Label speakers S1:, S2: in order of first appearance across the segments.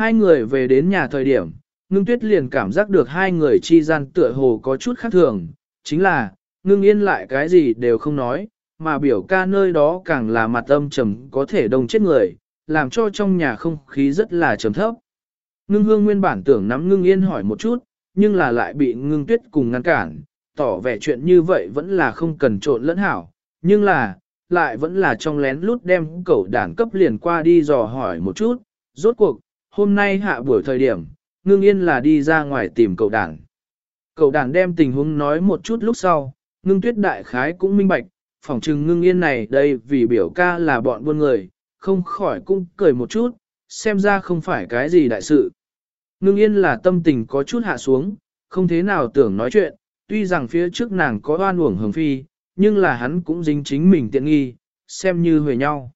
S1: Hai người về đến nhà thời điểm, ngưng tuyết liền cảm giác được hai người chi gian tựa hồ có chút khác thường, chính là, ngưng yên lại cái gì đều không nói, mà biểu ca nơi đó càng là mặt âm trầm có thể đông chết người, làm cho trong nhà không khí rất là trầm thấp. Ngưng hương nguyên bản tưởng nắm ngưng yên hỏi một chút, nhưng là lại bị ngưng tuyết cùng ngăn cản, tỏ vẻ chuyện như vậy vẫn là không cần trộn lẫn hảo, nhưng là, lại vẫn là trong lén lút đem cẩu đàn cấp liền qua đi dò hỏi một chút, rốt cuộc, hôm nay hạ buổi thời điểm, ngưng yên là đi ra ngoài tìm cậu Đảng. Cậu Đảng đem tình huống nói một chút lúc sau, ngưng tuyết đại khái cũng minh bạch, phỏng chừng ngưng yên này đây vì biểu ca là bọn buôn người, không khỏi cũng cười một chút, xem ra không phải cái gì đại sự. Ngưng yên là tâm tình có chút hạ xuống, không thế nào tưởng nói chuyện, tuy rằng phía trước nàng có oan uổng hưởng phi, nhưng là hắn cũng dính chính mình tiện nghi, xem như huề nhau.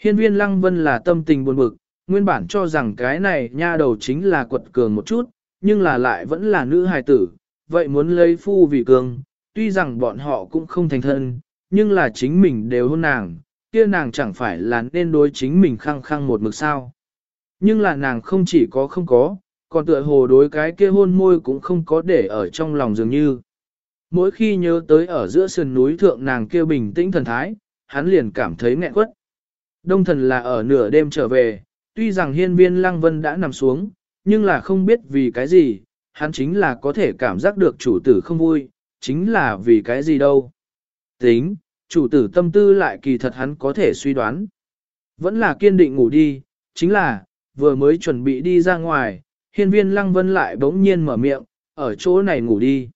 S1: Hiên viên lăng vân là tâm tình buồn bực, nguyên bản cho rằng cái này nha đầu chính là quật cường một chút, nhưng là lại vẫn là nữ hài tử, vậy muốn lấy phu vì cường, tuy rằng bọn họ cũng không thành thân, nhưng là chính mình đều hôn nàng, kia nàng chẳng phải là nên đối chính mình khăng khăng một mực sao. Nhưng là nàng không chỉ có không có, còn tựa hồ đối cái kia hôn môi cũng không có để ở trong lòng dường như. Mỗi khi nhớ tới ở giữa sườn núi thượng nàng kia bình tĩnh thần thái, hắn liền cảm thấy nghẹn quất. Đông thần là ở nửa đêm trở về, tuy rằng hiên viên lăng vân đã nằm xuống, nhưng là không biết vì cái gì, hắn chính là có thể cảm giác được chủ tử không vui, chính là vì cái gì đâu. Tính, chủ tử tâm tư lại kỳ thật hắn có thể suy đoán. Vẫn là kiên định ngủ đi, chính là, vừa mới chuẩn bị đi ra ngoài, hiên viên lăng vân lại bỗng nhiên mở miệng, ở chỗ này ngủ đi.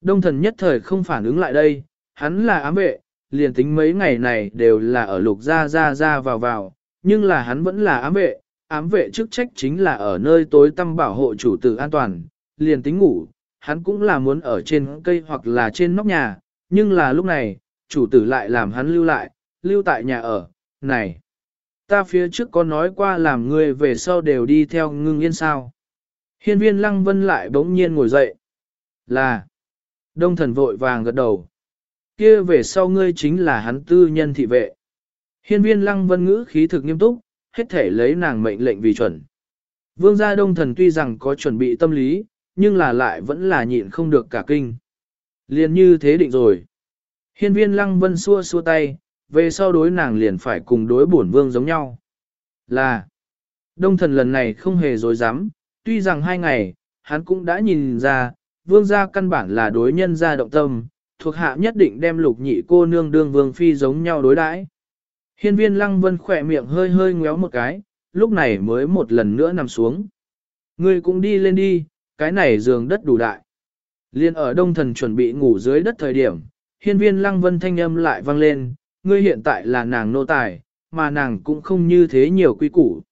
S1: Đông thần nhất thời không phản ứng lại đây, hắn là ám vệ, liền tính mấy ngày này đều là ở lục ra ra ra vào vào, nhưng là hắn vẫn là ám vệ, ám vệ chức trách chính là ở nơi tối tăm bảo hộ chủ tử an toàn, liền tính ngủ, hắn cũng là muốn ở trên cây hoặc là trên nóc nhà, nhưng là lúc này, chủ tử lại làm hắn lưu lại, lưu tại nhà ở, này. Ta phía trước có nói qua làm người về sau đều đi theo ngưng yên sao. Hiên viên lăng vân lại bỗng nhiên ngồi dậy. Là. Đông thần vội vàng gật đầu. kia về sau ngươi chính là hắn tư nhân thị vệ. Hiên viên lăng vân ngữ khí thực nghiêm túc, hết thể lấy nàng mệnh lệnh vì chuẩn. Vương gia đông thần tuy rằng có chuẩn bị tâm lý, nhưng là lại vẫn là nhịn không được cả kinh. Liền như thế định rồi. Hiên viên lăng vân xua xua tay, về sau đối nàng liền phải cùng đối bổn vương giống nhau. Là, đông thần lần này không hề dối dám, tuy rằng hai ngày, hắn cũng đã nhìn ra, vương gia căn bản là đối nhân gia động tâm, thuộc hạ nhất định đem lục nhị cô nương đương vương phi giống nhau đối đãi. Hiên viên lăng vân khỏe miệng hơi hơi ngéo một cái, lúc này mới một lần nữa nằm xuống. Ngươi cũng đi lên đi, cái này giường đất đủ đại. Liên ở đông thần chuẩn bị ngủ dưới đất thời điểm, hiên viên lăng vân thanh âm lại vang lên, ngươi hiện tại là nàng nô tài, mà nàng cũng không như thế nhiều quy củ.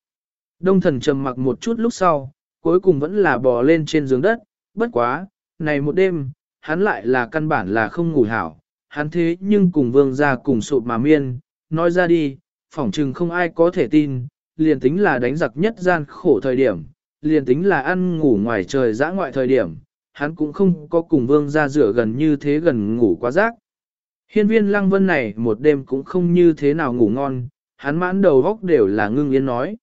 S1: Đông thần trầm mặc một chút lúc sau, cuối cùng vẫn là bò lên trên giường đất, bất quá, này một đêm, hắn lại là căn bản là không ngủ hảo, hắn thế nhưng cùng vương gia cùng sụp mà miên, nói ra đi, phỏng chừng không ai có thể tin, liền tính là đánh giặc nhất gian khổ thời điểm, liền tính là ăn ngủ ngoài trời dã ngoại thời điểm, hắn cũng không có cùng vương gia rửa gần như thế gần ngủ quá rác. Hiên viên lăng vân này một đêm cũng không như thế nào ngủ ngon, hắn mãn đầu góc đều là ngưng yên nói.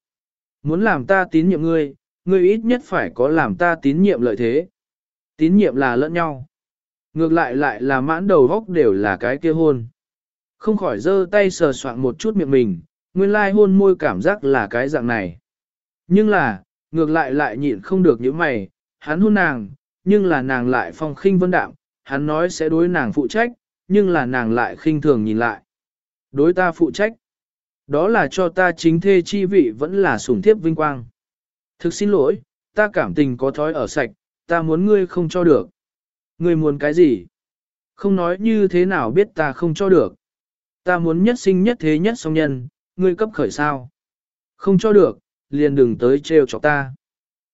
S1: Muốn làm ta tín nhiệm ngươi, ngươi ít nhất phải có làm ta tín nhiệm lợi thế. Tín nhiệm là lẫn nhau. Ngược lại lại là mãn đầu góc đều là cái kia hôn. Không khỏi giơ tay sờ soạn một chút miệng mình, nguyên lai hôn môi cảm giác là cái dạng này. Nhưng là, ngược lại lại nhịn không được những mày, hắn hôn nàng, nhưng là nàng lại phong khinh vân đạm, hắn nói sẽ đối nàng phụ trách, nhưng là nàng lại khinh thường nhìn lại. Đối ta phụ trách. Đó là cho ta chính thê chi vị vẫn là sủng thiếp vinh quang. Thực xin lỗi, ta cảm tình có thói ở sạch, ta muốn ngươi không cho được. Ngươi muốn cái gì? Không nói như thế nào biết ta không cho được. Ta muốn nhất sinh nhất thế nhất song nhân, ngươi cấp khởi sao? Không cho được, liền đừng tới trêu chọc ta.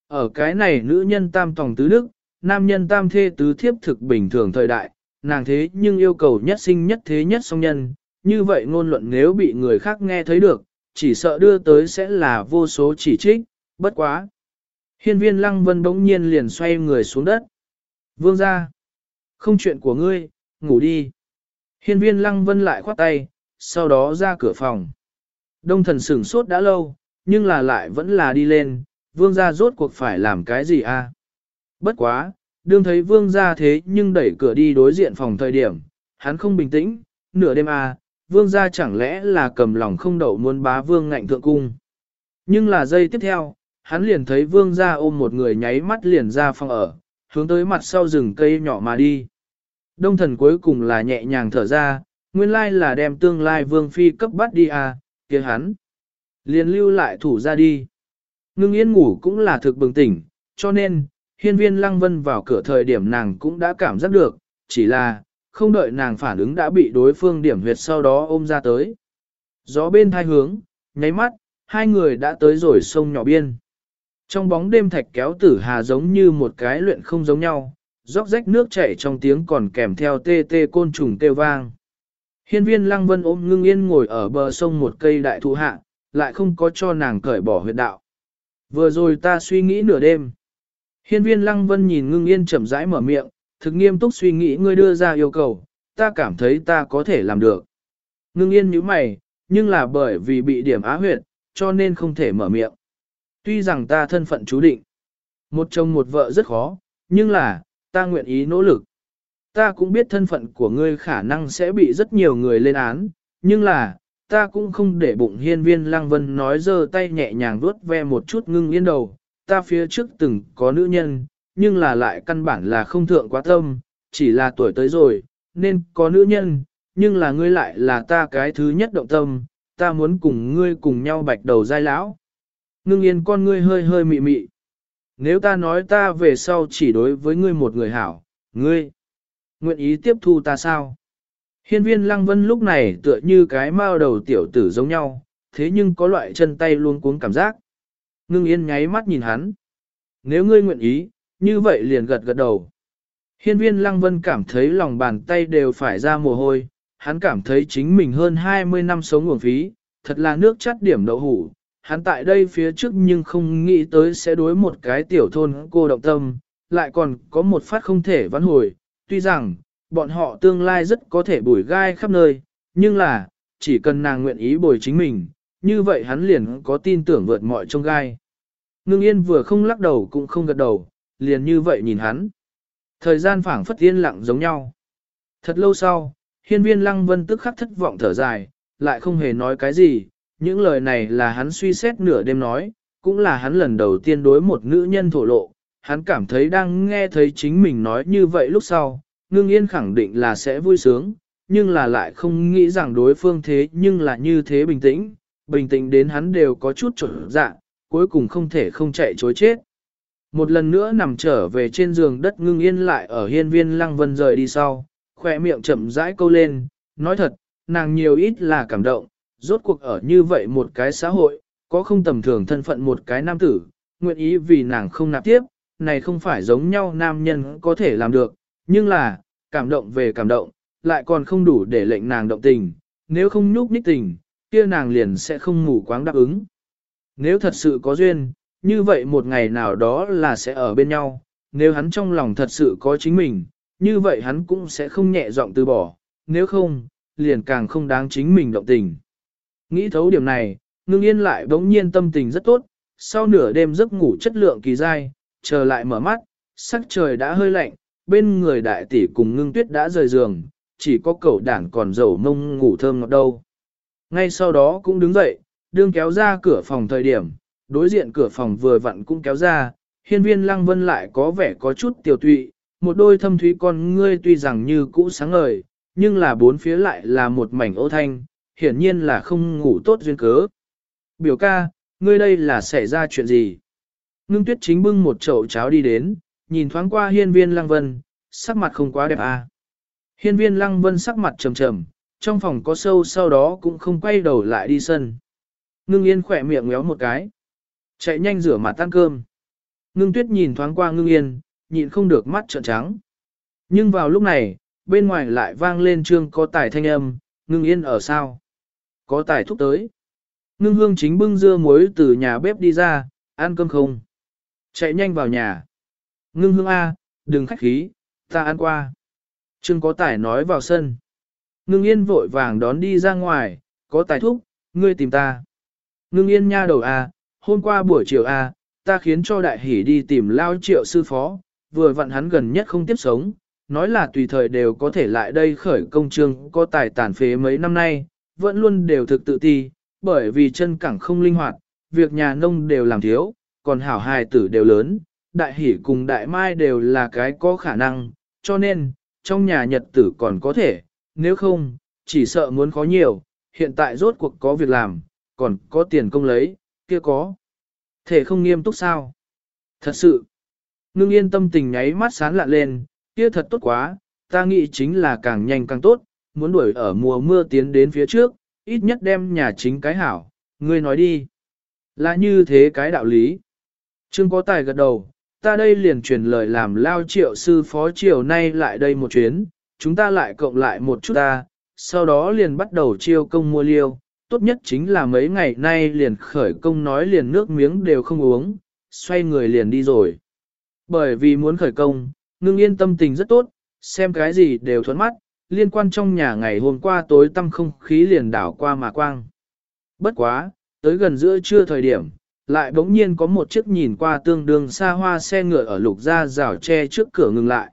S1: Ở cái này nữ nhân tam tòng tứ đức, nam nhân tam thê tứ thiếp thực bình thường thời đại, nàng thế nhưng yêu cầu nhất sinh nhất thế nhất song nhân, như vậy ngôn luận nếu bị người khác nghe thấy được, chỉ sợ đưa tới sẽ là vô số chỉ trích, bất quá. Hiên viên lăng vân bỗng nhiên liền xoay người xuống đất. Vương ra. Không chuyện của ngươi, ngủ đi. Hiên viên lăng vân lại khoát tay, sau đó ra cửa phòng. Đông thần sửng sốt đã lâu, nhưng là lại vẫn là đi lên, vương gia rốt cuộc phải làm cái gì a? Bất quá, đương thấy vương gia thế nhưng đẩy cửa đi đối diện phòng thời điểm, hắn không bình tĩnh, nửa đêm a, vương gia chẳng lẽ là cầm lòng không đậu muốn bá vương ngạnh thượng cung. Nhưng là giây tiếp theo, hắn liền thấy vương gia ôm một người nháy mắt liền ra phòng ở, hướng tới mặt sau rừng cây nhỏ mà đi. Đông thần cuối cùng là nhẹ nhàng thở ra, nguyên lai là đem tương lai vương phi cấp bắt đi à, kia hắn. Liền lưu lại thủ ra đi. Ngưng yên ngủ cũng là thực bừng tỉnh, cho nên, hiên viên lăng vân vào cửa thời điểm nàng cũng đã cảm giác được, chỉ là, không đợi nàng phản ứng đã bị đối phương điểm huyệt sau đó ôm ra tới. Gió bên thai hướng, nháy mắt, hai người đã tới rồi sông nhỏ biên. Trong bóng đêm thạch kéo tử hà giống như một cái luyện không giống nhau, róc rách nước chảy trong tiếng còn kèm theo tê tê côn trùng kêu vang. Hiên viên lăng vân ôm ngưng yên ngồi ở bờ sông một cây đại thụ hạ, lại không có cho nàng cởi bỏ huyệt đạo. Vừa rồi ta suy nghĩ nửa đêm. Hiên viên lăng vân nhìn ngưng yên chậm rãi mở miệng, thực nghiêm túc suy nghĩ ngươi đưa ra yêu cầu, ta cảm thấy ta có thể làm được. Ngưng yên như mày, nhưng là bởi vì bị điểm á huyệt, cho nên không thể mở miệng. Tuy rằng ta thân phận chú định, một chồng một vợ rất khó, nhưng là, ta nguyện ý nỗ lực. Ta cũng biết thân phận của ngươi khả năng sẽ bị rất nhiều người lên án, nhưng là, ta cũng không để bụng hiên viên lăng vân nói dơ tay nhẹ nhàng vuốt ve một chút ngưng yên đầu, ta phía trước từng có nữ nhân, nhưng là lại căn bản là không thượng quá tâm, chỉ là tuổi tới rồi, nên có nữ nhân, nhưng là ngươi lại là ta cái thứ nhất động tâm, ta muốn cùng ngươi cùng nhau bạch đầu dai lão. Ngưng yên con ngươi hơi hơi mị mị. Nếu ta nói ta về sau chỉ đối với ngươi một người hảo, ngươi, nguyện ý tiếp thu ta sao? Hiên viên lăng vân lúc này tựa như cái mao đầu tiểu tử giống nhau, thế nhưng có loại chân tay luôn cuống cảm giác. Ngưng yên nháy mắt nhìn hắn. Nếu ngươi nguyện ý, như vậy liền gật gật đầu. Hiên viên lăng vân cảm thấy lòng bàn tay đều phải ra mồ hôi, hắn cảm thấy chính mình hơn 20 năm sống nguồn phí, thật là nước chắt điểm đậu hủ. Hắn tại đây phía trước nhưng không nghĩ tới sẽ đối một cái tiểu thôn cô động tâm, lại còn có một phát không thể vãn hồi. Tuy rằng, bọn họ tương lai rất có thể bùi gai khắp nơi, nhưng là, chỉ cần nàng nguyện ý bồi chính mình, như vậy hắn liền có tin tưởng vượt mọi trông gai. Ngưng yên vừa không lắc đầu cũng không gật đầu, liền như vậy nhìn hắn. Thời gian phảng phất yên lặng giống nhau. Thật lâu sau, hiên viên lăng vân tức khắc thất vọng thở dài, lại không hề nói cái gì, những lời này là hắn suy xét nửa đêm nói, cũng là hắn lần đầu tiên đối một nữ nhân thổ lộ, hắn cảm thấy đang nghe thấy chính mình nói như vậy lúc sau, ngưng yên khẳng định là sẽ vui sướng, nhưng là lại không nghĩ rằng đối phương thế nhưng là như thế bình tĩnh, bình tĩnh đến hắn đều có chút trở dạ, cuối cùng không thể không chạy chối chết. Một lần nữa nằm trở về trên giường đất ngưng yên lại ở hiên viên lăng vân rời đi sau, khỏe miệng chậm rãi câu lên, nói thật, nàng nhiều ít là cảm động, rốt cuộc ở như vậy một cái xã hội, có không tầm thường thân phận một cái nam tử, nguyện ý vì nàng không nạp tiếp, này không phải giống nhau nam nhân có thể làm được, nhưng là, cảm động về cảm động, lại còn không đủ để lệnh nàng động tình, nếu không nhúc nhích tình, kia nàng liền sẽ không ngủ quáng đáp ứng. Nếu thật sự có duyên, như vậy một ngày nào đó là sẽ ở bên nhau, nếu hắn trong lòng thật sự có chính mình, như vậy hắn cũng sẽ không nhẹ giọng từ bỏ, nếu không, liền càng không đáng chính mình động tình. Nghĩ thấu điểm này, ngưng yên lại bỗng nhiên tâm tình rất tốt, sau nửa đêm giấc ngủ chất lượng kỳ dai, chờ lại mở mắt, sắc trời đã hơi lạnh, bên người đại tỷ cùng ngưng tuyết đã rời giường, chỉ có cậu đảng còn dầu mông ngủ thơm ngọt đâu. Ngay sau đó cũng đứng dậy, đương kéo ra cửa phòng thời điểm, đối diện cửa phòng vừa vặn cũng kéo ra, hiên viên lăng vân lại có vẻ có chút tiểu tụy, một đôi thâm thúy con ngươi tuy rằng như cũ sáng ngời, nhưng là bốn phía lại là một mảnh ô thanh, hiển nhiên là không ngủ tốt duyên cớ. Biểu ca, ngươi đây là xảy ra chuyện gì? Ngưng tuyết chính bưng một chậu cháo đi đến, nhìn thoáng qua hiên viên lăng vân, sắc mặt không quá đẹp à. Hiên viên lăng vân sắc mặt trầm trầm, trong phòng có sâu sau đó cũng không quay đầu lại đi sân. Ngưng yên khỏe miệng ngéo một cái. Chạy nhanh rửa mặt tan cơm. Ngưng tuyết nhìn thoáng qua ngưng yên, nhịn không được mắt trợn trắng. Nhưng vào lúc này, bên ngoài lại vang lên trương có tài thanh âm, ngưng yên ở sao? Có tài thúc tới. Ngưng hương chính bưng dưa muối từ nhà bếp đi ra, ăn cơm không? Chạy nhanh vào nhà. Ngưng hương A, đừng khách khí, ta ăn qua. Trương có tài nói vào sân. Ngưng yên vội vàng đón đi ra ngoài, có tài thúc, ngươi tìm ta. Ngưng yên nha đầu A, hôm qua buổi chiều A, ta khiến cho đại hỷ đi tìm lao triệu sư phó, vừa vặn hắn gần nhất không tiếp sống, nói là tùy thời đều có thể lại đây khởi công trương có tài tàn phế mấy năm nay, vẫn luôn đều thực tự ti, bởi vì chân cẳng không linh hoạt, việc nhà nông đều làm thiếu, còn hảo hài tử đều lớn, đại hỷ cùng đại mai đều là cái có khả năng, cho nên, trong nhà nhật tử còn có thể, nếu không, chỉ sợ muốn khó nhiều, hiện tại rốt cuộc có việc làm, còn có tiền công lấy, kia có. Thể không nghiêm túc sao? Thật sự, ngưng yên tâm tình nháy mắt sáng lạ lên, kia thật tốt quá, ta nghĩ chính là càng nhanh càng tốt, muốn đuổi ở mùa mưa tiến đến phía trước, ít nhất đem nhà chính cái hảo, ngươi nói đi. Là như thế cái đạo lý. Trương có tài gật đầu, ta đây liền truyền lời làm lao triệu sư phó triều nay lại đây một chuyến, chúng ta lại cộng lại một chút ta, sau đó liền bắt đầu chiêu công mua liêu, tốt nhất chính là mấy ngày nay liền khởi công nói liền nước miếng đều không uống, xoay người liền đi rồi. Bởi vì muốn khởi công, ngưng yên tâm tình rất tốt, xem cái gì đều thuẫn mắt, liên quan trong nhà ngày hôm qua tối tâm không khí liền đảo qua mà quang. Bất quá, tới gần giữa trưa thời điểm, lại bỗng nhiên có một chiếc nhìn qua tương đương xa hoa xe ngựa ở lục ra rào tre trước cửa ngừng lại.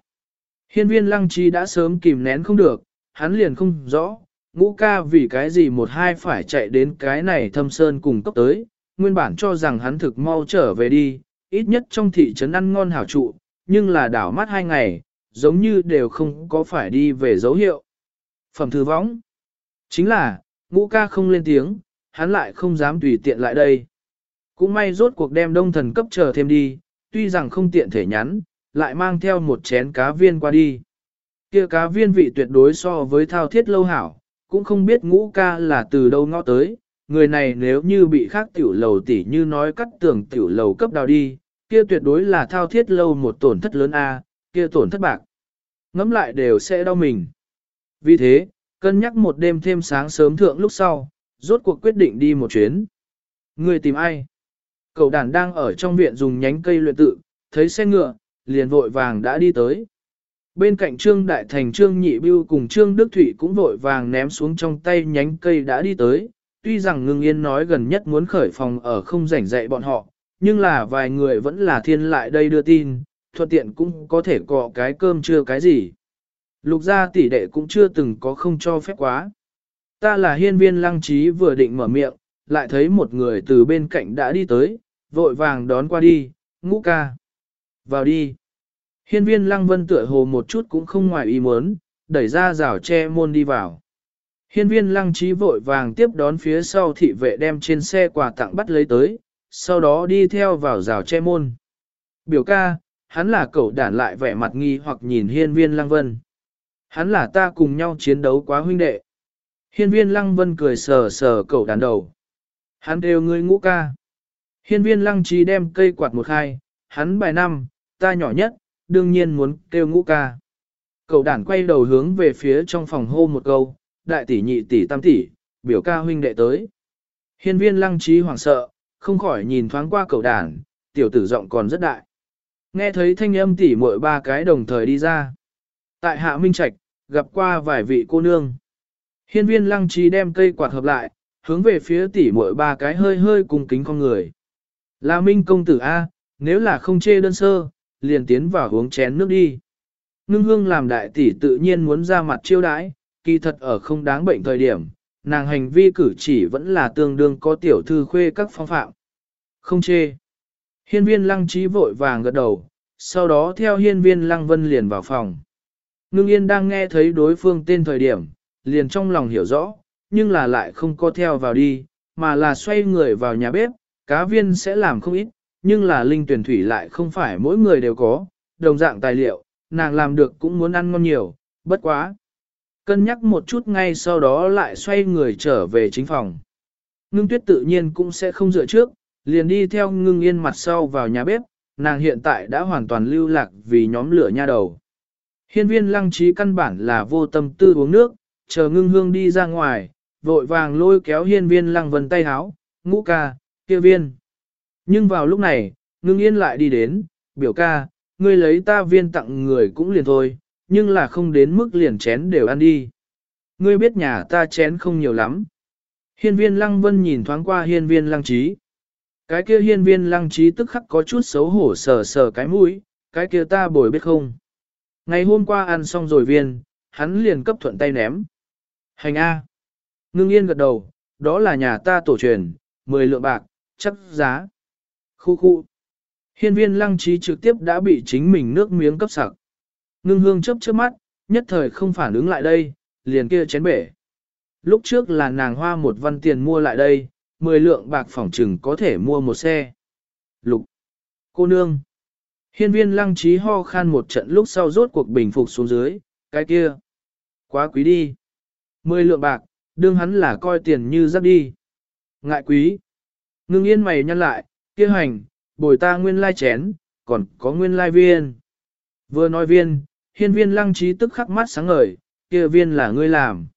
S1: Hiên viên lăng chi đã sớm kìm nén không được, hắn liền không rõ, ngũ ca vì cái gì một hai phải chạy đến cái này thâm sơn cùng cốc tới, nguyên bản cho rằng hắn thực mau trở về đi, ít nhất trong thị trấn ăn ngon hảo trụ, nhưng là đảo mắt hai ngày, giống như đều không có phải đi về dấu hiệu. Phẩm thư võng. Chính là, ngũ ca không lên tiếng, hắn lại không dám tùy tiện lại đây. Cũng may rốt cuộc đem đông thần cấp chờ thêm đi, tuy rằng không tiện thể nhắn, lại mang theo một chén cá viên qua đi. kia cá viên vị tuyệt đối so với thao thiết lâu hảo, cũng không biết ngũ ca là từ đâu ngõ tới, người này nếu như bị khác tiểu lầu tỉ như nói cắt tưởng tiểu lầu cấp đào đi, kia tuyệt đối là thao thiết lâu một tổn thất lớn A, kia tổn thất bạc. Ngắm lại đều sẽ đau mình. Vì thế, cân nhắc một đêm thêm sáng sớm thượng lúc sau, rốt cuộc quyết định đi một chuyến. Người tìm ai? Cậu đàn đang ở trong viện dùng nhánh cây luyện tự, thấy xe ngựa, liền vội vàng đã đi tới. Bên cạnh Trương Đại Thành Trương Nhị Bưu cùng Trương Đức Thụy cũng vội vàng ném xuống trong tay nhánh cây đã đi tới. Tuy rằng ngưng yên nói gần nhất muốn khởi phòng ở không rảnh dạy bọn họ, nhưng là vài người vẫn là thiên lại đây đưa tin, thuận tiện cũng có thể cọ cái cơm chưa cái gì. Lục gia tỷ đệ cũng chưa từng có không cho phép quá. Ta là hiên viên lăng trí vừa định mở miệng, lại thấy một người từ bên cạnh đã đi tới, vội vàng đón qua đi, ngũ ca. Vào đi. Hiên viên lăng vân tựa hồ một chút cũng không ngoài ý muốn, đẩy ra rào che môn đi vào. Hiên viên lăng trí vội vàng tiếp đón phía sau thị vệ đem trên xe quà tặng bắt lấy tới, sau đó đi theo vào rào che môn. Biểu ca, hắn là cậu đản lại vẻ mặt nghi hoặc nhìn hiên viên lăng vân. Hắn là ta cùng nhau chiến đấu quá huynh đệ. Hiên viên lăng vân cười sờ sờ cậu đàn đầu. Hắn đều ngươi ngũ ca. Hiên viên lăng trí đem cây quạt một khai, hắn bài năm, ta nhỏ nhất, đương nhiên muốn kêu ngũ ca. Cậu đàn quay đầu hướng về phía trong phòng hô một câu, đại tỷ nhị tỷ tam tỷ, biểu ca huynh đệ tới. Hiên viên lăng trí hoảng sợ, không khỏi nhìn thoáng qua cậu đàn, tiểu tử giọng còn rất đại. Nghe thấy thanh âm tỷ muội ba cái đồng thời đi ra. Tại hạ minh trạch, gặp qua vài vị cô nương. Hiên viên lăng trí đem cây quạt hợp lại, hướng về phía tỷ muội ba cái hơi hơi cùng kính con người. Là minh công tử A, nếu là không chê đơn sơ, liền tiến vào uống chén nước đi. Ngưng hương làm đại tỷ tự nhiên muốn ra mặt chiêu đãi, kỳ thật ở không đáng bệnh thời điểm, nàng hành vi cử chỉ vẫn là tương đương có tiểu thư khuê các phong phạm. Không chê. Hiên viên lăng trí vội vàng gật đầu, sau đó theo hiên viên lăng vân liền vào phòng. Ngưng yên đang nghe thấy đối phương tên thời điểm, liền trong lòng hiểu rõ, nhưng là lại không có theo vào đi, mà là xoay người vào nhà bếp, cá viên sẽ làm không ít, nhưng là linh tuyển thủy lại không phải mỗi người đều có, đồng dạng tài liệu, nàng làm được cũng muốn ăn ngon nhiều, bất quá. Cân nhắc một chút ngay sau đó lại xoay người trở về chính phòng. Ngưng tuyết tự nhiên cũng sẽ không dựa trước, liền đi theo ngưng yên mặt sau vào nhà bếp, nàng hiện tại đã hoàn toàn lưu lạc vì nhóm lửa nha đầu. Hiên viên lăng trí căn bản là vô tâm tư uống nước, chờ ngưng hương đi ra ngoài, vội vàng lôi kéo hiên viên lăng vân tay háo, ngũ ca, kia viên. Nhưng vào lúc này, ngưng yên lại đi đến, biểu ca, ngươi lấy ta viên tặng người cũng liền thôi, nhưng là không đến mức liền chén đều ăn đi. Ngươi biết nhà ta chén không nhiều lắm. Hiên viên lăng vân nhìn thoáng qua hiên viên lăng trí. Cái kia hiên viên lăng trí tức khắc có chút xấu hổ sờ sờ cái mũi, cái kia ta bồi biết không. Ngày hôm qua ăn xong rồi viên, hắn liền cấp thuận tay ném. Hành A. Ngưng yên gật đầu, đó là nhà ta tổ truyền, 10 lượng bạc, chắc giá. Khu khu. Hiên viên lăng trí trực tiếp đã bị chính mình nước miếng cấp sặc. Ngưng hương chớp chớp mắt, nhất thời không phản ứng lại đây, liền kia chén bể. Lúc trước là nàng hoa một văn tiền mua lại đây, 10 lượng bạc phỏng trừng có thể mua một xe. Lục. Cô nương. Hiên viên lăng trí ho khan một trận lúc sau rốt cuộc bình phục xuống dưới, cái kia. Quá quý đi. 10 lượng bạc, đương hắn là coi tiền như giáp đi. Ngại quý. Ngưng yên mày nhăn lại, kia hành, bồi ta nguyên lai chén, còn có nguyên lai viên. Vừa nói viên, hiên viên lăng trí tức khắc mắt sáng ngời, kia viên là ngươi làm.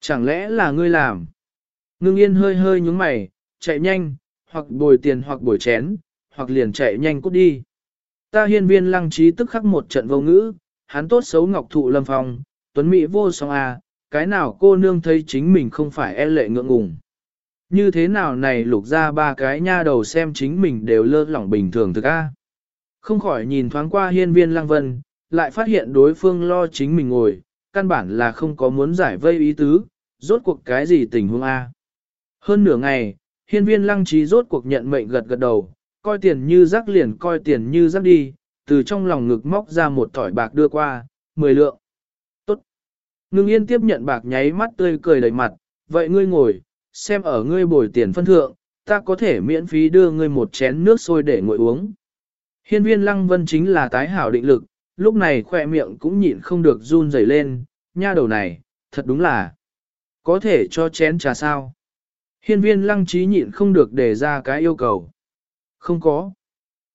S1: Chẳng lẽ là ngươi làm? Ngưng yên hơi hơi nhúng mày, chạy nhanh, hoặc bồi tiền hoặc bồi chén, hoặc liền chạy nhanh cút đi. Ta hiên viên lăng trí tức khắc một trận vô ngữ, hắn tốt xấu ngọc thụ lâm phong, tuấn mỹ vô song à, cái nào cô nương thấy chính mình không phải e lệ ngượng ngùng. Như thế nào này lục ra ba cái nha đầu xem chính mình đều lơ lỏng bình thường thực a. Không khỏi nhìn thoáng qua hiên viên lăng vân, lại phát hiện đối phương lo chính mình ngồi, căn bản là không có muốn giải vây ý tứ, rốt cuộc cái gì tình huống a. Hơn nửa ngày, hiên viên lăng trí rốt cuộc nhận mệnh gật gật đầu, coi tiền như rác liền coi tiền như rác đi, từ trong lòng ngực móc ra một tỏi bạc đưa qua, mười lượng. Tốt. Ngưng yên tiếp nhận bạc nháy mắt tươi cười đầy mặt, vậy ngươi ngồi, xem ở ngươi bồi tiền phân thượng, ta có thể miễn phí đưa ngươi một chén nước sôi để nguội uống. Hiên viên lăng vân chính là tái hảo định lực, lúc này khỏe miệng cũng nhịn không được run rẩy lên, nha đầu này, thật đúng là, có thể cho chén trà sao. Hiên viên lăng trí nhịn không được đề ra cái yêu cầu. Không có.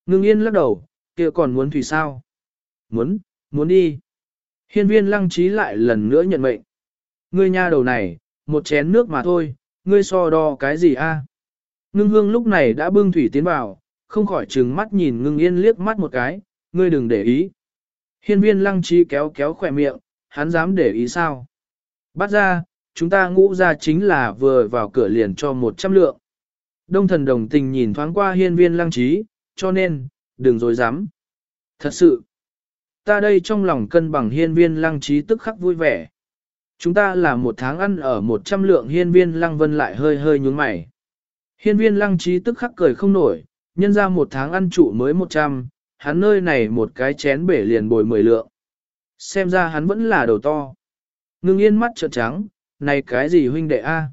S1: Ngưng yên lắc đầu, kia còn muốn thủy sao? Muốn, muốn đi. Hiên viên lăng trí lại lần nữa nhận mệnh. Ngươi nha đầu này, một chén nước mà thôi, ngươi so đo cái gì a? Ngưng hương lúc này đã bưng thủy tiến vào, không khỏi trừng mắt nhìn ngưng yên liếc mắt một cái, ngươi đừng để ý. Hiên viên lăng trí kéo kéo khỏe miệng, hắn dám để ý sao? Bắt ra, chúng ta ngũ ra chính là vừa vào cửa liền cho một trăm lượng. Đông thần đồng tình nhìn thoáng qua hiên viên lăng trí, cho nên, đừng dối dám. Thật sự, ta đây trong lòng cân bằng hiên viên lăng trí tức khắc vui vẻ. Chúng ta là một tháng ăn ở một trăm lượng hiên viên lăng vân lại hơi hơi nhúng mày. Hiên viên lăng trí tức khắc cười không nổi, nhân ra một tháng ăn trụ mới một trăm, hắn nơi này một cái chén bể liền bồi mười lượng. Xem ra hắn vẫn là đầu to. Ngưng yên mắt trợn trắng, này cái gì huynh đệ a?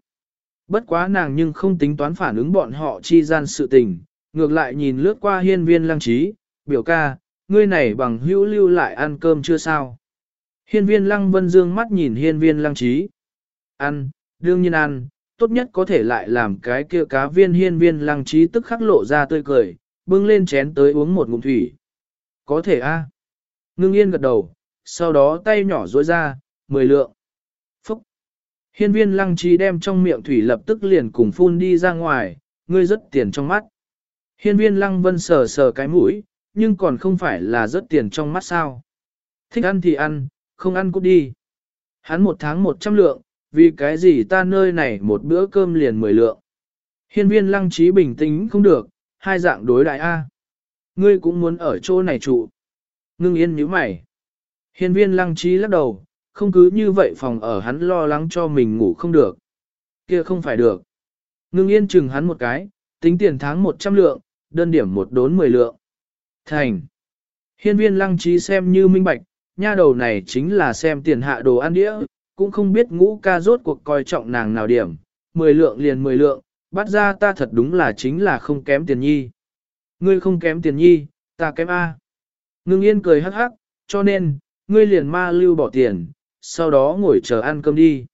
S1: Bất quá nàng nhưng không tính toán phản ứng bọn họ chi gian sự tình, ngược lại nhìn lướt qua hiên viên lăng trí, biểu ca, ngươi này bằng hữu lưu lại ăn cơm chưa sao? Hiên viên lăng vân dương mắt nhìn hiên viên lăng trí. Ăn, đương nhiên ăn, tốt nhất có thể lại làm cái kia cá viên hiên viên lăng trí tức khắc lộ ra tươi cười, bưng lên chén tới uống một ngụm thủy. Có thể a. À? Ngưng yên gật đầu, sau đó tay nhỏ rối ra, mười lượng. Hiên viên lăng trí đem trong miệng thủy lập tức liền cùng phun đi ra ngoài, ngươi rất tiền trong mắt. Hiên viên lăng vân sờ sờ cái mũi, nhưng còn không phải là rất tiền trong mắt sao. Thích ăn thì ăn, không ăn cút đi. Hắn một tháng một trăm lượng, vì cái gì ta nơi này một bữa cơm liền mười lượng. Hiên viên lăng trí bình tĩnh không được, hai dạng đối đại A. Ngươi cũng muốn ở chỗ này trụ. Ngưng yên nhíu mày. Hiên viên lăng trí lắc đầu, không cứ như vậy phòng ở hắn lo lắng cho mình ngủ không được. Kia không phải được. Ngưng yên chừng hắn một cái, tính tiền tháng một trăm lượng, đơn điểm một đốn mười lượng. Thành. Hiên viên lăng trí xem như minh bạch, nha đầu này chính là xem tiền hạ đồ ăn đĩa, cũng không biết ngũ ca rốt cuộc coi trọng nàng nào điểm, mười lượng liền mười lượng, bắt ra ta thật đúng là chính là không kém tiền nhi. Ngươi không kém tiền nhi, ta kém A. Ngưng yên cười hắc hắc, cho nên, ngươi liền ma lưu bỏ tiền, sau đó ngồi chờ ăn cơm đi.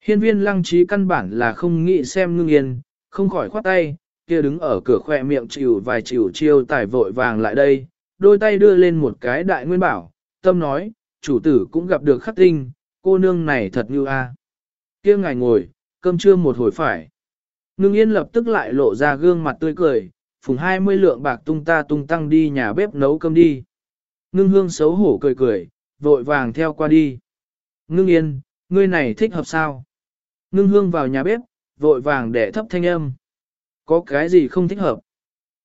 S1: Hiên viên lăng trí căn bản là không nghĩ xem ngưng yên, không khỏi khoát tay, kia đứng ở cửa khoe miệng chịu vài chịu chiêu tải vội vàng lại đây, đôi tay đưa lên một cái đại nguyên bảo, tâm nói, chủ tử cũng gặp được khắc tinh, cô nương này thật như a. Kia ngài ngồi, cơm trưa một hồi phải. Ngưng yên lập tức lại lộ ra gương mặt tươi cười, phùng hai mươi lượng bạc tung ta tung tăng đi nhà bếp nấu cơm đi. Ngưng hương xấu hổ cười cười, vội vàng theo qua đi. Ngưng yên, ngươi này thích hợp sao? Ngưng hương vào nhà bếp, vội vàng để thấp thanh âm. Có cái gì không thích hợp?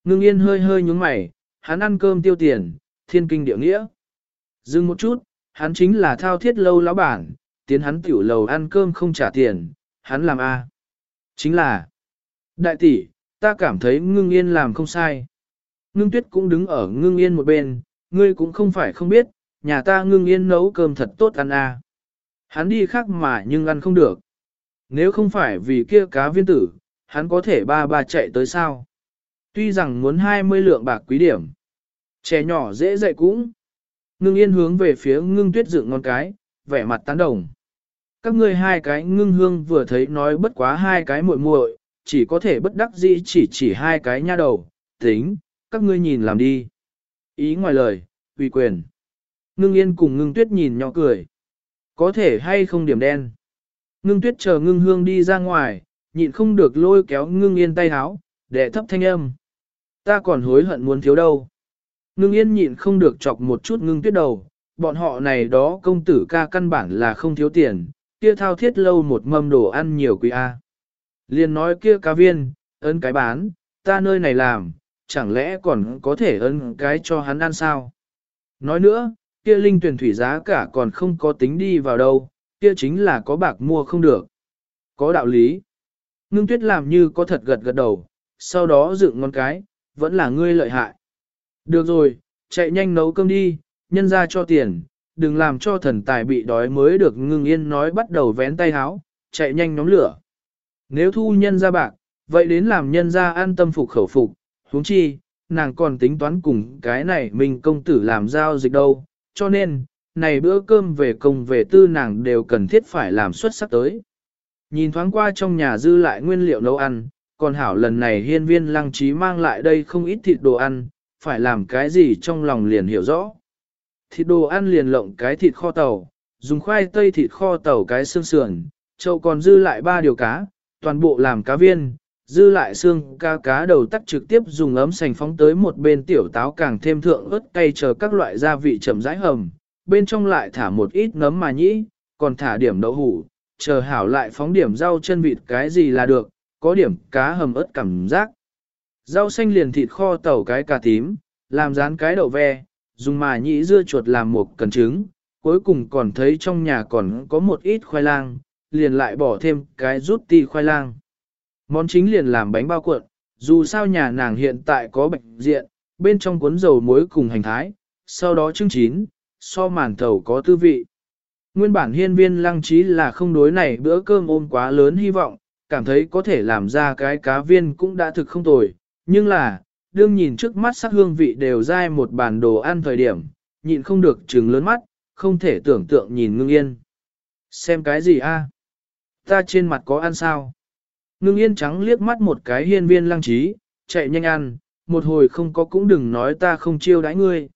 S1: Ngưng yên hơi hơi nhúng mày, hắn ăn cơm tiêu tiền, thiên kinh địa nghĩa. Dừng một chút, hắn chính là thao thiết lâu lão bản, tiến hắn tiểu lầu ăn cơm không trả tiền, hắn làm A. Chính là, đại tỷ, ta cảm thấy ngưng yên làm không sai. Ngưng tuyết cũng đứng ở ngưng yên một bên, ngươi cũng không phải không biết, nhà ta ngưng yên nấu cơm thật tốt ăn A. Hắn đi khác mà nhưng ăn không được. Nếu không phải vì kia cá viên tử, hắn có thể ba ba chạy tới sao. Tuy rằng muốn 20 lượng bạc quý điểm. Trẻ nhỏ dễ dạy cũng. Ngưng yên hướng về phía ngưng tuyết dựng ngon cái, vẻ mặt tán đồng. Các ngươi hai cái ngưng hương vừa thấy nói bất quá hai cái muội muội, chỉ có thể bất đắc dĩ chỉ chỉ hai cái nha đầu, tính, các ngươi nhìn làm đi. Ý ngoài lời, uy quyền. Ngưng yên cùng ngưng tuyết nhìn nhỏ cười. Có thể hay không điểm đen. Ngưng tuyết chờ ngưng hương đi ra ngoài, nhịn không được lôi kéo ngưng yên tay háo, để thấp thanh âm. Ta còn hối hận muốn thiếu đâu. Ngưng yên nhịn không được chọc một chút ngưng tuyết đầu, bọn họ này đó công tử ca căn bản là không thiếu tiền, kia thao thiết lâu một mâm đồ ăn nhiều quý A. Liên nói kia cá viên, ấn cái bán, ta nơi này làm, chẳng lẽ còn có thể ấn cái cho hắn ăn sao? Nói nữa, kia linh tuyển thủy giá cả còn không có tính đi vào đâu, kia chính là có bạc mua không được. Có đạo lý. Ngưng tuyết làm như có thật gật gật đầu, sau đó dựng ngón cái, vẫn là ngươi lợi hại. Được rồi, chạy nhanh nấu cơm đi, nhân ra cho tiền, đừng làm cho thần tài bị đói mới được ngưng yên nói bắt đầu vén tay háo, chạy nhanh nhóm lửa. Nếu thu nhân ra bạc, vậy đến làm nhân ra an tâm phục khẩu phục, huống chi, nàng còn tính toán cùng cái này mình công tử làm giao dịch đâu, cho nên, này bữa cơm về công về tư nàng đều cần thiết phải làm xuất sắc tới. Nhìn thoáng qua trong nhà dư lại nguyên liệu nấu ăn, còn hảo lần này hiên viên lăng trí mang lại đây không ít thịt đồ ăn, phải làm cái gì trong lòng liền hiểu rõ. Thịt đồ ăn liền lộng cái thịt kho tàu, dùng khoai tây thịt kho tàu cái xương sườn, châu còn dư lại ba điều cá, toàn bộ làm cá viên, dư lại xương cá cá đầu tắt trực tiếp dùng ấm sành phóng tới một bên tiểu táo càng thêm thượng ớt cay chờ các loại gia vị chậm rãi hầm, bên trong lại thả một ít nấm mà nhĩ, còn thả điểm đậu hủ, chờ hảo lại phóng điểm rau chân vịt cái gì là được, có điểm cá hầm ớt cảm giác. Rau xanh liền thịt kho tàu cái cà tím, làm rán cái đậu ve, dùng mà nhĩ dưa chuột làm một cần trứng, cuối cùng còn thấy trong nhà còn có một ít khoai lang, liền lại bỏ thêm cái rút ti khoai lang. Món chính liền làm bánh bao cuộn, dù sao nhà nàng hiện tại có bệnh diện, bên trong cuốn dầu muối cùng hành thái, sau đó trưng chín, so màn thầu có tư vị. Nguyên bản hiên viên lăng trí là không đối này bữa cơm ôm quá lớn hy vọng, cảm thấy có thể làm ra cái cá viên cũng đã thực không tồi, nhưng là, đương nhìn trước mắt sắc hương vị đều dai một bản đồ ăn thời điểm, nhịn không được trừng lớn mắt, không thể tưởng tượng nhìn ngưng yên. Xem cái gì a? Ta trên mặt có ăn sao? Ngưng yên trắng liếc mắt một cái hiên viên lăng trí, chạy nhanh ăn, một hồi không có cũng đừng nói ta không chiêu đãi ngươi.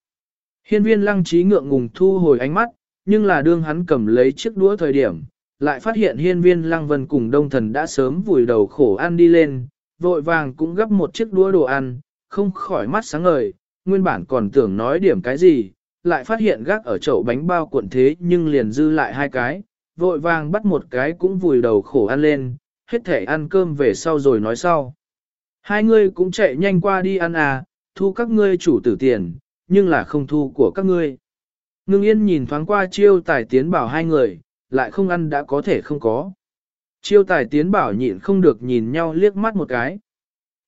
S1: Hiên viên lăng trí ngượng ngùng thu hồi ánh mắt, nhưng là đương hắn cầm lấy chiếc đũa thời điểm, lại phát hiện hiên viên lăng vân cùng đông thần đã sớm vùi đầu khổ ăn đi lên, vội vàng cũng gấp một chiếc đũa đồ ăn, không khỏi mắt sáng ngời, nguyên bản còn tưởng nói điểm cái gì, lại phát hiện gác ở chậu bánh bao cuộn thế nhưng liền dư lại hai cái, vội vàng bắt một cái cũng vùi đầu khổ ăn lên, hết thể ăn cơm về sau rồi nói sau. Hai ngươi cũng chạy nhanh qua đi ăn à, thu các ngươi chủ tử tiền, nhưng là không thu của các ngươi. Ngưng yên nhìn thoáng qua chiêu tài tiến bảo hai người, lại không ăn đã có thể không có. Chiêu tài tiến bảo nhịn không được nhìn nhau liếc mắt một cái.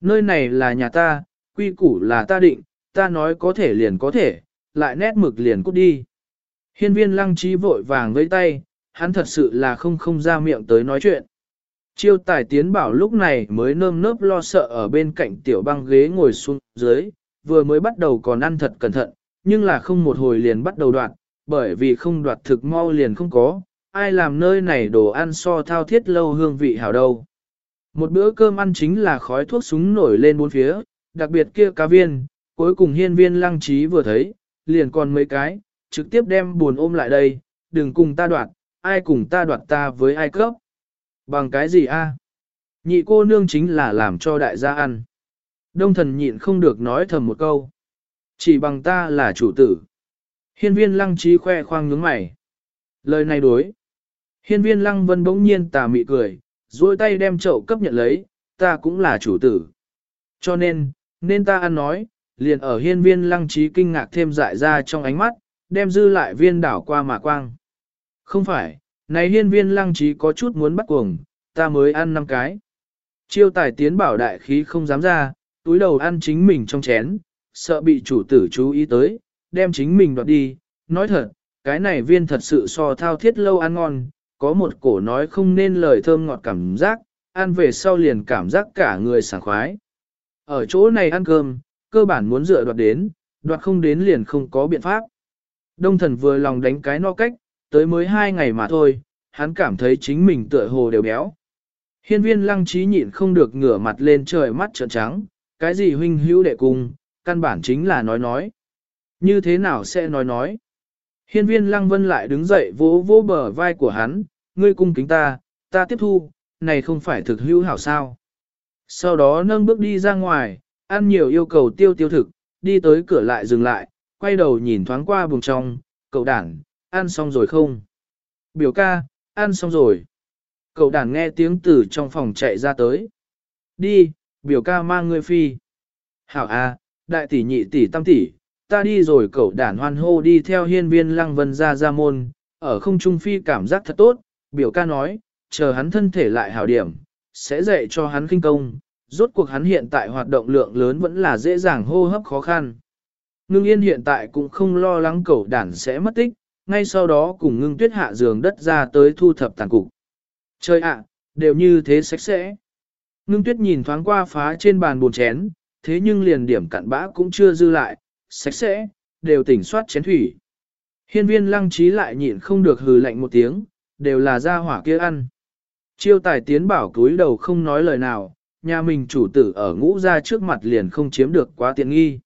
S1: Nơi này là nhà ta, quy củ là ta định, ta nói có thể liền có thể, lại nét mực liền cút đi. Hiên viên lăng trí vội vàng với tay, hắn thật sự là không không ra miệng tới nói chuyện. Chiêu tài tiến bảo lúc này mới nơm nớp lo sợ ở bên cạnh tiểu băng ghế ngồi xuống dưới, vừa mới bắt đầu còn ăn thật cẩn thận, nhưng là không một hồi liền bắt đầu đoạt, bởi vì không đoạt thực mau liền không có, ai làm nơi này đồ ăn so thao thiết lâu hương vị hảo đâu. Một bữa cơm ăn chính là khói thuốc súng nổi lên bốn phía, đặc biệt kia cá viên, cuối cùng hiên viên lăng trí vừa thấy, liền còn mấy cái, trực tiếp đem buồn ôm lại đây, đừng cùng ta đoạt, ai cùng ta đoạt ta với ai cấp. Bằng cái gì a? Nhị cô nương chính là làm cho đại gia ăn. Đông thần nhịn không được nói thầm một câu. Chỉ bằng ta là chủ tử. Hiên viên lăng trí khoe khoang nhướng mày. Lời này đối. Hiên viên lăng vân bỗng nhiên tà mị cười, duỗi tay đem chậu cấp nhận lấy, ta cũng là chủ tử. Cho nên, nên ta ăn nói, liền ở hiên viên lăng trí kinh ngạc thêm dại ra trong ánh mắt, đem dư lại viên đảo qua mà quang. Không phải, này hiên viên lăng trí có chút muốn bắt cuồng, ta mới ăn năm cái. Chiêu tài tiến bảo đại khí không dám ra, túi đầu ăn chính mình trong chén, sợ bị chủ tử chú ý tới, đem chính mình đoạt đi. Nói thật, cái này viên thật sự so thao thiết lâu ăn ngon, có một cổ nói không nên lời thơm ngọt cảm giác, ăn về sau liền cảm giác cả người sảng khoái. Ở chỗ này ăn cơm, cơ bản muốn dựa đoạt đến, đoạt không đến liền không có biện pháp. Đông thần vừa lòng đánh cái no cách, tới mới hai ngày mà thôi, hắn cảm thấy chính mình tựa hồ đều béo. Hiên viên lăng trí nhịn không được ngửa mặt lên trời mắt trợn trắng, cái gì huynh hữu đệ cung, căn bản chính là nói nói. Như thế nào sẽ nói nói? Hiên viên lăng vân lại đứng dậy vỗ vỗ bờ vai của hắn, ngươi cung kính ta, ta tiếp thu, này không phải thực hữu hảo sao. Sau đó nâng bước đi ra ngoài, ăn nhiều yêu cầu tiêu tiêu thực, đi tới cửa lại dừng lại, quay đầu nhìn thoáng qua vùng trong, cậu đảng, ăn xong rồi không? Biểu ca, ăn xong rồi. Cậu đàn nghe tiếng từ trong phòng chạy ra tới. Đi, biểu ca mang ngươi phi. Hảo a, đại tỷ nhị tỷ tam tỷ, ta đi rồi cậu đàn hoan hô đi theo hiên viên lăng vân ra ra môn, ở không trung phi cảm giác thật tốt, biểu ca nói, chờ hắn thân thể lại hảo điểm, sẽ dạy cho hắn kinh công, rốt cuộc hắn hiện tại hoạt động lượng lớn vẫn là dễ dàng hô hấp khó khăn. Ngưng yên hiện tại cũng không lo lắng cậu đàn sẽ mất tích, ngay sau đó cùng ngưng tuyết hạ giường đất ra tới thu thập tàn cục. Trời ạ, đều như thế sạch sẽ. Ngưng tuyết nhìn thoáng qua phá trên bàn bồn chén, thế nhưng liền điểm cặn bã cũng chưa dư lại, sạch sẽ, đều tỉnh soát chén thủy. Hiên viên lăng trí lại nhịn không được hừ lạnh một tiếng, đều là ra hỏa kia ăn. Chiêu tài tiến bảo cúi đầu không nói lời nào, nhà mình chủ tử ở ngũ ra trước mặt liền không chiếm được quá tiện nghi.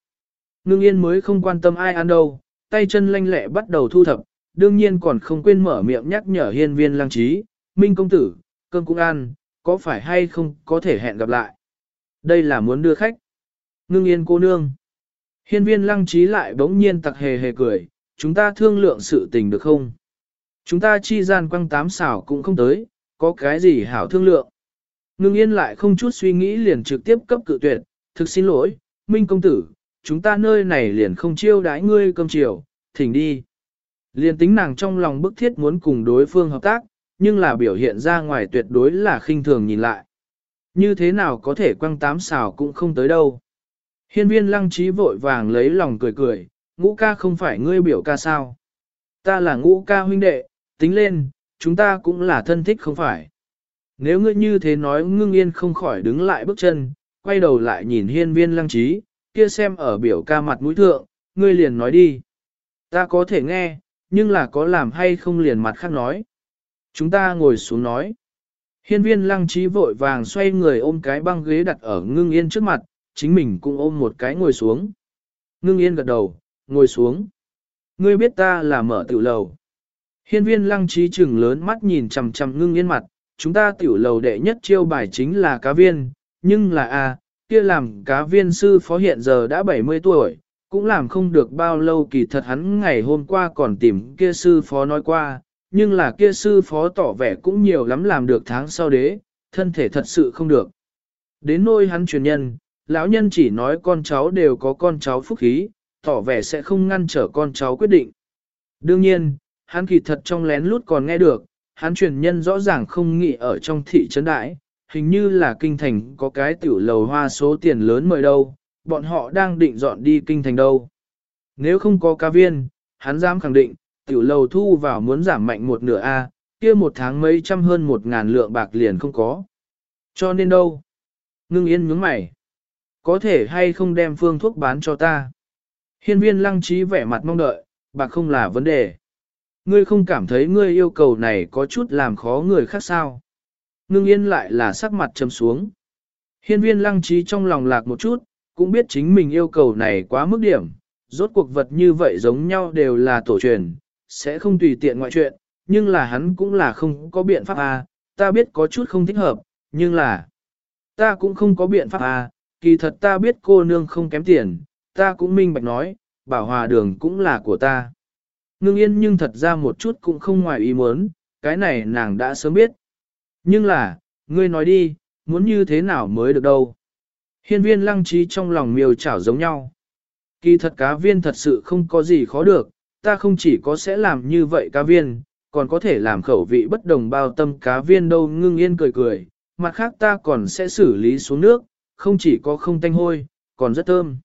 S1: Ngưng yên mới không quan tâm ai ăn đâu, tay chân lanh lẹ bắt đầu thu thập, đương nhiên còn không quên mở miệng nhắc nhở hiên viên lăng trí, Minh công tử, cơm cũng ăn, có phải hay không có thể hẹn gặp lại. Đây là muốn đưa khách. Ngưng yên cô nương. Hiên viên lăng trí lại bỗng nhiên tặc hề hề cười, chúng ta thương lượng sự tình được không? Chúng ta chi gian quăng tám xảo cũng không tới, có cái gì hảo thương lượng. Ngưng yên lại không chút suy nghĩ liền trực tiếp cấp cự tuyệt, thực xin lỗi, Minh công tử, chúng ta nơi này liền không chiêu đãi ngươi cơm chiều, thỉnh đi. Liền tính nàng trong lòng bức thiết muốn cùng đối phương hợp tác, nhưng là biểu hiện ra ngoài tuyệt đối là khinh thường nhìn lại. Như thế nào có thể quăng tám xào cũng không tới đâu. Hiên viên lăng trí vội vàng lấy lòng cười cười, ngũ ca không phải ngươi biểu ca sao. Ta là ngũ ca huynh đệ, tính lên, chúng ta cũng là thân thích không phải. Nếu ngươi như thế nói ngưng yên không khỏi đứng lại bước chân, quay đầu lại nhìn hiên viên lăng trí, kia xem ở biểu ca mặt mũi thượng, ngươi liền nói đi. Ta có thể nghe, nhưng là có làm hay không liền mặt khác nói. Chúng ta ngồi xuống nói. Hiên viên lăng trí vội vàng xoay người ôm cái băng ghế đặt ở ngưng yên trước mặt, chính mình cũng ôm một cái ngồi xuống. Ngưng yên gật đầu, ngồi xuống. Ngươi biết ta là mở tiểu lầu. Hiên viên lăng trí chừng lớn mắt nhìn chằm chằm ngưng yên mặt, chúng ta tiểu lầu đệ nhất chiêu bài chính là cá viên, nhưng là a kia làm cá viên sư phó hiện giờ đã 70 tuổi, cũng làm không được bao lâu kỳ thật hắn ngày hôm qua còn tìm kia sư phó nói qua, nhưng là kia sư phó tỏ vẻ cũng nhiều lắm làm được tháng sau đế, thân thể thật sự không được. Đến nôi hắn truyền nhân, lão nhân chỉ nói con cháu đều có con cháu phúc khí, tỏ vẻ sẽ không ngăn trở con cháu quyết định. Đương nhiên, hắn kỳ thật trong lén lút còn nghe được, hắn truyền nhân rõ ràng không nghĩ ở trong thị trấn đại, hình như là kinh thành có cái tiểu lầu hoa số tiền lớn mời đâu, bọn họ đang định dọn đi kinh thành đâu. Nếu không có ca viên, hắn dám khẳng định, tiểu lầu thu vào muốn giảm mạnh một nửa A, kia một tháng mấy trăm hơn một ngàn lượng bạc liền không có. Cho nên đâu? Ngưng yên nhướng mày. Có thể hay không đem phương thuốc bán cho ta? Hiên viên lăng trí vẻ mặt mong đợi, bạc không là vấn đề. Ngươi không cảm thấy ngươi yêu cầu này có chút làm khó người khác sao? Ngưng yên lại là sắc mặt trầm xuống. Hiên viên lăng trí trong lòng lạc một chút, cũng biết chính mình yêu cầu này quá mức điểm. Rốt cuộc vật như vậy giống nhau đều là tổ truyền, sẽ không tùy tiện ngoại chuyện, nhưng là hắn cũng là không có biện pháp à, ta biết có chút không thích hợp, nhưng là ta cũng không có biện pháp à, kỳ thật ta biết cô nương không kém tiền, ta cũng minh bạch nói, bảo hòa đường cũng là của ta. Ngưng yên nhưng thật ra một chút cũng không ngoài ý muốn, cái này nàng đã sớm biết. Nhưng là, ngươi nói đi, muốn như thế nào mới được đâu. Hiên viên lăng trí trong lòng miêu chảo giống nhau. Kỳ thật cá viên thật sự không có gì khó được, ta không chỉ có sẽ làm như vậy cá viên, còn có thể làm khẩu vị bất đồng bao tâm cá viên đâu ngưng yên cười cười, mặt khác ta còn sẽ xử lý xuống nước, không chỉ có không tanh hôi, còn rất thơm.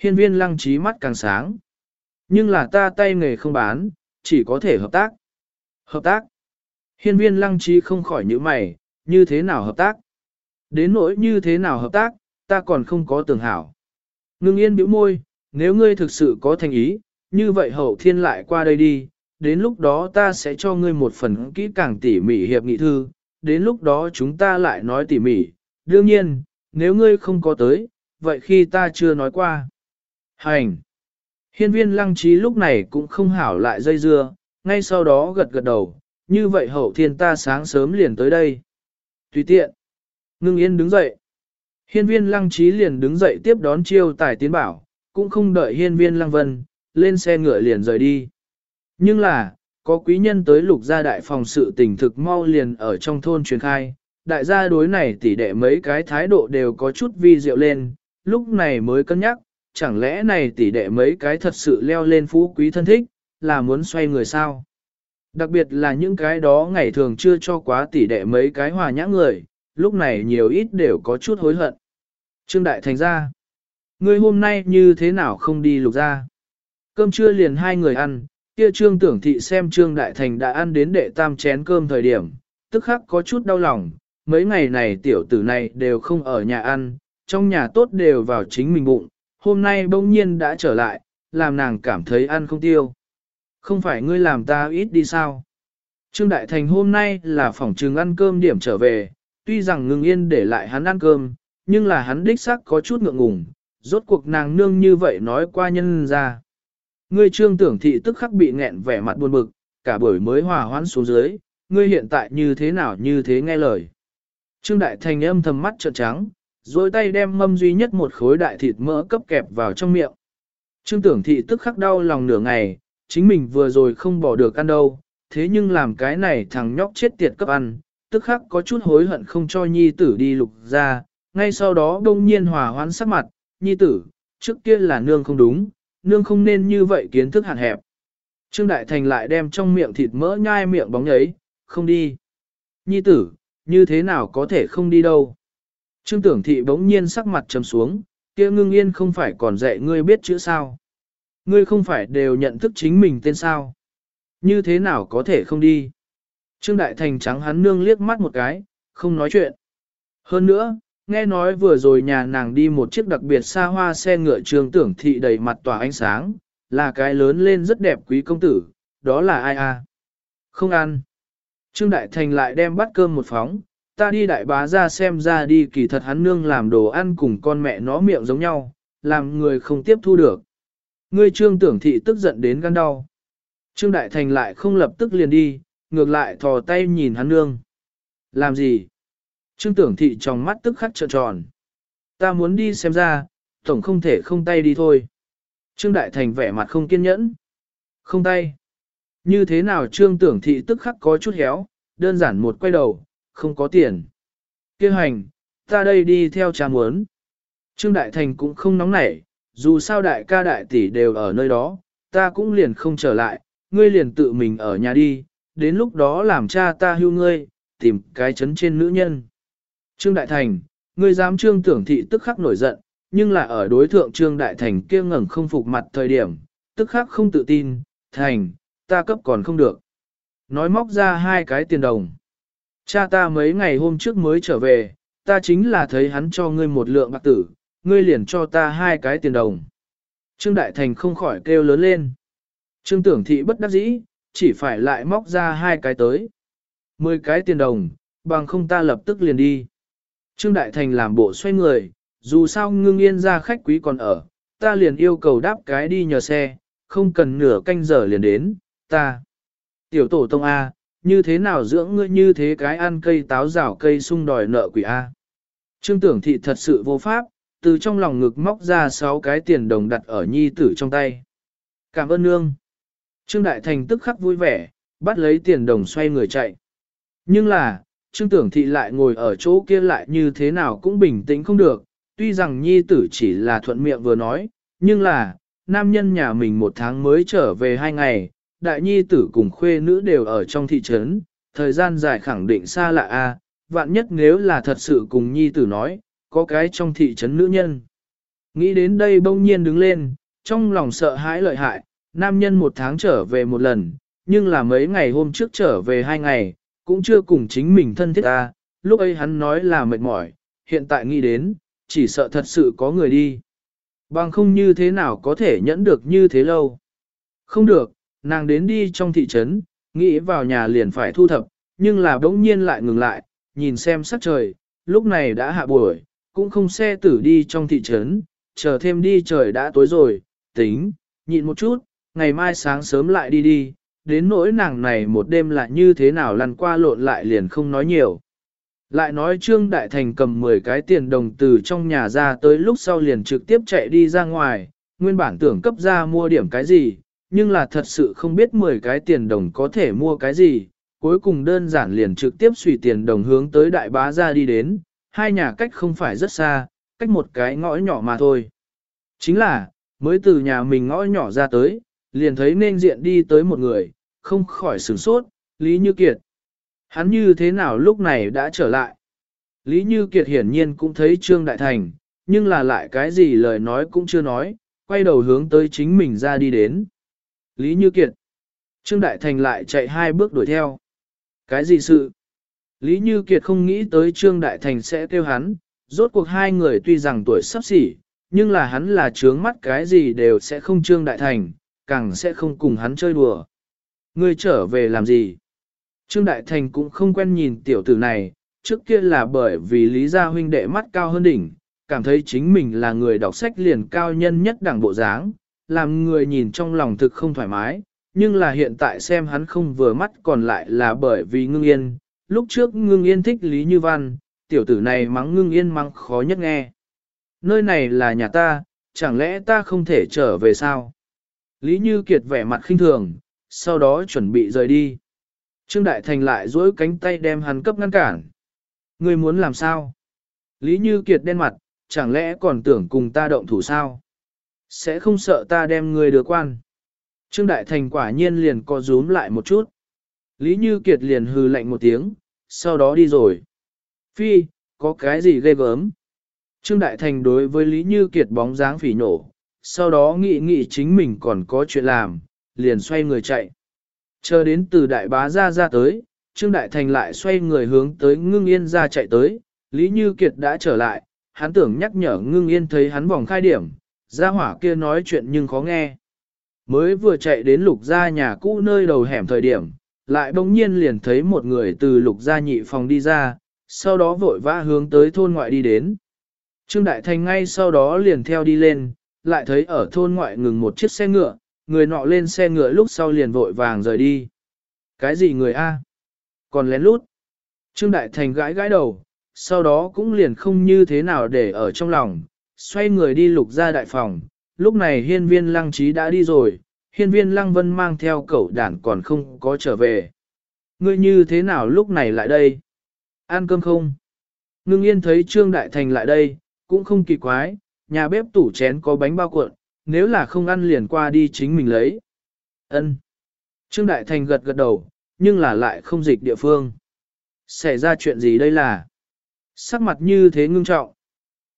S1: Hiên viên lăng trí mắt càng sáng. Nhưng là ta tay nghề không bán, chỉ có thể hợp tác. Hợp tác. Hiên viên lăng trí không khỏi những mày, như thế nào hợp tác? Đến nỗi như thế nào hợp tác, ta còn không có tưởng hảo. Ngưng yên bĩu môi, nếu ngươi thực sự có thành ý, như vậy hậu thiên lại qua đây đi, đến lúc đó ta sẽ cho ngươi một phần kỹ càng tỉ mỉ hiệp nghị thư, đến lúc đó chúng ta lại nói tỉ mỉ. Đương nhiên, nếu ngươi không có tới, vậy khi ta chưa nói qua. Hành! Hiên viên lăng trí lúc này cũng không hảo lại dây dưa, ngay sau đó gật gật đầu, như vậy hậu thiên ta sáng sớm liền tới đây. Tùy tiện! Ngưng yên đứng dậy. Hiên viên lăng trí liền đứng dậy tiếp đón chiêu tài tiến bảo, cũng không đợi hiên viên lăng vân, lên xe ngựa liền rời đi. Nhưng là, có quý nhân tới lục gia đại phòng sự tình thực mau liền ở trong thôn truyền khai, đại gia đối này tỷ đệ mấy cái thái độ đều có chút vi diệu lên, lúc này mới cân nhắc, chẳng lẽ này tỷ đệ mấy cái thật sự leo lên phú quý thân thích, là muốn xoay người sao? Đặc biệt là những cái đó ngày thường chưa cho quá tỷ đệ mấy cái hòa nhã người, lúc này nhiều ít đều có chút hối hận. Trương Đại Thành ra, ngươi hôm nay như thế nào không đi lục ra? Cơm trưa liền hai người ăn, kia Trương Tưởng Thị xem Trương Đại Thành đã ăn đến đệ tam chén cơm thời điểm, tức khắc có chút đau lòng, mấy ngày này tiểu tử này đều không ở nhà ăn, trong nhà tốt đều vào chính mình bụng, hôm nay bỗng nhiên đã trở lại, làm nàng cảm thấy ăn không tiêu. Không phải ngươi làm ta ít đi sao? Trương Đại Thành hôm nay là phòng trường ăn cơm điểm trở về, tuy rằng ngừng yên để lại hắn ăn cơm, nhưng là hắn đích xác có chút ngượng ngùng, rốt cuộc nàng nương như vậy nói qua nhân ra. Ngươi trương tưởng thị tức khắc bị nghẹn vẻ mặt buồn bực, cả buổi mới hòa hoãn xuống dưới, ngươi hiện tại như thế nào như thế nghe lời. Trương Đại Thành âm thầm mắt trợn trắng, rồi tay đem mâm duy nhất một khối đại thịt mỡ cấp kẹp vào trong miệng. Trương tưởng thị tức khắc đau lòng nửa ngày, chính mình vừa rồi không bỏ được ăn đâu, thế nhưng làm cái này thằng nhóc chết tiệt cấp ăn, tức khắc có chút hối hận không cho nhi tử đi lục ra, ngay sau đó đông nhiên hòa hoãn sắc mặt, nhi tử, trước kia là nương không đúng, nương không nên như vậy kiến thức hạn hẹp. Trương Đại Thành lại đem trong miệng thịt mỡ nhai miệng bóng nhấy, không đi. Nhi tử, như thế nào có thể không đi đâu. Trương Tưởng Thị bỗng nhiên sắc mặt trầm xuống, kia ngưng yên không phải còn dạy ngươi biết chữ sao. Ngươi không phải đều nhận thức chính mình tên sao. Như thế nào có thể không đi. Trương Đại Thành trắng hắn nương liếc mắt một cái, không nói chuyện. Hơn nữa, nghe nói vừa rồi nhà nàng đi một chiếc đặc biệt xa hoa xe ngựa trường tưởng thị đầy mặt tỏa ánh sáng, là cái lớn lên rất đẹp quý công tử, đó là ai à? Không ăn. Trương Đại Thành lại đem bát cơm một phóng, ta đi đại bá ra xem ra đi kỳ thật hắn nương làm đồ ăn cùng con mẹ nó miệng giống nhau, làm người không tiếp thu được. Ngươi trương tưởng thị tức giận đến gan đau. Trương Đại Thành lại không lập tức liền đi, ngược lại thò tay nhìn hắn nương. Làm gì? Trương tưởng thị trong mắt tức khắc trợn tròn. Ta muốn đi xem ra, tổng không thể không tay đi thôi. Trương Đại Thành vẻ mặt không kiên nhẫn. Không tay. Như thế nào trương tưởng thị tức khắc có chút héo, đơn giản một quay đầu, không có tiền. Kêu hành, ta đây đi theo cha muốn. Trương Đại Thành cũng không nóng nảy, dù sao đại ca đại tỷ đều ở nơi đó, ta cũng liền không trở lại, ngươi liền tự mình ở nhà đi, đến lúc đó làm cha ta hưu ngươi, tìm cái chấn trên nữ nhân. Trương Đại Thành, ngươi dám trương tưởng thị tức khắc nổi giận, nhưng là ở đối thượng trương Đại Thành kia ngẩng không phục mặt thời điểm, tức khắc không tự tin, Thành, ta cấp còn không được. Nói móc ra hai cái tiền đồng. Cha ta mấy ngày hôm trước mới trở về, ta chính là thấy hắn cho ngươi một lượng bạc tử, ngươi liền cho ta hai cái tiền đồng. Trương Đại Thành không khỏi kêu lớn lên. Trương Tưởng Thị bất đắc dĩ, chỉ phải lại móc ra hai cái tới. Mười cái tiền đồng, bằng không ta lập tức liền đi. Trương Đại Thành làm bộ xoay người, dù sao ngưng yên ra khách quý còn ở, ta liền yêu cầu đáp cái đi nhờ xe, không cần nửa canh giờ liền đến, ta. Tiểu tổ tông A, như thế nào dưỡng ngươi như thế cái ăn cây táo rào cây sung đòi nợ quỷ A. Trương tưởng thị thật sự vô pháp, từ trong lòng ngực móc ra sáu cái tiền đồng đặt ở nhi tử trong tay. Cảm ơn nương. Trương Đại Thành tức khắc vui vẻ, bắt lấy tiền đồng xoay người chạy. Nhưng là, Trương Tưởng Thị lại ngồi ở chỗ kia lại như thế nào cũng bình tĩnh không được, tuy rằng nhi tử chỉ là thuận miệng vừa nói, nhưng là, nam nhân nhà mình một tháng mới trở về hai ngày, đại nhi tử cùng khuê nữ đều ở trong thị trấn, thời gian dài khẳng định xa lạ a vạn nhất nếu là thật sự cùng nhi tử nói, có cái trong thị trấn nữ nhân. Nghĩ đến đây bỗng nhiên đứng lên, trong lòng sợ hãi lợi hại, nam nhân một tháng trở về một lần, nhưng là mấy ngày hôm trước trở về hai ngày, cũng chưa cùng chính mình thân thiết ta, lúc ấy hắn nói là mệt mỏi, hiện tại nghĩ đến, chỉ sợ thật sự có người đi. Bằng không như thế nào có thể nhẫn được như thế lâu. Không được, nàng đến đi trong thị trấn, nghĩ vào nhà liền phải thu thập, nhưng là bỗng nhiên lại ngừng lại, nhìn xem sắc trời, lúc này đã hạ buổi, cũng không xe tử đi trong thị trấn, chờ thêm đi trời đã tối rồi, tính, nhịn một chút, ngày mai sáng sớm lại đi đi, đến nỗi nàng này một đêm lại như thế nào lăn qua lộn lại liền không nói nhiều. Lại nói Trương Đại Thành cầm 10 cái tiền đồng từ trong nhà ra tới lúc sau liền trực tiếp chạy đi ra ngoài, nguyên bản tưởng cấp ra mua điểm cái gì, nhưng là thật sự không biết 10 cái tiền đồng có thể mua cái gì, cuối cùng đơn giản liền trực tiếp xùy tiền đồng hướng tới đại bá ra đi đến, hai nhà cách không phải rất xa, cách một cái ngõ nhỏ mà thôi. Chính là, mới từ nhà mình ngõ nhỏ ra tới, liền thấy nên diện đi tới một người, không khỏi sửng sốt, Lý Như Kiệt. Hắn như thế nào lúc này đã trở lại? Lý Như Kiệt hiển nhiên cũng thấy Trương Đại Thành, nhưng là lại cái gì lời nói cũng chưa nói, quay đầu hướng tới chính mình ra đi đến. Lý Như Kiệt. Trương Đại Thành lại chạy hai bước đuổi theo. Cái gì sự? Lý Như Kiệt không nghĩ tới Trương Đại Thành sẽ kêu hắn, rốt cuộc hai người tuy rằng tuổi sắp xỉ, nhưng là hắn là trướng mắt cái gì đều sẽ không Trương Đại Thành, càng sẽ không cùng hắn chơi đùa. Ngươi trở về làm gì? Trương Đại Thành cũng không quen nhìn tiểu tử này, trước kia là bởi vì Lý Gia huynh đệ mắt cao hơn đỉnh, cảm thấy chính mình là người đọc sách liền cao nhân nhất đẳng bộ dáng, làm người nhìn trong lòng thực không thoải mái, nhưng là hiện tại xem hắn không vừa mắt còn lại là bởi vì ngưng yên, lúc trước ngưng yên thích Lý Như Văn, tiểu tử này mắng ngưng yên mắng khó nhất nghe. Nơi này là nhà ta, chẳng lẽ ta không thể trở về sao? Lý Như Kiệt vẻ mặt khinh thường, sau đó chuẩn bị rời đi. Trương Đại Thành lại duỗi cánh tay đem hắn cấp ngăn cản. Ngươi muốn làm sao? Lý Như Kiệt đen mặt, chẳng lẽ còn tưởng cùng ta động thủ sao? Sẽ không sợ ta đem ngươi đưa quan. Trương Đại Thành quả nhiên liền co rúm lại một chút. Lý Như Kiệt liền hừ lạnh một tiếng, sau đó đi rồi. Phi, có cái gì ghê gớm? Trương Đại Thành đối với Lý Như Kiệt bóng dáng phỉ nổ, sau đó nghĩ nghĩ chính mình còn có chuyện làm, liền xoay người chạy. Chờ đến từ đại bá ra ra tới, Trương Đại Thành lại xoay người hướng tới ngưng yên ra chạy tới, Lý Như Kiệt đã trở lại, hắn tưởng nhắc nhở ngưng yên thấy hắn vòng khai điểm, ra hỏa kia nói chuyện nhưng khó nghe. Mới vừa chạy đến lục gia nhà cũ nơi đầu hẻm thời điểm, lại bỗng nhiên liền thấy một người từ lục gia nhị phòng đi ra, sau đó vội vã hướng tới thôn ngoại đi đến. Trương Đại Thành ngay sau đó liền theo đi lên, lại thấy ở thôn ngoại ngừng một chiếc xe ngựa, người nọ lên xe ngựa lúc sau liền vội vàng rời đi. Cái gì người A? Còn lén lút. Trương Đại Thành gãi gãi đầu, sau đó cũng liền không như thế nào để ở trong lòng, xoay người đi lục ra đại phòng. Lúc này hiên viên lăng trí đã đi rồi, hiên viên lăng vân mang theo cậu đản còn không có trở về. Ngươi như thế nào lúc này lại đây? Ăn cơm không? Ngưng yên thấy Trương Đại Thành lại đây, cũng không kỳ quái, nhà bếp tủ chén có bánh bao cuộn, nếu là không ăn liền qua đi chính mình lấy. Ân. Trương Đại Thành gật gật đầu, nhưng là lại không dịch địa phương. Xảy ra chuyện gì đây là? Sắc mặt như thế ngưng trọng.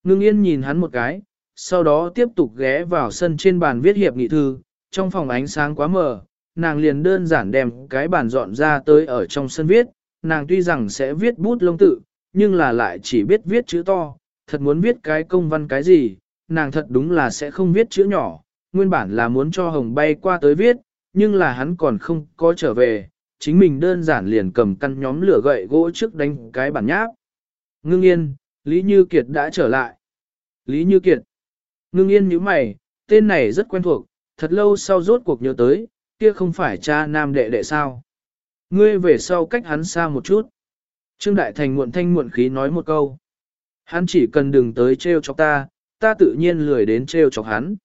S1: Ngưng yên nhìn hắn một cái, sau đó tiếp tục ghé vào sân trên bàn viết hiệp nghị thư, trong phòng ánh sáng quá mờ, nàng liền đơn giản đem cái bàn dọn ra tới ở trong sân viết, nàng tuy rằng sẽ viết bút lông tự, nhưng là lại chỉ biết viết chữ to, thật muốn viết cái công văn cái gì, nàng thật đúng là sẽ không viết chữ nhỏ, nguyên bản là muốn cho Hồng bay qua tới viết, nhưng là hắn còn không có trở về, chính mình đơn giản liền cầm căn nhóm lửa gậy gỗ trước đánh cái bản nháp. Ngưng yên, Lý Như Kiệt đã trở lại. Lý Như Kiệt. Ngưng yên như mày, tên này rất quen thuộc, thật lâu sau rốt cuộc nhớ tới, kia không phải cha nam đệ đệ sao. Ngươi về sau cách hắn xa một chút. Trương Đại Thành muộn thanh muộn khí nói một câu. Hắn chỉ cần đừng tới trêu chọc ta, ta tự nhiên lười đến trêu chọc hắn.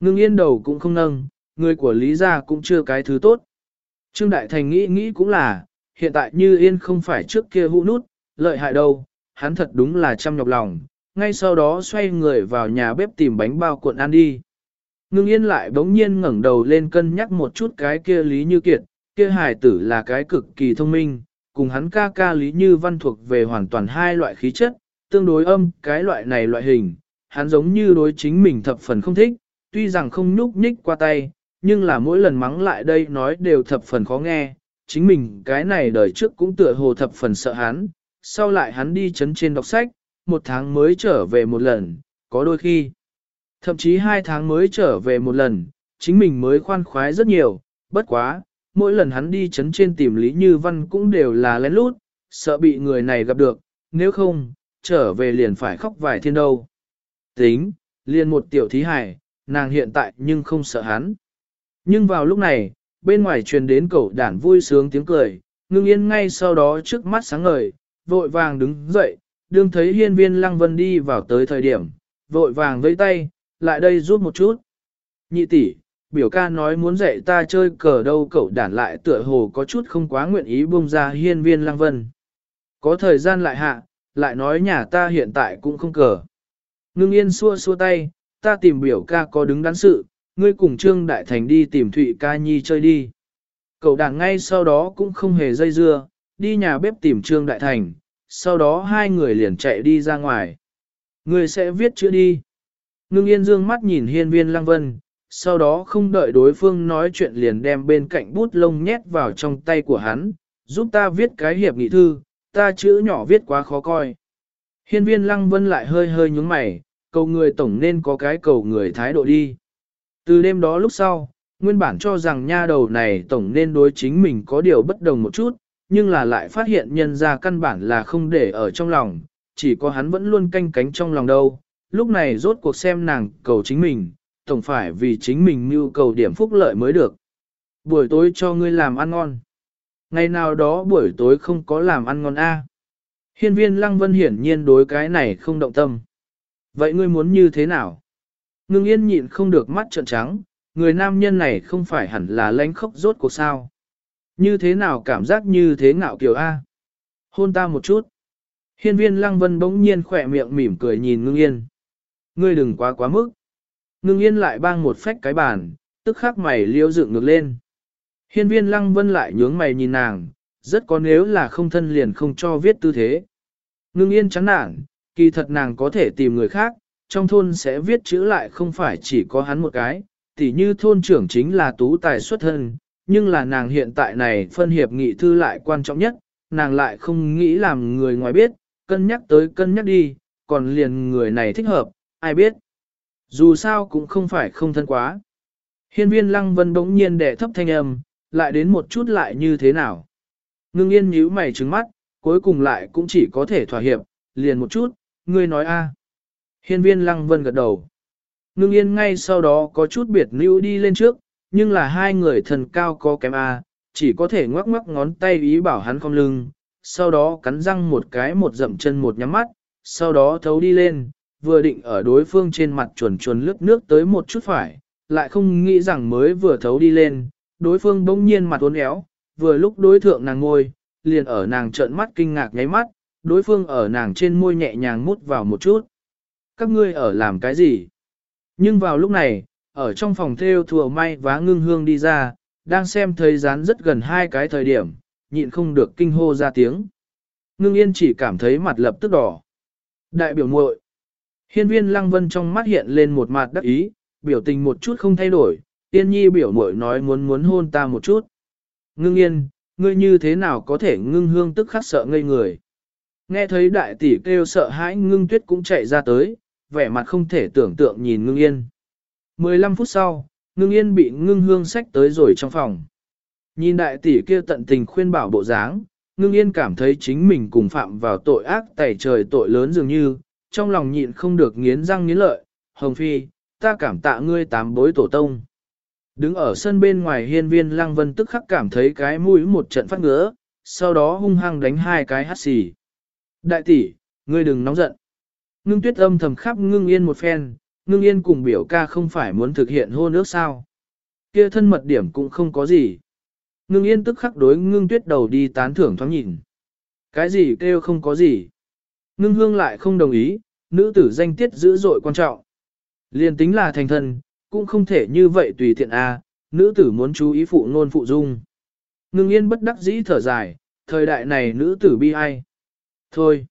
S1: Ngưng yên đầu cũng không nâng, người của Lý gia cũng chưa cái thứ tốt. Trương Đại Thành nghĩ nghĩ cũng là, hiện tại như yên không phải trước kia hũ nút, lợi hại đâu, hắn thật đúng là chăm nhọc lòng, ngay sau đó xoay người vào nhà bếp tìm bánh bao cuộn ăn đi. Ngưng yên lại bỗng nhiên ngẩng đầu lên cân nhắc một chút cái kia Lý Như Kiệt, kia hài tử là cái cực kỳ thông minh, cùng hắn ca ca Lý Như Văn thuộc về hoàn toàn hai loại khí chất, tương đối âm cái loại này loại hình, hắn giống như đối chính mình thập phần không thích, tuy rằng không nhúc nhích qua tay, nhưng là mỗi lần mắng lại đây nói đều thập phần khó nghe, chính mình cái này đời trước cũng tựa hồ thập phần sợ hắn, sau lại hắn đi chấn trên đọc sách, một tháng mới trở về một lần, có đôi khi, thậm chí hai tháng mới trở về một lần, chính mình mới khoan khoái rất nhiều, bất quá, mỗi lần hắn đi chấn trên tìm Lý Như Văn cũng đều là lén lút, sợ bị người này gặp được, nếu không, trở về liền phải khóc vài thiên đâu. Tính, liền một tiểu thí hài, nàng hiện tại nhưng không sợ hắn. Nhưng vào lúc này, bên ngoài truyền đến cậu đản vui sướng tiếng cười, ngưng yên ngay sau đó trước mắt sáng ngời, vội vàng đứng dậy, đương thấy hiên viên lăng vân đi vào tới thời điểm, vội vàng vẫy tay, lại đây giúp một chút. Nhị tỷ, biểu ca nói muốn dạy ta chơi cờ đâu cậu đản lại tựa hồ có chút không quá nguyện ý buông ra hiên viên lăng vân. Có thời gian lại hạ, lại nói nhà ta hiện tại cũng không cờ. Ngưng yên xua xua tay, ta tìm biểu ca có đứng đắn sự, ngươi cùng Trương Đại Thành đi tìm Thụy ca nhi chơi đi. Cậu đảng ngay sau đó cũng không hề dây dưa, đi nhà bếp tìm Trương Đại Thành, sau đó hai người liền chạy đi ra ngoài. Ngươi sẽ viết chữ đi. Ngưng yên dương mắt nhìn hiên viên lăng vân, sau đó không đợi đối phương nói chuyện liền đem bên cạnh bút lông nhét vào trong tay của hắn, giúp ta viết cái hiệp nghị thư, ta chữ nhỏ viết quá khó coi. Hiên viên lăng vân lại hơi hơi nhúng mày, cầu người tổng nên có cái cầu người thái độ đi. Từ đêm đó lúc sau, nguyên bản cho rằng nha đầu này tổng nên đối chính mình có điều bất đồng một chút, nhưng là lại phát hiện nhân ra căn bản là không để ở trong lòng, chỉ có hắn vẫn luôn canh cánh trong lòng đâu. Lúc này rốt cuộc xem nàng cầu chính mình, tổng phải vì chính mình mưu cầu điểm phúc lợi mới được. Buổi tối cho ngươi làm ăn ngon. Ngày nào đó buổi tối không có làm ăn ngon a. Hiên viên Lăng Vân hiển nhiên đối cái này không động tâm. Vậy ngươi muốn như thế nào? Ngưng yên nhịn không được mắt trợn trắng, người nam nhân này không phải hẳn là lãnh khốc rốt cuộc sao. Như thế nào cảm giác như thế ngạo kiều A? Hôn ta một chút. Hiên viên lăng vân bỗng nhiên khỏe miệng mỉm cười nhìn ngưng yên. Ngươi đừng quá quá mức. Ngưng yên lại bang một phách cái bàn, tức khắc mày liêu dựng ngược lên. Hiên viên lăng vân lại nhướng mày nhìn nàng, rất có nếu là không thân liền không cho viết tư thế. Ngưng yên chán nản, kỳ thật nàng có thể tìm người khác, trong thôn sẽ viết chữ lại không phải chỉ có hắn một cái, tỉ như thôn trưởng chính là tú tài xuất thân, nhưng là nàng hiện tại này phân hiệp nghị thư lại quan trọng nhất, nàng lại không nghĩ làm người ngoài biết, cân nhắc tới cân nhắc đi, còn liền người này thích hợp, ai biết. Dù sao cũng không phải không thân quá. Hiên viên lăng vân bỗng nhiên đẻ thấp thanh âm, lại đến một chút lại như thế nào. Ngưng yên nhíu mày trứng mắt, cuối cùng lại cũng chỉ có thể thỏa hiệp, liền một chút, ngươi nói a. Hiên viên lăng vân gật đầu. Ngưng yên ngay sau đó có chút biệt lưu đi lên trước, nhưng là hai người thần cao có kém A, chỉ có thể ngoắc ngoắc ngón tay ý bảo hắn không lưng, sau đó cắn răng một cái một dậm chân một nhắm mắt, sau đó thấu đi lên, vừa định ở đối phương trên mặt chuồn chuồn lướt nước tới một chút phải, lại không nghĩ rằng mới vừa thấu đi lên, đối phương bỗng nhiên mặt uốn éo, vừa lúc đối thượng nàng ngồi, liền ở nàng trợn mắt kinh ngạc nháy mắt, đối phương ở nàng trên môi nhẹ nhàng mút vào một chút. Các ngươi ở làm cái gì? Nhưng vào lúc này, ở trong phòng theo thừa may vá ngưng hương đi ra, đang xem thời gian rất gần hai cái thời điểm, nhịn không được kinh hô ra tiếng. Ngưng yên chỉ cảm thấy mặt lập tức đỏ. Đại biểu muội Hiên viên lăng vân trong mắt hiện lên một mặt đắc ý, biểu tình một chút không thay đổi, tiên nhi biểu muội nói muốn muốn hôn ta một chút. Ngưng yên, ngươi như thế nào có thể ngưng hương tức khắc sợ ngây người. Nghe thấy đại tỷ kêu sợ hãi ngưng tuyết cũng chạy ra tới, vẻ mặt không thể tưởng tượng nhìn ngưng yên. 15 phút sau, ngưng yên bị ngưng hương sách tới rồi trong phòng. Nhìn đại tỷ kia tận tình khuyên bảo bộ dáng, ngưng yên cảm thấy chính mình cùng phạm vào tội ác tẩy trời tội lớn dường như, trong lòng nhịn không được nghiến răng nghiến lợi, hồng phi, ta cảm tạ ngươi tám bối tổ tông. Đứng ở sân bên ngoài hiên viên lăng vân tức khắc cảm thấy cái mũi một trận phát ngứa, sau đó hung hăng đánh hai cái hát xì. Đại tỷ, ngươi đừng nóng giận. Ngưng tuyết âm thầm khắp ngưng yên một phen, ngưng yên cùng biểu ca không phải muốn thực hiện hôn ước sao. Kia thân mật điểm cũng không có gì. Ngưng yên tức khắc đối ngưng tuyết đầu đi tán thưởng thoáng nhìn. Cái gì kêu không có gì. Ngưng hương lại không đồng ý, nữ tử danh tiết dữ dội quan trọng. Liên tính là thành thân, cũng không thể như vậy tùy tiện a, nữ tử muốn chú ý phụ ngôn phụ dung. Ngưng yên bất đắc dĩ thở dài, thời đại này nữ tử bi ai. Thôi.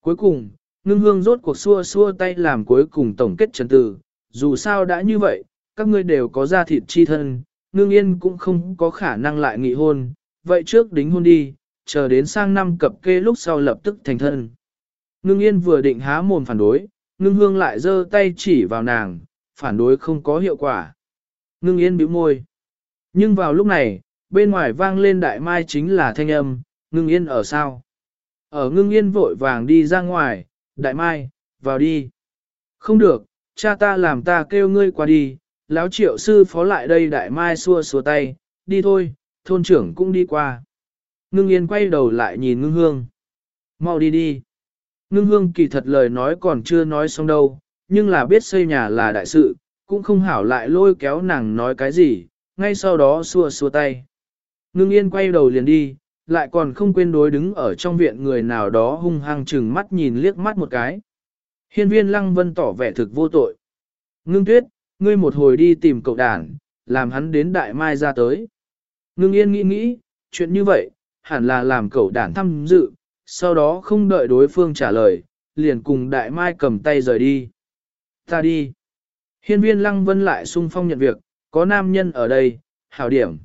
S1: Cuối cùng, ngưng hương rốt cuộc xua xua tay làm cuối cùng tổng kết trần tử, dù sao đã như vậy, các ngươi đều có gia thịt chi thân, ngưng yên cũng không có khả năng lại nghị hôn, vậy trước đính hôn đi, chờ đến sang năm cập kê lúc sau lập tức thành thân. Ngưng yên vừa định há mồm phản đối, ngưng hương lại giơ tay chỉ vào nàng, phản đối không có hiệu quả. Ngưng yên bĩu môi. Nhưng vào lúc này, bên ngoài vang lên đại mai chính là thanh âm, ngưng yên ở sao? Ở ngưng yên vội vàng đi ra ngoài, đại mai, vào đi. Không được, cha ta làm ta kêu ngươi qua đi, lão triệu sư phó lại đây đại mai xua xua tay, đi thôi, thôn trưởng cũng đi qua. Ngưng yên quay đầu lại nhìn ngưng hương. Mau đi đi. Ngưng hương kỳ thật lời nói còn chưa nói xong đâu, nhưng là biết xây nhà là đại sự, cũng không hảo lại lôi kéo nàng nói cái gì, ngay sau đó xua xua tay. Ngưng yên quay đầu liền đi, lại còn không quên đối đứng ở trong viện người nào đó hung hăng chừng mắt nhìn liếc mắt một cái. Hiên viên lăng vân tỏ vẻ thực vô tội. Ngưng tuyết, ngươi một hồi đi tìm cậu đàn, làm hắn đến đại mai ra tới. Ngưng yên nghĩ nghĩ, chuyện như vậy, hẳn là làm cậu đàn thăm dự, sau đó không đợi đối phương trả lời, liền cùng đại mai cầm tay rời đi. Ta đi. Hiên viên lăng vân lại sung phong nhận việc, có nam nhân ở đây, hảo điểm.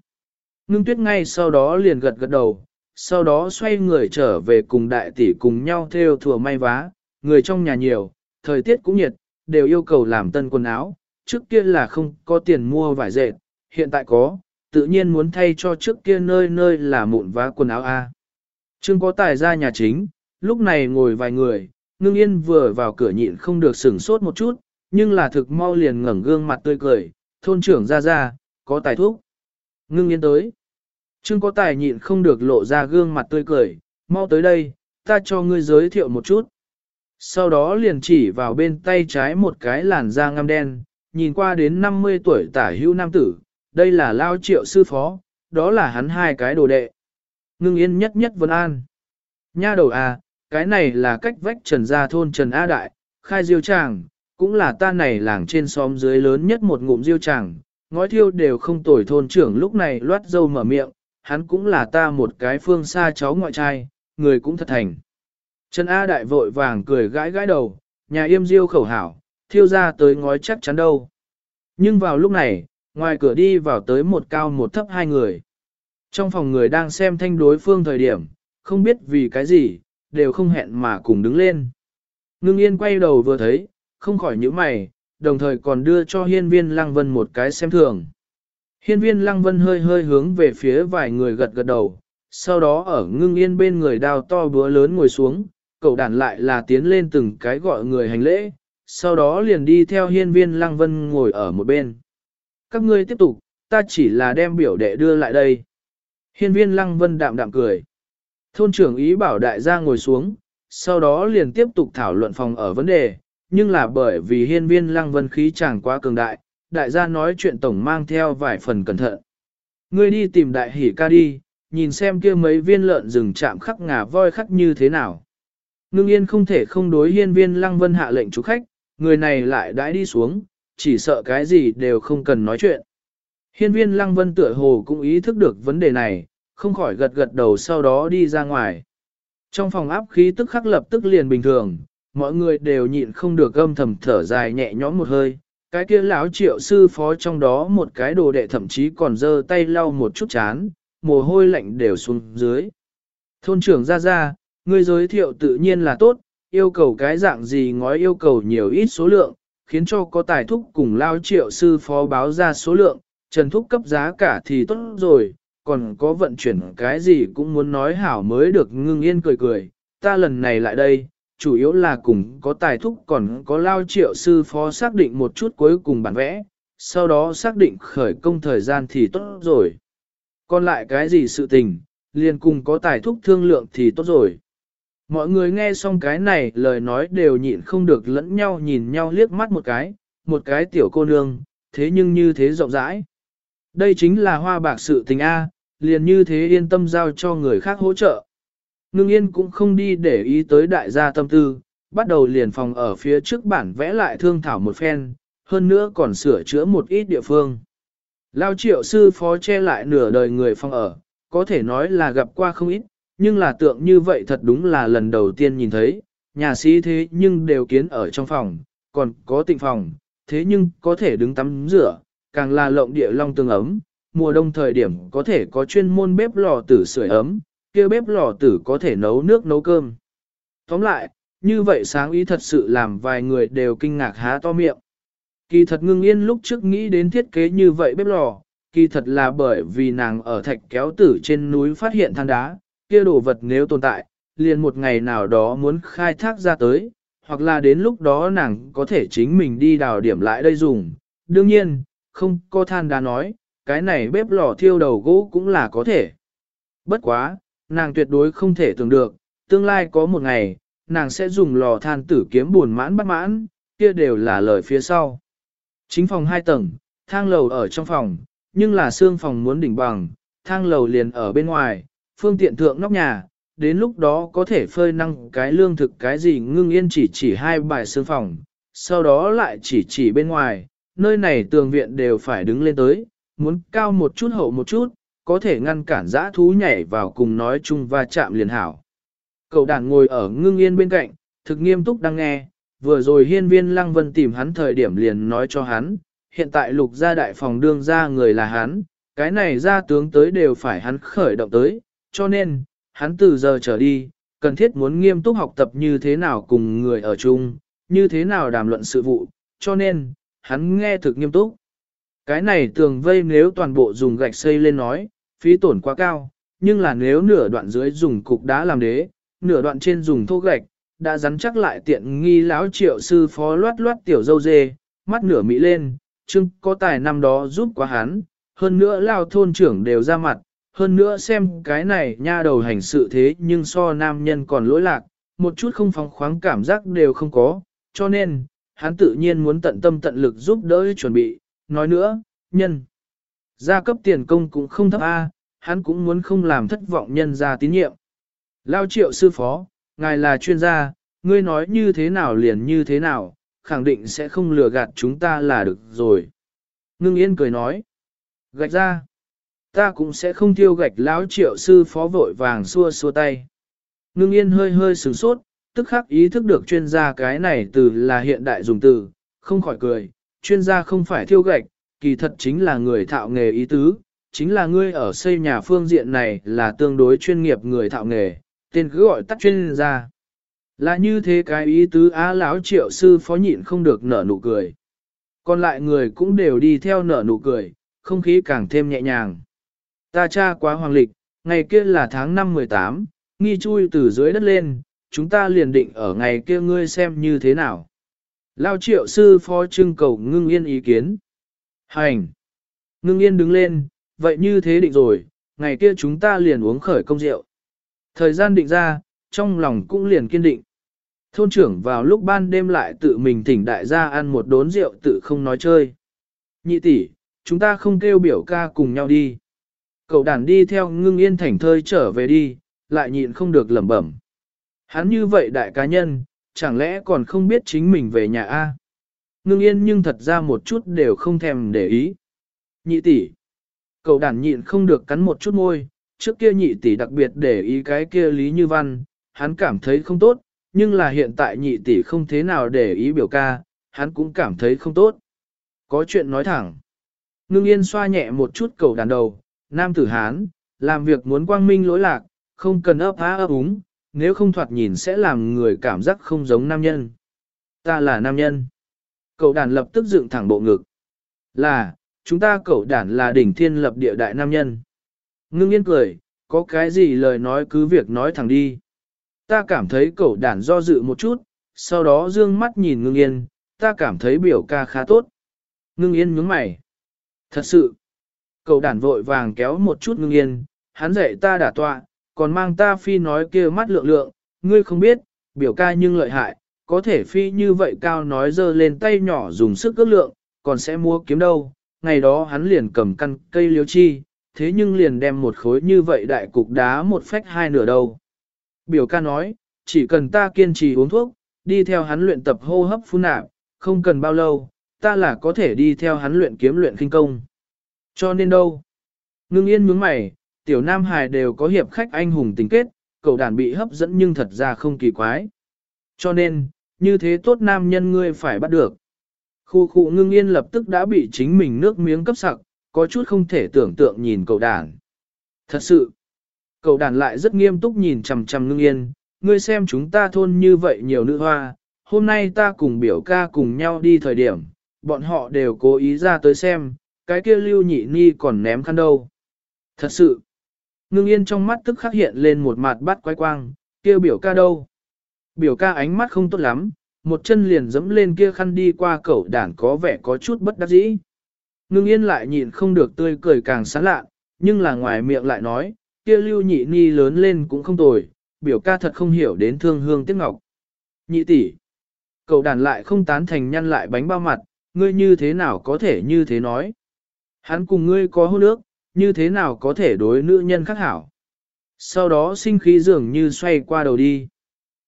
S1: Ngưng tuyết ngay sau đó liền gật gật đầu, sau đó xoay người trở về cùng đại tỷ cùng nhau theo thừa may vá, người trong nhà nhiều, thời tiết cũng nhiệt, đều yêu cầu làm tân quần áo, trước kia là không có tiền mua vải dệt, hiện tại có, tự nhiên muốn thay cho trước kia nơi nơi là mụn vá quần áo A. Trương có tài ra nhà chính, lúc này ngồi vài người, ngưng yên vừa vào cửa nhịn không được sửng sốt một chút, nhưng là thực mau liền ngẩng gương mặt tươi cười, thôn trưởng ra ra, có tài thuốc. Ngưng yên tới. Trương có tài nhịn không được lộ ra gương mặt tươi cười, mau tới đây, ta cho ngươi giới thiệu một chút. Sau đó liền chỉ vào bên tay trái một cái làn da ngăm đen, nhìn qua đến 50 tuổi tả hữu nam tử, đây là lao triệu sư phó, đó là hắn hai cái đồ đệ. Ngưng yên nhất nhất vân an. Nha đầu à, cái này là cách vách trần gia thôn Trần A Đại, khai diêu tràng, cũng là ta này làng trên xóm dưới lớn nhất một ngụm diêu chàng, ngói thiêu đều không tồi thôn trưởng lúc này loát dâu mở miệng, hắn cũng là ta một cái phương xa cháu ngoại trai, người cũng thật thành. Trần A Đại vội vàng cười gãi gãi đầu, nhà yêm diêu khẩu hảo, thiêu ra tới ngói chắc chắn đâu. Nhưng vào lúc này, ngoài cửa đi vào tới một cao một thấp hai người. Trong phòng người đang xem thanh đối phương thời điểm, không biết vì cái gì, đều không hẹn mà cùng đứng lên. Ngưng yên quay đầu vừa thấy, không khỏi những mày, đồng thời còn đưa cho hiên viên lăng vân một cái xem thường. Hiên viên lăng vân hơi hơi hướng về phía vài người gật gật đầu, sau đó ở ngưng yên bên người đào to búa lớn ngồi xuống, cậu đàn lại là tiến lên từng cái gọi người hành lễ, sau đó liền đi theo hiên viên lăng vân ngồi ở một bên. Các ngươi tiếp tục, ta chỉ là đem biểu đệ đưa lại đây. Hiên viên lăng vân đạm đạm cười. Thôn trưởng ý bảo đại gia ngồi xuống, sau đó liền tiếp tục thảo luận phòng ở vấn đề, nhưng là bởi vì hiên viên lăng vân khí chàng quá cường đại, đại gia nói chuyện tổng mang theo vài phần cẩn thận. Ngươi đi tìm đại hỉ ca đi, nhìn xem kia mấy viên lợn rừng chạm khắc ngà voi khắc như thế nào. Ngưng yên không thể không đối hiên viên lăng vân hạ lệnh chủ khách, người này lại đãi đi xuống, chỉ sợ cái gì đều không cần nói chuyện. Hiên viên lăng vân tựa hồ cũng ý thức được vấn đề này, không khỏi gật gật đầu sau đó đi ra ngoài. Trong phòng áp khí tức khắc lập tức liền bình thường, mọi người đều nhịn không được âm thầm thở dài nhẹ nhõm một hơi. Cái kia lão triệu sư phó trong đó một cái đồ đệ thậm chí còn giơ tay lau một chút chán, mồ hôi lạnh đều xuống dưới. Thôn trưởng ra ra, người giới thiệu tự nhiên là tốt, yêu cầu cái dạng gì ngói yêu cầu nhiều ít số lượng, khiến cho có tài thúc cùng lao triệu sư phó báo ra số lượng, trần thúc cấp giá cả thì tốt rồi, còn có vận chuyển cái gì cũng muốn nói hảo mới được ngưng yên cười cười, ta lần này lại đây, chủ yếu là cùng có tài thúc còn có lao triệu sư phó xác định một chút cuối cùng bản vẽ, sau đó xác định khởi công thời gian thì tốt rồi. Còn lại cái gì sự tình, liền cùng có tài thúc thương lượng thì tốt rồi. Mọi người nghe xong cái này lời nói đều nhịn không được lẫn nhau nhìn nhau liếc mắt một cái, một cái tiểu cô nương, thế nhưng như thế rộng rãi. Đây chính là hoa bạc sự tình A, liền như thế yên tâm giao cho người khác hỗ trợ. Ngưng yên cũng không đi để ý tới đại gia tâm tư, bắt đầu liền phòng ở phía trước bản vẽ lại thương thảo một phen, hơn nữa còn sửa chữa một ít địa phương. Lao triệu sư phó che lại nửa đời người phòng ở, có thể nói là gặp qua không ít, nhưng là tượng như vậy thật đúng là lần đầu tiên nhìn thấy, nhà sĩ thế nhưng đều kiến ở trong phòng, còn có tịnh phòng, thế nhưng có thể đứng tắm rửa, càng là lộng địa long tương ấm, mùa đông thời điểm có thể có chuyên môn bếp lò tử sưởi ấm, kia bếp lò tử có thể nấu nước nấu cơm. Tóm lại, như vậy sáng ý thật sự làm vài người đều kinh ngạc há to miệng. Kỳ thật ngưng yên lúc trước nghĩ đến thiết kế như vậy bếp lò, kỳ thật là bởi vì nàng ở thạch kéo tử trên núi phát hiện than đá, kia đồ vật nếu tồn tại, liền một ngày nào đó muốn khai thác ra tới, hoặc là đến lúc đó nàng có thể chính mình đi đào điểm lại đây dùng. Đương nhiên, không có than đá nói, cái này bếp lò thiêu đầu gỗ cũng là có thể. Bất quá, nàng tuyệt đối không thể tưởng được, tương lai có một ngày, nàng sẽ dùng lò than tử kiếm buồn mãn bắt mãn, kia đều là lời phía sau. Chính phòng hai tầng, thang lầu ở trong phòng, nhưng là xương phòng muốn đỉnh bằng, thang lầu liền ở bên ngoài, phương tiện thượng nóc nhà, đến lúc đó có thể phơi năng cái lương thực cái gì ngưng yên chỉ chỉ hai bài xương phòng, sau đó lại chỉ chỉ bên ngoài, nơi này tường viện đều phải đứng lên tới, muốn cao một chút hậu một chút, có thể ngăn cản dã thú nhảy vào cùng nói chung va chạm liền hảo. Cậu đàn ngồi ở ngưng yên bên cạnh, thực nghiêm túc đang nghe, vừa rồi hiên viên lăng vân tìm hắn thời điểm liền nói cho hắn, hiện tại lục gia đại phòng đương ra người là hắn, cái này ra tướng tới đều phải hắn khởi động tới, cho nên, hắn từ giờ trở đi, cần thiết muốn nghiêm túc học tập như thế nào cùng người ở chung, như thế nào đàm luận sự vụ, cho nên, hắn nghe thực nghiêm túc. Cái này tường vây nếu toàn bộ dùng gạch xây lên nói, phí tổn quá cao, nhưng là nếu nửa đoạn dưới dùng cục đá làm đế, nửa đoạn trên dùng thô gạch, đã rắn chắc lại tiện nghi lão triệu sư phó loát loát tiểu dâu dê, mắt nửa mỹ lên, chưng có tài năm đó giúp quá hắn, hơn nữa lao thôn trưởng đều ra mặt, hơn nữa xem cái này nha đầu hành sự thế nhưng so nam nhân còn lỗi lạc, một chút không phóng khoáng cảm giác đều không có, cho nên, hắn tự nhiên muốn tận tâm tận lực giúp đỡ chuẩn bị, nói nữa, nhân. Gia cấp tiền công cũng không thấp A, hắn cũng muốn không làm thất vọng nhân ra tín nhiệm. Lao triệu sư phó, ngài là chuyên gia, ngươi nói như thế nào liền như thế nào, khẳng định sẽ không lừa gạt chúng ta là được rồi. Ngưng yên cười nói, gạch ra, ta cũng sẽ không tiêu gạch lão triệu sư phó vội vàng xua xua tay. Ngưng yên hơi hơi sửng sốt, tức khắc ý thức được chuyên gia cái này từ là hiện đại dùng từ, không khỏi cười, chuyên gia không phải thiêu gạch, kỳ thật chính là người thạo nghề ý tứ, chính là ngươi ở xây nhà phương diện này là tương đối chuyên nghiệp người thạo nghề, tên cứ gọi tắt chuyên gia. Là như thế cái ý tứ á lão triệu sư phó nhịn không được nở nụ cười. Còn lại người cũng đều đi theo nở nụ cười, không khí càng thêm nhẹ nhàng. Ta cha quá hoàng lịch, ngày kia là tháng 5 18, nghi chui từ dưới đất lên, chúng ta liền định ở ngày kia ngươi xem như thế nào. Lao triệu sư phó trưng cầu ngưng yên ý kiến. Hành! Ngưng yên đứng lên, vậy như thế định rồi, ngày kia chúng ta liền uống khởi công rượu. Thời gian định ra, trong lòng cũng liền kiên định. Thôn trưởng vào lúc ban đêm lại tự mình thỉnh đại gia ăn một đốn rượu tự không nói chơi. Nhị tỷ, chúng ta không kêu biểu ca cùng nhau đi. Cậu đàn đi theo ngưng yên thảnh thơi trở về đi, lại nhịn không được lẩm bẩm. Hắn như vậy đại cá nhân, chẳng lẽ còn không biết chính mình về nhà A. Ngưng yên nhưng thật ra một chút đều không thèm để ý. Nhị tỷ, cậu đàn nhịn không được cắn một chút môi, trước kia nhị tỷ đặc biệt để ý cái kia Lý Như Văn, hắn cảm thấy không tốt, nhưng là hiện tại nhị tỷ không thế nào để ý biểu ca, hắn cũng cảm thấy không tốt. Có chuyện nói thẳng. Ngưng yên xoa nhẹ một chút cầu đàn đầu, nam tử hán, làm việc muốn quang minh lỗi lạc, không cần ấp há ấp úng, nếu không thoạt nhìn sẽ làm người cảm giác không giống nam nhân. Ta là nam nhân. Cậu đàn lập tức dựng thẳng bộ ngực. Là, chúng ta cậu đàn là đỉnh thiên lập địa đại nam nhân. Ngưng yên cười, có cái gì lời nói cứ việc nói thẳng đi. Ta cảm thấy cậu đàn do dự một chút, sau đó dương mắt nhìn ngưng yên, ta cảm thấy biểu ca khá tốt. Ngưng yên nhướng mày. Thật sự, cậu đàn vội vàng kéo một chút ngưng yên, hắn dạy ta đả tọa, còn mang ta phi nói kia mắt lượng lượng, ngươi không biết, biểu ca nhưng lợi hại, có thể phi như vậy cao nói dơ lên tay nhỏ dùng sức ước lượng, còn sẽ mua kiếm đâu. Ngày đó hắn liền cầm căn cây liếu chi, thế nhưng liền đem một khối như vậy đại cục đá một phách hai nửa đầu. Biểu ca nói, chỉ cần ta kiên trì uống thuốc, đi theo hắn luyện tập hô hấp phun nạp, không cần bao lâu, ta là có thể đi theo hắn luyện kiếm luyện kinh công. Cho nên đâu? Ngưng yên mướng mày, tiểu nam hài đều có hiệp khách anh hùng tình kết, cậu đàn bị hấp dẫn nhưng thật ra không kỳ quái. Cho nên, như thế tốt nam nhân ngươi phải bắt được. Khu khu ngưng yên lập tức đã bị chính mình nước miếng cấp sặc, có chút không thể tưởng tượng nhìn cậu đàn. Thật sự, cậu đàn lại rất nghiêm túc nhìn chằm chằm ngưng yên, ngươi xem chúng ta thôn như vậy nhiều nữ hoa, hôm nay ta cùng biểu ca cùng nhau đi thời điểm, bọn họ đều cố ý ra tới xem, cái kia lưu nhị ni còn ném khăn đâu. Thật sự, ngưng yên trong mắt tức khắc hiện lên một mặt bắt quay quang, kia biểu ca đâu. Biểu ca ánh mắt không tốt lắm, một chân liền dẫm lên kia khăn đi qua cậu đản có vẻ có chút bất đắc dĩ. Ngưng yên lại nhịn không được tươi cười càng sán lạ, nhưng là ngoài miệng lại nói, kia lưu nhị ni lớn lên cũng không tồi, biểu ca thật không hiểu đến thương hương tiếc ngọc. Nhị tỷ, cậu đàn lại không tán thành nhăn lại bánh bao mặt, ngươi như thế nào có thể như thế nói. Hắn cùng ngươi có hôn ước, như thế nào có thể đối nữ nhân khác hảo. Sau đó sinh khí dường như xoay qua đầu đi.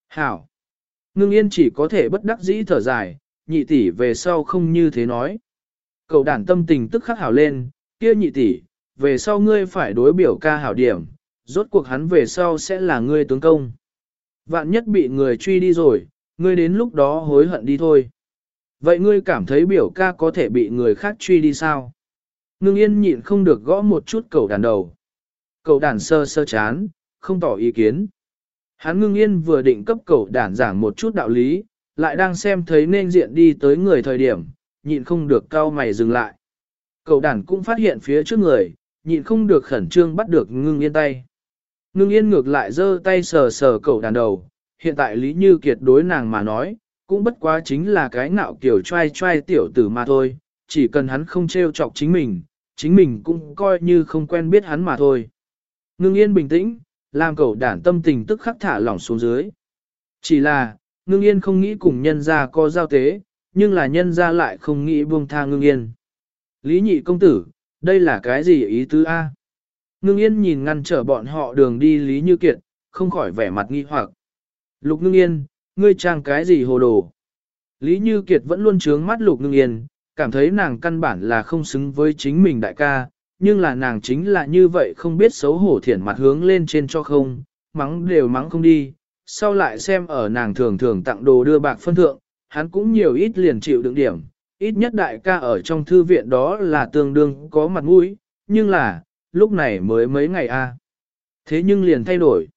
S1: Hảo. Ngưng yên chỉ có thể bất đắc dĩ thở dài, nhị tỷ về sau không như thế nói. Cậu đàn tâm tình tức khắc hảo lên, kia nhị tỷ, về sau ngươi phải đối biểu ca hảo điểm, rốt cuộc hắn về sau sẽ là ngươi tướng công. Vạn nhất bị người truy đi rồi, ngươi đến lúc đó hối hận đi thôi. Vậy ngươi cảm thấy biểu ca có thể bị người khác truy đi sao? Ngưng yên nhịn không được gõ một chút cậu đàn đầu. Cậu đàn sơ sơ chán, không tỏ ý kiến. Hắn ngưng yên vừa định cấp cậu đàn giảng một chút đạo lý, lại đang xem thấy nên diện đi tới người thời điểm, nhịn không được cao mày dừng lại. Cậu đàn cũng phát hiện phía trước người, nhịn không được khẩn trương bắt được ngưng yên tay. Ngưng yên ngược lại giơ tay sờ sờ cậu đàn đầu, hiện tại Lý Như Kiệt đối nàng mà nói, cũng bất quá chính là cái ngạo kiểu trai trai tiểu tử mà thôi, chỉ cần hắn không trêu chọc chính mình, chính mình cũng coi như không quen biết hắn mà thôi. Ngưng yên bình tĩnh, làm cậu đản tâm tình tức khắc thả lỏng xuống dưới. Chỉ là, ngưng yên không nghĩ cùng nhân ra có giao tế, nhưng là nhân ra lại không nghĩ buông tha ngưng yên. Lý nhị công tử, đây là cái gì ý tứ A? Ngưng yên nhìn ngăn trở bọn họ đường đi Lý Như Kiệt, không khỏi vẻ mặt nghi hoặc. Lục ngưng yên, ngươi trang cái gì hồ đồ? Lý Như Kiệt vẫn luôn trướng mắt lục ngưng yên, cảm thấy nàng căn bản là không xứng với chính mình đại ca, nhưng là nàng chính là như vậy không biết xấu hổ thiển mặt hướng lên trên cho không, mắng đều mắng không đi, sau lại xem ở nàng thường thường tặng đồ đưa bạc phân thượng, hắn cũng nhiều ít liền chịu đựng điểm, ít nhất đại ca ở trong thư viện đó là tương đương có mặt mũi, nhưng là, lúc này mới mấy ngày a Thế nhưng liền thay đổi.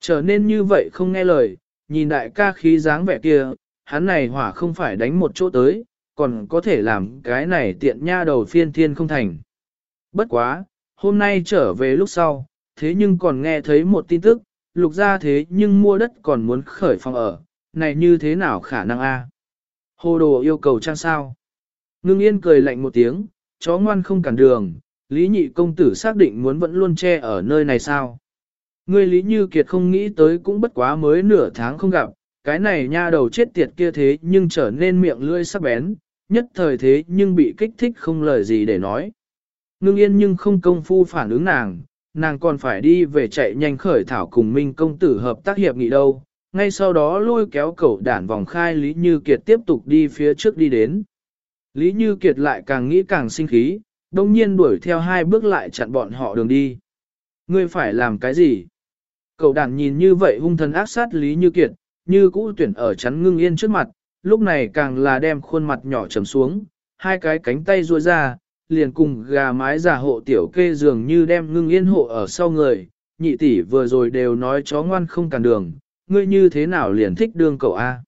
S1: Trở nên như vậy không nghe lời, nhìn đại ca khí dáng vẻ kia, hắn này hỏa không phải đánh một chỗ tới, còn có thể làm cái này tiện nha đầu phiên thiên không thành. Bất quá, hôm nay trở về lúc sau, thế nhưng còn nghe thấy một tin tức, lục ra thế nhưng mua đất còn muốn khởi phòng ở, này như thế nào khả năng a? Hồ đồ yêu cầu trang sao? Ngưng yên cười lạnh một tiếng, chó ngoan không cản đường, Lý nhị công tử xác định muốn vẫn luôn che ở nơi này sao? Ngươi Lý Như Kiệt không nghĩ tới cũng bất quá mới nửa tháng không gặp, cái này nha đầu chết tiệt kia thế nhưng trở nên miệng lưỡi sắc bén, nhất thời thế nhưng bị kích thích không lời gì để nói. Ngưng yên nhưng không công phu phản ứng nàng, nàng còn phải đi về chạy nhanh khởi thảo cùng Minh công tử hợp tác hiệp nghị đâu, ngay sau đó lôi kéo cẩu đản vòng khai Lý Như Kiệt tiếp tục đi phía trước đi đến. Lý Như Kiệt lại càng nghĩ càng sinh khí, đồng nhiên đuổi theo hai bước lại chặn bọn họ đường đi. Ngươi phải làm cái gì? Cậu đàn nhìn như vậy hung thần ác sát Lý Như Kiệt, như cũ tuyển ở chắn ngưng yên trước mặt, lúc này càng là đem khuôn mặt nhỏ trầm xuống, hai cái cánh tay ruôi ra, liền cùng gà mái giả hộ tiểu kê dường như đem ngưng yên hộ ở sau người, nhị tỷ vừa rồi đều nói chó ngoan không cản đường, ngươi như thế nào liền thích đương cậu A.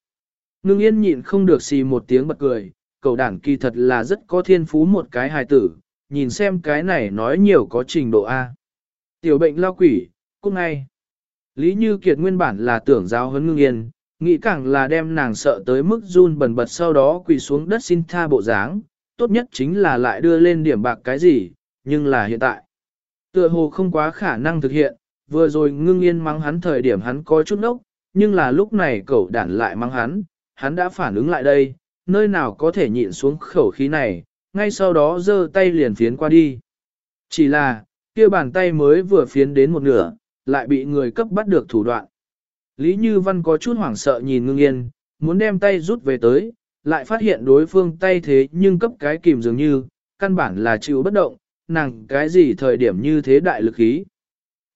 S1: Ngưng yên nhịn không được xì một tiếng bật cười, cậu đảng kỳ thật là rất có thiên phú một cái hài tử, nhìn xem cái này nói nhiều có trình độ A. Tiểu bệnh lao quỷ, cũng ngay. Lý Như Kiệt nguyên bản là tưởng giáo huấn ngưng yên, nghĩ càng là đem nàng sợ tới mức run bần bật sau đó quỳ xuống đất xin tha bộ dáng, tốt nhất chính là lại đưa lên điểm bạc cái gì, nhưng là hiện tại. Tựa hồ không quá khả năng thực hiện, vừa rồi ngưng yên mắng hắn thời điểm hắn có chút nốc, nhưng là lúc này cậu đản lại mắng hắn, hắn đã phản ứng lại đây, nơi nào có thể nhịn xuống khẩu khí này, ngay sau đó giơ tay liền phiến qua đi. Chỉ là, kia bàn tay mới vừa phiến đến một nửa, lại bị người cấp bắt được thủ đoạn. Lý Như Văn có chút hoảng sợ nhìn ngưng yên, muốn đem tay rút về tới, lại phát hiện đối phương tay thế nhưng cấp cái kìm dường như, căn bản là chịu bất động, nàng cái gì thời điểm như thế đại lực khí.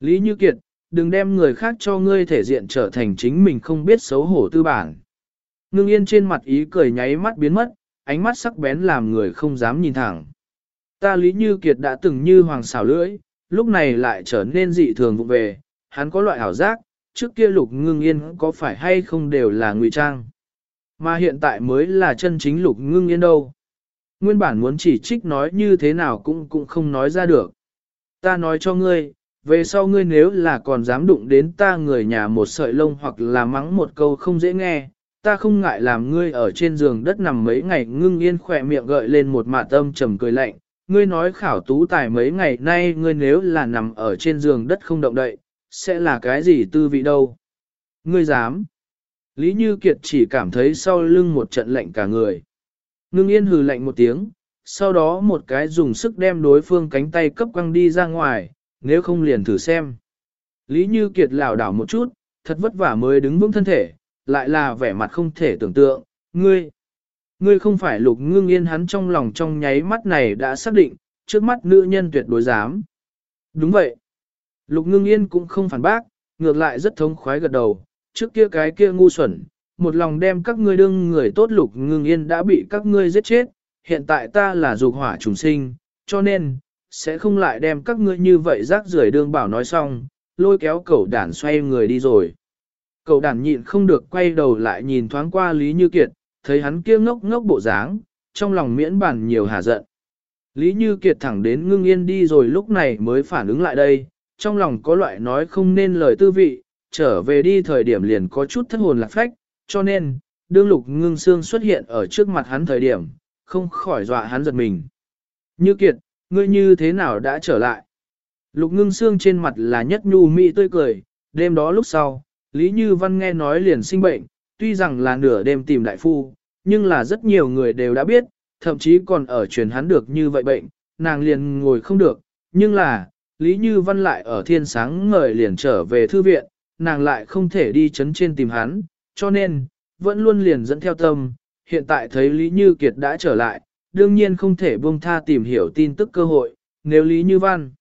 S1: Lý Như Kiệt, đừng đem người khác cho ngươi thể diện trở thành chính mình không biết xấu hổ tư bản. Ngưng yên trên mặt ý cười nháy mắt biến mất, ánh mắt sắc bén làm người không dám nhìn thẳng. Ta Lý Như Kiệt đã từng như hoàng xảo lưỡi, lúc này lại trở nên dị thường vụ về, hắn có loại ảo giác, trước kia lục ngưng yên có phải hay không đều là ngụy trang. Mà hiện tại mới là chân chính lục ngưng yên đâu. Nguyên bản muốn chỉ trích nói như thế nào cũng cũng không nói ra được. Ta nói cho ngươi, về sau ngươi nếu là còn dám đụng đến ta người nhà một sợi lông hoặc là mắng một câu không dễ nghe, ta không ngại làm ngươi ở trên giường đất nằm mấy ngày ngưng yên khỏe miệng gợi lên một mạ tâm trầm cười lạnh. Ngươi nói khảo tú tài mấy ngày nay ngươi nếu là nằm ở trên giường đất không động đậy, sẽ là cái gì tư vị đâu? Ngươi dám? Lý Như Kiệt chỉ cảm thấy sau lưng một trận lạnh cả người. Ngưng yên hừ lạnh một tiếng, sau đó một cái dùng sức đem đối phương cánh tay cấp quăng đi ra ngoài, nếu không liền thử xem. Lý Như Kiệt lảo đảo một chút, thật vất vả mới đứng vững thân thể, lại là vẻ mặt không thể tưởng tượng, ngươi. Ngươi không phải lục ngưng yên hắn trong lòng trong nháy mắt này đã xác định, trước mắt nữ nhân tuyệt đối dám. Đúng vậy. Lục ngưng yên cũng không phản bác, ngược lại rất thống khoái gật đầu, trước kia cái kia ngu xuẩn, một lòng đem các ngươi đương người tốt lục ngưng yên đã bị các ngươi giết chết, hiện tại ta là dục hỏa trùng sinh, cho nên, sẽ không lại đem các ngươi như vậy rác rưởi đương bảo nói xong, lôi kéo cậu đản xoay người đi rồi. Cậu đản nhịn không được quay đầu lại nhìn thoáng qua Lý Như Kiệt, thấy hắn kia ngốc ngốc bộ dáng, trong lòng miễn bản nhiều hà giận. Lý Như Kiệt thẳng đến ngưng yên đi rồi lúc này mới phản ứng lại đây, trong lòng có loại nói không nên lời tư vị, trở về đi thời điểm liền có chút thất hồn lạc phách, cho nên, đương lục ngưng xương xuất hiện ở trước mặt hắn thời điểm, không khỏi dọa hắn giật mình. Như Kiệt, ngươi như thế nào đã trở lại? Lục ngưng xương trên mặt là nhất nhu mỹ tươi cười, đêm đó lúc sau, Lý Như Văn nghe nói liền sinh bệnh, tuy rằng là nửa đêm tìm đại phu, nhưng là rất nhiều người đều đã biết, thậm chí còn ở truyền hắn được như vậy bệnh, nàng liền ngồi không được, nhưng là, Lý Như Văn lại ở thiên sáng ngời liền trở về thư viện, nàng lại không thể đi chấn trên tìm hắn, cho nên, vẫn luôn liền dẫn theo tâm, hiện tại thấy Lý Như Kiệt đã trở lại, đương nhiên không thể buông tha tìm hiểu tin tức cơ hội, nếu Lý Như Văn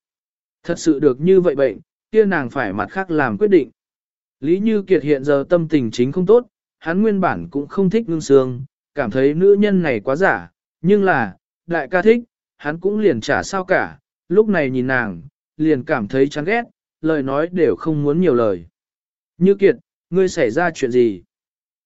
S1: thật sự được như vậy bệnh, kia nàng phải mặt khác làm quyết định. Lý Như Kiệt hiện giờ tâm tình chính không tốt, hắn nguyên bản cũng không thích ngưng sương, cảm thấy nữ nhân này quá giả, nhưng là, đại ca thích, hắn cũng liền trả sao cả, lúc này nhìn nàng, liền cảm thấy chán ghét, lời nói đều không muốn nhiều lời. Như Kiệt, ngươi xảy ra chuyện gì?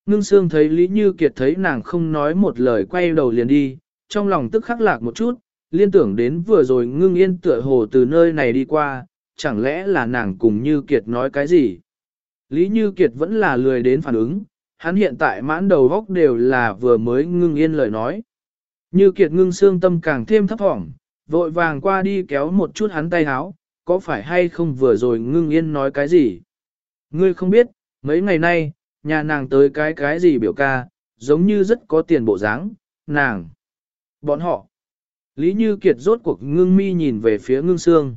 S1: Ngưng Sương thấy Lý Như Kiệt thấy nàng không nói một lời quay đầu liền đi, trong lòng tức khắc lạc một chút, liên tưởng đến vừa rồi ngưng yên tựa hồ từ nơi này đi qua, chẳng lẽ là nàng cùng Như Kiệt nói cái gì? Lý Như Kiệt vẫn là lười đến phản ứng, hắn hiện tại mãn đầu góc đều là vừa mới ngưng yên lời nói. Như Kiệt ngưng xương tâm càng thêm thấp thỏm, vội vàng qua đi kéo một chút hắn tay háo, có phải hay không vừa rồi ngưng yên nói cái gì? Ngươi không biết, mấy ngày nay, nhà nàng tới cái cái gì biểu ca, giống như rất có tiền bộ dáng, nàng. Bọn họ. Lý Như Kiệt rốt cuộc ngưng mi nhìn về phía ngưng xương.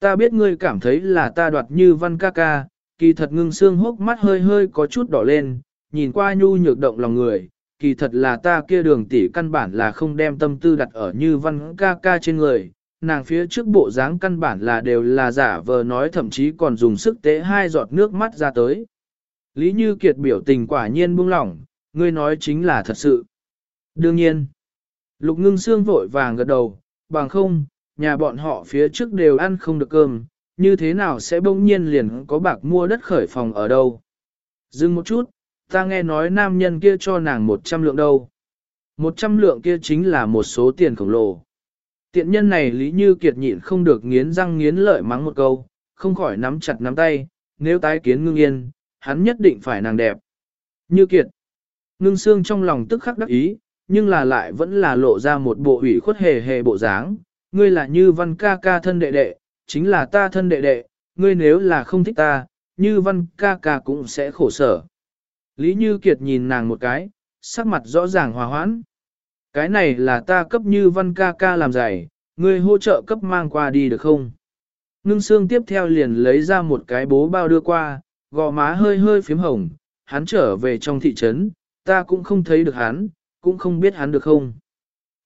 S1: Ta biết ngươi cảm thấy là ta đoạt như văn ca ca, kỳ thật ngưng xương hốc mắt hơi hơi có chút đỏ lên, nhìn qua nhu nhược động lòng người, kỳ thật là ta kia đường tỷ căn bản là không đem tâm tư đặt ở như văn ca ca trên người, nàng phía trước bộ dáng căn bản là đều là giả vờ nói thậm chí còn dùng sức tế hai giọt nước mắt ra tới. Lý Như Kiệt biểu tình quả nhiên buông lỏng, ngươi nói chính là thật sự. Đương nhiên, lục ngưng xương vội vàng gật đầu, bằng không, nhà bọn họ phía trước đều ăn không được cơm, như thế nào sẽ bỗng nhiên liền có bạc mua đất khởi phòng ở đâu. Dừng một chút, ta nghe nói nam nhân kia cho nàng 100 lượng đâu. 100 lượng kia chính là một số tiền khổng lồ. Tiện nhân này Lý Như Kiệt nhịn không được nghiến răng nghiến lợi mắng một câu, không khỏi nắm chặt nắm tay, nếu tái kiến ngưng yên, hắn nhất định phải nàng đẹp. Như Kiệt, ngưng xương trong lòng tức khắc đắc ý, nhưng là lại vẫn là lộ ra một bộ ủy khuất hề hề bộ dáng, ngươi là như văn ca ca thân đệ đệ, chính là ta thân đệ đệ, ngươi nếu là không thích ta, như văn ca ca cũng sẽ khổ sở. Lý Như Kiệt nhìn nàng một cái, sắc mặt rõ ràng hòa hoãn. Cái này là ta cấp như văn ca ca làm giày, ngươi hỗ trợ cấp mang qua đi được không? Ngưng xương tiếp theo liền lấy ra một cái bố bao đưa qua, gò má hơi hơi phím hồng, hắn trở về trong thị trấn, ta cũng không thấy được hắn, cũng không biết hắn được không.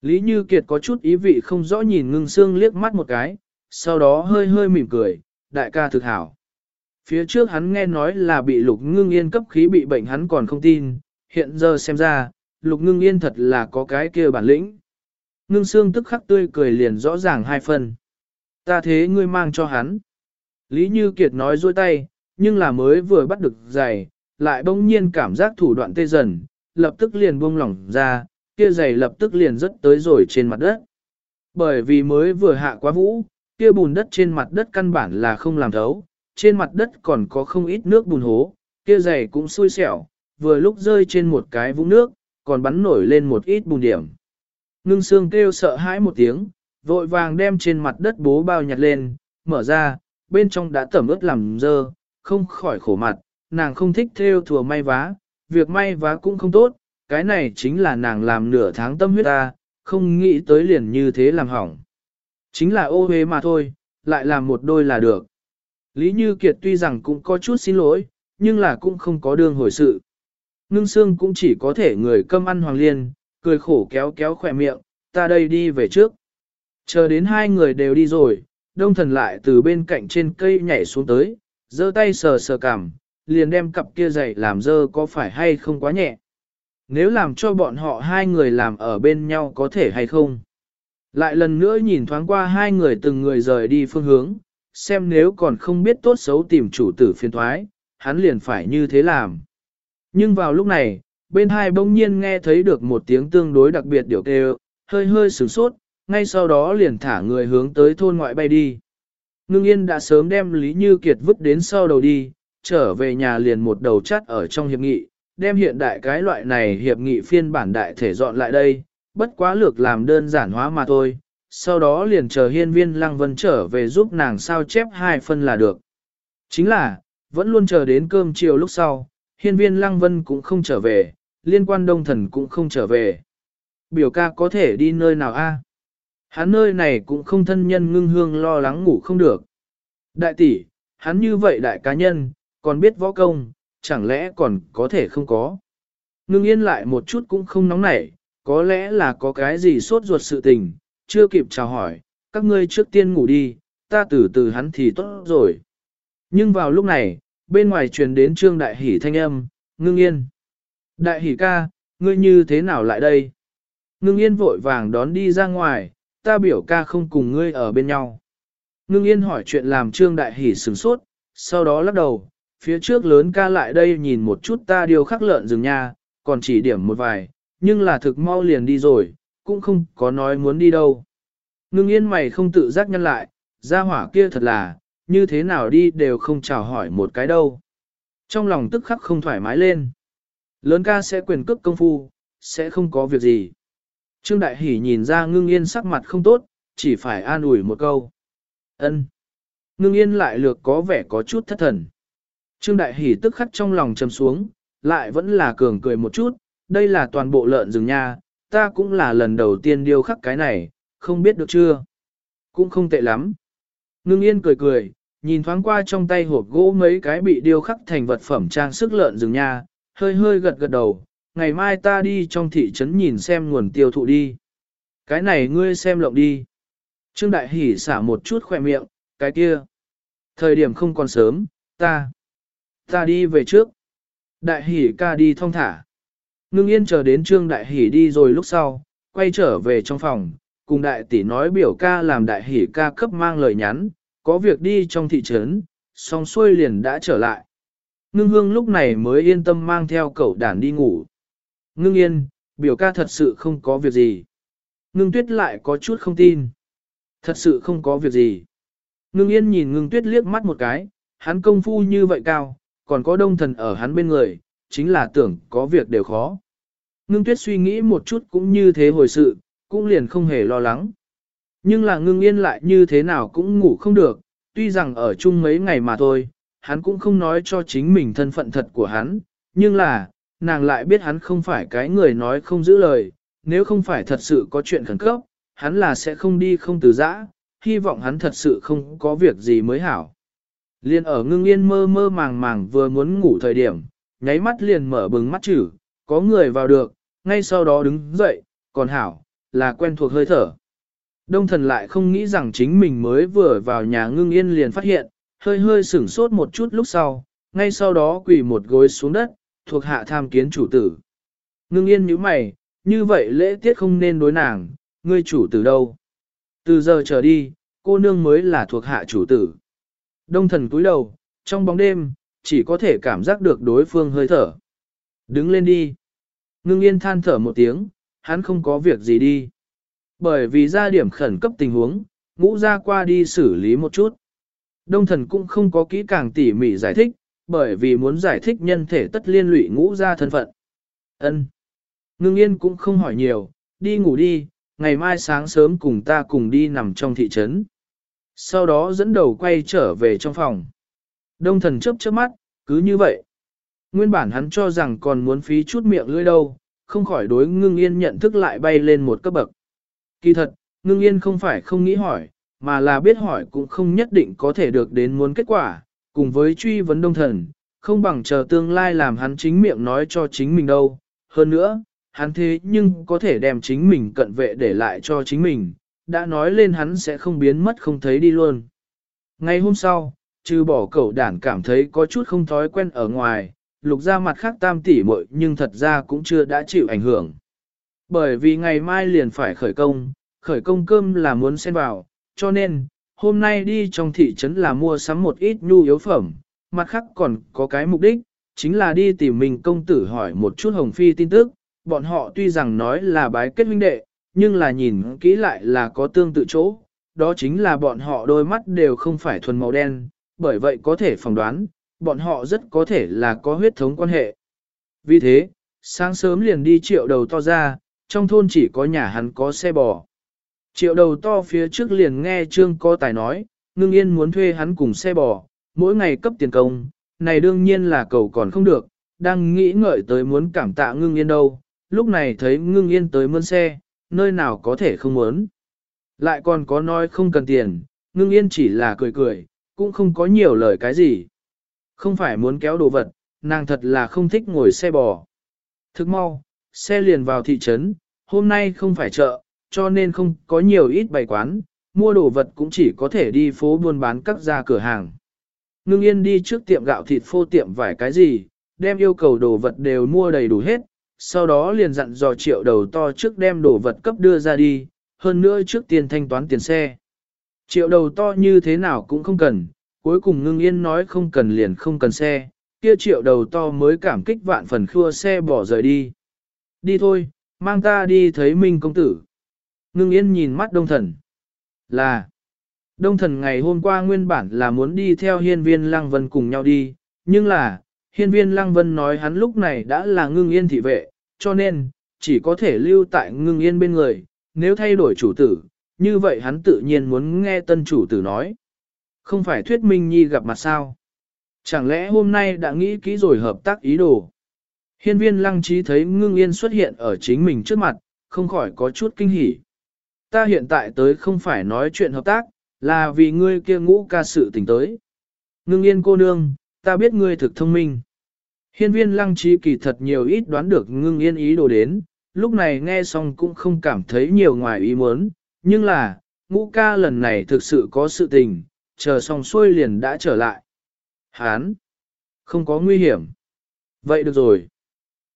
S1: Lý Như Kiệt có chút ý vị không rõ nhìn ngưng xương liếc mắt một cái, sau đó hơi hơi mỉm cười, đại ca thực hảo. Phía trước hắn nghe nói là bị lục ngưng yên cấp khí bị bệnh hắn còn không tin, hiện giờ xem ra, lục ngưng yên thật là có cái kia bản lĩnh. Ngưng xương tức khắc tươi cười liền rõ ràng hai phần. Ta thế ngươi mang cho hắn. Lý Như Kiệt nói dôi tay, nhưng là mới vừa bắt được giày, lại bỗng nhiên cảm giác thủ đoạn tê dần, lập tức liền buông lỏng ra, kia giày lập tức liền rớt tới rồi trên mặt đất. Bởi vì mới vừa hạ quá vũ, kia bùn đất trên mặt đất căn bản là không làm thấu, trên mặt đất còn có không ít nước bùn hố, kia giày cũng xui xẻo, vừa lúc rơi trên một cái vũng nước, còn bắn nổi lên một ít bùn điểm. Ngưng xương kêu sợ hãi một tiếng, vội vàng đem trên mặt đất bố bao nhặt lên, mở ra, bên trong đã tẩm ướt làm dơ, không khỏi khổ mặt, nàng không thích theo thừa may vá, việc may vá cũng không tốt, cái này chính là nàng làm nửa tháng tâm huyết ta, không nghĩ tới liền như thế làm hỏng. Chính là ô hế mà thôi, lại làm một đôi là được. Lý Như Kiệt tuy rằng cũng có chút xin lỗi, nhưng là cũng không có đường hồi sự. Ngưng xương cũng chỉ có thể người câm ăn hoàng liên, cười khổ kéo kéo khỏe miệng, ta đây đi về trước. Chờ đến hai người đều đi rồi, đông thần lại từ bên cạnh trên cây nhảy xuống tới, giơ tay sờ sờ cằm, liền đem cặp kia giày làm dơ có phải hay không quá nhẹ. Nếu làm cho bọn họ hai người làm ở bên nhau có thể hay không? Lại lần nữa nhìn thoáng qua hai người từng người rời đi phương hướng, xem nếu còn không biết tốt xấu tìm chủ tử phiền thoái, hắn liền phải như thế làm. Nhưng vào lúc này, bên hai bỗng nhiên nghe thấy được một tiếng tương đối đặc biệt điều kêu, hơi hơi sửng sốt, ngay sau đó liền thả người hướng tới thôn ngoại bay đi. Ngưng yên đã sớm đem Lý Như Kiệt vứt đến sau đầu đi, trở về nhà liền một đầu chắt ở trong hiệp nghị, đem hiện đại cái loại này hiệp nghị phiên bản đại thể dọn lại đây, bất quá lược làm đơn giản hóa mà thôi, sau đó liền chờ hiên viên lăng vân trở về giúp nàng sao chép hai phân là được. Chính là, vẫn luôn chờ đến cơm chiều lúc sau, hiên viên lăng vân cũng không trở về, liên quan đông thần cũng không trở về. Biểu ca có thể đi nơi nào a? Hắn nơi này cũng không thân nhân ngưng hương lo lắng ngủ không được. Đại tỷ, hắn như vậy đại cá nhân, còn biết võ công, chẳng lẽ còn có thể không có. Ngưng yên lại một chút cũng không nóng nảy, có lẽ là có cái gì sốt ruột sự tình, chưa kịp chào hỏi, các ngươi trước tiên ngủ đi, ta từ từ hắn thì tốt rồi. Nhưng vào lúc này, bên ngoài truyền đến trương đại hỷ thanh âm, ngưng yên. Đại hỷ ca, ngươi như thế nào lại đây? Ngưng yên vội vàng đón đi ra ngoài, ta biểu ca không cùng ngươi ở bên nhau. Ngưng yên hỏi chuyện làm trương đại hỷ sửng sốt, sau đó lắc đầu, phía trước lớn ca lại đây nhìn một chút ta điều khắc lợn rừng nha, còn chỉ điểm một vài, nhưng là thực mau liền đi rồi, cũng không có nói muốn đi đâu. Ngưng yên mày không tự giác nhân lại, ra hỏa kia thật là, như thế nào đi đều không chào hỏi một cái đâu. Trong lòng tức khắc không thoải mái lên. Lớn ca sẽ quyền cước công phu, sẽ không có việc gì. Trương Đại Hỷ nhìn ra ngưng yên sắc mặt không tốt, chỉ phải an ủi một câu. ân Ngưng yên lại lược có vẻ có chút thất thần. Trương Đại Hỷ tức khắc trong lòng trầm xuống, lại vẫn là cường cười một chút, đây là toàn bộ lợn rừng nha, ta cũng là lần đầu tiên điêu khắc cái này, không biết được chưa? Cũng không tệ lắm. Ngưng yên cười cười, nhìn thoáng qua trong tay hộp gỗ mấy cái bị điêu khắc thành vật phẩm trang sức lợn rừng nha, hơi hơi gật gật đầu, ngày mai ta đi trong thị trấn nhìn xem nguồn tiêu thụ đi. Cái này ngươi xem lộng đi. Trương Đại Hỷ xả một chút khỏe miệng, cái kia. Thời điểm không còn sớm, ta. Ta đi về trước. Đại Hỷ ca đi thong thả. Ngưng yên chờ đến Trương Đại Hỷ đi rồi lúc sau, quay trở về trong phòng, cùng đại tỷ nói biểu ca làm đại hỷ ca cấp mang lời nhắn, có việc đi trong thị trấn, xong xuôi liền đã trở lại. Ngưng hương lúc này mới yên tâm mang theo cậu đàn đi ngủ. Ngưng yên, biểu ca thật sự không có việc gì. Ngưng tuyết lại có chút không tin. Thật sự không có việc gì. Ngưng yên nhìn ngưng tuyết liếc mắt một cái, hắn công phu như vậy cao, còn có đông thần ở hắn bên người, chính là tưởng có việc đều khó. Ngưng tuyết suy nghĩ một chút cũng như thế hồi sự, cũng liền không hề lo lắng. Nhưng là ngưng yên lại như thế nào cũng ngủ không được, tuy rằng ở chung mấy ngày mà thôi, hắn cũng không nói cho chính mình thân phận thật của hắn, nhưng là, nàng lại biết hắn không phải cái người nói không giữ lời, nếu không phải thật sự có chuyện khẩn cấp, hắn là sẽ không đi không từ giã, hy vọng hắn thật sự không có việc gì mới hảo. Liên ở ngưng yên mơ mơ màng màng vừa muốn ngủ thời điểm, nháy mắt liền mở bừng mắt chữ, có người vào được, ngay sau đó đứng dậy, còn hảo, là quen thuộc hơi thở. Đông thần lại không nghĩ rằng chính mình mới vừa vào nhà ngưng yên liền phát hiện, hơi hơi sửng sốt một chút lúc sau, ngay sau đó quỳ một gối xuống đất, thuộc hạ tham kiến chủ tử. Ngưng yên như mày, như vậy lễ tiết không nên đối nàng, ngươi chủ tử đâu. Từ giờ trở đi, cô nương mới là thuộc hạ chủ tử. Đông thần cúi đầu, trong bóng đêm, chỉ có thể cảm giác được đối phương hơi thở. Đứng lên đi. Ngưng yên than thở một tiếng, hắn không có việc gì đi. Bởi vì ra điểm khẩn cấp tình huống, ngũ ra qua đi xử lý một chút. Đông thần cũng không có kỹ càng tỉ mỉ giải thích, bởi vì muốn giải thích nhân thể tất liên lụy ngũ ra thân phận. ân Ngưng yên cũng không hỏi nhiều, đi ngủ đi, ngày mai sáng sớm cùng ta cùng đi nằm trong thị trấn. Sau đó dẫn đầu quay trở về trong phòng. Đông thần chớp chớp mắt, cứ như vậy. Nguyên bản hắn cho rằng còn muốn phí chút miệng lưỡi đâu, không khỏi đối ngưng yên nhận thức lại bay lên một cấp bậc. Kỳ thật, ngưng yên không phải không nghĩ hỏi, mà là biết hỏi cũng không nhất định có thể được đến muốn kết quả, cùng với truy vấn đông thần, không bằng chờ tương lai làm hắn chính miệng nói cho chính mình đâu. Hơn nữa, hắn thế nhưng có thể đem chính mình cận vệ để lại cho chính mình, đã nói lên hắn sẽ không biến mất không thấy đi luôn. Ngày hôm sau, trừ bỏ cậu đản cảm thấy có chút không thói quen ở ngoài, lục ra mặt khác tam tỷ muội nhưng thật ra cũng chưa đã chịu ảnh hưởng. Bởi vì ngày mai liền phải khởi công, khởi công cơm là muốn xen vào, cho nên, hôm nay đi trong thị trấn là mua sắm một ít nhu yếu phẩm, mặt khác còn có cái mục đích, chính là đi tìm mình công tử hỏi một chút hồng phi tin tức, bọn họ tuy rằng nói là bái kết huynh đệ, nhưng là nhìn kỹ lại là có tương tự chỗ, đó chính là bọn họ đôi mắt đều không phải thuần màu đen, bởi vậy có thể phỏng đoán, bọn họ rất có thể là có huyết thống quan hệ. Vì thế, sáng sớm liền đi triệu đầu to ra, trong thôn chỉ có nhà hắn có xe bò. Triệu đầu to phía trước liền nghe Trương có tài nói, ngưng yên muốn thuê hắn cùng xe bò, mỗi ngày cấp tiền công, này đương nhiên là cầu còn không được, đang nghĩ ngợi tới muốn cảm tạ ngưng yên đâu, lúc này thấy ngưng yên tới mướn xe, nơi nào có thể không muốn. Lại còn có nói không cần tiền, ngưng yên chỉ là cười cười, cũng không có nhiều lời cái gì. Không phải muốn kéo đồ vật, nàng thật là không thích ngồi xe bò. Thức mau, xe liền vào thị trấn, hôm nay không phải chợ, cho nên không có nhiều ít bày quán, mua đồ vật cũng chỉ có thể đi phố buôn bán các gia cửa hàng. Ngưng yên đi trước tiệm gạo thịt phô tiệm vải cái gì, đem yêu cầu đồ vật đều mua đầy đủ hết, sau đó liền dặn dò triệu đầu to trước đem đồ vật cấp đưa ra đi, hơn nữa trước tiền thanh toán tiền xe. Triệu đầu to như thế nào cũng không cần, cuối cùng ngưng yên nói không cần liền không cần xe, kia triệu đầu to mới cảm kích vạn phần khua xe bỏ rời đi. Đi thôi, mang ta đi thấy Minh công tử. Ngưng yên nhìn mắt đông thần. Là, đông thần ngày hôm qua nguyên bản là muốn đi theo hiên viên lăng vân cùng nhau đi, nhưng là, hiên viên lăng vân nói hắn lúc này đã là ngưng yên thị vệ, cho nên, chỉ có thể lưu tại ngưng yên bên người, nếu thay đổi chủ tử, như vậy hắn tự nhiên muốn nghe tân chủ tử nói. Không phải thuyết minh nhi gặp mặt sao? Chẳng lẽ hôm nay đã nghĩ kỹ rồi hợp tác ý đồ? Hiên viên lăng trí thấy ngưng yên xuất hiện ở chính mình trước mặt, không khỏi có chút kinh hỉ. Ta hiện tại tới không phải nói chuyện hợp tác, là vì ngươi kia ngũ ca sự tình tới. Ngưng yên cô nương, ta biết ngươi thực thông minh. Hiên viên lăng trí kỳ thật nhiều ít đoán được ngưng yên ý đồ đến, lúc này nghe xong cũng không cảm thấy nhiều ngoài ý muốn, nhưng là, ngũ ca lần này thực sự có sự tình, chờ xong xuôi liền đã trở lại. Hán! Không có nguy hiểm. Vậy được rồi.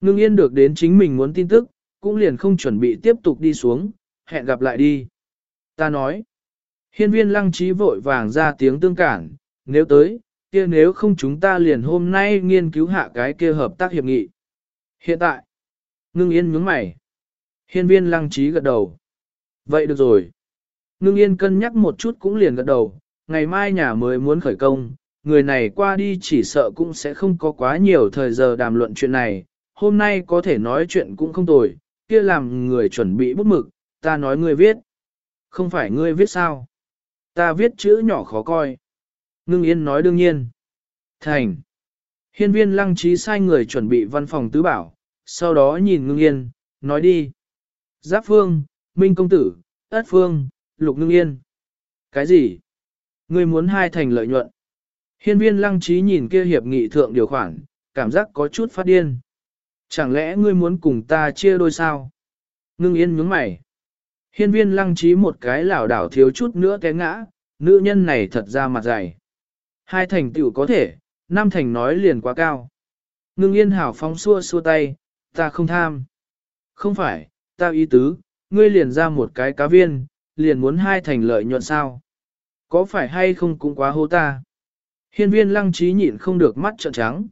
S1: Ngưng yên được đến chính mình muốn tin tức, cũng liền không chuẩn bị tiếp tục đi xuống, hẹn gặp lại đi. Ta nói. Hiên viên lăng trí vội vàng ra tiếng tương cản, nếu tới, kia nếu không chúng ta liền hôm nay nghiên cứu hạ cái kia hợp tác hiệp nghị. Hiện tại, ngưng yên nhướng mày. Hiên viên lăng trí gật đầu. Vậy được rồi. Ngưng yên cân nhắc một chút cũng liền gật đầu, ngày mai nhà mới muốn khởi công, người này qua đi chỉ sợ cũng sẽ không có quá nhiều thời giờ đàm luận chuyện này, hôm nay có thể nói chuyện cũng không tồi, kia làm người chuẩn bị bút mực, ta nói ngươi viết. Không phải ngươi viết sao? Ta viết chữ nhỏ khó coi. Ngưng yên nói đương nhiên. Thành. Hiên viên lăng trí sai người chuẩn bị văn phòng tứ bảo, sau đó nhìn ngưng yên, nói đi. Giáp phương, Minh công tử, ất phương, lục ngưng yên. Cái gì? Ngươi muốn hai thành lợi nhuận. Hiên viên lăng trí nhìn kia hiệp nghị thượng điều khoản, cảm giác có chút phát điên. Chẳng lẽ ngươi muốn cùng ta chia đôi sao? Ngưng yên nhướng mày. Hiên viên lăng trí một cái lảo đảo thiếu chút nữa té ngã, nữ nhân này thật ra mặt dày. Hai thành tựu có thể, năm thành nói liền quá cao. Ngưng yên hảo phóng xua xua tay, ta không tham. Không phải, ta ý tứ, ngươi liền ra một cái cá viên, liền muốn hai thành lợi nhuận sao. Có phải hay không cũng quá hô ta. Hiên viên lăng trí nhịn không được mắt trợn trắng.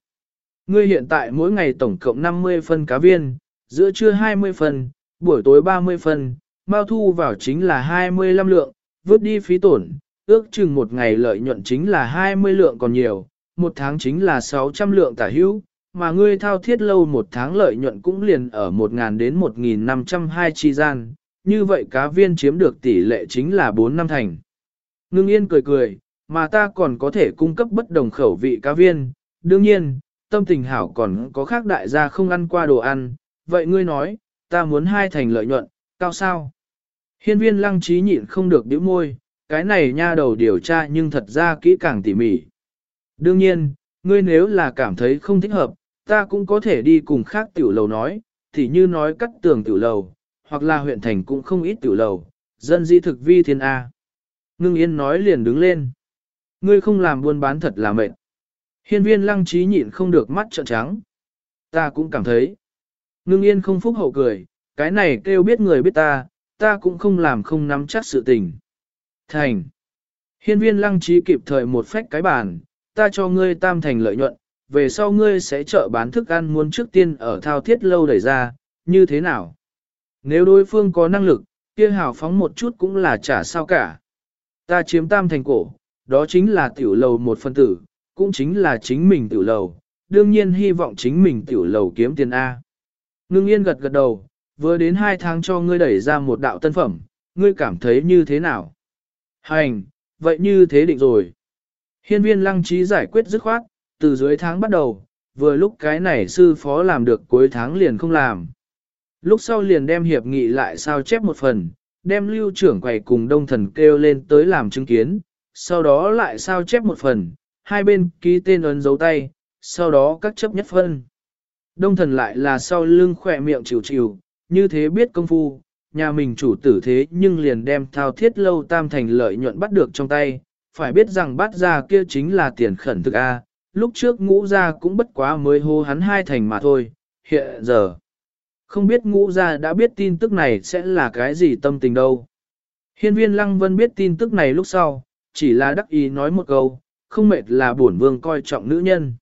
S1: Ngươi hiện tại mỗi ngày tổng cộng 50 phân cá viên, giữa trưa 20 phân, buổi tối 30 phân, bao thu vào chính là 25 lượng, vớt đi phí tổn, ước chừng một ngày lợi nhuận chính là 20 lượng còn nhiều, một tháng chính là 600 lượng tả hữu, mà ngươi thao thiết lâu một tháng lợi nhuận cũng liền ở 1.000 đến 1.502 chi gian, như vậy cá viên chiếm được tỷ lệ chính là 4 năm thành. Ngưng yên cười cười, mà ta còn có thể cung cấp bất đồng khẩu vị cá viên, đương nhiên, tâm tình hảo còn có khác đại gia không ăn qua đồ ăn, vậy ngươi nói, ta muốn hai thành lợi nhuận, cao sao? Hiên viên lăng trí nhịn không được điểm môi, cái này nha đầu điều tra nhưng thật ra kỹ càng tỉ mỉ. Đương nhiên, ngươi nếu là cảm thấy không thích hợp, ta cũng có thể đi cùng khác tiểu lầu nói, thì như nói cắt tường tiểu lầu, hoặc là huyện thành cũng không ít tiểu lầu, dân di thực vi thiên A. Ngưng yên nói liền đứng lên. Ngươi không làm buôn bán thật là mệt. Hiên viên lăng trí nhịn không được mắt trợn trắng. Ta cũng cảm thấy. Ngưng yên không phúc hậu cười, cái này kêu biết người biết ta, ta cũng không làm không nắm chắc sự tình. Thành. Hiên viên lăng trí kịp thời một phách cái bàn, ta cho ngươi tam thành lợi nhuận, về sau ngươi sẽ chợ bán thức ăn muốn trước tiên ở thao thiết lâu đẩy ra, như thế nào? Nếu đối phương có năng lực, kia hào phóng một chút cũng là trả sao cả. Ta chiếm tam thành cổ, đó chính là tiểu lầu một phân tử, cũng chính là chính mình tiểu lầu, đương nhiên hy vọng chính mình tiểu lầu kiếm tiền A. Ngưng yên gật gật đầu, vừa đến hai tháng cho ngươi đẩy ra một đạo tân phẩm, ngươi cảm thấy như thế nào? Hành, vậy như thế định rồi. Hiên viên lăng trí giải quyết dứt khoát, từ dưới tháng bắt đầu, vừa lúc cái này sư phó làm được cuối tháng liền không làm. Lúc sau liền đem hiệp nghị lại sao chép một phần, đem lưu trưởng quầy cùng đông thần kêu lên tới làm chứng kiến, sau đó lại sao chép một phần, hai bên ký tên ấn dấu tay, sau đó các chấp nhất phân. Đông thần lại là sau lưng khỏe miệng chịu chịu, như thế biết công phu, nhà mình chủ tử thế nhưng liền đem thao thiết lâu tam thành lợi nhuận bắt được trong tay, phải biết rằng bắt ra kia chính là tiền khẩn thực A, lúc trước ngũ ra cũng bất quá mới hô hắn hai thành mà thôi, hiện giờ. Không biết ngũ ra đã biết tin tức này sẽ là cái gì tâm tình đâu. Hiên viên Lăng Vân biết tin tức này lúc sau, chỉ là đắc ý nói một câu, không mệt là bổn vương coi trọng nữ nhân.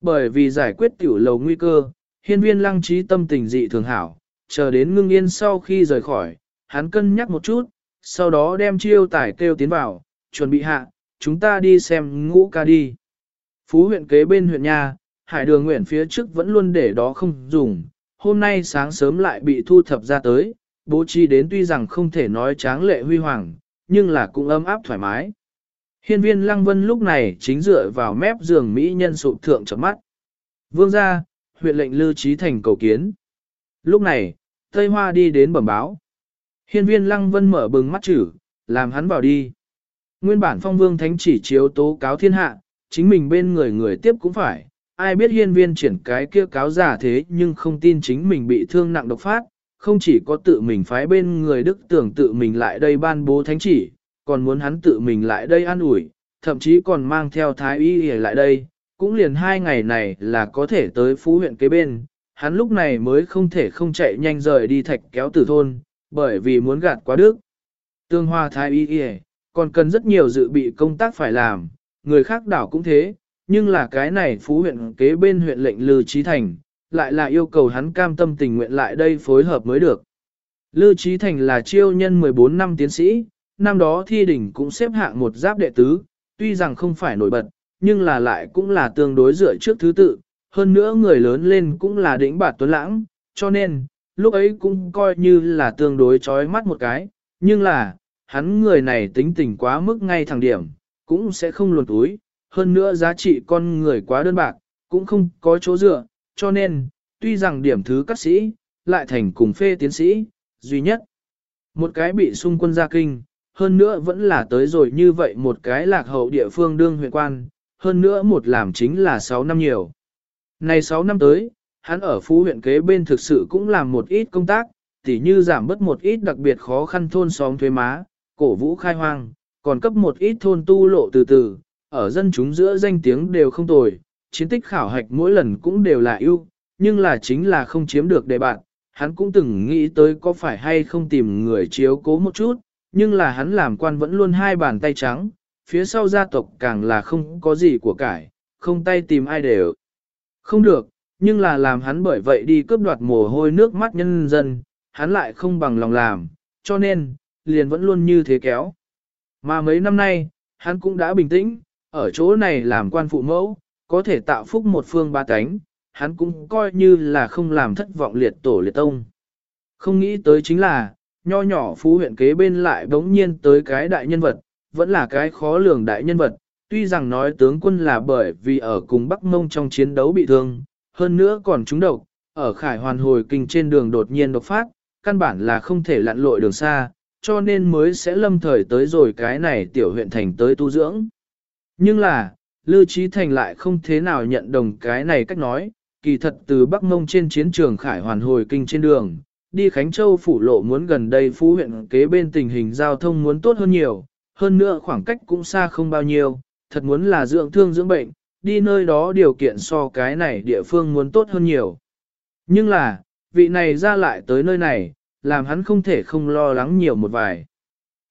S1: Bởi vì giải quyết tiểu lầu nguy cơ, hiên viên lăng trí tâm tình dị thường hảo, chờ đến ngưng yên sau khi rời khỏi, hắn cân nhắc một chút, sau đó đem chiêu tải kêu tiến vào, chuẩn bị hạ, chúng ta đi xem ngũ ca đi. Phú huyện kế bên huyện nhà, hải đường nguyện phía trước vẫn luôn để đó không dùng, hôm nay sáng sớm lại bị thu thập ra tới, bố trí đến tuy rằng không thể nói tráng lệ huy hoàng, nhưng là cũng ấm áp thoải mái. Hiên viên lăng vân lúc này chính dựa vào mép giường Mỹ nhân sụp thượng chấm mắt. Vương ra, huyện lệnh lưu trí thành cầu kiến. Lúc này, Tây Hoa đi đến bẩm báo. Hiên viên lăng vân mở bừng mắt chữ, làm hắn vào đi. Nguyên bản phong vương thánh chỉ chiếu tố cáo thiên hạ, chính mình bên người người tiếp cũng phải. Ai biết hiên viên triển cái kia cáo giả thế nhưng không tin chính mình bị thương nặng độc phát, không chỉ có tự mình phái bên người đức tưởng tự mình lại đây ban bố thánh chỉ, còn muốn hắn tự mình lại đây an ủi, thậm chí còn mang theo thái y lại đây, cũng liền hai ngày này là có thể tới phú huyện kế bên, hắn lúc này mới không thể không chạy nhanh rời đi thạch kéo tử thôn, bởi vì muốn gạt quá đức. Tương hoa thái y còn cần rất nhiều dự bị công tác phải làm, người khác đảo cũng thế, nhưng là cái này phú huyện kế bên huyện lệnh Lư Trí Thành, lại là yêu cầu hắn cam tâm tình nguyện lại đây phối hợp mới được. Lư Trí Thành là chiêu nhân 14 năm tiến sĩ, năm đó thi đỉnh cũng xếp hạng một giáp đệ tứ, tuy rằng không phải nổi bật, nhưng là lại cũng là tương đối dựa trước thứ tự, hơn nữa người lớn lên cũng là đỉnh bạt tuấn lãng, cho nên, lúc ấy cũng coi như là tương đối chói mắt một cái, nhưng là, hắn người này tính tình quá mức ngay thẳng điểm, cũng sẽ không luồn túi, hơn nữa giá trị con người quá đơn bạc, cũng không có chỗ dựa, cho nên, tuy rằng điểm thứ các sĩ, lại thành cùng phê tiến sĩ, duy nhất. Một cái bị xung quân gia kinh, hơn nữa vẫn là tới rồi như vậy một cái lạc hậu địa phương đương huyện quan, hơn nữa một làm chính là 6 năm nhiều. Này 6 năm tới, hắn ở phú huyện kế bên thực sự cũng làm một ít công tác, tỉ như giảm bớt một ít đặc biệt khó khăn thôn xóm thuế má, cổ vũ khai hoang, còn cấp một ít thôn tu lộ từ từ, ở dân chúng giữa danh tiếng đều không tồi, chiến tích khảo hạch mỗi lần cũng đều là ưu, nhưng là chính là không chiếm được đề bạn, hắn cũng từng nghĩ tới có phải hay không tìm người chiếu cố một chút, nhưng là hắn làm quan vẫn luôn hai bàn tay trắng, phía sau gia tộc càng là không có gì của cải, không tay tìm ai đều. Không được, nhưng là làm hắn bởi vậy đi cướp đoạt mồ hôi nước mắt nhân dân, hắn lại không bằng lòng làm, cho nên, liền vẫn luôn như thế kéo. Mà mấy năm nay, hắn cũng đã bình tĩnh, ở chỗ này làm quan phụ mẫu, có thể tạo phúc một phương ba cánh, hắn cũng coi như là không làm thất vọng liệt tổ liệt tông. Không nghĩ tới chính là, nho nhỏ phú huyện kế bên lại bỗng nhiên tới cái đại nhân vật, vẫn là cái khó lường đại nhân vật, tuy rằng nói tướng quân là bởi vì ở cùng Bắc Mông trong chiến đấu bị thương, hơn nữa còn trúng độc, ở khải hoàn hồi kinh trên đường đột nhiên độc phát, căn bản là không thể lặn lội đường xa, cho nên mới sẽ lâm thời tới rồi cái này tiểu huyện thành tới tu dưỡng. Nhưng là, Lưu Trí Thành lại không thế nào nhận đồng cái này cách nói, kỳ thật từ Bắc Mông trên chiến trường khải hoàn hồi kinh trên đường, đi Khánh Châu phủ lộ muốn gần đây phú huyện kế bên tình hình giao thông muốn tốt hơn nhiều, hơn nữa khoảng cách cũng xa không bao nhiêu, thật muốn là dưỡng thương dưỡng bệnh, đi nơi đó điều kiện so cái này địa phương muốn tốt hơn nhiều. Nhưng là, vị này ra lại tới nơi này, làm hắn không thể không lo lắng nhiều một vài.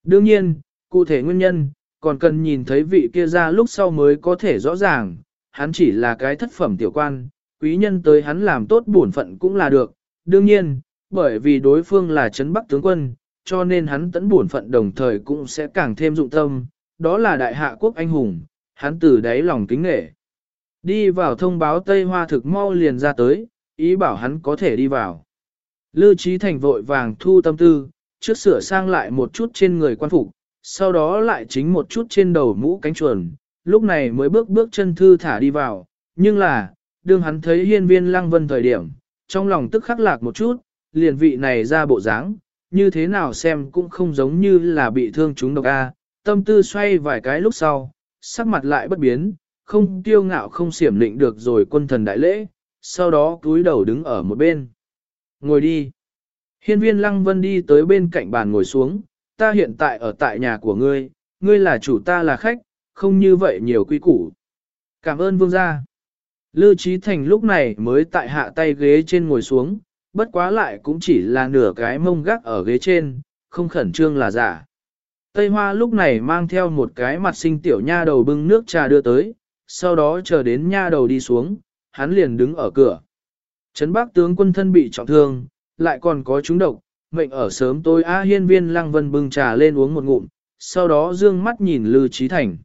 S1: Đương nhiên, cụ thể nguyên nhân, còn cần nhìn thấy vị kia ra lúc sau mới có thể rõ ràng, hắn chỉ là cái thất phẩm tiểu quan, quý nhân tới hắn làm tốt bổn phận cũng là được. Đương nhiên, bởi vì đối phương là Trấn Bắc tướng quân, cho nên hắn tẫn bổn phận đồng thời cũng sẽ càng thêm dụng tâm, đó là đại hạ quốc anh hùng, hắn từ đáy lòng kính nghệ. Đi vào thông báo Tây Hoa thực mau liền ra tới, ý bảo hắn có thể đi vào. Lư Trí Thành vội vàng thu tâm tư, trước sửa sang lại một chút trên người quan phục, sau đó lại chính một chút trên đầu mũ cánh chuồn, lúc này mới bước bước chân thư thả đi vào, nhưng là, đương hắn thấy hiên viên lăng vân thời điểm, trong lòng tức khắc lạc một chút, liền vị này ra bộ dáng, như thế nào xem cũng không giống như là bị thương chúng độc A, tâm tư xoay vài cái lúc sau, sắc mặt lại bất biến, không tiêu ngạo không xiểm định được rồi quân thần đại lễ, sau đó cúi đầu đứng ở một bên. Ngồi đi. Hiên viên lăng vân đi tới bên cạnh bàn ngồi xuống, ta hiện tại ở tại nhà của ngươi, ngươi là chủ ta là khách, không như vậy nhiều quy củ. Cảm ơn vương gia. Lư Trí Thành lúc này mới tại hạ tay ghế trên ngồi xuống, bất quá lại cũng chỉ là nửa cái mông gác ở ghế trên, không khẩn trương là giả. Tây Hoa lúc này mang theo một cái mặt sinh tiểu nha đầu bưng nước trà đưa tới, sau đó chờ đến nha đầu đi xuống, hắn liền đứng ở cửa. Trấn Bắc tướng quân thân bị trọng thương, lại còn có chúng độc, mệnh ở sớm tôi A hiên viên lăng vân bưng trà lên uống một ngụm, sau đó dương mắt nhìn Lư Trí Thành.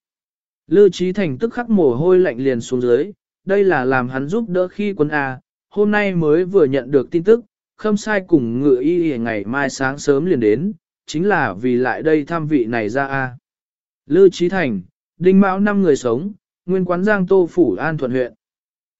S1: Lư Trí Thành tức khắc mồ hôi lạnh liền xuống dưới, đây là làm hắn giúp đỡ khi quân A, hôm nay mới vừa nhận được tin tức, khâm sai cùng ngựa y ngày mai sáng sớm liền đến, chính là vì lại đây thăm vị này ra A. Lư Trí Thành, đinh mão năm người sống, nguyên quán giang tô phủ an thuận huyện.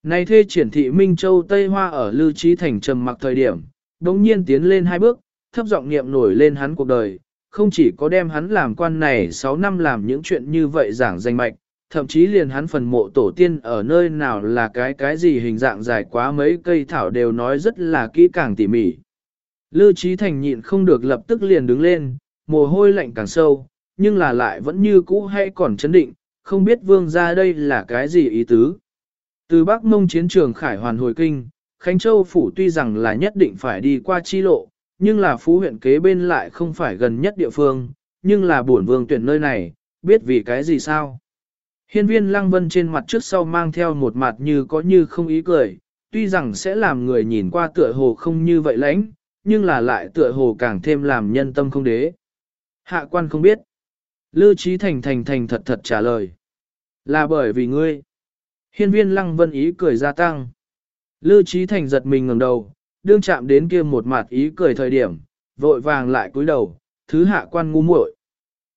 S1: Này thê triển thị Minh Châu Tây Hoa ở Lư Trí Thành trầm mặc thời điểm, đồng nhiên tiến lên hai bước, thấp giọng niệm nổi lên hắn cuộc đời, không chỉ có đem hắn làm quan này 6 năm làm những chuyện như vậy giảng danh mạch, thậm chí liền hắn phần mộ tổ tiên ở nơi nào là cái cái gì hình dạng dài quá mấy cây thảo đều nói rất là kỹ càng tỉ mỉ. Lư Trí Thành nhịn không được lập tức liền đứng lên, mồ hôi lạnh càng sâu, nhưng là lại vẫn như cũ hay còn chấn định, không biết vương ra đây là cái gì ý tứ. Từ Bắc Mông chiến trường Khải Hoàn hồi kinh, Khánh Châu Phủ tuy rằng là nhất định phải đi qua chi lộ, nhưng là phú huyện kế bên lại không phải gần nhất địa phương, nhưng là bổn vương tuyển nơi này, biết vì cái gì sao. Hiên viên lăng vân trên mặt trước sau mang theo một mặt như có như không ý cười, tuy rằng sẽ làm người nhìn qua tựa hồ không như vậy lãnh, nhưng là lại tựa hồ càng thêm làm nhân tâm không đế. Hạ quan không biết. Lư trí thành thành thành thật thật trả lời. Là bởi vì ngươi. Hiên viên lăng vân ý cười gia tăng. Lư trí thành giật mình ngẩng đầu, đương chạm đến kia một mặt ý cười thời điểm, vội vàng lại cúi đầu, thứ hạ quan ngu muội.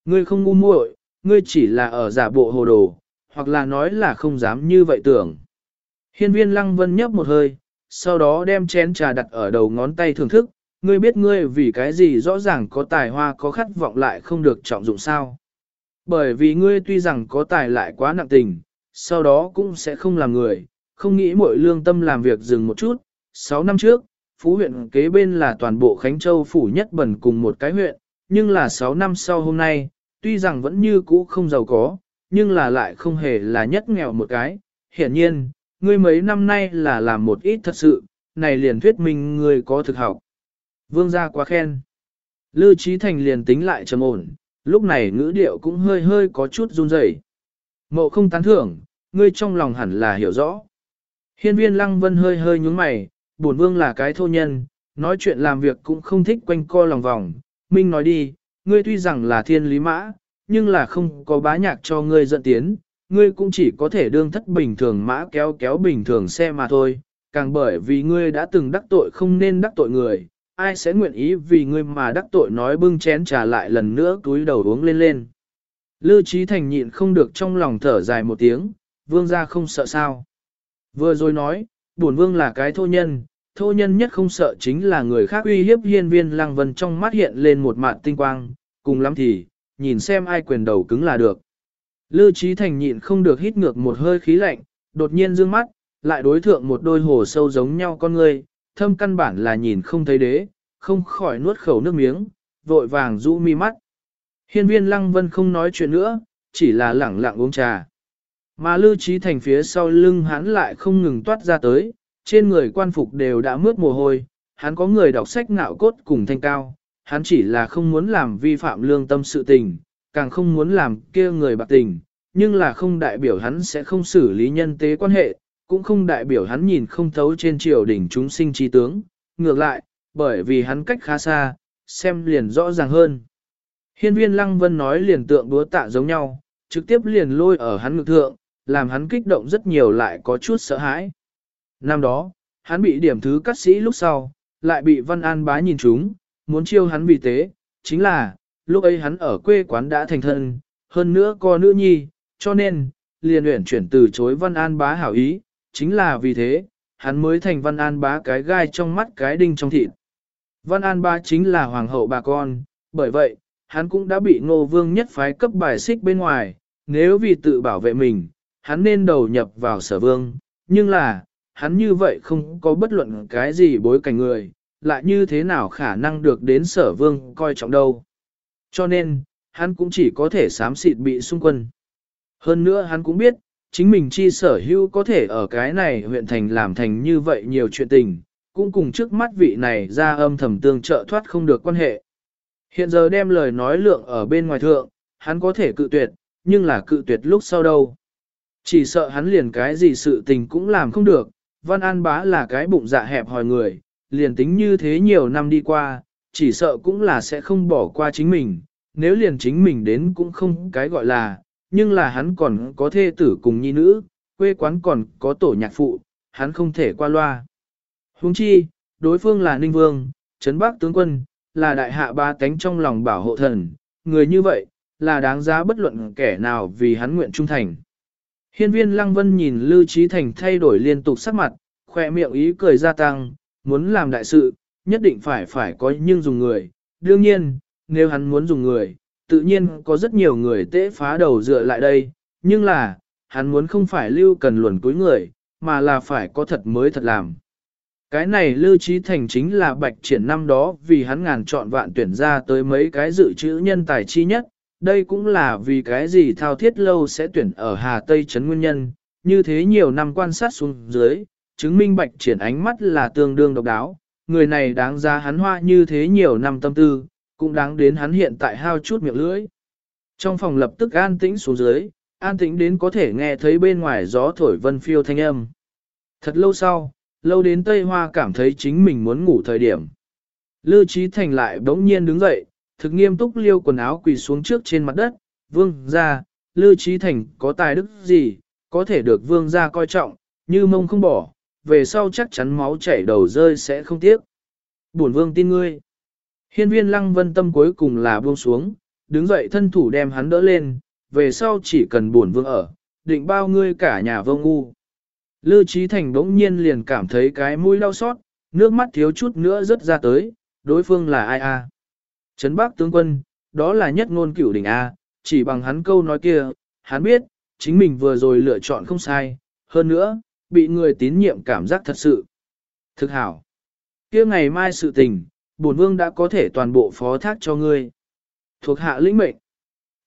S1: Ngươi không ngu muội, ngươi chỉ là ở giả bộ hồ đồ, hoặc là nói là không dám như vậy tưởng. Hiên viên lăng vân nhấp một hơi, sau đó đem chén trà đặt ở đầu ngón tay thưởng thức, ngươi biết ngươi vì cái gì rõ ràng có tài hoa có khát vọng lại không được trọng dụng sao. Bởi vì ngươi tuy rằng có tài lại quá nặng tình, sau đó cũng sẽ không làm người, không nghĩ mỗi lương tâm làm việc dừng một chút, 6 năm trước, Phú huyện kế bên là toàn bộ Khánh Châu phủ nhất bẩn cùng một cái huyện, nhưng là 6 năm sau hôm nay, tuy rằng vẫn như cũ không giàu có, nhưng là lại không hề là nhất nghèo một cái. Hiển nhiên, ngươi mấy năm nay là làm một ít thật sự, này liền thuyết minh ngươi có thực học. Vương gia quá khen. Lư Trí Thành liền tính lại trầm ổn, lúc này ngữ điệu cũng hơi hơi có chút run rẩy. Mộ không tán thưởng, ngươi trong lòng hẳn là hiểu rõ. Hiên viên lăng vân hơi hơi nhúng mày, bổn vương là cái thô nhân, nói chuyện làm việc cũng không thích quanh co lòng vòng. Minh nói đi, ngươi tuy rằng là thiên lý mã, nhưng là không có bá nhạc cho ngươi dẫn tiến, ngươi cũng chỉ có thể đương thất bình thường mã kéo kéo bình thường xe mà thôi, càng bởi vì ngươi đã từng đắc tội không nên đắc tội người, ai sẽ nguyện ý vì ngươi mà đắc tội nói bưng chén trà lại lần nữa túi đầu uống lên lên. Lư Trí Thành nhịn không được trong lòng thở dài một tiếng, vương gia không sợ sao. Vừa rồi nói, bổn vương là cái thô nhân, thô nhân nhất không sợ chính là người khác uy hiếp hiên viên lăng vân trong mắt hiện lên một mạn tinh quang, cùng lắm thì, nhìn xem ai quyền đầu cứng là được. Lư Trí Thành nhịn không được hít ngược một hơi khí lạnh, đột nhiên dương mắt, lại đối thượng một đôi hồ sâu giống nhau con người, thâm căn bản là nhìn không thấy đế, không khỏi nuốt khẩu nước miếng, vội vàng rũ mi mắt. Hiên viên lăng vân không nói chuyện nữa, chỉ là lẳng lặng uống trà. Mà lưu trí thành phía sau lưng hắn lại không ngừng toát ra tới, trên người quan phục đều đã mướt mồ hôi, hắn có người đọc sách ngạo cốt cùng thanh cao, hắn chỉ là không muốn làm vi phạm lương tâm sự tình, càng không muốn làm kia người bạc tình, nhưng là không đại biểu hắn sẽ không xử lý nhân tế quan hệ, cũng không đại biểu hắn nhìn không thấu trên triều đỉnh chúng sinh trí tướng, ngược lại, bởi vì hắn cách khá xa, xem liền rõ ràng hơn. Hiên viên lăng vân nói liền tượng búa tạ giống nhau, trực tiếp liền lôi ở hắn ngực thượng, làm hắn kích động rất nhiều lại có chút sợ hãi. Năm đó, hắn bị điểm thứ cắt sĩ lúc sau, lại bị Văn An bá nhìn chúng, muốn chiêu hắn vì thế, chính là, lúc ấy hắn ở quê quán đã thành thân, hơn nữa có nữ nhi, cho nên, liền luyện chuyển từ chối Văn An bá hảo ý, chính là vì thế, hắn mới thành Văn An bá cái gai trong mắt cái đinh trong thịt. Văn An bá chính là hoàng hậu bà con, bởi vậy, hắn cũng đã bị ngô vương nhất phái cấp bài xích bên ngoài, nếu vì tự bảo vệ mình, hắn nên đầu nhập vào sở vương, nhưng là, hắn như vậy không có bất luận cái gì bối cảnh người, lại như thế nào khả năng được đến sở vương coi trọng đâu. Cho nên, hắn cũng chỉ có thể sám xịt bị xung quân. Hơn nữa hắn cũng biết, chính mình chi sở hữu có thể ở cái này huyện thành làm thành như vậy nhiều chuyện tình, cũng cùng trước mắt vị này ra âm thầm tương trợ thoát không được quan hệ. Hiện giờ đem lời nói lượng ở bên ngoài thượng, hắn có thể cự tuyệt, nhưng là cự tuyệt lúc sau đâu. Chỉ sợ hắn liền cái gì sự tình cũng làm không được, Văn An Bá là cái bụng dạ hẹp hòi người, liền tính như thế nhiều năm đi qua, chỉ sợ cũng là sẽ không bỏ qua chính mình, nếu liền chính mình đến cũng không cái gọi là, nhưng là hắn còn có thê tử cùng nhi nữ, quê quán còn có tổ nhạc phụ, hắn không thể qua loa. Huống chi, đối phương là Ninh Vương, Trấn Bắc tướng quân, là đại hạ ba tánh trong lòng bảo hộ thần, người như vậy, là đáng giá bất luận kẻ nào vì hắn nguyện trung thành. Hiên viên Lăng Vân nhìn Lưu Trí Thành thay đổi liên tục sắc mặt, khỏe miệng ý cười gia tăng, muốn làm đại sự, nhất định phải phải có nhưng dùng người. Đương nhiên, nếu hắn muốn dùng người, tự nhiên có rất nhiều người tế phá đầu dựa lại đây, nhưng là, hắn muốn không phải lưu cần luồn cuối người, mà là phải có thật mới thật làm. Cái này Lưu Trí Thành chính là bạch triển năm đó vì hắn ngàn chọn vạn tuyển ra tới mấy cái dự trữ nhân tài chi nhất, đây cũng là vì cái gì thao thiết lâu sẽ tuyển ở Hà Tây Trấn Nguyên Nhân, như thế nhiều năm quan sát xuống dưới, chứng minh bạch triển ánh mắt là tương đương độc đáo, người này đáng ra hắn hoa như thế nhiều năm tâm tư, cũng đáng đến hắn hiện tại hao chút miệng lưỡi. Trong phòng lập tức an tĩnh xuống dưới, an tĩnh đến có thể nghe thấy bên ngoài gió thổi vân phiêu thanh âm. Thật lâu sau, lâu đến Tây Hoa cảm thấy chính mình muốn ngủ thời điểm. Lư Trí Thành lại đống nhiên đứng dậy, thực nghiêm túc liêu quần áo quỳ xuống trước trên mặt đất, vương ra, Lư Trí Thành có tài đức gì, có thể được vương ra coi trọng, như mông không bỏ, về sau chắc chắn máu chảy đầu rơi sẽ không tiếc. Bổn vương tin ngươi. Hiên viên lăng vân tâm cuối cùng là buông xuống, đứng dậy thân thủ đem hắn đỡ lên, về sau chỉ cần bổn vương ở, định bao ngươi cả nhà vô ngu. Lư Trí Thành bỗng nhiên liền cảm thấy cái mũi đau xót, nước mắt thiếu chút nữa rớt ra tới, đối phương là ai a? Trấn Bắc tướng quân, đó là nhất ngôn cửu đỉnh A, chỉ bằng hắn câu nói kia, hắn biết, chính mình vừa rồi lựa chọn không sai, hơn nữa, bị người tín nhiệm cảm giác thật sự. Thực hảo. kia ngày mai sự tình, bổn vương đã có thể toàn bộ phó thác cho ngươi. Thuộc hạ lĩnh mệnh.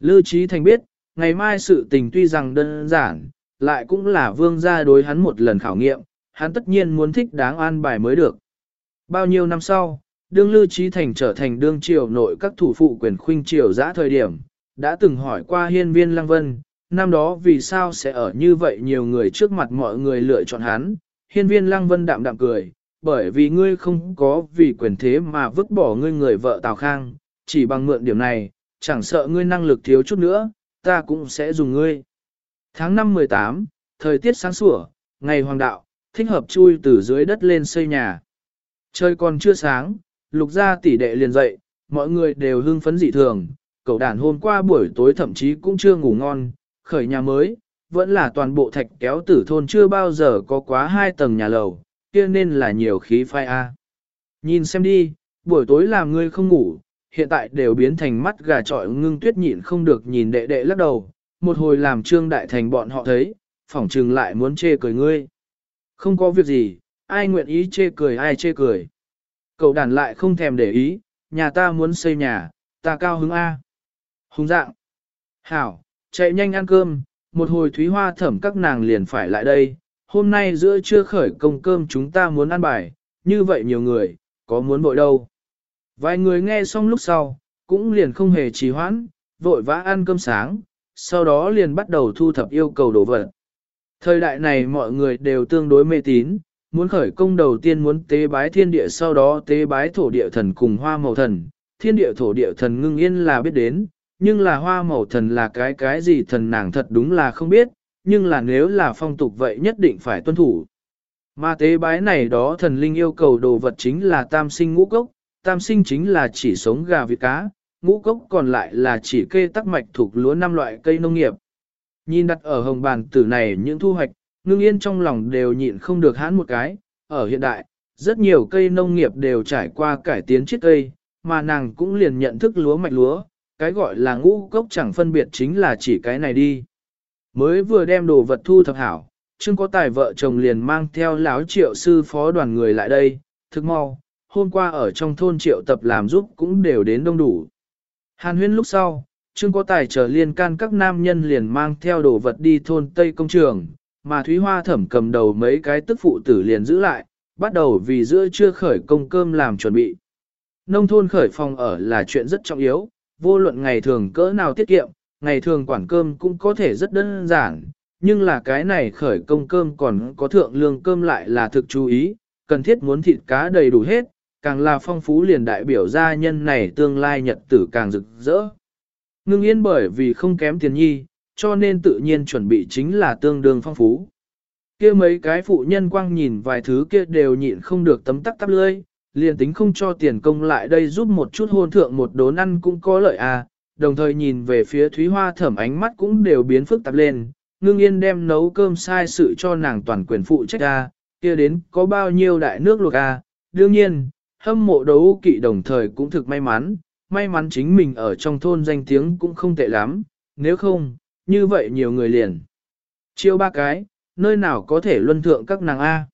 S1: Lưu Trí Thành biết, ngày mai sự tình tuy rằng đơn giản, lại cũng là vương gia đối hắn một lần khảo nghiệm, hắn tất nhiên muốn thích đáng an bài mới được. Bao nhiêu năm sau, đương Lưu Trí Thành trở thành đương triều nội các thủ phụ quyền khuynh triều giã thời điểm, đã từng hỏi qua hiên viên Lăng Vân, năm đó vì sao sẽ ở như vậy nhiều người trước mặt mọi người lựa chọn hắn, hiên viên Lăng Vân đạm đạm cười, bởi vì ngươi không có vì quyền thế mà vứt bỏ ngươi người vợ Tào Khang, chỉ bằng mượn điểm này, chẳng sợ ngươi năng lực thiếu chút nữa, ta cũng sẽ dùng ngươi. Tháng 5 18, thời tiết sáng sủa, ngày hoàng đạo, thích hợp chui từ dưới đất lên xây nhà. Trời còn chưa sáng, lục gia tỷ đệ liền dậy, mọi người đều hưng phấn dị thường, cậu đàn hôm qua buổi tối thậm chí cũng chưa ngủ ngon, khởi nhà mới, vẫn là toàn bộ thạch kéo tử thôn chưa bao giờ có quá hai tầng nhà lầu, kia nên là nhiều khí phai a. Nhìn xem đi, buổi tối làm ngươi không ngủ, hiện tại đều biến thành mắt gà trọi ngưng tuyết nhịn không được nhìn đệ đệ lắc đầu, một hồi làm trương đại thành bọn họ thấy, phỏng trừng lại muốn chê cười ngươi. Không có việc gì, ai nguyện ý chê cười ai chê cười. Cậu đàn lại không thèm để ý, nhà ta muốn xây nhà, ta cao hứng A. Hùng dạng. Hảo, chạy nhanh ăn cơm, một hồi thúy hoa thẩm các nàng liền phải lại đây. Hôm nay giữa trưa khởi công cơm chúng ta muốn ăn bài, như vậy nhiều người, có muốn bội đâu. Vài người nghe xong lúc sau, cũng liền không hề trì hoãn, vội vã ăn cơm sáng, sau đó liền bắt đầu thu thập yêu cầu đồ vật. Thời đại này mọi người đều tương đối mê tín, muốn khởi công đầu tiên muốn tế bái thiên địa sau đó tế bái thổ địa thần cùng hoa màu thần. Thiên địa thổ địa thần ngưng yên là biết đến, nhưng là hoa màu thần là cái cái gì thần nàng thật đúng là không biết, nhưng là nếu là phong tục vậy nhất định phải tuân thủ. Mà tế bái này đó thần linh yêu cầu đồ vật chính là tam sinh ngũ cốc, tam sinh chính là chỉ sống gà vịt cá, ngũ cốc còn lại là chỉ kê tắc mạch thuộc lúa năm loại cây nông nghiệp. Nhìn đặt ở hồng bàn tử này những thu hoạch, ngưng yên trong lòng đều nhịn không được hãn một cái, ở hiện đại, rất nhiều cây nông nghiệp đều trải qua cải tiến chiếc cây, mà nàng cũng liền nhận thức lúa mạch lúa, cái gọi là ngũ cốc chẳng phân biệt chính là chỉ cái này đi. Mới vừa đem đồ vật thu thập hảo, chương có tài vợ chồng liền mang theo láo triệu sư phó đoàn người lại đây, thức mau, hôm qua ở trong thôn triệu tập làm giúp cũng đều đến đông đủ. Hàn huyên lúc sau, Trương có tài trở liên can các nam nhân liền mang theo đồ vật đi thôn Tây Công Trường, mà Thúy Hoa thẩm cầm đầu mấy cái tức phụ tử liền giữ lại, bắt đầu vì giữa chưa khởi công cơm làm chuẩn bị. Nông thôn khởi phòng ở là chuyện rất trọng yếu, vô luận ngày thường cỡ nào tiết kiệm, ngày thường quản cơm cũng có thể rất đơn giản, nhưng là cái này khởi công cơm còn có thượng lương cơm lại là thực chú ý, cần thiết muốn thịt cá đầy đủ hết, càng là phong phú liền đại biểu gia nhân này tương lai nhật tử càng rực rỡ. Ngưng yên bởi vì không kém tiền nhi, cho nên tự nhiên chuẩn bị chính là tương đương phong phú. kia mấy cái phụ nhân quang nhìn vài thứ kia đều nhịn không được tấm tắc tắp lươi, liền tính không cho tiền công lại đây giúp một chút hôn thượng một đốn ăn cũng có lợi à, đồng thời nhìn về phía Thúy Hoa thẩm ánh mắt cũng đều biến phức tạp lên, ngưng yên đem nấu cơm sai sự cho nàng toàn quyền phụ trách à. kia đến có bao nhiêu đại nước luộc à. đương nhiên, hâm mộ đấu kỵ đồng thời cũng thực may mắn, may mắn chính mình ở trong thôn danh tiếng cũng không tệ lắm, nếu không, như vậy nhiều người liền. Chiêu ba cái, nơi nào có thể luân thượng các nàng A.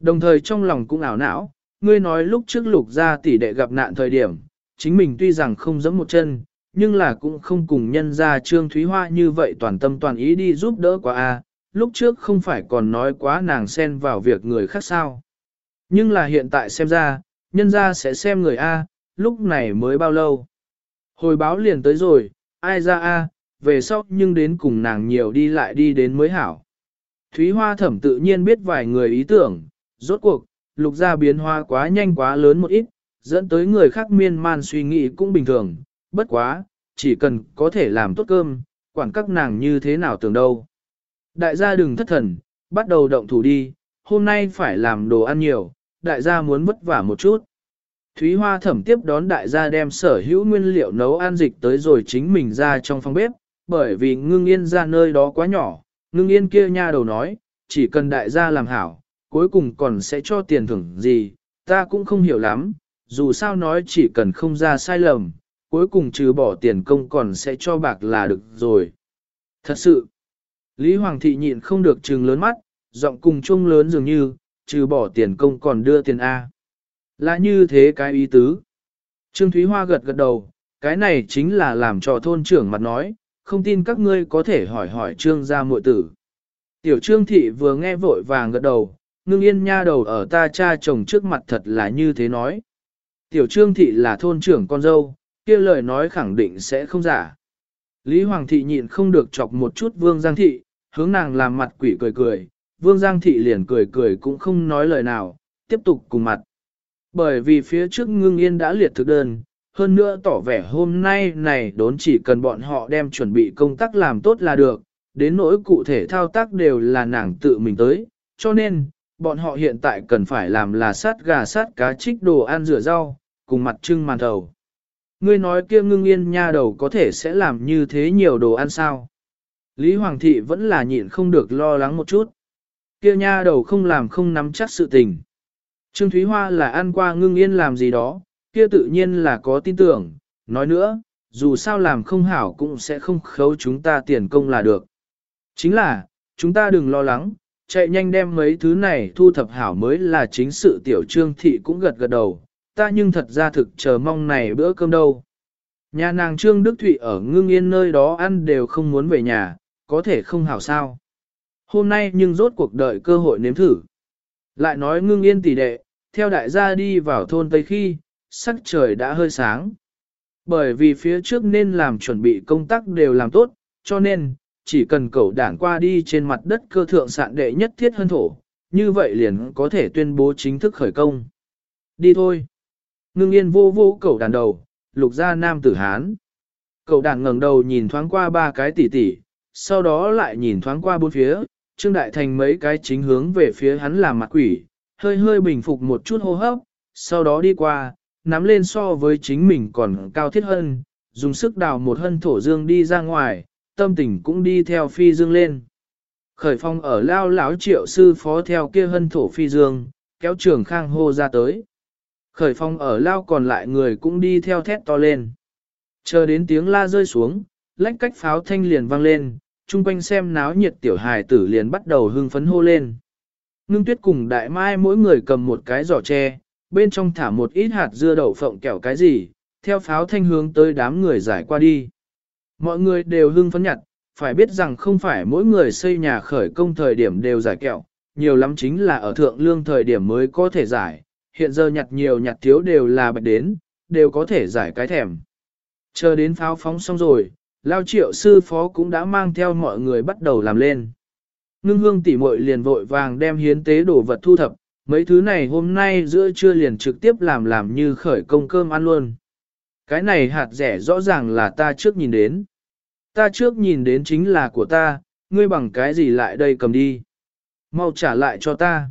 S1: Đồng thời trong lòng cũng ảo não, ngươi nói lúc trước lục gia tỷ đệ gặp nạn thời điểm, chính mình tuy rằng không giẫm một chân, nhưng là cũng không cùng nhân gia Trương Thúy Hoa như vậy toàn tâm toàn ý đi giúp đỡ quá A, lúc trước không phải còn nói quá nàng xen vào việc người khác sao. Nhưng là hiện tại xem ra, nhân gia sẽ xem người A, lúc này mới bao lâu. Hồi báo liền tới rồi, ai ra A, về sau nhưng đến cùng nàng nhiều đi lại đi đến mới hảo. Thúy Hoa thẩm tự nhiên biết vài người ý tưởng, rốt cuộc, lục gia biến hoa quá nhanh quá lớn một ít, dẫn tới người khác miên man suy nghĩ cũng bình thường, bất quá, chỉ cần có thể làm tốt cơm, quản các nàng như thế nào tưởng đâu. Đại gia đừng thất thần, bắt đầu động thủ đi, hôm nay phải làm đồ ăn nhiều, đại gia muốn vất vả một chút. Thúy Hoa thẩm tiếp đón đại gia đem sở hữu nguyên liệu nấu ăn dịch tới rồi chính mình ra trong phòng bếp, bởi vì ngưng yên ra nơi đó quá nhỏ, ngưng yên kia nha đầu nói, chỉ cần đại gia làm hảo, cuối cùng còn sẽ cho tiền thưởng gì, ta cũng không hiểu lắm, dù sao nói chỉ cần không ra sai lầm, cuối cùng trừ bỏ tiền công còn sẽ cho bạc là được rồi. Thật sự, Lý Hoàng thị nhịn không được trừng lớn mắt, giọng cùng chung lớn dường như, trừ bỏ tiền công còn đưa tiền A. Là như thế cái ý tứ. Trương Thúy Hoa gật gật đầu, cái này chính là làm cho thôn trưởng mặt nói, không tin các ngươi có thể hỏi hỏi trương gia muội tử. Tiểu trương thị vừa nghe vội vàng gật đầu, ngưng yên nha đầu ở ta cha chồng trước mặt thật là như thế nói. Tiểu trương thị là thôn trưởng con dâu, kia lời nói khẳng định sẽ không giả. Lý Hoàng thị nhịn không được chọc một chút vương giang thị, hướng nàng làm mặt quỷ cười cười, vương giang thị liền cười cười cũng không nói lời nào, tiếp tục cùng mặt. Bởi vì phía trước ngưng yên đã liệt thực đơn, hơn nữa tỏ vẻ hôm nay này đốn chỉ cần bọn họ đem chuẩn bị công tác làm tốt là được, đến nỗi cụ thể thao tác đều là nàng tự mình tới, cho nên, bọn họ hiện tại cần phải làm là sát gà sát cá trích đồ ăn rửa rau, cùng mặt trưng màn thầu. Ngươi nói kia ngưng yên nha đầu có thể sẽ làm như thế nhiều đồ ăn sao? Lý Hoàng thị vẫn là nhịn không được lo lắng một chút. Kia nha đầu không làm không nắm chắc sự tình. Trương Thúy Hoa là ăn qua ngưng yên làm gì đó, kia tự nhiên là có tin tưởng, nói nữa, dù sao làm không hảo cũng sẽ không khấu chúng ta tiền công là được. Chính là, chúng ta đừng lo lắng, chạy nhanh đem mấy thứ này thu thập hảo mới là chính sự tiểu trương thị cũng gật gật đầu, ta nhưng thật ra thực chờ mong này bữa cơm đâu. Nhà nàng Trương Đức Thụy ở ngưng yên nơi đó ăn đều không muốn về nhà, có thể không hảo sao. Hôm nay nhưng rốt cuộc đợi cơ hội nếm thử. Lại nói ngưng yên tỷ đệ, theo đại gia đi vào thôn Tây khi, sắc trời đã hơi sáng. Bởi vì phía trước nên làm chuẩn bị công tác đều làm tốt, cho nên, chỉ cần cẩu đảng qua đi trên mặt đất cơ thượng sạn đệ nhất thiết hơn thổ, như vậy liền có thể tuyên bố chính thức khởi công. Đi thôi. Ngưng yên vô vô cẩu đàn đầu, lục ra nam tử Hán. Cậu đàn ngẩng đầu nhìn thoáng qua ba cái tỉ tỉ, sau đó lại nhìn thoáng qua bốn phía, Trương Đại Thành mấy cái chính hướng về phía hắn làm mặt quỷ, hơi hơi bình phục một chút hô hấp, sau đó đi qua, nắm lên so với chính mình còn cao thiết hơn, dùng sức đào một hân thổ dương đi ra ngoài, tâm tình cũng đi theo phi dương lên. Khởi phong ở lao lão triệu sư phó theo kia hân thổ phi dương, kéo trường khang hô ra tới. Khởi phong ở lao còn lại người cũng đi theo thét to lên. Chờ đến tiếng la rơi xuống, lách cách pháo thanh liền vang lên, chung quanh xem náo nhiệt tiểu hài tử liền bắt đầu hưng phấn hô lên. Ngưng tuyết cùng đại mai mỗi người cầm một cái giỏ tre, bên trong thả một ít hạt dưa đậu phộng kẹo cái gì, theo pháo thanh hướng tới đám người giải qua đi. Mọi người đều hưng phấn nhặt, phải biết rằng không phải mỗi người xây nhà khởi công thời điểm đều giải kẹo, nhiều lắm chính là ở thượng lương thời điểm mới có thể giải, hiện giờ nhặt nhiều nhặt thiếu đều là bạch đến, đều có thể giải cái thèm. Chờ đến pháo phóng xong rồi, Lao triệu sư phó cũng đã mang theo mọi người bắt đầu làm lên. Ngưng hương tỉ muội liền vội vàng đem hiến tế đồ vật thu thập, mấy thứ này hôm nay giữa trưa liền trực tiếp làm làm như khởi công cơm ăn luôn. Cái này hạt rẻ rõ ràng là ta trước nhìn đến. Ta trước nhìn đến chính là của ta, ngươi bằng cái gì lại đây cầm đi. Mau trả lại cho ta.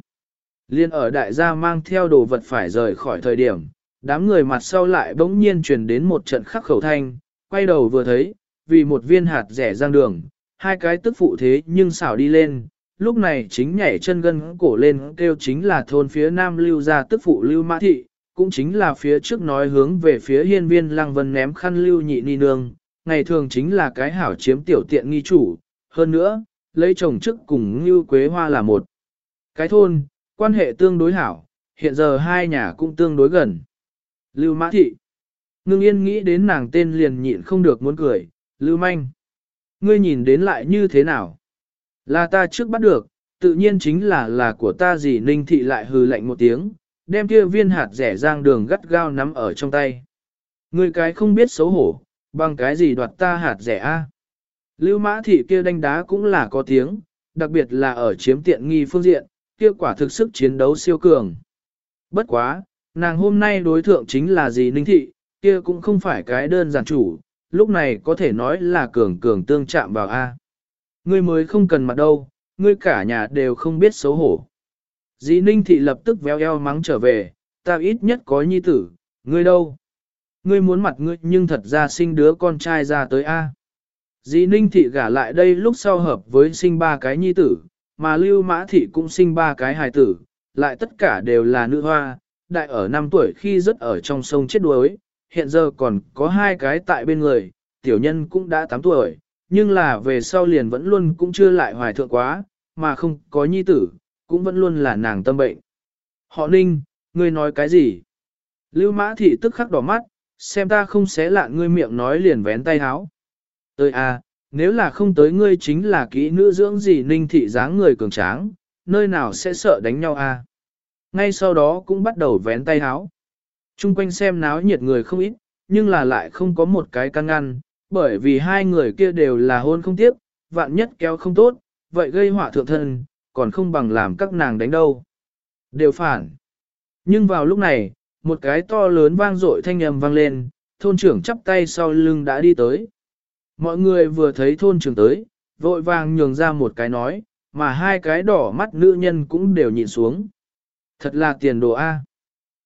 S1: Liên ở đại gia mang theo đồ vật phải rời khỏi thời điểm, đám người mặt sau lại bỗng nhiên truyền đến một trận khắc khẩu thanh, quay đầu vừa thấy, vì một viên hạt rẻ giang đường, hai cái tức phụ thế nhưng xảo đi lên, lúc này chính nhảy chân gân cổ lên kêu chính là thôn phía nam lưu ra tức phụ lưu mã thị, cũng chính là phía trước nói hướng về phía hiên viên lăng vân ném khăn lưu nhị ni nương, ngày thường chính là cái hảo chiếm tiểu tiện nghi chủ, hơn nữa, lấy chồng chức cùng như quế hoa là một. Cái thôn, quan hệ tương đối hảo, hiện giờ hai nhà cũng tương đối gần. Lưu Mã Thị Ngưng yên nghĩ đến nàng tên liền nhịn không được muốn cười, Lưu Manh. Ngươi nhìn đến lại như thế nào? Là ta trước bắt được, tự nhiên chính là là của ta gì ninh thị lại hừ lạnh một tiếng, đem kia viên hạt rẻ giang đường gắt gao nắm ở trong tay. người cái không biết xấu hổ, bằng cái gì đoạt ta hạt rẻ a? Lưu mã thị kia đánh đá cũng là có tiếng, đặc biệt là ở chiếm tiện nghi phương diện, kia quả thực sức chiến đấu siêu cường. Bất quá, nàng hôm nay đối thượng chính là gì ninh thị, kia cũng không phải cái đơn giản chủ, lúc này có thể nói là cường cường tương chạm vào A. Ngươi mới không cần mặt đâu, ngươi cả nhà đều không biết xấu hổ. Dĩ ninh thị lập tức véo eo mắng trở về, ta ít nhất có nhi tử, ngươi đâu? Ngươi muốn mặt ngươi nhưng thật ra sinh đứa con trai ra tới A. Dĩ ninh thị gả lại đây lúc sau hợp với sinh ba cái nhi tử, mà lưu mã thị cũng sinh ba cái hài tử, lại tất cả đều là nữ hoa, đại ở 5 tuổi khi rất ở trong sông chết đuối, hiện giờ còn có hai cái tại bên người, tiểu nhân cũng đã 8 tuổi, nhưng là về sau liền vẫn luôn cũng chưa lại hoài thượng quá, mà không có nhi tử, cũng vẫn luôn là nàng tâm bệnh. Họ ninh, ngươi nói cái gì? Lưu mã thị tức khắc đỏ mắt, xem ta không xé lạ ngươi miệng nói liền vén tay háo. Tới à, nếu là không tới ngươi chính là kỹ nữ dưỡng gì ninh thị dáng người cường tráng, nơi nào sẽ sợ đánh nhau à? Ngay sau đó cũng bắt đầu vén tay háo. Trung quanh xem náo nhiệt người không ít, nhưng là lại không có một cái căn ngăn, bởi vì hai người kia đều là hôn không tiếp, vạn nhất kéo không tốt, vậy gây họa thượng thân, còn không bằng làm các nàng đánh đâu. Đều phản. Nhưng vào lúc này, một cái to lớn vang dội thanh âm vang lên, thôn trưởng chắp tay sau lưng đã đi tới. Mọi người vừa thấy thôn trưởng tới, vội vàng nhường ra một cái nói, mà hai cái đỏ mắt nữ nhân cũng đều nhìn xuống. Thật là tiền đồ A.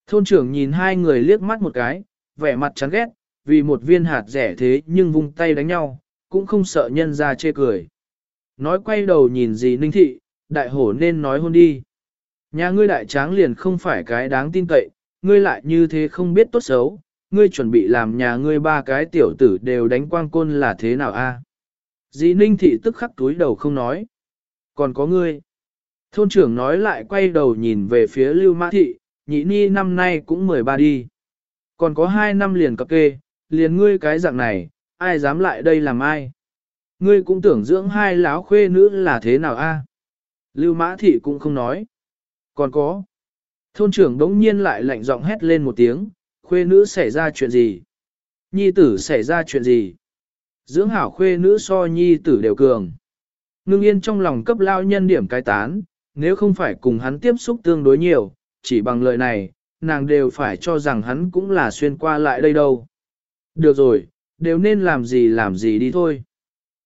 S1: Thôn trưởng nhìn hai người liếc mắt một cái, vẻ mặt chán ghét, vì một viên hạt rẻ thế nhưng vung tay đánh nhau, cũng không sợ nhân ra chê cười. Nói quay đầu nhìn gì ninh thị, đại hổ nên nói hôn đi. Nhà ngươi đại tráng liền không phải cái đáng tin cậy, ngươi lại như thế không biết tốt xấu, ngươi chuẩn bị làm nhà ngươi ba cái tiểu tử đều đánh quang côn là thế nào a? Dĩ ninh thị tức khắc túi đầu không nói. Còn có ngươi. Thôn trưởng nói lại quay đầu nhìn về phía lưu mã thị, nhị ni năm nay cũng 13 đi. Còn có hai năm liền cập kê, liền ngươi cái dạng này, ai dám lại đây làm ai? Ngươi cũng tưởng dưỡng hai láo khuê nữ là thế nào a? Lưu mã thị cũng không nói. Còn có. Thôn trưởng đống nhiên lại lạnh giọng hét lên một tiếng, khuê nữ xảy ra chuyện gì? Nhi tử xảy ra chuyện gì? Dưỡng hảo khuê nữ so nhi tử đều cường. Ngưng yên trong lòng cấp lao nhân điểm cái tán, nếu không phải cùng hắn tiếp xúc tương đối nhiều, chỉ bằng lời này, nàng đều phải cho rằng hắn cũng là xuyên qua lại đây đâu. Được rồi, đều nên làm gì làm gì đi thôi.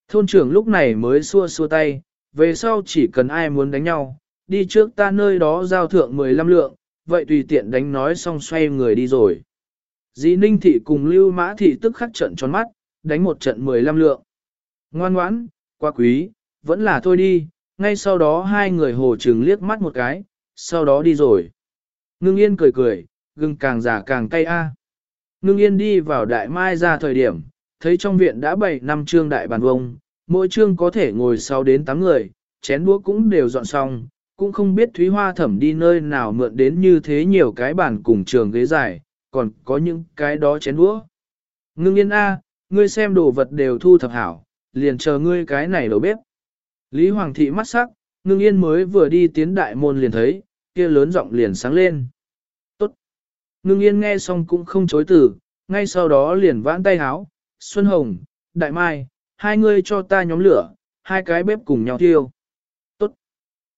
S1: Thôn trưởng lúc này mới xua xua tay, về sau chỉ cần ai muốn đánh nhau, đi trước ta nơi đó giao thượng 15 lượng, vậy tùy tiện đánh nói xong xoay người đi rồi. Dĩ ninh thị cùng lưu mã thị tức khắc trận tròn mắt, đánh một trận 15 lượng. Ngoan ngoãn, quá quý, vẫn là thôi đi, ngay sau đó hai người hồ trừng liếc mắt một cái, sau đó đi rồi. Ngưng yên cười cười, gừng càng già càng cay a. Ngưng yên đi vào đại mai ra thời điểm, thấy trong viện đã bảy năm trương đại bàn vông, mỗi trương có thể ngồi 6 đến 8 người, chén đũa cũng đều dọn xong, cũng không biết Thúy Hoa thẩm đi nơi nào mượn đến như thế nhiều cái bàn cùng trường ghế dài, còn có những cái đó chén đũa. Ngưng yên A, ngươi xem đồ vật đều thu thập hảo, liền chờ ngươi cái này đầu bếp. Lý Hoàng thị mắt sắc, ngưng yên mới vừa đi tiến đại môn liền thấy, kia lớn giọng liền sáng lên. Tốt. Ngưng yên nghe xong cũng không chối từ, ngay sau đó liền vãn tay háo, Xuân Hồng, Đại Mai, hai ngươi cho ta nhóm lửa, hai cái bếp cùng nhau thiêu. Tốt.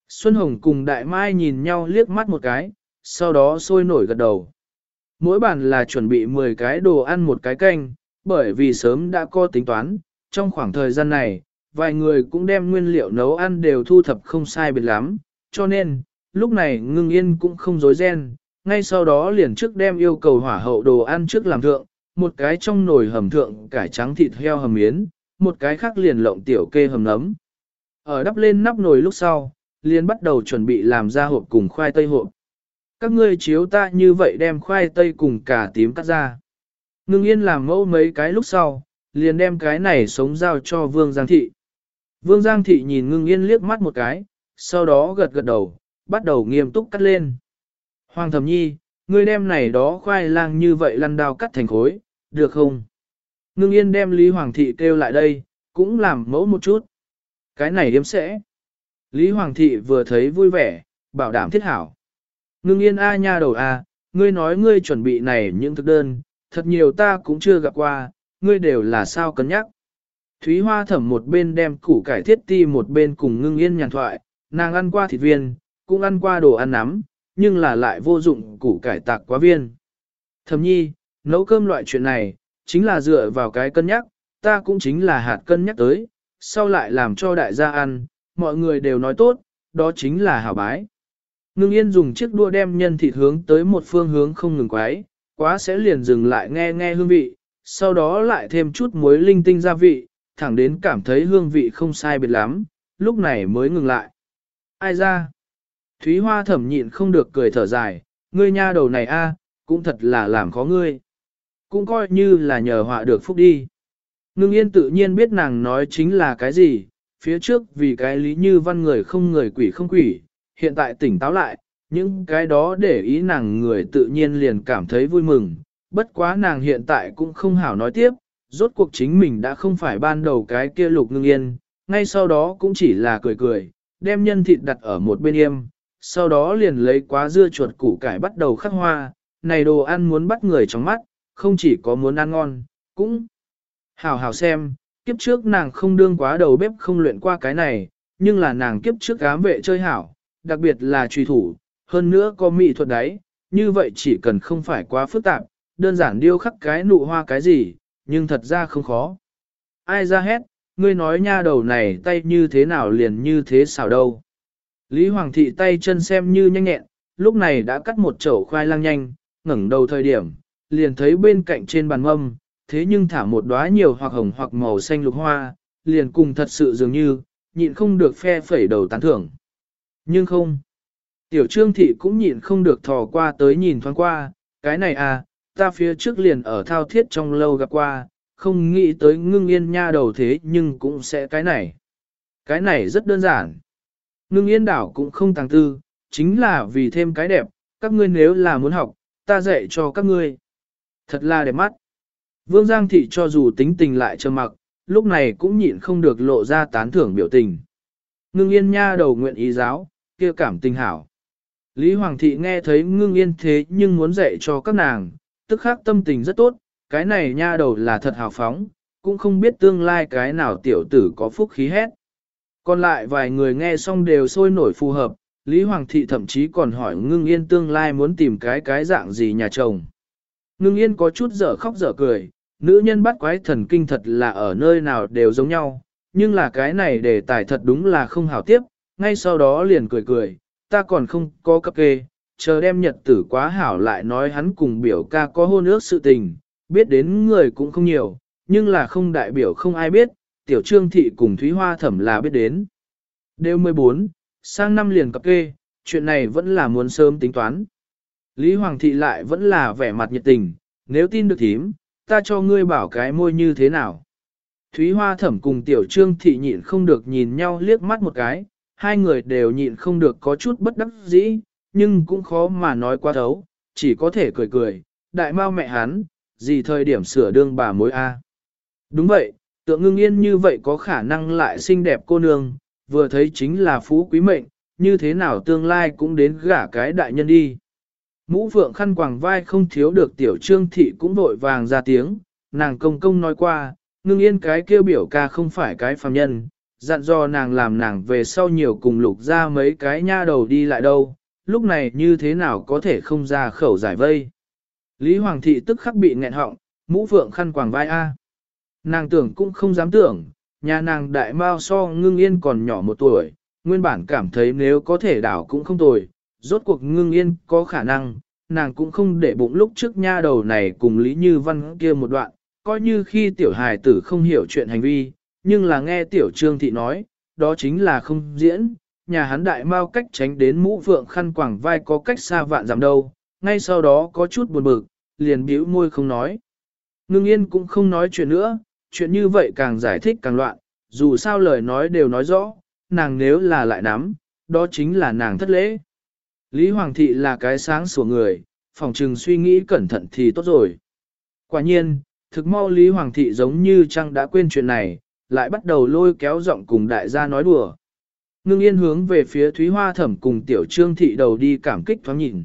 S1: Xuân Hồng cùng Đại Mai nhìn nhau liếc mắt một cái, sau đó sôi nổi gật đầu. Mỗi bàn là chuẩn bị 10 cái đồ ăn một cái canh, bởi vì sớm đã có tính toán, trong khoảng thời gian này, vài người cũng đem nguyên liệu nấu ăn đều thu thập không sai biệt lắm, cho nên, lúc này ngưng yên cũng không dối ren, ngay sau đó liền trước đem yêu cầu hỏa hậu đồ ăn trước làm thượng, một cái trong nồi hầm thượng cải trắng thịt heo hầm miến, một cái khác liền lộng tiểu kê hầm nấm. Ở đắp lên nắp nồi lúc sau, liền bắt đầu chuẩn bị làm ra hộp cùng khoai tây hộp. Các ngươi chiếu ta như vậy đem khoai tây cùng cả tím cắt ra. Ngưng yên làm mẫu mấy cái lúc sau, liền đem cái này sống giao cho Vương Giang Thị. Vương Giang Thị nhìn ngưng yên liếc mắt một cái, sau đó gật gật đầu, bắt đầu nghiêm túc cắt lên. Hoàng thẩm nhi, ngươi đem này đó khoai lang như vậy lăn đao cắt thành khối, được không? Ngưng yên đem Lý Hoàng thị kêu lại đây, cũng làm mẫu một chút. Cái này yếm sẽ. Lý Hoàng thị vừa thấy vui vẻ, bảo đảm thiết hảo. Ngưng yên a nha đầu a, ngươi nói ngươi chuẩn bị này những thực đơn, thật nhiều ta cũng chưa gặp qua, ngươi đều là sao cân nhắc. Thúy Hoa thẩm một bên đem củ cải thiết ti một bên cùng ngưng yên nhàn thoại, nàng ăn qua thịt viên, cũng ăn qua đồ ăn nắm, nhưng là lại vô dụng củ cải tạc quá viên. Thẩm nhi, nấu cơm loại chuyện này, chính là dựa vào cái cân nhắc, ta cũng chính là hạt cân nhắc tới, sau lại làm cho đại gia ăn, mọi người đều nói tốt, đó chính là hảo bái. Ngưng yên dùng chiếc đua đem nhân thịt hướng tới một phương hướng không ngừng quái, quá sẽ liền dừng lại nghe nghe hương vị, sau đó lại thêm chút muối linh tinh gia vị, thẳng đến cảm thấy hương vị không sai biệt lắm, lúc này mới ngừng lại. Ai ra? Thúy Hoa thẩm nhịn không được cười thở dài, ngươi nha đầu này a, cũng thật là làm khó ngươi. Cũng coi như là nhờ họa được phúc đi. Ngưng yên tự nhiên biết nàng nói chính là cái gì, phía trước vì cái lý như văn người không người quỷ không quỷ, hiện tại tỉnh táo lại, những cái đó để ý nàng người tự nhiên liền cảm thấy vui mừng, bất quá nàng hiện tại cũng không hảo nói tiếp, rốt cuộc chính mình đã không phải ban đầu cái kia lục ngưng yên, ngay sau đó cũng chỉ là cười cười, đem nhân thịt đặt ở một bên yêm, sau đó liền lấy quá dưa chuột củ cải bắt đầu khắc hoa, này đồ ăn muốn bắt người trong mắt, không chỉ có muốn ăn ngon, cũng hào hào xem, kiếp trước nàng không đương quá đầu bếp không luyện qua cái này, nhưng là nàng kiếp trước ám vệ chơi hảo, đặc biệt là truy thủ, hơn nữa có mỹ thuật đấy, như vậy chỉ cần không phải quá phức tạp, đơn giản điêu khắc cái nụ hoa cái gì, nhưng thật ra không khó. Ai ra hết ngươi nói nha đầu này tay như thế nào liền như thế xảo đâu. Lý Hoàng thị tay chân xem như nhanh nhẹn, lúc này đã cắt một chậu khoai lang nhanh, ngẩng đầu thời điểm, liền thấy bên cạnh trên bàn mâm, thế nhưng thả một đóa nhiều hoặc hồng hoặc màu xanh lục hoa, liền cùng thật sự dường như, nhịn không được phe phẩy đầu tán thưởng. Nhưng không, tiểu trương thị cũng nhịn không được thò qua tới nhìn thoáng qua, cái này à, ta phía trước liền ở thao thiết trong lâu gặp qua, không nghĩ tới ngưng yên nha đầu thế nhưng cũng sẽ cái này. Cái này rất đơn giản. Ngưng yên đảo cũng không tàng tư, chính là vì thêm cái đẹp, các ngươi nếu là muốn học, ta dạy cho các ngươi. Thật là đẹp mắt. Vương Giang Thị cho dù tính tình lại trầm mặc, lúc này cũng nhịn không được lộ ra tán thưởng biểu tình. Ngưng yên nha đầu nguyện ý giáo, kia cảm tình hảo. Lý Hoàng Thị nghe thấy ngưng yên thế nhưng muốn dạy cho các nàng, tức khắc tâm tình rất tốt, cái này nha đầu là thật hào phóng, cũng không biết tương lai cái nào tiểu tử có phúc khí hết. Còn lại vài người nghe xong đều sôi nổi phù hợp, Lý Hoàng thị thậm chí còn hỏi ngưng yên tương lai muốn tìm cái cái dạng gì nhà chồng. Ngưng yên có chút dở khóc dở cười, nữ nhân bắt quái thần kinh thật là ở nơi nào đều giống nhau, nhưng là cái này đề tài thật đúng là không hảo tiếp, ngay sau đó liền cười cười, ta còn không có cấp kê, chờ đem nhật tử quá hảo lại nói hắn cùng biểu ca có hôn ước sự tình, biết đến người cũng không nhiều, nhưng là không đại biểu không ai biết, tiểu trương thị cùng Thúy Hoa thẩm là biết đến. Đều 14, sang năm liền cập kê, chuyện này vẫn là muốn sớm tính toán. Lý Hoàng thị lại vẫn là vẻ mặt nhiệt tình, nếu tin được thím, ta cho ngươi bảo cái môi như thế nào. Thúy Hoa thẩm cùng tiểu trương thị nhịn không được nhìn nhau liếc mắt một cái, hai người đều nhịn không được có chút bất đắc dĩ, nhưng cũng khó mà nói qua thấu, chỉ có thể cười cười, đại mau mẹ hắn, gì thời điểm sửa đương bà mối A. Đúng vậy, tượng ngưng yên như vậy có khả năng lại xinh đẹp cô nương, vừa thấy chính là phú quý mệnh, như thế nào tương lai cũng đến gả cái đại nhân đi. Mũ phượng khăn quàng vai không thiếu được tiểu trương thị cũng vội vàng ra tiếng, nàng công công nói qua, ngưng yên cái kêu biểu ca không phải cái phàm nhân, dặn dò nàng làm nàng về sau nhiều cùng lục ra mấy cái nha đầu đi lại đâu, lúc này như thế nào có thể không ra khẩu giải vây. Lý Hoàng thị tức khắc bị nghẹn họng, mũ phượng khăn quàng vai A. Nàng tưởng cũng không dám tưởng, nhà nàng đại mao so ngưng yên còn nhỏ một tuổi, nguyên bản cảm thấy nếu có thể đảo cũng không tồi, rốt cuộc ngưng yên có khả năng, nàng cũng không để bụng lúc trước nha đầu này cùng Lý Như Văn kia một đoạn, coi như khi tiểu hài tử không hiểu chuyện hành vi, nhưng là nghe tiểu trương thị nói, đó chính là không diễn, nhà hắn đại mao cách tránh đến mũ vượng khăn quảng vai có cách xa vạn giảm đâu, ngay sau đó có chút buồn bực, liền bĩu môi không nói. Ngưng yên cũng không nói chuyện nữa, chuyện như vậy càng giải thích càng loạn, dù sao lời nói đều nói rõ, nàng nếu là lại nắm, đó chính là nàng thất lễ. Lý Hoàng thị là cái sáng sủa người, phòng trừng suy nghĩ cẩn thận thì tốt rồi. Quả nhiên, thực mau Lý Hoàng thị giống như chăng đã quên chuyện này, lại bắt đầu lôi kéo giọng cùng đại gia nói đùa. Ngưng yên hướng về phía Thúy Hoa Thẩm cùng tiểu trương thị đầu đi cảm kích thoáng nhìn.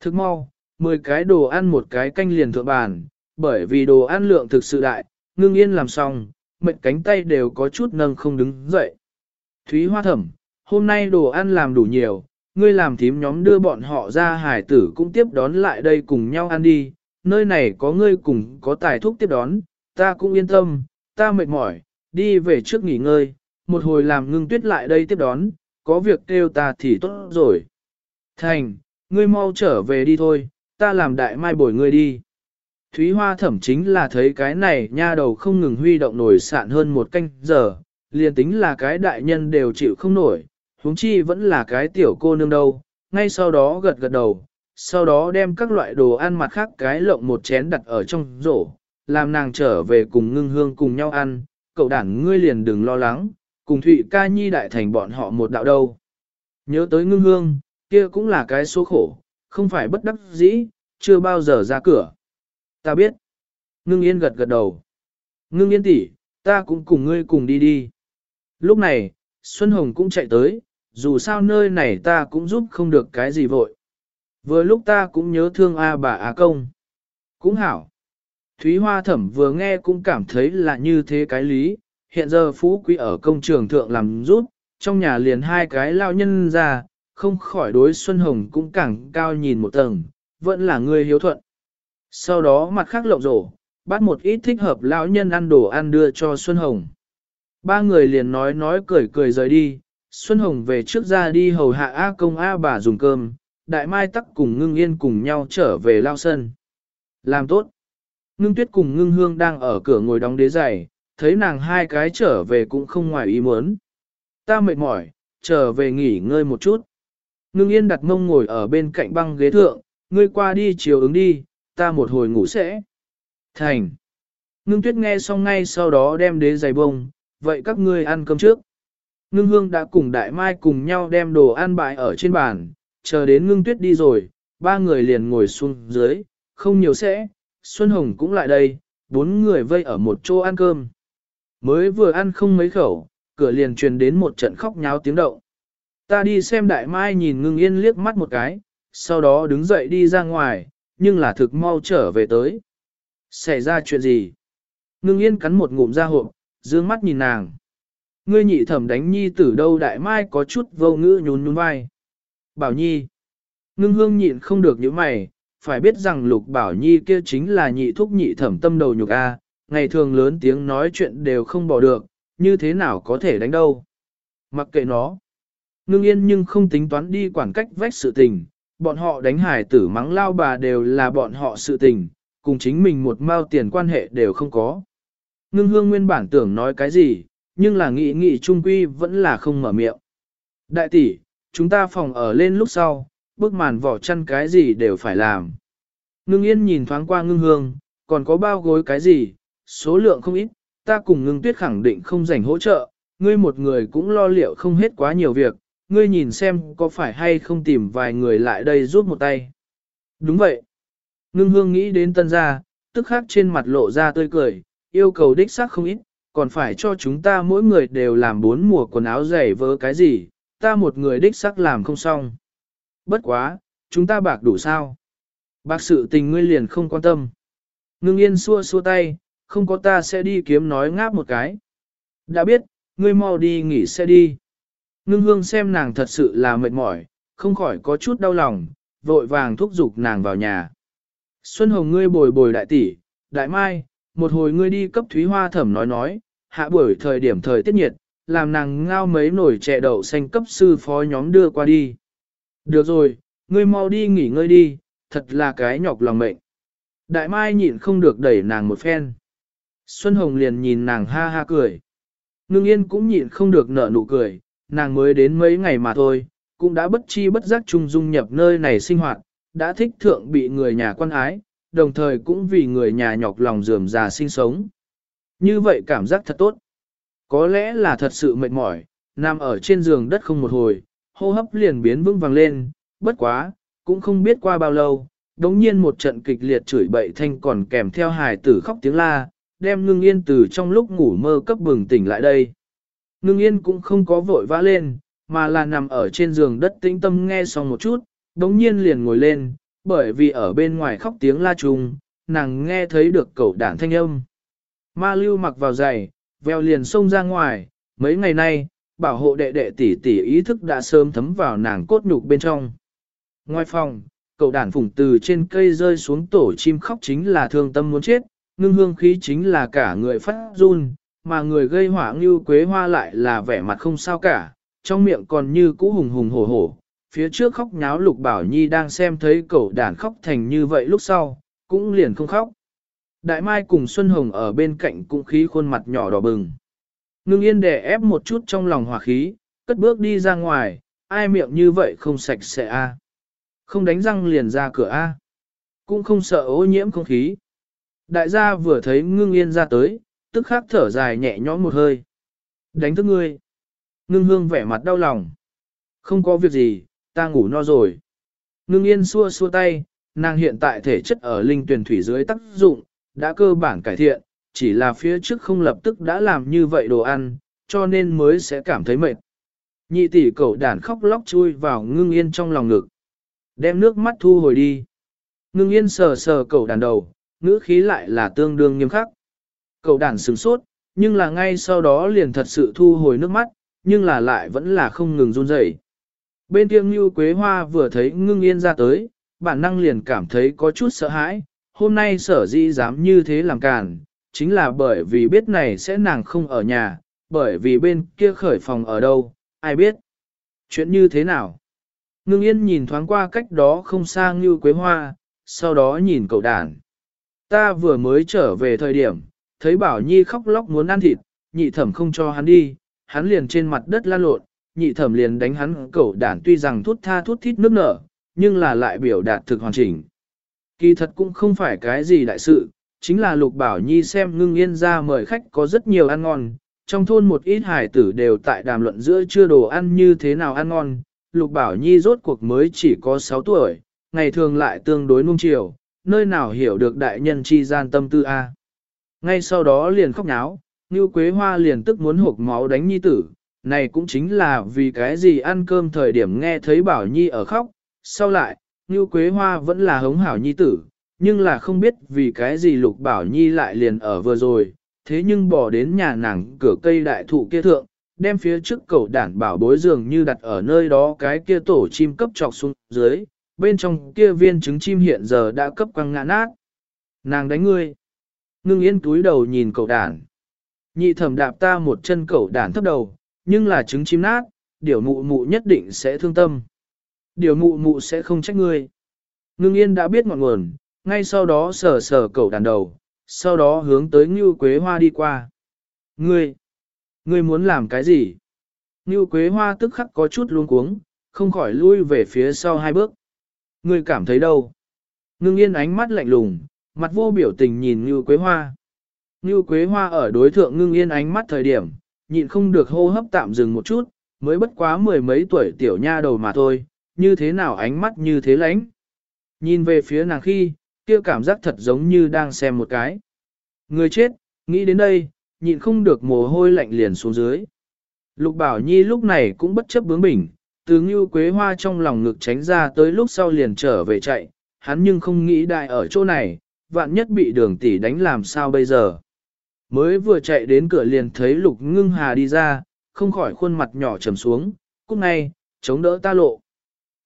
S1: Thực mau, 10 cái đồ ăn một cái canh liền thượng bàn, bởi vì đồ ăn lượng thực sự đại, ngưng yên làm xong, mệnh cánh tay đều có chút nâng không đứng dậy. Thúy Hoa Thẩm, hôm nay đồ ăn làm đủ nhiều, ngươi làm thím nhóm đưa bọn họ ra hải tử cũng tiếp đón lại đây cùng nhau ăn đi, nơi này có ngươi cùng có tài thuốc tiếp đón, ta cũng yên tâm, ta mệt mỏi, đi về trước nghỉ ngơi, một hồi làm ngưng tuyết lại đây tiếp đón, có việc kêu ta thì tốt rồi. Thành, ngươi mau trở về đi thôi, ta làm đại mai bồi ngươi đi. Thúy Hoa thẩm chính là thấy cái này nha đầu không ngừng huy động nổi sạn hơn một canh giờ, liền tính là cái đại nhân đều chịu không nổi, huống chi vẫn là cái tiểu cô nương đâu, ngay sau đó gật gật đầu, sau đó đem các loại đồ ăn mặt khác cái lộng một chén đặt ở trong rổ, làm nàng trở về cùng ngưng hương cùng nhau ăn, cậu đảng ngươi liền đừng lo lắng, cùng Thụy ca nhi đại thành bọn họ một đạo đâu. Nhớ tới ngưng hương, kia cũng là cái số khổ, không phải bất đắc dĩ, chưa bao giờ ra cửa. Ta biết. Ngưng yên gật gật đầu. Ngưng yên tỷ, ta cũng cùng ngươi cùng đi đi. Lúc này, Xuân Hồng cũng chạy tới, dù sao nơi này ta cũng giúp không được cái gì vội. Vừa lúc ta cũng nhớ thương A bà a Công. Cũng hảo. Thúy Hoa Thẩm vừa nghe cũng cảm thấy là như thế cái lý, hiện giờ phú quý ở công trường thượng làm rút, trong nhà liền hai cái lao nhân ra, không khỏi đối Xuân Hồng cũng càng cao nhìn một tầng, vẫn là người hiếu thuận. Sau đó mặt khác lộng rổ, bắt một ít thích hợp lão nhân ăn đồ ăn đưa cho Xuân Hồng. Ba người liền nói nói cười cười rời đi, Xuân Hồng về trước ra đi hầu hạ A công A bà dùng cơm, đại mai tắc cùng ngưng yên cùng nhau trở về lao sân. Làm tốt. Ngưng tuyết cùng ngưng hương đang ở cửa ngồi đóng đế giày, thấy nàng hai cái trở về cũng không ngoài ý muốn. Ta mệt mỏi, trở về nghỉ ngơi một chút. Ngưng yên đặt mông ngồi ở bên cạnh băng ghế thượng, ngươi qua đi chiều ứng đi, ta một hồi ngủ sẽ. Thành. Ngưng tuyết nghe xong ngay sau đó đem đế giày bông, vậy các ngươi ăn cơm trước. Ngưng hương đã cùng đại mai cùng nhau đem đồ ăn bại ở trên bàn, chờ đến ngưng tuyết đi rồi, ba người liền ngồi xuống dưới, không nhiều sẽ, Xuân Hồng cũng lại đây, bốn người vây ở một chỗ ăn cơm. Mới vừa ăn không mấy khẩu, cửa liền truyền đến một trận khóc nháo tiếng động. Ta đi xem đại mai nhìn ngưng yên liếc mắt một cái, sau đó đứng dậy đi ra ngoài, nhưng là thực mau trở về tới. Xảy ra chuyện gì? Ngưng yên cắn một ngụm ra hộp, dương mắt nhìn nàng. Ngươi nhị thẩm đánh nhi tử đâu đại mai có chút vô ngữ nhún nhún vai. Bảo nhi. Ngưng hương nhịn không được những mày, phải biết rằng lục bảo nhi kia chính là nhị thúc nhị thẩm tâm đầu nhục A, ngày thường lớn tiếng nói chuyện đều không bỏ được, như thế nào có thể đánh đâu. Mặc kệ nó. Ngưng yên nhưng không tính toán đi quản cách vách sự tình, bọn họ đánh hải tử mắng lao bà đều là bọn họ sự tình, cùng chính mình một mao tiền quan hệ đều không có. Ngưng hương nguyên bản tưởng nói cái gì, nhưng là nghị nghị trung quy vẫn là không mở miệng. Đại tỷ, chúng ta phòng ở lên lúc sau, bức màn vỏ chăn cái gì đều phải làm. Ngưng yên nhìn thoáng qua ngưng hương, còn có bao gối cái gì, số lượng không ít, ta cùng ngưng tuyết khẳng định không dành hỗ trợ, ngươi một người cũng lo liệu không hết quá nhiều việc, ngươi nhìn xem có phải hay không tìm vài người lại đây giúp một tay. Đúng vậy. Ngưng hương nghĩ đến tân gia, tức khắc trên mặt lộ ra tươi cười, yêu cầu đích xác không ít, còn phải cho chúng ta mỗi người đều làm bốn mùa quần áo dày vớ cái gì, ta một người đích xác làm không xong. Bất quá, chúng ta bạc đủ sao? Bạc sự tình ngươi liền không quan tâm. Ngưng yên xua xua tay, không có ta sẽ đi kiếm nói ngáp một cái. Đã biết, ngươi mau đi nghỉ xe đi. Ngưng hương xem nàng thật sự là mệt mỏi, không khỏi có chút đau lòng, vội vàng thúc giục nàng vào nhà. Xuân Hồng ngươi bồi bồi đại tỷ, đại mai, một hồi ngươi đi cấp thúy hoa thẩm nói nói, hạ buổi thời điểm thời tiết nhiệt, làm nàng ngao mấy nồi chè đậu xanh cấp sư phó nhóm đưa qua đi. Được rồi, ngươi mau đi nghỉ ngơi đi, thật là cái nhọc lòng mệnh. Đại mai nhịn không được đẩy nàng một phen. Xuân Hồng liền nhìn nàng ha ha cười. Ngưng yên cũng nhịn không được nở nụ cười, nàng mới đến mấy ngày mà thôi, cũng đã bất chi bất giác chung dung nhập nơi này sinh hoạt, đã thích thượng bị người nhà quan ái, đồng thời cũng vì người nhà nhọc lòng dườm già sinh sống. Như vậy cảm giác thật tốt. Có lẽ là thật sự mệt mỏi, nằm ở trên giường đất không một hồi, hô hấp liền biến vững vàng lên, bất quá, cũng không biết qua bao lâu, đống nhiên một trận kịch liệt chửi bậy thanh còn kèm theo hài tử khóc tiếng la, đem ngưng yên từ trong lúc ngủ mơ cấp bừng tỉnh lại đây. Ngưng yên cũng không có vội vã lên, mà là nằm ở trên giường đất tĩnh tâm nghe xong một chút, đống nhiên liền ngồi lên, bởi vì ở bên ngoài khóc tiếng la trùng, nàng nghe thấy được cẩu đảng thanh âm. Ma lưu mặc vào giày, veo liền xông ra ngoài, mấy ngày nay, bảo hộ đệ đệ tỷ tỷ ý thức đã sớm thấm vào nàng cốt nhục bên trong. Ngoài phòng, cậu đản phủng từ trên cây rơi xuống tổ chim khóc chính là thương tâm muốn chết, ngưng hương khí chính là cả người phát run, mà người gây hỏa như quế hoa lại là vẻ mặt không sao cả, trong miệng còn như cũ hùng hùng hổ hổ. Phía trước khóc nháo lục bảo nhi đang xem thấy cậu đản khóc thành như vậy lúc sau, cũng liền không khóc. Đại Mai cùng Xuân Hồng ở bên cạnh cũng khí khuôn mặt nhỏ đỏ bừng. Ngưng yên đè ép một chút trong lòng hỏa khí, cất bước đi ra ngoài, ai miệng như vậy không sạch sẽ a Không đánh răng liền ra cửa a Cũng không sợ ô nhiễm không khí. Đại gia vừa thấy ngưng yên ra tới, tức khắc thở dài nhẹ nhõm một hơi. Đánh thức ngươi. Ngưng hương vẻ mặt đau lòng. Không có việc gì, ta ngủ no rồi. Ngưng yên xua xua tay, nàng hiện tại thể chất ở linh tuyển thủy dưới tác dụng, đã cơ bản cải thiện, chỉ là phía trước không lập tức đã làm như vậy đồ ăn, cho nên mới sẽ cảm thấy mệt. Nhị tỷ cậu đàn khóc lóc chui vào ngưng yên trong lòng ngực. Đem nước mắt thu hồi đi. Ngưng yên sờ sờ cậu đàn đầu, ngữ khí lại là tương đương nghiêm khắc. Cậu đàn sửng sốt, nhưng là ngay sau đó liền thật sự thu hồi nước mắt, nhưng là lại vẫn là không ngừng run rẩy. Bên kia Ngưu Quế Hoa vừa thấy ngưng yên ra tới, bản năng liền cảm thấy có chút sợ hãi, hôm nay sở dĩ dám như thế làm càn, chính là bởi vì biết này sẽ nàng không ở nhà, bởi vì bên kia khởi phòng ở đâu, ai biết. Chuyện như thế nào? Ngưng yên nhìn thoáng qua cách đó không xa như Quế Hoa, sau đó nhìn cậu đàn. Ta vừa mới trở về thời điểm, thấy Bảo Nhi khóc lóc muốn ăn thịt, nhị thẩm không cho hắn đi, hắn liền trên mặt đất lan lộn, nhị thẩm liền đánh hắn cậu đàn tuy rằng thút tha thút thít nước nở, nhưng là lại biểu đạt thực hoàn chỉnh. Kỳ thật cũng không phải cái gì đại sự, chính là Lục Bảo Nhi xem ngưng yên ra mời khách có rất nhiều ăn ngon, trong thôn một ít hải tử đều tại đàm luận giữa chưa đồ ăn như thế nào ăn ngon, Lục Bảo Nhi rốt cuộc mới chỉ có 6 tuổi, ngày thường lại tương đối nung chiều, nơi nào hiểu được đại nhân chi gian tâm tư a. Ngay sau đó liền khóc náo, Như Quế Hoa liền tức muốn hộp máu đánh Nhi tử, này cũng chính là vì cái gì ăn cơm thời điểm nghe thấy Bảo Nhi ở khóc, sau lại, Ngưu Quế Hoa vẫn là hống hảo Nhi tử, nhưng là không biết vì cái gì Lục Bảo Nhi lại liền ở vừa rồi, thế nhưng bỏ đến nhà nàng cửa cây đại thụ kia thượng, đem phía trước cầu đản bảo bối dường như đặt ở nơi đó cái kia tổ chim cấp trọc xuống dưới, bên trong kia viên trứng chim hiện giờ đã cấp quăng ngã nát. Nàng đánh ngươi. Ngưng yên túi đầu nhìn cậu đản. Nhị thẩm đạp ta một chân cậu đản thấp đầu, nhưng là trứng chim nát, điều mụ mụ nhất định sẽ thương tâm. Điều mụ mụ sẽ không trách ngươi. Ngưng yên đã biết ngọn nguồn, ngay sau đó sờ sờ cậu đàn đầu, sau đó hướng tới Ngưu Quế Hoa đi qua. Ngươi, ngươi muốn làm cái gì? Ngưu Quế Hoa tức khắc có chút luống cuống, không khỏi lui về phía sau hai bước. Ngươi cảm thấy đâu? Ngưng yên ánh mắt lạnh lùng, mặt vô biểu tình nhìn Ngưu Quế Hoa. Ngưu Quế Hoa ở đối thượng ngưng yên ánh mắt thời điểm, nhịn không được hô hấp tạm dừng một chút, mới bất quá mười mấy tuổi tiểu nha đầu mà thôi, như thế nào ánh mắt như thế lãnh. Nhìn về phía nàng khi, kia cảm giác thật giống như đang xem một cái. Người chết, nghĩ đến đây, nhịn không được mồ hôi lạnh liền xuống dưới. Lục Bảo Nhi lúc này cũng bất chấp bướng bỉnh, từ Ngưu Quế Hoa trong lòng ngực tránh ra tới lúc sau liền trở về chạy, hắn nhưng không nghĩ đại ở chỗ này, vạn nhất bị đường tỷ đánh làm sao bây giờ. Mới vừa chạy đến cửa liền thấy Lục Ngưng Hà đi ra, không khỏi khuôn mặt nhỏ trầm xuống, cút ngay, chống đỡ ta lộ.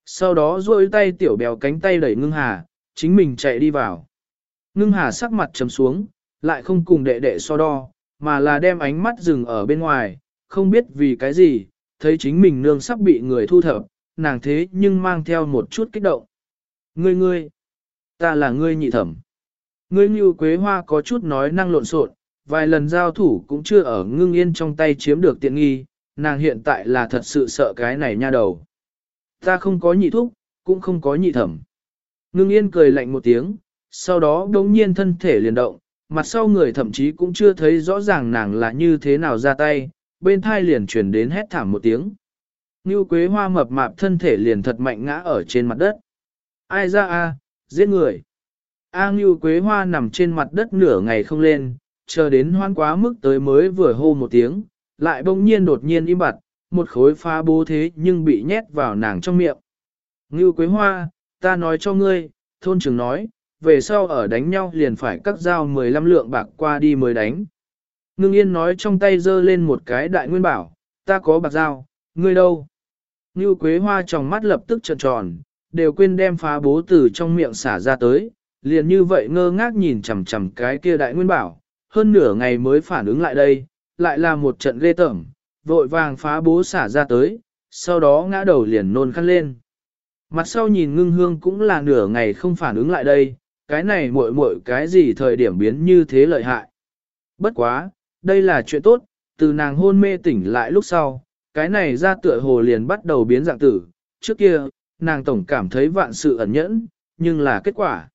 S1: Sau đó duỗi tay tiểu béo cánh tay đẩy Ngưng Hà, chính mình chạy đi vào. Ngưng hà sắc mặt trầm xuống, lại không cùng đệ đệ so đo, mà là đem ánh mắt dừng ở bên ngoài, không biết vì cái gì, thấy chính mình nương sắp bị người thu thập, nàng thế nhưng mang theo một chút kích động. Ngươi ngươi, ta là ngươi nhị thẩm. Ngươi như quế hoa có chút nói năng lộn xộn, vài lần giao thủ cũng chưa ở ngưng yên trong tay chiếm được tiện nghi, nàng hiện tại là thật sự sợ cái này nha đầu. Ta không có nhị thúc, cũng không có nhị thẩm. Ngưng yên cười lạnh một tiếng, sau đó đống nhiên thân thể liền động, mặt sau người thậm chí cũng chưa thấy rõ ràng nàng là như thế nào ra tay, bên thai liền chuyển đến hét thảm một tiếng. Như quế hoa mập mạp thân thể liền thật mạnh ngã ở trên mặt đất. Ai ra a, giết người. A Ngưu Quế Hoa nằm trên mặt đất nửa ngày không lên, chờ đến hoan quá mức tới mới vừa hô một tiếng, lại bỗng nhiên đột nhiên im bặt, một khối phá bố thế nhưng bị nhét vào nàng trong miệng. Ngưu Quế Hoa, ta nói cho ngươi, thôn trưởng nói, về sau ở đánh nhau liền phải cắt dao 15 lượng bạc qua đi mới đánh. Ngưng yên nói trong tay giơ lên một cái đại nguyên bảo, ta có bạc dao, ngươi đâu? Ngưu quế hoa trong mắt lập tức trợn tròn, đều quên đem phá bố từ trong miệng xả ra tới, liền như vậy ngơ ngác nhìn chằm chằm cái kia đại nguyên bảo, hơn nửa ngày mới phản ứng lại đây, lại là một trận ghê tởm, vội vàng phá bố xả ra tới, sau đó ngã đầu liền nôn khăn lên. Mặt sau nhìn ngưng hương cũng là nửa ngày không phản ứng lại đây, cái này muội muội cái gì thời điểm biến như thế lợi hại. Bất quá, đây là chuyện tốt, từ nàng hôn mê tỉnh lại lúc sau, cái này ra tựa hồ liền bắt đầu biến dạng tử, trước kia, nàng tổng cảm thấy vạn sự ẩn nhẫn, nhưng là kết quả.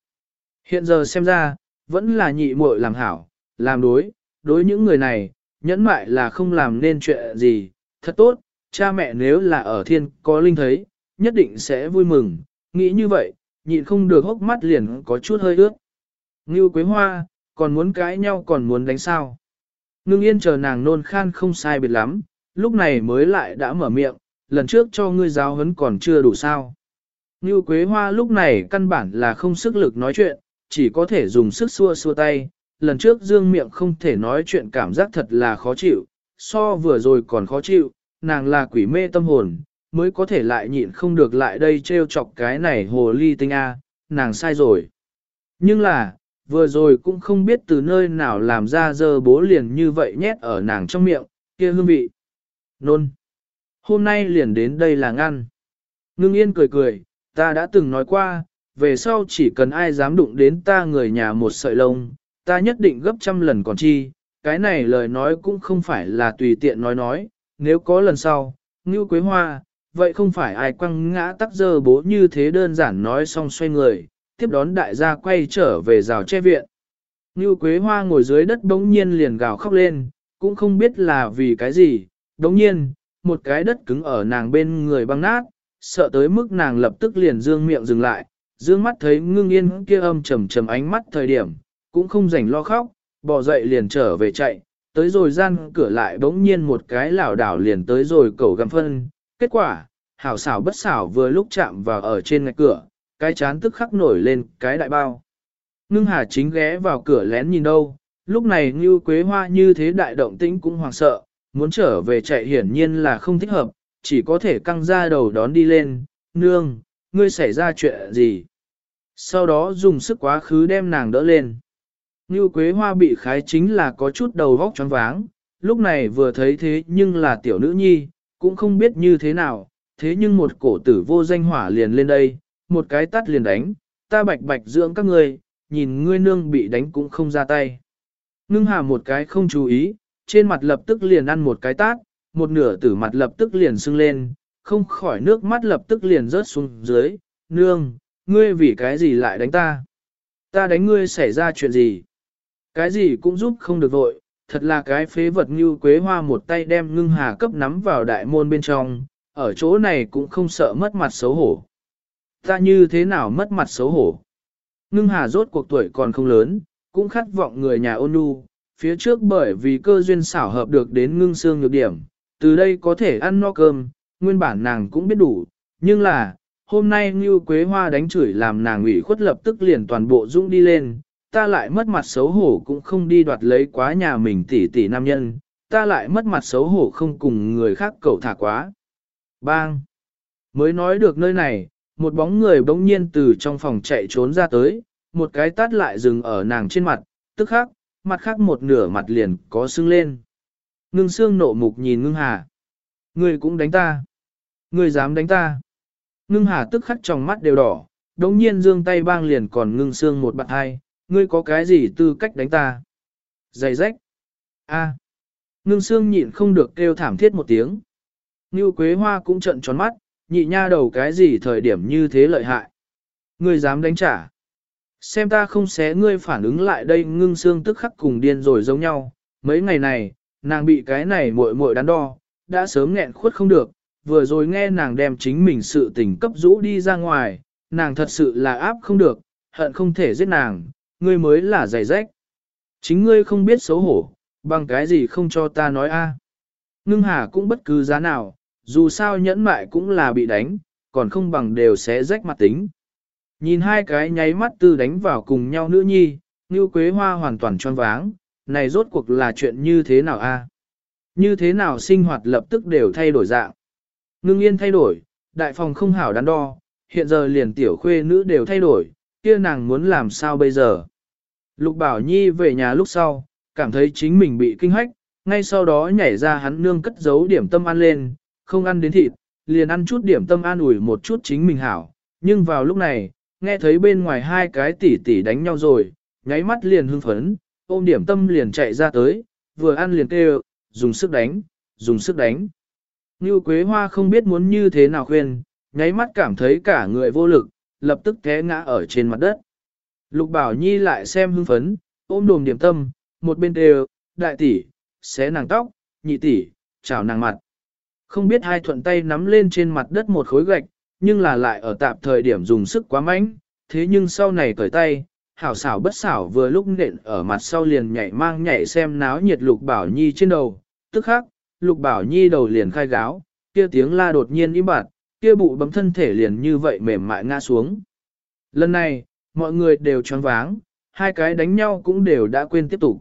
S1: Hiện giờ xem ra, vẫn là nhị muội làm hảo, làm đối, đối những người này, nhẫn mại là không làm nên chuyện gì, thật tốt, cha mẹ nếu là ở thiên có linh thấy, nhất định sẽ vui mừng, nghĩ như vậy, nhịn không được hốc mắt liền có chút hơi ướt. Ngưu Quế Hoa, còn muốn cãi nhau còn muốn đánh sao. Ngưng yên chờ nàng nôn khan không sai biệt lắm, lúc này mới lại đã mở miệng, lần trước cho ngươi giáo huấn còn chưa đủ sao. Ngưu Quế Hoa lúc này căn bản là không sức lực nói chuyện, chỉ có thể dùng sức xua xua tay. Lần trước dương miệng không thể nói chuyện cảm giác thật là khó chịu, so vừa rồi còn khó chịu, nàng là quỷ mê tâm hồn, mới có thể lại nhịn không được lại đây trêu chọc cái này hồ ly tinh A, nàng sai rồi. Nhưng là, vừa rồi cũng không biết từ nơi nào làm ra dơ bố liền như vậy nhét ở nàng trong miệng, kia hương vị. Nôn. Hôm nay liền đến đây là ngăn. Ngưng yên cười cười, ta đã từng nói qua, về sau chỉ cần ai dám đụng đến ta người nhà một sợi lông, ta nhất định gấp trăm lần còn chi, cái này lời nói cũng không phải là tùy tiện nói nói, nếu có lần sau, Ngưu Quế Hoa, vậy không phải ai quăng ngã tắc dơ bố như thế đơn giản nói xong xoay người, tiếp đón đại gia quay trở về rào che viện. Ngưu Quế Hoa ngồi dưới đất bỗng nhiên liền gào khóc lên, cũng không biết là vì cái gì, bỗng nhiên, một cái đất cứng ở nàng bên người băng nát, sợ tới mức nàng lập tức liền dương miệng dừng lại, dương mắt thấy ngưng yên kia âm trầm trầm ánh mắt thời điểm, cũng không rảnh lo khóc, bỏ dậy liền trở về chạy, tới rồi gian cửa lại bỗng nhiên một cái lảo đảo liền tới rồi cầu găm phân, kết quả, hảo xảo bất xảo vừa lúc chạm vào ở trên ngạch cửa, cái chán tức khắc nổi lên cái đại bao. Ngưng hà chính ghé vào cửa lén nhìn đâu, lúc này như quế hoa như thế đại động tĩnh cũng hoảng sợ, muốn trở về chạy hiển nhiên là không thích hợp, chỉ có thể căng ra đầu đón đi lên, nương, ngươi xảy ra chuyện gì? Sau đó dùng sức quá khứ đem nàng đỡ lên. Như Quế Hoa bị khái chính là có chút đầu vóc choáng váng, lúc này vừa thấy thế nhưng là tiểu nữ nhi, cũng không biết như thế nào, thế nhưng một cổ tử vô danh hỏa liền lên đây, một cái tắt liền đánh, ta bạch bạch dưỡng các ngươi, nhìn ngươi nương bị đánh cũng không ra tay. Ngưng hà một cái không chú ý, trên mặt lập tức liền ăn một cái tát, một nửa tử mặt lập tức liền sưng lên, không khỏi nước mắt lập tức liền rớt xuống dưới, nương, ngươi vì cái gì lại đánh ta? Ta đánh ngươi xảy ra chuyện gì? Cái gì cũng giúp không được vội, thật là cái phế vật như quế hoa một tay đem ngưng hà cấp nắm vào đại môn bên trong, ở chỗ này cũng không sợ mất mặt xấu hổ. Ta như thế nào mất mặt xấu hổ? Ngưng hà rốt cuộc tuổi còn không lớn, cũng khát vọng người nhà ôn nhu, phía trước bởi vì cơ duyên xảo hợp được đến ngưng xương nhược điểm, từ đây có thể ăn no cơm, nguyên bản nàng cũng biết đủ, nhưng là, hôm nay Ngưu Quế Hoa đánh chửi làm nàng ủy khuất lập tức liền toàn bộ dũng đi lên, ta lại mất mặt xấu hổ cũng không đi đoạt lấy quá nhà mình tỷ tỷ nam nhân, ta lại mất mặt xấu hổ không cùng người khác cầu thả quá. Bang! Mới nói được nơi này, một bóng người bỗng nhiên từ trong phòng chạy trốn ra tới, một cái tát lại dừng ở nàng trên mặt, tức khắc, mặt khác một nửa mặt liền có sưng lên. Ngưng xương nộ mục nhìn ngưng hà. Ngươi cũng đánh ta. Ngươi dám đánh ta. Ngưng hà tức khắc trong mắt đều đỏ, đống nhiên dương tay bang liền còn ngưng xương một bạn hai, ngươi có cái gì tư cách đánh ta? Giày rách. A. Ngưng xương nhịn không được kêu thảm thiết một tiếng. Như quế hoa cũng trận tròn mắt, nhị nha đầu cái gì thời điểm như thế lợi hại. Ngươi dám đánh trả. Xem ta không xé ngươi phản ứng lại đây ngưng xương tức khắc cùng điên rồi giống nhau. Mấy ngày này, nàng bị cái này muội muội đắn đo, đã sớm nghẹn khuất không được, vừa rồi nghe nàng đem chính mình sự tình cấp rũ đi ra ngoài, nàng thật sự là áp không được, hận không thể giết nàng, ngươi mới là giày rách. Chính ngươi không biết xấu hổ, bằng cái gì không cho ta nói a? Ngưng hà cũng bất cứ giá nào, dù sao nhẫn mại cũng là bị đánh, còn không bằng đều sẽ rách mặt tính. Nhìn hai cái nháy mắt tư đánh vào cùng nhau nữ nhi, như quế hoa hoàn toàn tròn váng, này rốt cuộc là chuyện như thế nào a? Như thế nào sinh hoạt lập tức đều thay đổi dạng. Ngưng yên thay đổi, đại phòng không hảo đắn đo, hiện giờ liền tiểu khuê nữ đều thay đổi, kia nàng muốn làm sao bây giờ. Lục Bảo Nhi về nhà lúc sau, cảm thấy chính mình bị kinh hách, ngay sau đó nhảy ra hắn nương cất giấu điểm tâm ăn lên, không ăn đến thịt, liền ăn chút điểm tâm an ủi một chút chính mình hảo. Nhưng vào lúc này, nghe thấy bên ngoài hai cái tỷ tỷ đánh nhau rồi, nháy mắt liền hưng phấn, ôm điểm tâm liền chạy ra tới, vừa ăn liền kêu, dùng sức đánh, dùng sức đánh. Như Quế Hoa không biết muốn như thế nào khuyên, nháy mắt cảm thấy cả người vô lực, lập tức té ngã ở trên mặt đất. Lục Bảo Nhi lại xem hưng phấn, ôm đồm điểm tâm, một bên đều, đại tỷ, xé nàng tóc, nhị tỷ, chào nàng mặt. Không biết hai thuận tay nắm lên trên mặt đất một khối gạch, nhưng là lại ở tạp thời điểm dùng sức quá mạnh, thế nhưng sau này cởi tay, hảo xảo bất xảo vừa lúc nện ở mặt sau liền nhảy mang nhảy xem náo nhiệt Lục Bảo Nhi trên đầu, tức khắc, Lục Bảo Nhi đầu liền khai gáo, kia tiếng la đột nhiên im bặt, kia bụ bấm thân thể liền như vậy mềm mại ngã xuống. Lần này, mọi người đều choáng váng, hai cái đánh nhau cũng đều đã quên tiếp tục.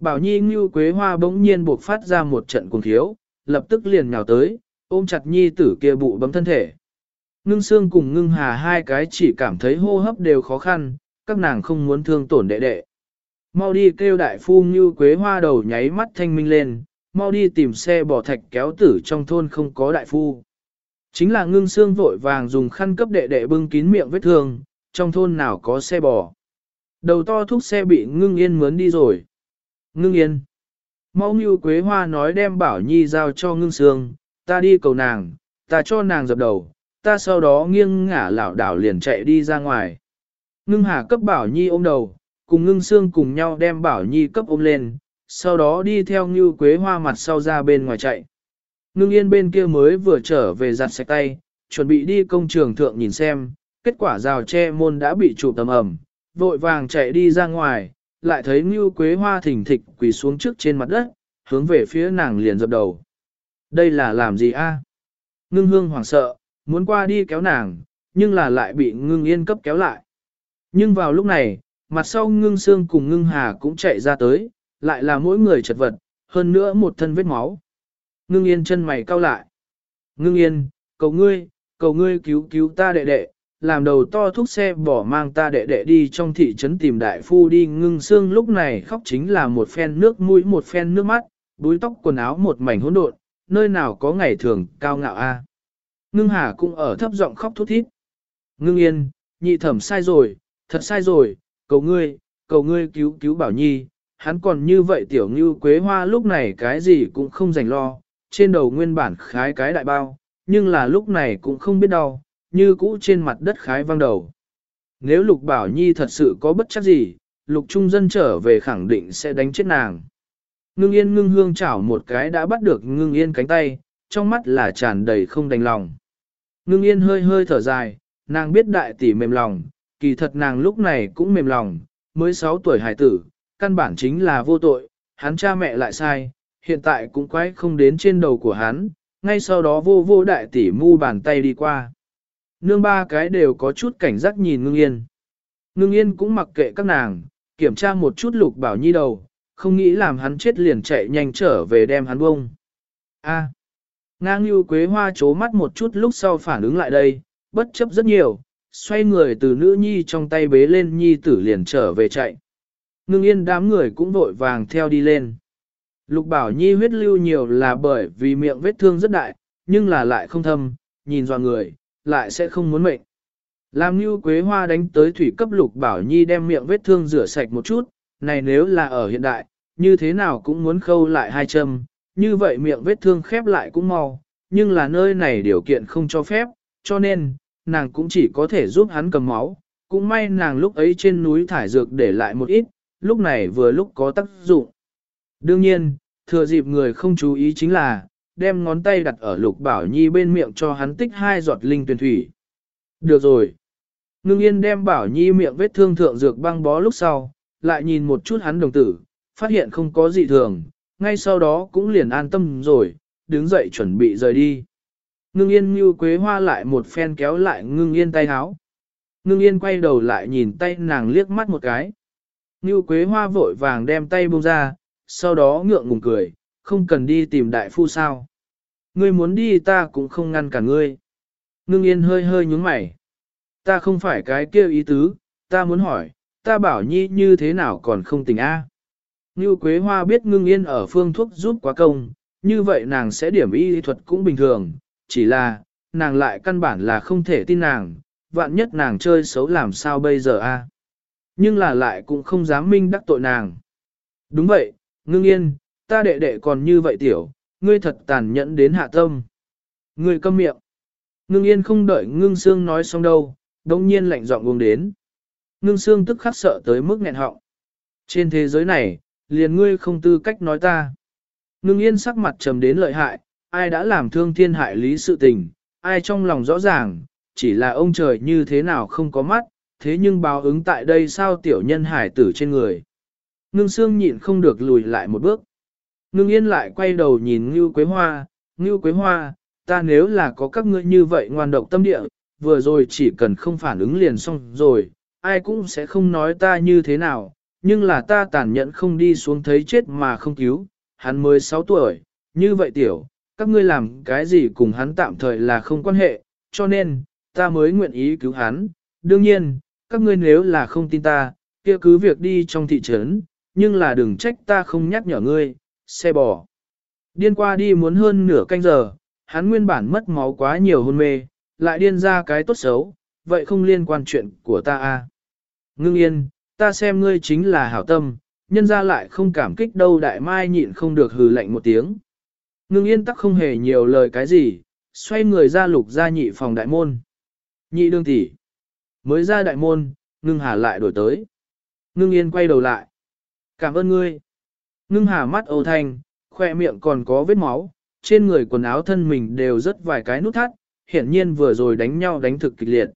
S1: Bảo Nhi Ngưu Quế Hoa bỗng nhiên buộc phát ra một trận cuồng thiếu, lập tức liền nhào tới, ôm chặt Nhi tử kia bụ bấm thân thể. Ngưng xương cùng ngưng hà hai cái chỉ cảm thấy hô hấp đều khó khăn, các nàng không muốn thương tổn đệ đệ. Mau đi kêu đại phu Ngưu Quế Hoa đầu nháy mắt thanh minh lên, mau đi tìm xe bỏ thạch kéo tử trong thôn không có đại phu. Chính là ngưng xương vội vàng dùng khăn cấp đệ đệ bưng kín miệng vết thương, trong thôn nào có xe bò. Đầu to thúc xe bị ngưng yên mướn đi rồi. Ngưng yên. Mau như quế hoa nói đem bảo nhi giao cho ngưng xương, ta đi cầu nàng, ta cho nàng dập đầu, ta sau đó nghiêng ngả lảo đảo liền chạy đi ra ngoài. Ngưng hà cấp bảo nhi ôm đầu, cùng ngưng xương cùng nhau đem bảo nhi cấp ôm lên, sau đó đi theo như quế hoa mặt sau ra bên ngoài chạy. Ngưng yên bên kia mới vừa trở về giặt sạch tay, chuẩn bị đi công trường thượng nhìn xem, kết quả rào che môn đã bị trụ tầm ẩm, vội vàng chạy đi ra ngoài, lại thấy Ngưu Quế Hoa thỉnh thịch quỳ xuống trước trên mặt đất, hướng về phía nàng liền dập đầu. Đây là làm gì a? Ngưng hương hoảng sợ, muốn qua đi kéo nàng, nhưng là lại bị ngưng yên cấp kéo lại. Nhưng vào lúc này, mặt sau ngưng xương cùng ngưng hà cũng chạy ra tới, lại là mỗi người chật vật, hơn nữa một thân vết máu. Ngưng yên chân mày cau lại. Ngưng yên, cầu ngươi, cầu ngươi cứu cứu ta đệ đệ, làm đầu to thúc xe bỏ mang ta đệ đệ đi trong thị trấn tìm đại phu đi ngưng xương lúc này khóc chính là một phen nước mũi một phen nước mắt, búi tóc quần áo một mảnh hỗn độn, nơi nào có ngày thường cao ngạo a. Ngưng hà cũng ở thấp giọng khóc thút thít. Ngưng yên, nhị thẩm sai rồi, thật sai rồi, cầu ngươi, cầu ngươi cứu cứu bảo nhi, hắn còn như vậy tiểu như quế hoa lúc này cái gì cũng không dành lo, trên đầu nguyên bản khái cái đại bao, nhưng là lúc này cũng không biết đau, như cũ trên mặt đất khái văng đầu. Nếu Lục Bảo Nhi thật sự có bất chắc gì, Lục Trung Dân trở về khẳng định sẽ đánh chết nàng. Ngưng yên ngưng hương chảo một cái đã bắt được ngưng yên cánh tay, trong mắt là tràn đầy không đành lòng. Ngưng yên hơi hơi thở dài, nàng biết đại tỷ mềm lòng, kỳ thật nàng lúc này cũng mềm lòng, mới 6 tuổi hải tử, căn bản chính là vô tội, hắn cha mẹ lại sai, hiện tại cũng quái không đến trên đầu của hắn, ngay sau đó vô vô đại tỷ mu bàn tay đi qua. Nương ba cái đều có chút cảnh giác nhìn ngưng yên. Ngưng yên cũng mặc kệ các nàng, kiểm tra một chút lục bảo nhi đầu, không nghĩ làm hắn chết liền chạy nhanh trở về đem hắn bông. A. Ngang như quế hoa chố mắt một chút lúc sau phản ứng lại đây, bất chấp rất nhiều, xoay người từ nữ nhi trong tay bế lên nhi tử liền trở về chạy. Ngưng yên đám người cũng vội vàng theo đi lên. Lục bảo nhi huyết lưu nhiều là bởi vì miệng vết thương rất đại, nhưng là lại không thâm, nhìn dò người, lại sẽ không muốn mệnh. Làm như quế hoa đánh tới thủy cấp lục bảo nhi đem miệng vết thương rửa sạch một chút, này nếu là ở hiện đại, như thế nào cũng muốn khâu lại hai châm, như vậy miệng vết thương khép lại cũng mau, nhưng là nơi này điều kiện không cho phép, cho nên, nàng cũng chỉ có thể giúp hắn cầm máu, cũng may nàng lúc ấy trên núi thải dược để lại một ít, lúc này vừa lúc có tác dụng. Đương nhiên, thừa dịp người không chú ý chính là, đem ngón tay đặt ở lục bảo nhi bên miệng cho hắn tích hai giọt linh tuyển thủy. Được rồi. Ngưng yên đem bảo nhi miệng vết thương thượng dược băng bó lúc sau, lại nhìn một chút hắn đồng tử, phát hiện không có gì thường, ngay sau đó cũng liền an tâm rồi, đứng dậy chuẩn bị rời đi. Ngưng yên như quế hoa lại một phen kéo lại ngưng yên tay háo. Ngưng yên quay đầu lại nhìn tay nàng liếc mắt một cái. Như quế hoa vội vàng đem tay buông ra, sau đó ngượng ngùng cười, không cần đi tìm đại phu sao. Ngươi muốn đi ta cũng không ngăn cả ngươi. Ngưng yên hơi hơi nhúng mày. Ta không phải cái kia ý tứ, ta muốn hỏi, ta bảo nhi như thế nào còn không tỉnh A. Như Quế Hoa biết ngưng yên ở phương thuốc giúp quá công, như vậy nàng sẽ điểm y thuật cũng bình thường, chỉ là, nàng lại căn bản là không thể tin nàng, vạn nhất nàng chơi xấu làm sao bây giờ a? Nhưng là lại cũng không dám minh đắc tội nàng. Đúng vậy, ngưng yên, ta đệ đệ còn như vậy tiểu, ngươi thật tàn nhẫn đến hạ tâm. Ngươi câm miệng. Ngưng yên không đợi ngưng xương nói xong đâu, đồng nhiên lạnh giọng buông đến. Ngưng xương tức khắc sợ tới mức nghẹn họng. Trên thế giới này, liền ngươi không tư cách nói ta. Ngưng yên sắc mặt trầm đến lợi hại, ai đã làm thương thiên hại lý sự tình, ai trong lòng rõ ràng, chỉ là ông trời như thế nào không có mắt, thế nhưng báo ứng tại đây sao tiểu nhân hải tử trên người. Ngưng xương nhịn không được lùi lại một bước. Ngưng yên lại quay đầu nhìn Ngưu Quế Hoa, Ngưu Quế Hoa, ta nếu là có các ngươi như vậy ngoan độc tâm địa, vừa rồi chỉ cần không phản ứng liền xong rồi, ai cũng sẽ không nói ta như thế nào, nhưng là ta tàn nhẫn không đi xuống thấy chết mà không cứu, hắn mới 6 tuổi, như vậy tiểu, các ngươi làm cái gì cùng hắn tạm thời là không quan hệ, cho nên, ta mới nguyện ý cứu hắn, đương nhiên, các ngươi nếu là không tin ta, kia cứ việc đi trong thị trấn, nhưng là đừng trách ta không nhắc nhở ngươi, xe bò. Điên qua đi muốn hơn nửa canh giờ, hắn nguyên bản mất máu quá nhiều hôn mê, lại điên ra cái tốt xấu, vậy không liên quan chuyện của ta a. À. Ngưng yên, ta xem ngươi chính là hảo tâm, nhân ra lại không cảm kích đâu đại mai nhịn không được hừ lạnh một tiếng. Ngưng yên tắc không hề nhiều lời cái gì, xoay người ra lục ra nhị phòng đại môn. Nhị đương tỷ Mới ra đại môn, ngưng hà lại đổi tới. Ngưng yên quay đầu lại. Cảm ơn ngươi. Ngưng hà mắt âu thanh, khoe miệng còn có vết máu, trên người quần áo thân mình đều rất vài cái nút thắt, hiển nhiên vừa rồi đánh nhau đánh thực kịch liệt.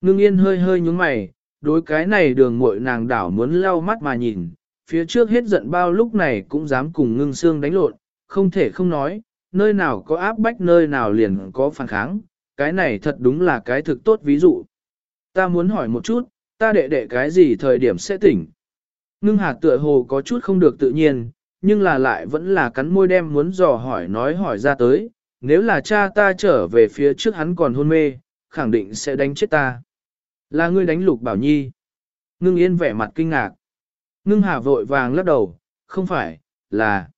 S1: Ngưng yên hơi hơi nhúng mày, đối cái này đường muội nàng đảo muốn lau mắt mà nhìn, phía trước hết giận bao lúc này cũng dám cùng ngưng xương đánh lộn, không thể không nói, nơi nào có áp bách nơi nào liền có phản kháng, cái này thật đúng là cái thực tốt ví dụ. Ta muốn hỏi một chút, ta đệ đệ cái gì thời điểm sẽ tỉnh? Ngưng hạt tựa hồ có chút không được tự nhiên, nhưng là lại vẫn là cắn môi đem muốn dò hỏi nói hỏi ra tới, nếu là cha ta trở về phía trước hắn còn hôn mê, khẳng định sẽ đánh chết ta. Là ngươi đánh lục bảo nhi. Ngưng yên vẻ mặt kinh ngạc. Ngưng hà vội vàng lắc đầu, không phải, là,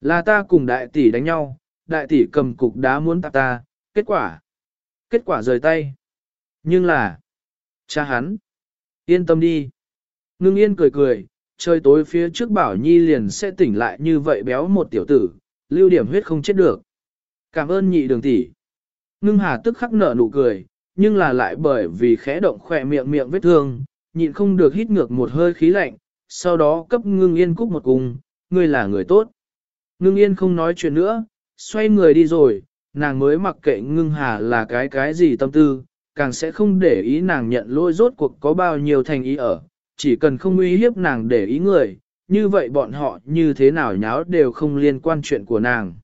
S1: là ta cùng đại tỷ đánh nhau, đại tỷ cầm cục đá muốn tạp ta, kết quả, kết quả rời tay. Nhưng là, cha hắn, yên tâm đi. Ngưng yên cười cười, trời tối phía trước bảo nhi liền sẽ tỉnh lại như vậy béo một tiểu tử, lưu điểm huyết không chết được. Cảm ơn nhị đường tỷ. Ngưng hà tức khắc nở nụ cười, nhưng là lại bởi vì khẽ động khỏe miệng miệng vết thương, nhịn không được hít ngược một hơi khí lạnh, sau đó cấp ngưng yên cúc một cung, ngươi là người tốt. Ngưng yên không nói chuyện nữa, xoay người đi rồi, nàng mới mặc kệ ngưng hà là cái cái gì tâm tư, càng sẽ không để ý nàng nhận lỗi rốt cuộc có bao nhiêu thành ý ở, chỉ cần không uy hiếp nàng để ý người, như vậy bọn họ như thế nào nháo đều không liên quan chuyện của nàng.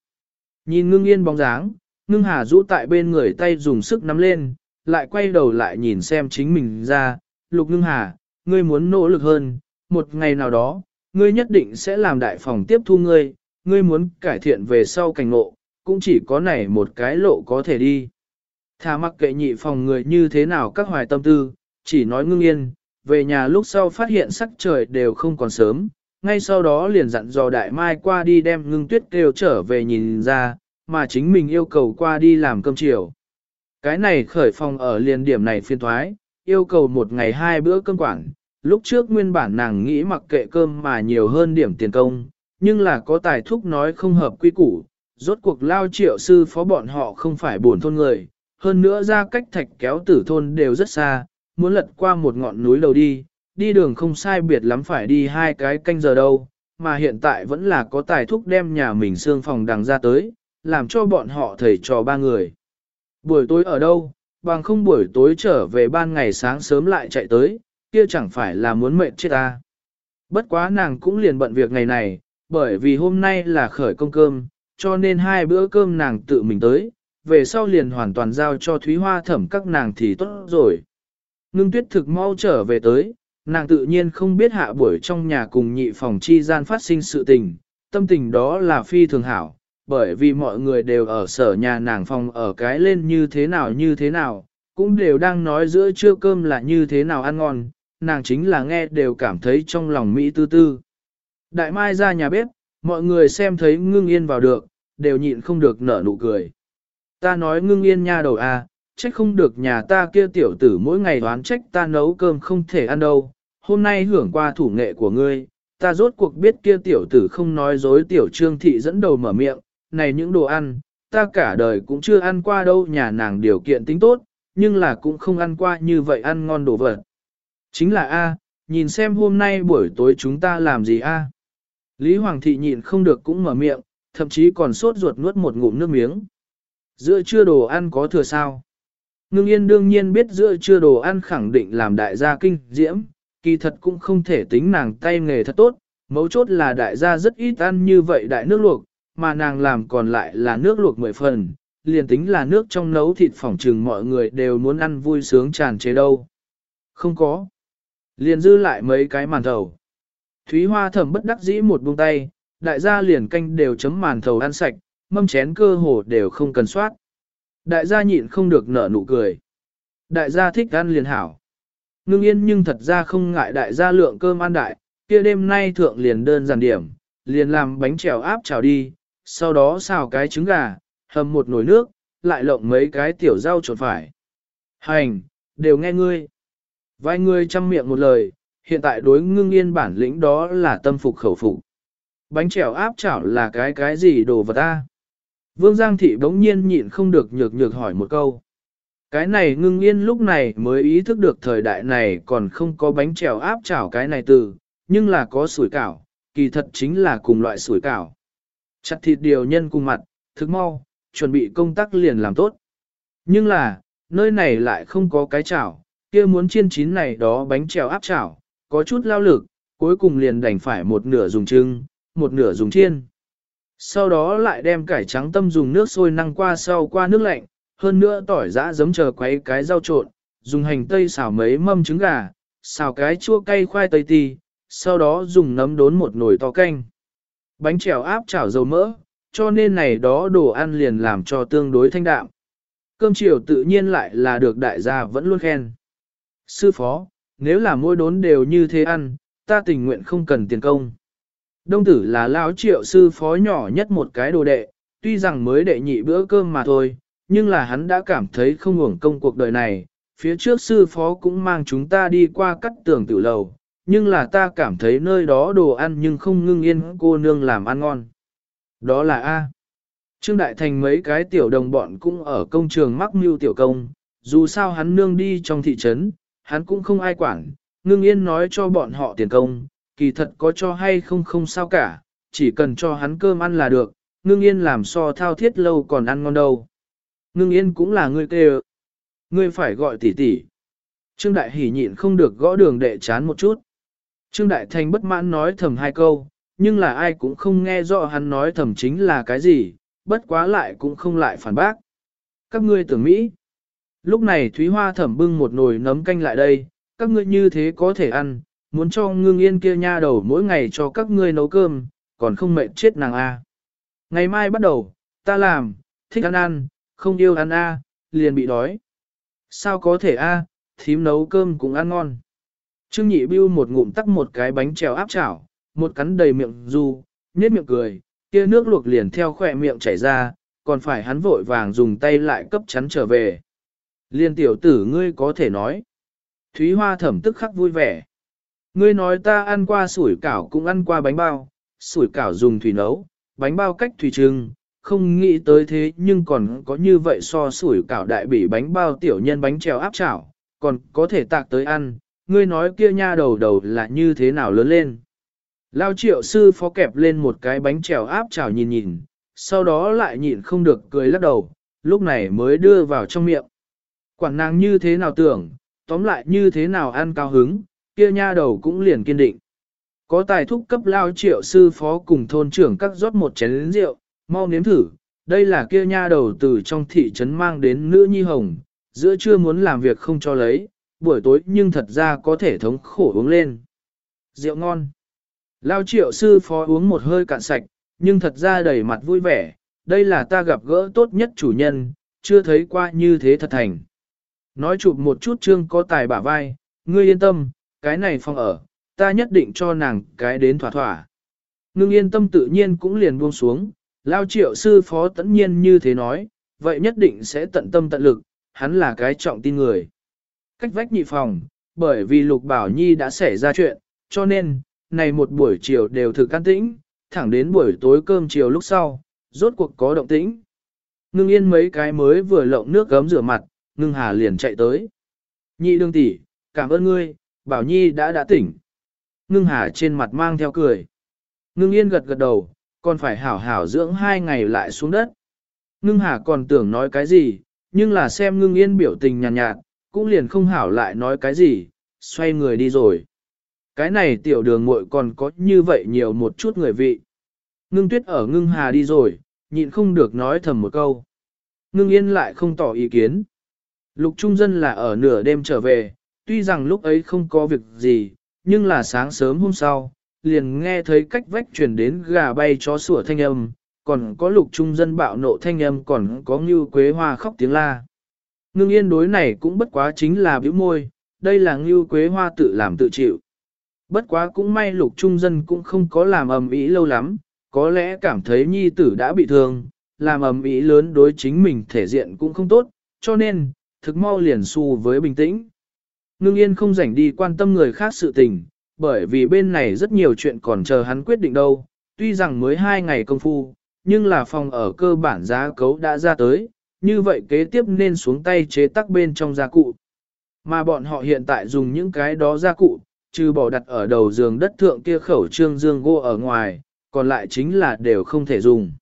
S1: Nhìn ngưng yên bóng dáng, ngưng hà rũ tại bên người tay dùng sức nắm lên, lại quay đầu lại nhìn xem chính mình ra, lục ngưng hà, ngươi muốn nỗ lực hơn, một ngày nào đó, ngươi nhất định sẽ làm đại phòng tiếp thu ngươi, ngươi muốn cải thiện về sau cảnh ngộ, cũng chỉ có này một cái lộ có thể đi. Thà mặc kệ nhị phòng người như thế nào các hoài tâm tư, chỉ nói ngưng yên, về nhà lúc sau phát hiện sắc trời đều không còn sớm, ngay sau đó liền dặn dò đại mai qua đi đem ngưng tuyết kêu trở về nhìn ra, mà chính mình yêu cầu qua đi làm cơm chiều. Cái này khởi phòng ở liền điểm này phiên thoái, yêu cầu một ngày hai bữa cơm quảng. lúc trước nguyên bản nàng nghĩ mặc kệ cơm mà nhiều hơn điểm tiền công, nhưng là có tài thúc nói không hợp quy củ, rốt cuộc lao triệu sư phó bọn họ không phải buồn thôn người, hơn nữa ra cách thạch kéo tử thôn đều rất xa, muốn lật qua một ngọn núi đầu đi, đi đường không sai biệt lắm phải đi hai cái canh giờ đâu, mà hiện tại vẫn là có tài thúc đem nhà mình xương phòng đằng ra tới, làm cho bọn họ thầy trò ba người. Buổi tối ở đâu, bằng không buổi tối trở về ban ngày sáng sớm lại chạy tới, kia chẳng phải là muốn mệt chết ta. Bất quá nàng cũng liền bận việc ngày này, bởi vì hôm nay là khởi công cơm, cho nên hai bữa cơm nàng tự mình tới, về sau liền hoàn toàn giao cho Thúy Hoa thẩm các nàng thì tốt rồi. Ngưng tuyết thực mau trở về tới, nàng tự nhiên không biết hạ buổi trong nhà cùng nhị phòng chi gian phát sinh sự tình, tâm tình đó là phi thường hảo, bởi vì mọi người đều ở sở nhà nàng phòng ở cái lên như thế nào như thế nào, cũng đều đang nói giữa trưa cơm là như thế nào ăn ngon, nàng chính là nghe đều cảm thấy trong lòng Mỹ tư tư. Đại mai ra nhà bếp, mọi người xem thấy ngưng yên vào được, đều nhịn không được nở nụ cười. Ta nói ngưng yên nha đầu à, trách không được nhà ta kia tiểu tử mỗi ngày đoán trách ta nấu cơm không thể ăn đâu, hôm nay hưởng qua thủ nghệ của ngươi, ta rốt cuộc biết kia tiểu tử không nói dối tiểu trương thị dẫn đầu mở miệng, này những đồ ăn, ta cả đời cũng chưa ăn qua đâu nhà nàng điều kiện tính tốt, nhưng là cũng không ăn qua như vậy ăn ngon đồ vật. Chính là A, nhìn xem hôm nay buổi tối chúng ta làm gì A. Lý Hoàng thị nhịn không được cũng mở miệng, thậm chí còn sốt ruột nuốt một ngụm nước miếng. Giữa trưa đồ ăn có thừa sao? Ngưng yên đương nhiên biết giữa chưa đồ ăn khẳng định làm đại gia kinh diễm, kỳ thật cũng không thể tính nàng tay nghề thật tốt, mấu chốt là đại gia rất ít ăn như vậy đại nước luộc, mà nàng làm còn lại là nước luộc mười phần, liền tính là nước trong nấu thịt phỏng trừng mọi người đều muốn ăn vui sướng tràn chế đâu. Không có. Liền dư lại mấy cái màn thầu. Thúy Hoa thẩm bất đắc dĩ một buông tay, đại gia liền canh đều chấm màn thầu ăn sạch, mâm chén cơ hồ đều không cần soát. Đại gia nhịn không được nở nụ cười. Đại gia thích ăn liền hảo. Ngưng yên nhưng thật ra không ngại đại gia lượng cơm ăn đại, kia đêm nay thượng liền đơn giản điểm, liền làm bánh trèo áp chảo đi, sau đó xào cái trứng gà, hầm một nồi nước, lại lộng mấy cái tiểu rau trộn phải. Hành, đều nghe ngươi. Vài người chăm miệng một lời, hiện tại đối ngưng yên bản lĩnh đó là tâm phục khẩu phục. Bánh trèo áp chảo là cái cái gì đồ vật ta? Vương Giang Thị bỗng nhiên nhịn không được nhược nhược hỏi một câu. Cái này ngưng yên lúc này mới ý thức được thời đại này còn không có bánh trèo áp chảo cái này từ, nhưng là có sủi cảo, kỳ thật chính là cùng loại sủi cảo. Chặt thịt điều nhân cùng mặt, thức mau, chuẩn bị công tác liền làm tốt. Nhưng là, nơi này lại không có cái chảo, kia muốn chiên chín này đó bánh trèo áp chảo, có chút lao lực, cuối cùng liền đành phải một nửa dùng trưng, một nửa dùng chiên. Sau đó lại đem cải trắng tâm dùng nước sôi năng qua sau qua nước lạnh, hơn nữa tỏi giã giấm chờ quấy cái rau trộn, dùng hành tây xào mấy mâm trứng gà, xào cái chua cay khoai tây tì, sau đó dùng nấm đốn một nồi to canh. Bánh trèo áp chảo dầu mỡ, cho nên này đó đồ ăn liền làm cho tương đối thanh đạm. Cơm chiều tự nhiên lại là được đại gia vẫn luôn khen. Sư phó, nếu là mỗi đốn đều như thế ăn, ta tình nguyện không cần tiền công. Đông tử là lão triệu sư phó nhỏ nhất một cái đồ đệ, tuy rằng mới đệ nhị bữa cơm mà thôi, nhưng là hắn đã cảm thấy không hưởng công cuộc đời này. Phía trước sư phó cũng mang chúng ta đi qua cắt tường tử lầu, nhưng là ta cảm thấy nơi đó đồ ăn nhưng không ngưng yên cô nương làm ăn ngon. Đó là A. Trương Đại Thành mấy cái tiểu đồng bọn cũng ở công trường mắc mưu tiểu công, dù sao hắn nương đi trong thị trấn, hắn cũng không ai quản, ngưng yên nói cho bọn họ tiền công, kỳ thật có cho hay không không sao cả, chỉ cần cho hắn cơm ăn là được, ngưng yên làm so thao thiết lâu còn ăn ngon đâu. Ngưng yên cũng là người kêu. Ngươi phải gọi tỷ tỷ. Trương Đại Hỷ nhịn không được gõ đường đệ chán một chút. Trương Đại Thành bất mãn nói thầm hai câu, nhưng là ai cũng không nghe rõ hắn nói thầm chính là cái gì, bất quá lại cũng không lại phản bác. Các ngươi tưởng Mỹ. Lúc này Thúy Hoa thẩm bưng một nồi nấm canh lại đây, các ngươi như thế có thể ăn, muốn cho ngưng yên kia nha đầu mỗi ngày cho các ngươi nấu cơm, còn không mệt chết nàng a. Ngày mai bắt đầu, ta làm, thích ăn ăn, không yêu ăn a, liền bị đói. Sao có thể a, thím nấu cơm cũng ăn ngon. Trương nhị bưu một ngụm tắc một cái bánh trèo áp chảo, một cắn đầy miệng du, nhếch miệng cười, kia nước luộc liền theo khỏe miệng chảy ra, còn phải hắn vội vàng dùng tay lại cấp chắn trở về. Liên tiểu tử ngươi có thể nói. Thúy Hoa thẩm tức khắc vui vẻ. Ngươi nói ta ăn qua sủi cảo cũng ăn qua bánh bao, sủi cảo dùng thủy nấu, bánh bao cách thủy trưng, không nghĩ tới thế nhưng còn có như vậy so sủi cảo đại bỉ bánh bao tiểu nhân bánh treo áp chảo, còn có thể tạc tới ăn, ngươi nói kia nha đầu đầu là như thế nào lớn lên. Lao triệu sư phó kẹp lên một cái bánh trèo áp chảo nhìn nhìn, sau đó lại nhịn không được cười lắc đầu, lúc này mới đưa vào trong miệng. Quản nàng như thế nào tưởng, tóm lại như thế nào ăn cao hứng, kia nha đầu cũng liền kiên định. Có tài thúc cấp lao triệu sư phó cùng thôn trưởng các rót một chén rượu, mau nếm thử, đây là kia nha đầu từ trong thị trấn mang đến nữ nhi hồng, giữa trưa muốn làm việc không cho lấy, buổi tối nhưng thật ra có thể thống khổ uống lên. Rượu ngon. Lao triệu sư phó uống một hơi cạn sạch, nhưng thật ra đầy mặt vui vẻ, đây là ta gặp gỡ tốt nhất chủ nhân, chưa thấy qua như thế thật thành. Nói chụp một chút trương có tài bả vai, ngươi yên tâm, cái này phòng ở, ta nhất định cho nàng cái đến thỏa thỏa. Ngưng yên tâm tự nhiên cũng liền buông xuống, lao triệu sư phó tẫn nhiên như thế nói, vậy nhất định sẽ tận tâm tận lực, hắn là cái trọng tin người. Cách vách nhị phòng, bởi vì Lục Bảo Nhi đã xảy ra chuyện, cho nên, này một buổi chiều đều thực can tĩnh, thẳng đến buổi tối cơm chiều lúc sau, rốt cuộc có động tĩnh. Ngưng yên mấy cái mới vừa lộng nước gấm rửa mặt, ngưng hà liền chạy tới. Nhị đương tỷ, cảm ơn ngươi, Bảo Nhi đã đã tỉnh. Ngưng hà trên mặt mang theo cười. Ngưng yên gật gật đầu, còn phải hảo hảo dưỡng hai ngày lại xuống đất. Ngưng hà còn tưởng nói cái gì, nhưng là xem ngưng yên biểu tình nhàn nhạt, nhạt, cũng liền không hảo lại nói cái gì, xoay người đi rồi. Cái này tiểu đường muội còn có như vậy nhiều một chút người vị. Ngưng tuyết ở ngưng hà đi rồi, nhịn không được nói thầm một câu. Ngưng yên lại không tỏ ý kiến. Lục trung dân là ở nửa đêm trở về, tuy rằng lúc ấy không có việc gì, nhưng là sáng sớm hôm sau, liền nghe thấy cách vách chuyển đến gà bay chó sủa thanh âm, còn có lục trung dân bạo nộ thanh âm còn có như quế hoa khóc tiếng la. Ngưng yên đối này cũng bất quá chính là biểu môi, đây là như quế hoa tự làm tự chịu. Bất quá cũng may lục trung dân cũng không có làm ầm ĩ lâu lắm, có lẽ cảm thấy nhi tử đã bị thương, làm ầm ĩ lớn đối chính mình thể diện cũng không tốt, cho nên, thực mau liền xu với bình tĩnh. Ngưng yên không rảnh đi quan tâm người khác sự tình, bởi vì bên này rất nhiều chuyện còn chờ hắn quyết định đâu, tuy rằng mới hai ngày công phu, nhưng là phòng ở cơ bản giá cấu đã ra tới, như vậy kế tiếp nên xuống tay chế tắc bên trong gia cụ. Mà bọn họ hiện tại dùng những cái đó gia cụ, trừ bỏ đặt ở đầu giường đất thượng kia khẩu trương dương gỗ ở ngoài, còn lại chính là đều không thể dùng.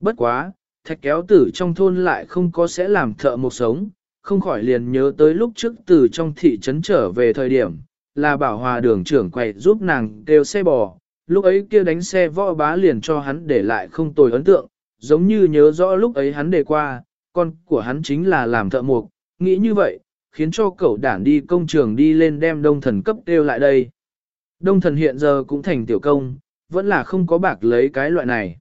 S1: Bất quá, thạch kéo tử trong thôn lại không có sẽ làm thợ một sống, không khỏi liền nhớ tới lúc trước từ trong thị trấn trở về thời điểm, là bảo hòa đường trưởng quậy giúp nàng kêu xe bò, lúc ấy kia đánh xe võ bá liền cho hắn để lại không tồi ấn tượng, giống như nhớ rõ lúc ấy hắn đề qua, con của hắn chính là làm thợ mộc, nghĩ như vậy, khiến cho cậu đản đi công trường đi lên đem đông thần cấp kêu lại đây. Đông thần hiện giờ cũng thành tiểu công, vẫn là không có bạc lấy cái loại này.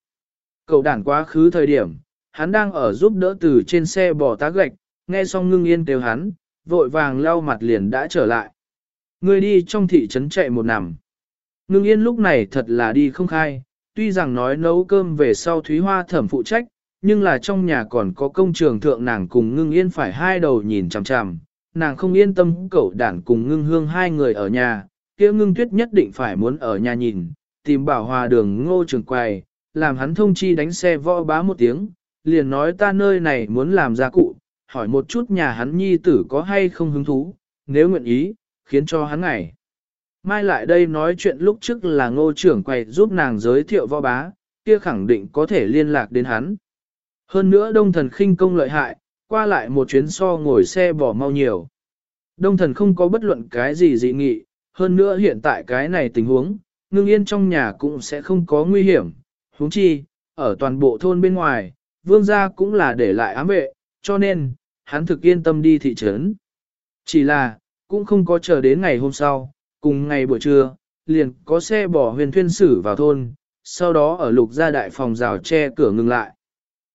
S1: Cậu đản quá khứ thời điểm, hắn đang ở giúp đỡ từ trên xe bò tá gạch, nghe xong ngưng yên kêu hắn, vội vàng lau mặt liền đã trở lại. Người đi trong thị trấn chạy một nằm. Ngưng yên lúc này thật là đi không khai, tuy rằng nói nấu cơm về sau Thúy Hoa thẩm phụ trách, nhưng là trong nhà còn có công trường thượng nàng cùng ngưng yên phải hai đầu nhìn chằm chằm, nàng không yên tâm cậu đản cùng ngưng hương hai người ở nhà, kia ngưng tuyết nhất định phải muốn ở nhà nhìn, tìm bảo hòa đường ngô trường quầy, làm hắn thông chi đánh xe võ bá một tiếng, liền nói ta nơi này muốn làm gia cụ, hỏi một chút nhà hắn nhi tử có hay không hứng thú, nếu nguyện ý, khiến cho hắn ngày. Mai lại đây nói chuyện lúc trước là ngô trưởng quầy giúp nàng giới thiệu võ bá, kia khẳng định có thể liên lạc đến hắn. Hơn nữa đông thần khinh công lợi hại, qua lại một chuyến so ngồi xe bỏ mau nhiều. Đông thần không có bất luận cái gì dị nghị, hơn nữa hiện tại cái này tình huống, ngưng yên trong nhà cũng sẽ không có nguy hiểm. huống chi, ở toàn bộ thôn bên ngoài, vương gia cũng là để lại ám vệ, cho nên, hắn thực yên tâm đi thị trấn. Chỉ là, cũng không có chờ đến ngày hôm sau, cùng ngày buổi trưa, liền có xe bỏ huyền thuyên sử vào thôn, sau đó ở lục gia đại phòng rào che cửa ngừng lại.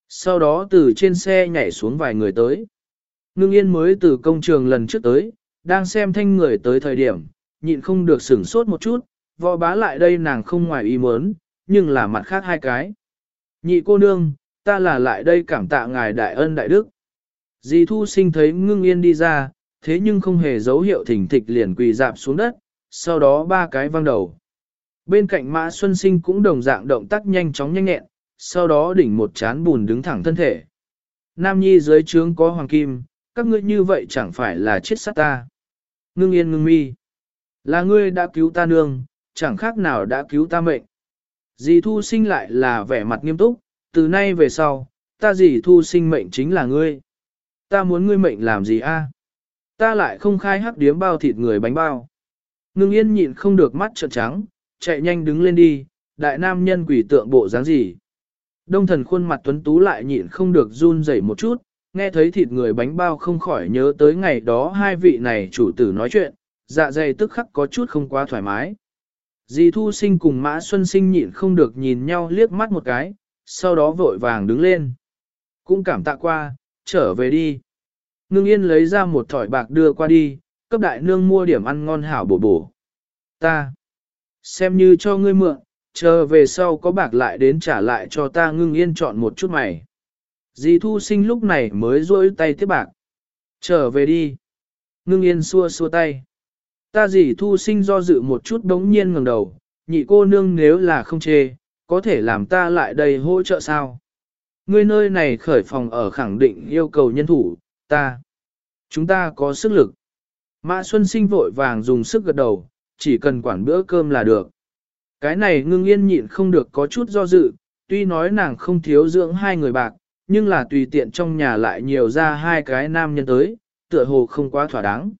S1: Sau đó từ trên xe nhảy xuống vài người tới. Ngưng yên mới từ công trường lần trước tới, đang xem thanh người tới thời điểm, nhịn không được sửng sốt một chút, võ bá lại đây nàng không ngoài ý muốn, nhưng là mặt khác hai cái. Nhị cô nương, ta là lại đây cảm tạ ngài đại ân đại đức. Dì thu sinh thấy ngưng yên đi ra, thế nhưng không hề dấu hiệu thỉnh thịch liền quỳ dạp xuống đất, sau đó ba cái văng đầu. Bên cạnh Mã Xuân Sinh cũng đồng dạng động tác nhanh chóng nhanh nhẹn, sau đó đỉnh một chán bùn đứng thẳng thân thể. Nam Nhi dưới trướng có hoàng kim, các ngươi như vậy chẳng phải là chết sát ta. Ngưng yên ngưng mi. Là ngươi đã cứu ta nương, chẳng khác nào đã cứu ta mệnh. Dì thu sinh lại là vẻ mặt nghiêm túc, từ nay về sau, ta dì thu sinh mệnh chính là ngươi. Ta muốn ngươi mệnh làm gì a? Ta lại không khai hắc điếm bao thịt người bánh bao. Ngưng yên nhịn không được mắt trợn trắng, chạy nhanh đứng lên đi, đại nam nhân quỷ tượng bộ dáng gì. Đông thần khuôn mặt tuấn tú lại nhịn không được run rẩy một chút, nghe thấy thịt người bánh bao không khỏi nhớ tới ngày đó hai vị này chủ tử nói chuyện, dạ dày tức khắc có chút không quá thoải mái. Dì Thu Sinh cùng Mã Xuân Sinh nhịn không được nhìn nhau liếc mắt một cái, sau đó vội vàng đứng lên. Cũng cảm tạ qua, trở về đi. Ngưng yên lấy ra một thỏi bạc đưa qua đi, cấp đại nương mua điểm ăn ngon hảo bổ bổ. Ta, xem như cho ngươi mượn, chờ về sau có bạc lại đến trả lại cho ta ngưng yên chọn một chút mày. Dì thu sinh lúc này mới rôi tay tiếp bạc. Trở về đi. Ngưng yên xua xua tay. Ta dì thu sinh do dự một chút đống nhiên ngẩng đầu, nhị cô nương nếu là không chê, có thể làm ta lại đây hỗ trợ sao? Ngươi nơi này khởi phòng ở khẳng định yêu cầu nhân thủ, ta. Chúng ta có sức lực. Mã Xuân Sinh vội vàng dùng sức gật đầu, chỉ cần quản bữa cơm là được. Cái này ngưng yên nhịn không được có chút do dự, tuy nói nàng không thiếu dưỡng hai người bạc, nhưng là tùy tiện trong nhà lại nhiều ra hai cái nam nhân tới, tựa hồ không quá thỏa đáng.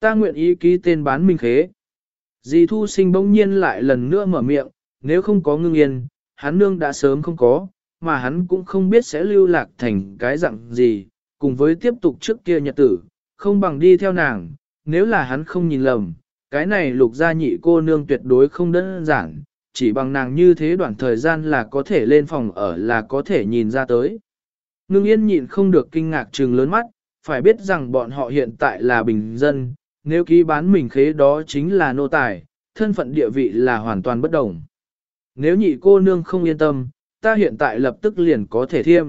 S1: Ta nguyện ý ký tên bán minh khế. Dì thu sinh bỗng nhiên lại lần nữa mở miệng, nếu không có ngưng yên, hắn nương đã sớm không có, mà hắn cũng không biết sẽ lưu lạc thành cái dạng gì, cùng với tiếp tục trước kia nhật tử, không bằng đi theo nàng, nếu là hắn không nhìn lầm, cái này lục gia nhị cô nương tuyệt đối không đơn giản, chỉ bằng nàng như thế đoạn thời gian là có thể lên phòng ở là có thể nhìn ra tới. Ngưng yên nhịn không được kinh ngạc trừng lớn mắt, phải biết rằng bọn họ hiện tại là bình dân, nếu ký bán mình khế đó chính là nô tài, thân phận địa vị là hoàn toàn bất đồng. Nếu nhị cô nương không yên tâm, ta hiện tại lập tức liền có thể thiêm.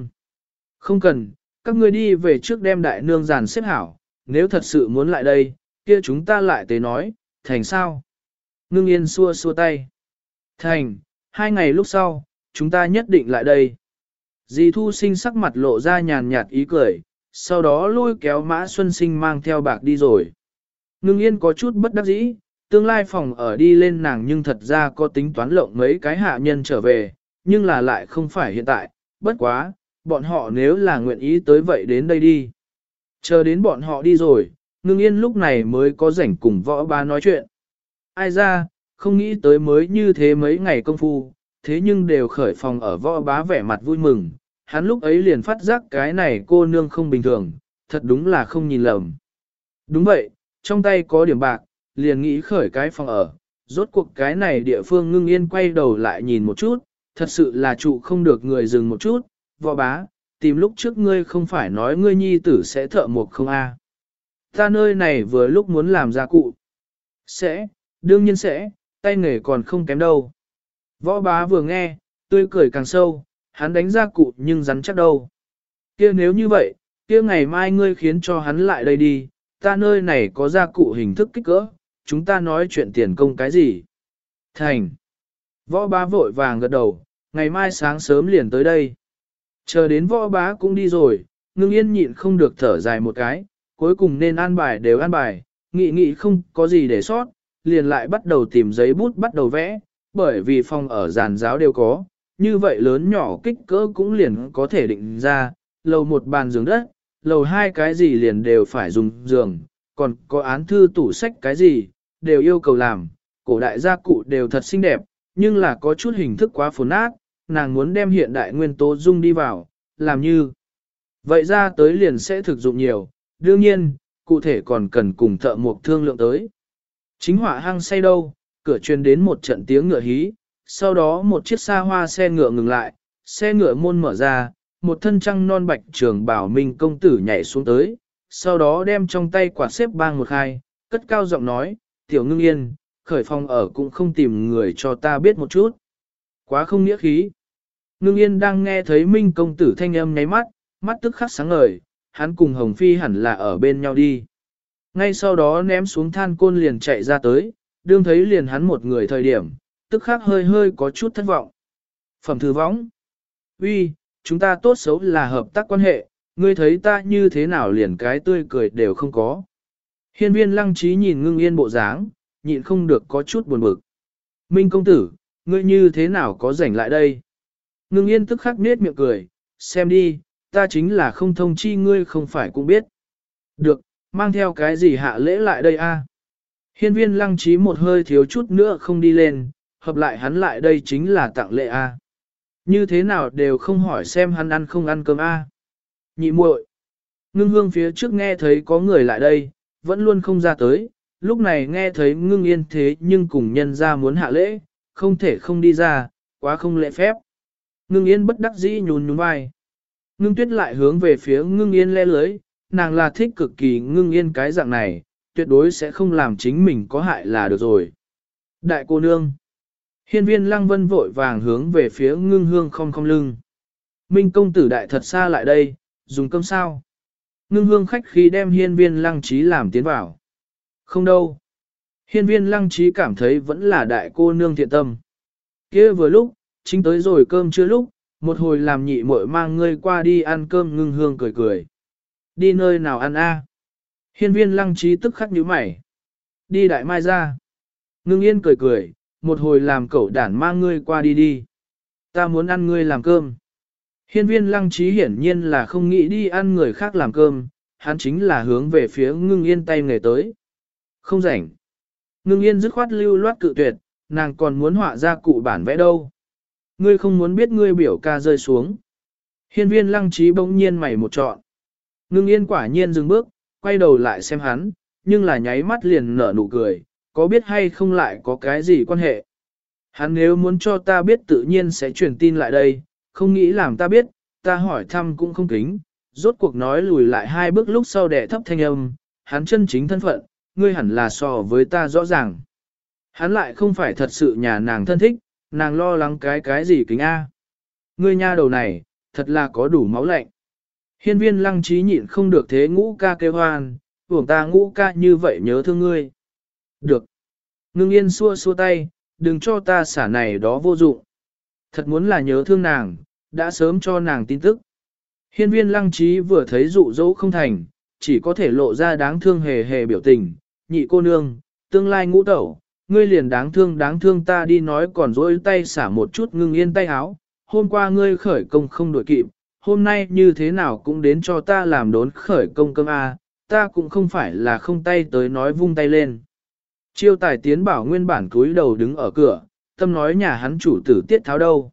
S1: Không cần, các ngươi đi về trước đem đại nương giàn xếp hảo, nếu thật sự muốn lại đây, kia chúng ta lại tới nói, thành sao? Ngưng yên xua xua tay. Thành, hai ngày lúc sau, chúng ta nhất định lại đây. Dì thu sinh sắc mặt lộ ra nhàn nhạt ý cười, sau đó lôi kéo mã xuân sinh mang theo bạc đi rồi. Ngưng yên có chút bất đắc dĩ, tương lai phòng ở đi lên nàng nhưng thật ra có tính toán lộng mấy cái hạ nhân trở về, nhưng là lại không phải hiện tại, bất quá, bọn họ nếu là nguyện ý tới vậy đến đây đi. Chờ đến bọn họ đi rồi, ngưng yên lúc này mới có rảnh cùng võ ba nói chuyện. Ai ra, không nghĩ tới mới như thế mấy ngày công phu, thế nhưng đều khởi phòng ở võ bá vẻ mặt vui mừng, hắn lúc ấy liền phát giác cái này cô nương không bình thường, thật đúng là không nhìn lầm. Đúng vậy, trong tay có điểm bạc, liền nghĩ khởi cái phòng ở, rốt cuộc cái này địa phương ngưng yên quay đầu lại nhìn một chút, thật sự là trụ không được người dừng một chút, võ bá, tìm lúc trước ngươi không phải nói ngươi nhi tử sẽ thợ một không a Ta nơi này vừa lúc muốn làm gia cụ. Sẽ, đương nhiên sẽ, tay nghề còn không kém đâu. Võ bá vừa nghe, tươi cười càng sâu, hắn đánh gia cụ nhưng rắn chắc đâu. kia nếu như vậy, kia ngày mai ngươi khiến cho hắn lại đây đi, ta nơi này có gia cụ hình thức kích cỡ, chúng ta nói chuyện tiền công cái gì. Thành. Võ bá vội vàng gật đầu, ngày mai sáng sớm liền tới đây. Chờ đến võ bá cũng đi rồi, ngưng yên nhịn không được thở dài một cái, cuối cùng nên an bài đều an bài, nghị nghị không có gì để sót, liền lại bắt đầu tìm giấy bút bắt đầu vẽ, bởi vì phòng ở giàn giáo đều có, như vậy lớn nhỏ kích cỡ cũng liền có thể định ra, lầu một bàn giường đất, lầu hai cái gì liền đều phải dùng giường, còn có án thư tủ sách cái gì, đều yêu cầu làm, cổ đại gia cụ đều thật xinh đẹp, nhưng là có chút hình thức quá phồn nát nàng muốn đem hiện đại nguyên tố dung đi vào, làm như. Vậy ra tới liền sẽ thực dụng nhiều, đương nhiên, cụ thể còn cần cùng thợ mộc thương lượng tới. Chính họa hăng say đâu, cửa truyền đến một trận tiếng ngựa hí, sau đó một chiếc xa hoa xe ngựa ngừng lại, xe ngựa môn mở ra, một thân trăng non bạch trường bảo minh công tử nhảy xuống tới, sau đó đem trong tay quạt xếp bang một hai, cất cao giọng nói, tiểu ngưng yên, khởi phong ở cũng không tìm người cho ta biết một chút. Quá không nghĩa khí. Ngưng yên đang nghe thấy minh công tử thanh âm nháy mắt, mắt tức khắc sáng ngời, hắn cùng Hồng Phi hẳn là ở bên nhau đi. Ngay sau đó ném xuống than côn liền chạy ra tới, đương thấy liền hắn một người thời điểm, tức khắc hơi hơi có chút thất vọng. Phẩm thư võng. uy, chúng ta tốt xấu là hợp tác quan hệ, ngươi thấy ta như thế nào liền cái tươi cười đều không có. Hiên viên lăng trí nhìn ngưng yên bộ dáng, nhịn không được có chút buồn bực. Minh công tử, ngươi như thế nào có rảnh lại đây? Ngưng yên tức khắc nết miệng cười, xem đi, ta chính là không thông chi ngươi không phải cũng biết. Được, mang theo cái gì hạ lễ lại đây a? Hiên viên lăng trí một hơi thiếu chút nữa không đi lên, hợp lại hắn lại đây chính là tặng lễ a. Như thế nào đều không hỏi xem hắn ăn không ăn cơm a. Nhị muội. Ngưng hương phía trước nghe thấy có người lại đây, vẫn luôn không ra tới, lúc này nghe thấy ngưng yên thế nhưng cùng nhân ra muốn hạ lễ, không thể không đi ra, quá không lễ phép. Ngưng yên bất đắc dĩ nhún nhún vai. Ngưng tuyết lại hướng về phía ngưng yên le lưới, nàng là thích cực kỳ ngưng yên cái dạng này, tuyệt đối sẽ không làm chính mình có hại là được rồi. Đại cô nương. Hiên viên lăng vân vội vàng hướng về phía ngưng hương không không lưng. Minh công tử đại thật xa lại đây, dùng cơm sao. Ngưng hương khách khi đem hiên viên lăng trí làm tiến vào. Không đâu. Hiên viên lăng trí cảm thấy vẫn là đại cô nương thiện tâm. kia vừa lúc, chính tới rồi cơm chưa lúc, một hồi làm nhị muội mang ngươi qua đi ăn cơm ngưng hương cười cười. Đi nơi nào ăn a? Hiên viên lăng trí tức khắc nhíu mày. Đi đại mai ra. Ngưng yên cười cười, một hồi làm cậu đản mang ngươi qua đi đi. Ta muốn ăn ngươi làm cơm. Hiên viên lăng trí hiển nhiên là không nghĩ đi ăn người khác làm cơm, hắn chính là hướng về phía ngưng yên tay nghề tới. Không rảnh. Ngưng yên dứt khoát lưu loát cự tuyệt, nàng còn muốn họa ra cụ bản vẽ đâu. Ngươi không muốn biết ngươi biểu ca rơi xuống. Hiên viên lăng trí bỗng nhiên mày một trọn. Ngưng yên quả nhiên dừng bước, quay đầu lại xem hắn, nhưng là nháy mắt liền nở nụ cười, có biết hay không lại có cái gì quan hệ. Hắn nếu muốn cho ta biết tự nhiên sẽ truyền tin lại đây, không nghĩ làm ta biết, ta hỏi thăm cũng không kính, rốt cuộc nói lùi lại hai bước lúc sau đẻ thấp thanh âm, hắn chân chính thân phận, ngươi hẳn là so với ta rõ ràng. Hắn lại không phải thật sự nhà nàng thân thích, nàng lo lắng cái cái gì kính A. Ngươi nha đầu này, thật là có đủ máu lạnh. Hiên viên lăng trí nhịn không được thế ngũ ca kêu hoan, tưởng ta ngũ ca như vậy nhớ thương ngươi. Được. Ngưng yên xua xua tay, đừng cho ta xả này đó vô dụng. Thật muốn là nhớ thương nàng, đã sớm cho nàng tin tức. Hiên viên lăng trí vừa thấy dụ dỗ không thành, chỉ có thể lộ ra đáng thương hề hề biểu tình, nhị cô nương, tương lai ngũ tẩu, ngươi liền đáng thương đáng thương ta đi nói còn dỗi tay xả một chút ngưng yên tay áo, hôm qua ngươi khởi công không đổi kịp, hôm nay như thế nào cũng đến cho ta làm đốn khởi công cơm A, ta cũng không phải là không tay tới nói vung tay lên. Chiêu tài tiến bảo nguyên bản cúi đầu đứng ở cửa, tâm nói nhà hắn chủ tử tiết tháo đâu.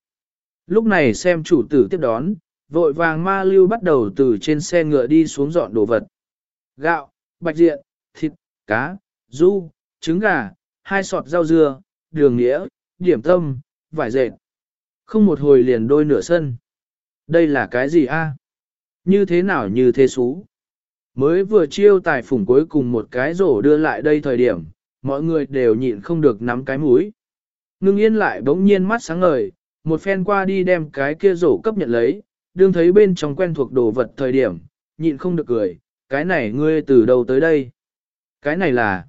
S1: Lúc này xem chủ tử tiếp đón, vội vàng ma lưu bắt đầu từ trên xe ngựa đi xuống dọn đồ vật. Gạo, bạch diện, thịt, cá, du, trứng gà, hai sọt rau dưa, đường nghĩa, điểm tâm, vải dệt. Không một hồi liền đôi nửa sân. Đây là cái gì a? Như thế nào như thế xú? Mới vừa chiêu tài phủng cuối cùng một cái rổ đưa lại đây thời điểm, mọi người đều nhịn không được nắm cái mũi. Ngưng yên lại bỗng nhiên mắt sáng ngời, một phen qua đi đem cái kia rổ cấp nhận lấy, đương thấy bên trong quen thuộc đồ vật thời điểm, nhịn không được cười, cái này ngươi từ đâu tới đây? Cái này là,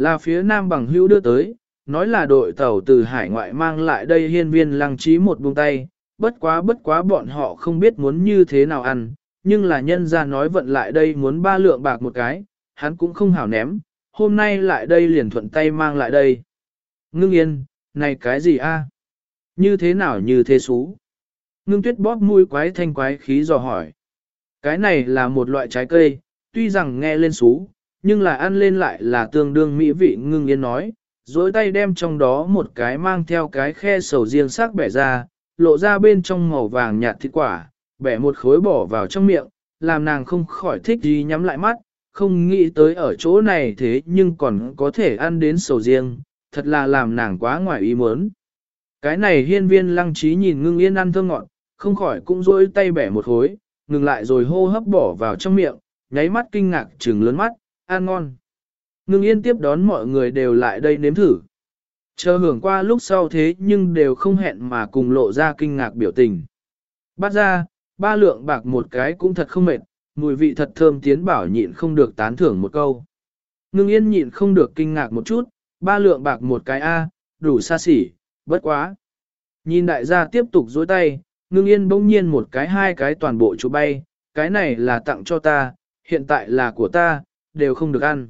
S1: là phía nam bằng hữu đưa tới, nói là đội tàu từ hải ngoại mang lại đây hiên viên lăng trí một buông tay, bất quá bất quá bọn họ không biết muốn như thế nào ăn, nhưng là nhân ra nói vận lại đây muốn ba lượng bạc một cái, hắn cũng không hảo ném, hôm nay lại đây liền thuận tay mang lại đây. Ngưng yên, này cái gì a? Như thế nào như thế xú? Ngưng tuyết bóp mũi quái thanh quái khí dò hỏi. Cái này là một loại trái cây, tuy rằng nghe lên xú, nhưng là ăn lên lại là tương đương mỹ vị ngưng yên nói, dối tay đem trong đó một cái mang theo cái khe sầu riêng sắc bẻ ra, lộ ra bên trong màu vàng nhạt thịt quả, bẻ một khối bỏ vào trong miệng, làm nàng không khỏi thích gì nhắm lại mắt, không nghĩ tới ở chỗ này thế nhưng còn có thể ăn đến sầu riêng, thật là làm nàng quá ngoài ý muốn. Cái này hiên viên lăng trí nhìn ngưng yên ăn thơm ngọt, không khỏi cũng rôi tay bẻ một khối, ngừng lại rồi hô hấp bỏ vào trong miệng, nháy mắt kinh ngạc trừng lớn mắt, ăn ngon. Ngưng yên tiếp đón mọi người đều lại đây nếm thử. Chờ hưởng qua lúc sau thế nhưng đều không hẹn mà cùng lộ ra kinh ngạc biểu tình. Bắt ra, ba lượng bạc một cái cũng thật không mệt, mùi vị thật thơm tiến bảo nhịn không được tán thưởng một câu. Ngưng yên nhịn không được kinh ngạc một chút, ba lượng bạc một cái A, đủ xa xỉ, bất quá. Nhìn đại gia tiếp tục dối tay, ngưng yên bỗng nhiên một cái hai cái toàn bộ chú bay, cái này là tặng cho ta, hiện tại là của ta, đều không được ăn.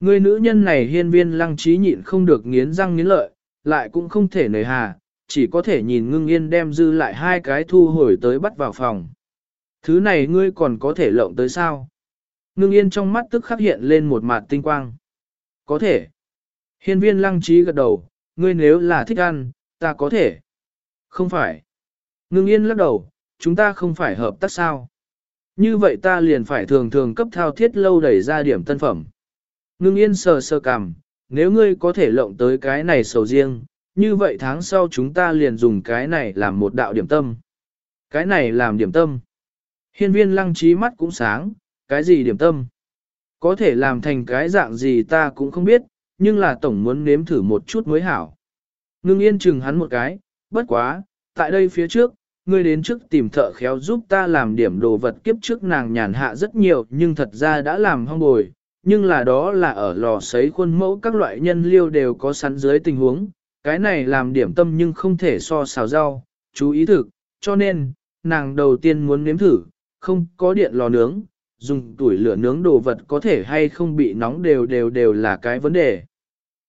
S1: Người nữ nhân này hiên viên lăng trí nhịn không được nghiến răng nghiến lợi, lại cũng không thể nời hà, chỉ có thể nhìn ngưng yên đem dư lại hai cái thu hồi tới bắt vào phòng. Thứ này ngươi còn có thể lộng tới sao? Ngưng yên trong mắt tức khắc hiện lên một mặt tinh quang. Có thể. Hiên viên lăng trí gật đầu, ngươi nếu là thích ăn, ta có thể. Không phải. Ngưng yên lắc đầu, chúng ta không phải hợp tác sao. Như vậy ta liền phải thường thường cấp thao thiết lâu đẩy ra điểm tân phẩm. Ngưng yên sờ sờ cằm, nếu ngươi có thể lộng tới cái này sầu riêng, như vậy tháng sau chúng ta liền dùng cái này làm một đạo điểm tâm. Cái này làm điểm tâm. Hiên viên lăng trí mắt cũng sáng, cái gì điểm tâm? Có thể làm thành cái dạng gì ta cũng không biết, nhưng là tổng muốn nếm thử một chút mới hảo. Ngưng yên chừng hắn một cái, bất quá, tại đây phía trước, ngươi đến trước tìm thợ khéo giúp ta làm điểm đồ vật kiếp trước nàng nhàn hạ rất nhiều nhưng thật ra đã làm hong bồi, nhưng là đó là ở lò sấy khuôn mẫu các loại nhân liêu đều có sẵn dưới tình huống, cái này làm điểm tâm nhưng không thể so xào rau, chú ý thực, cho nên, nàng đầu tiên muốn nếm thử, không có điện lò nướng, dùng tuổi lửa nướng đồ vật có thể hay không bị nóng đều đều đều là cái vấn đề.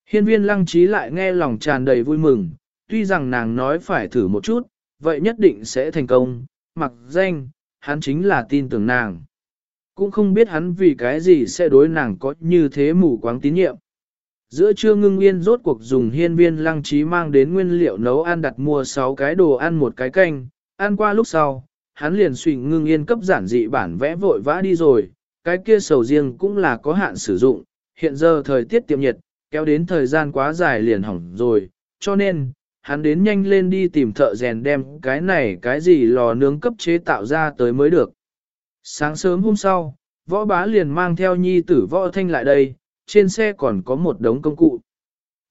S1: Hiên viên lăng trí lại nghe lòng tràn đầy vui mừng, tuy rằng nàng nói phải thử một chút, vậy nhất định sẽ thành công, mặc danh, hắn chính là tin tưởng nàng. Cũng không biết hắn vì cái gì sẽ đối nàng có như thế mù quáng tín nhiệm. Giữa trưa ngưng yên rốt cuộc dùng hiên viên lăng trí mang đến nguyên liệu nấu ăn đặt mua 6 cái đồ ăn một cái canh, ăn qua lúc sau, hắn liền suy ngưng yên cấp giản dị bản vẽ vội vã đi rồi, cái kia sầu riêng cũng là có hạn sử dụng, hiện giờ thời tiết tiệm nhiệt, kéo đến thời gian quá dài liền hỏng rồi, cho nên, hắn đến nhanh lên đi tìm thợ rèn đem cái này cái gì lò nướng cấp chế tạo ra tới mới được. Sáng sớm hôm sau, võ bá liền mang theo nhi tử võ thanh lại đây, trên xe còn có một đống công cụ.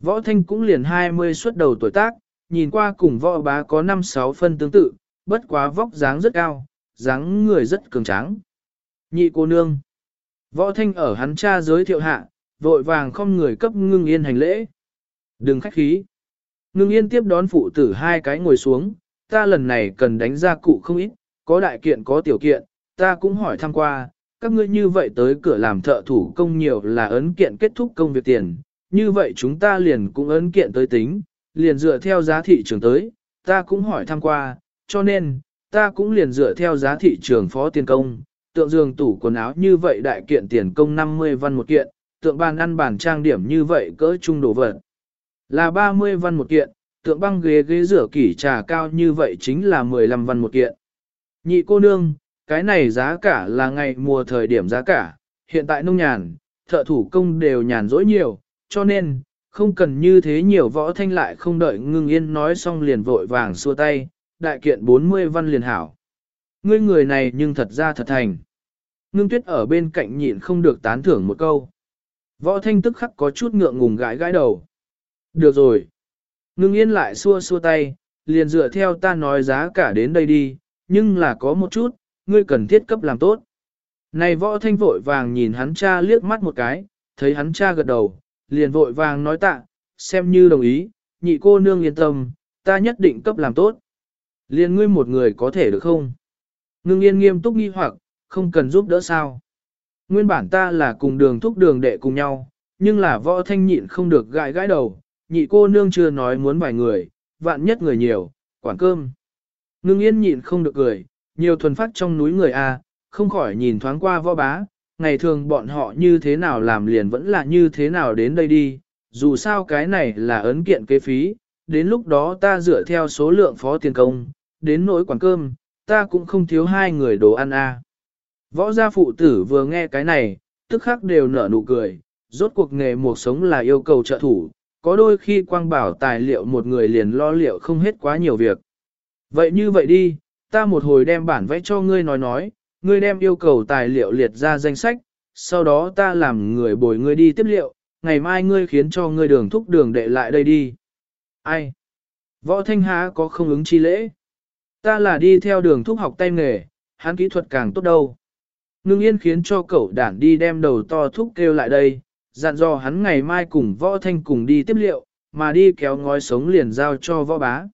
S1: Võ thanh cũng liền 20 xuất đầu tuổi tác, nhìn qua cùng võ bá có 5-6 phân tương tự, bất quá vóc dáng rất cao, dáng người rất cường tráng. Nhị cô nương. Võ thanh ở hắn cha giới thiệu hạ, vội vàng không người cấp ngưng yên hành lễ. Đừng khách khí. Ngưng yên tiếp đón phụ tử hai cái ngồi xuống, ta lần này cần đánh ra cụ không ít, có đại kiện có tiểu kiện, ta cũng hỏi thăm qua, các ngươi như vậy tới cửa làm thợ thủ công nhiều là ấn kiện kết thúc công việc tiền, như vậy chúng ta liền cũng ấn kiện tới tính, liền dựa theo giá thị trường tới, ta cũng hỏi thăm qua, cho nên, ta cũng liền dựa theo giá thị trường phó tiền công, tượng giường tủ quần áo như vậy đại kiện tiền công 50 văn một kiện, tượng bàn ăn bàn trang điểm như vậy cỡ trung đồ vật. Là 30 văn một kiện, tượng băng ghế ghế rửa kỷ trà cao như vậy chính là 15 văn một kiện. Nhị cô nương, cái này giá cả là ngày mùa thời điểm giá cả, hiện tại nông nhàn, thợ thủ công đều nhàn rỗi nhiều, cho nên, không cần như thế nhiều võ thanh lại không đợi ngưng yên nói xong liền vội vàng xua tay, đại kiện 40 văn liền hảo. Ngươi người này nhưng thật ra thật thành. Ngưng tuyết ở bên cạnh nhịn không được tán thưởng một câu. Võ thanh tức khắc có chút ngượng ngùng gãi gãi đầu. Được rồi. Ngưng yên lại xua xua tay, liền dựa theo ta nói giá cả đến đây đi, nhưng là có một chút, ngươi cần thiết cấp làm tốt. Này võ thanh vội vàng nhìn hắn cha liếc mắt một cái, thấy hắn cha gật đầu, liền vội vàng nói tạ, xem như đồng ý, nhị cô nương yên tâm, ta nhất định cấp làm tốt. Liền ngươi một người có thể được không? Ngưng yên nghiêm túc nghi hoặc, không cần giúp đỡ sao? Nguyên bản ta là cùng đường thúc đường đệ cùng nhau, nhưng là võ thanh nhịn không được gãi gãi đầu, nhị cô nương chưa nói muốn vài người, vạn nhất người nhiều, quản cơm. Ngưng yên nhịn không được cười, nhiều thuần phát trong núi người A, không khỏi nhìn thoáng qua võ bá, ngày thường bọn họ như thế nào làm liền vẫn là như thế nào đến đây đi, dù sao cái này là ấn kiện kế phí, đến lúc đó ta dựa theo số lượng phó tiền công, đến nỗi quán cơm, ta cũng không thiếu hai người đồ ăn A. Võ gia phụ tử vừa nghe cái này, tức khắc đều nở nụ cười, rốt cuộc nghề một sống là yêu cầu trợ thủ, có đôi khi quang bảo tài liệu một người liền lo liệu không hết quá nhiều việc. Vậy như vậy đi, ta một hồi đem bản vẽ cho ngươi nói nói, ngươi đem yêu cầu tài liệu liệt ra danh sách, sau đó ta làm người bồi ngươi đi tiếp liệu, ngày mai ngươi khiến cho ngươi đường thúc đường đệ lại đây đi. Ai? Võ Thanh Há có không ứng chi lễ? Ta là đi theo đường thúc học tay nghề, hắn kỹ thuật càng tốt đâu. Ngưng yên khiến cho cậu đản đi đem đầu to thúc kêu lại đây, dặn dò hắn ngày mai cùng võ thanh cùng đi tiếp liệu, mà đi kéo ngói sống liền giao cho võ bá.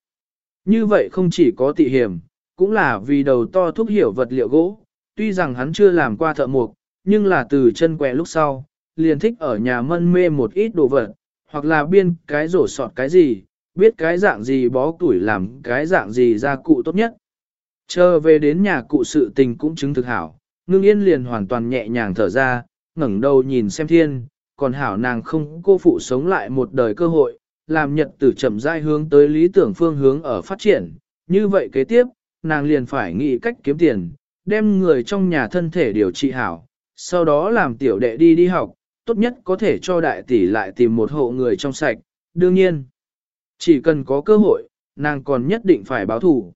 S1: Như vậy không chỉ có tị hiểm, cũng là vì đầu to thúc hiểu vật liệu gỗ, tuy rằng hắn chưa làm qua thợ mộc, nhưng là từ chân quẹ lúc sau, liền thích ở nhà mân mê một ít đồ vật, hoặc là biên cái rổ sọt cái gì, biết cái dạng gì bó tuổi làm cái dạng gì ra cụ tốt nhất. Chờ về đến nhà cụ sự tình cũng chứng thực hảo, ngưng yên liền hoàn toàn nhẹ nhàng thở ra, ngẩng đầu nhìn xem thiên, còn hảo nàng không cô phụ sống lại một đời cơ hội, làm nhật tử chậm rãi hướng tới lý tưởng phương hướng ở phát triển. Như vậy kế tiếp, nàng liền phải nghĩ cách kiếm tiền, đem người trong nhà thân thể điều trị hảo, sau đó làm tiểu đệ đi đi học, tốt nhất có thể cho đại tỷ lại tìm một hộ người trong sạch, đương nhiên. Chỉ cần có cơ hội, nàng còn nhất định phải báo thủ.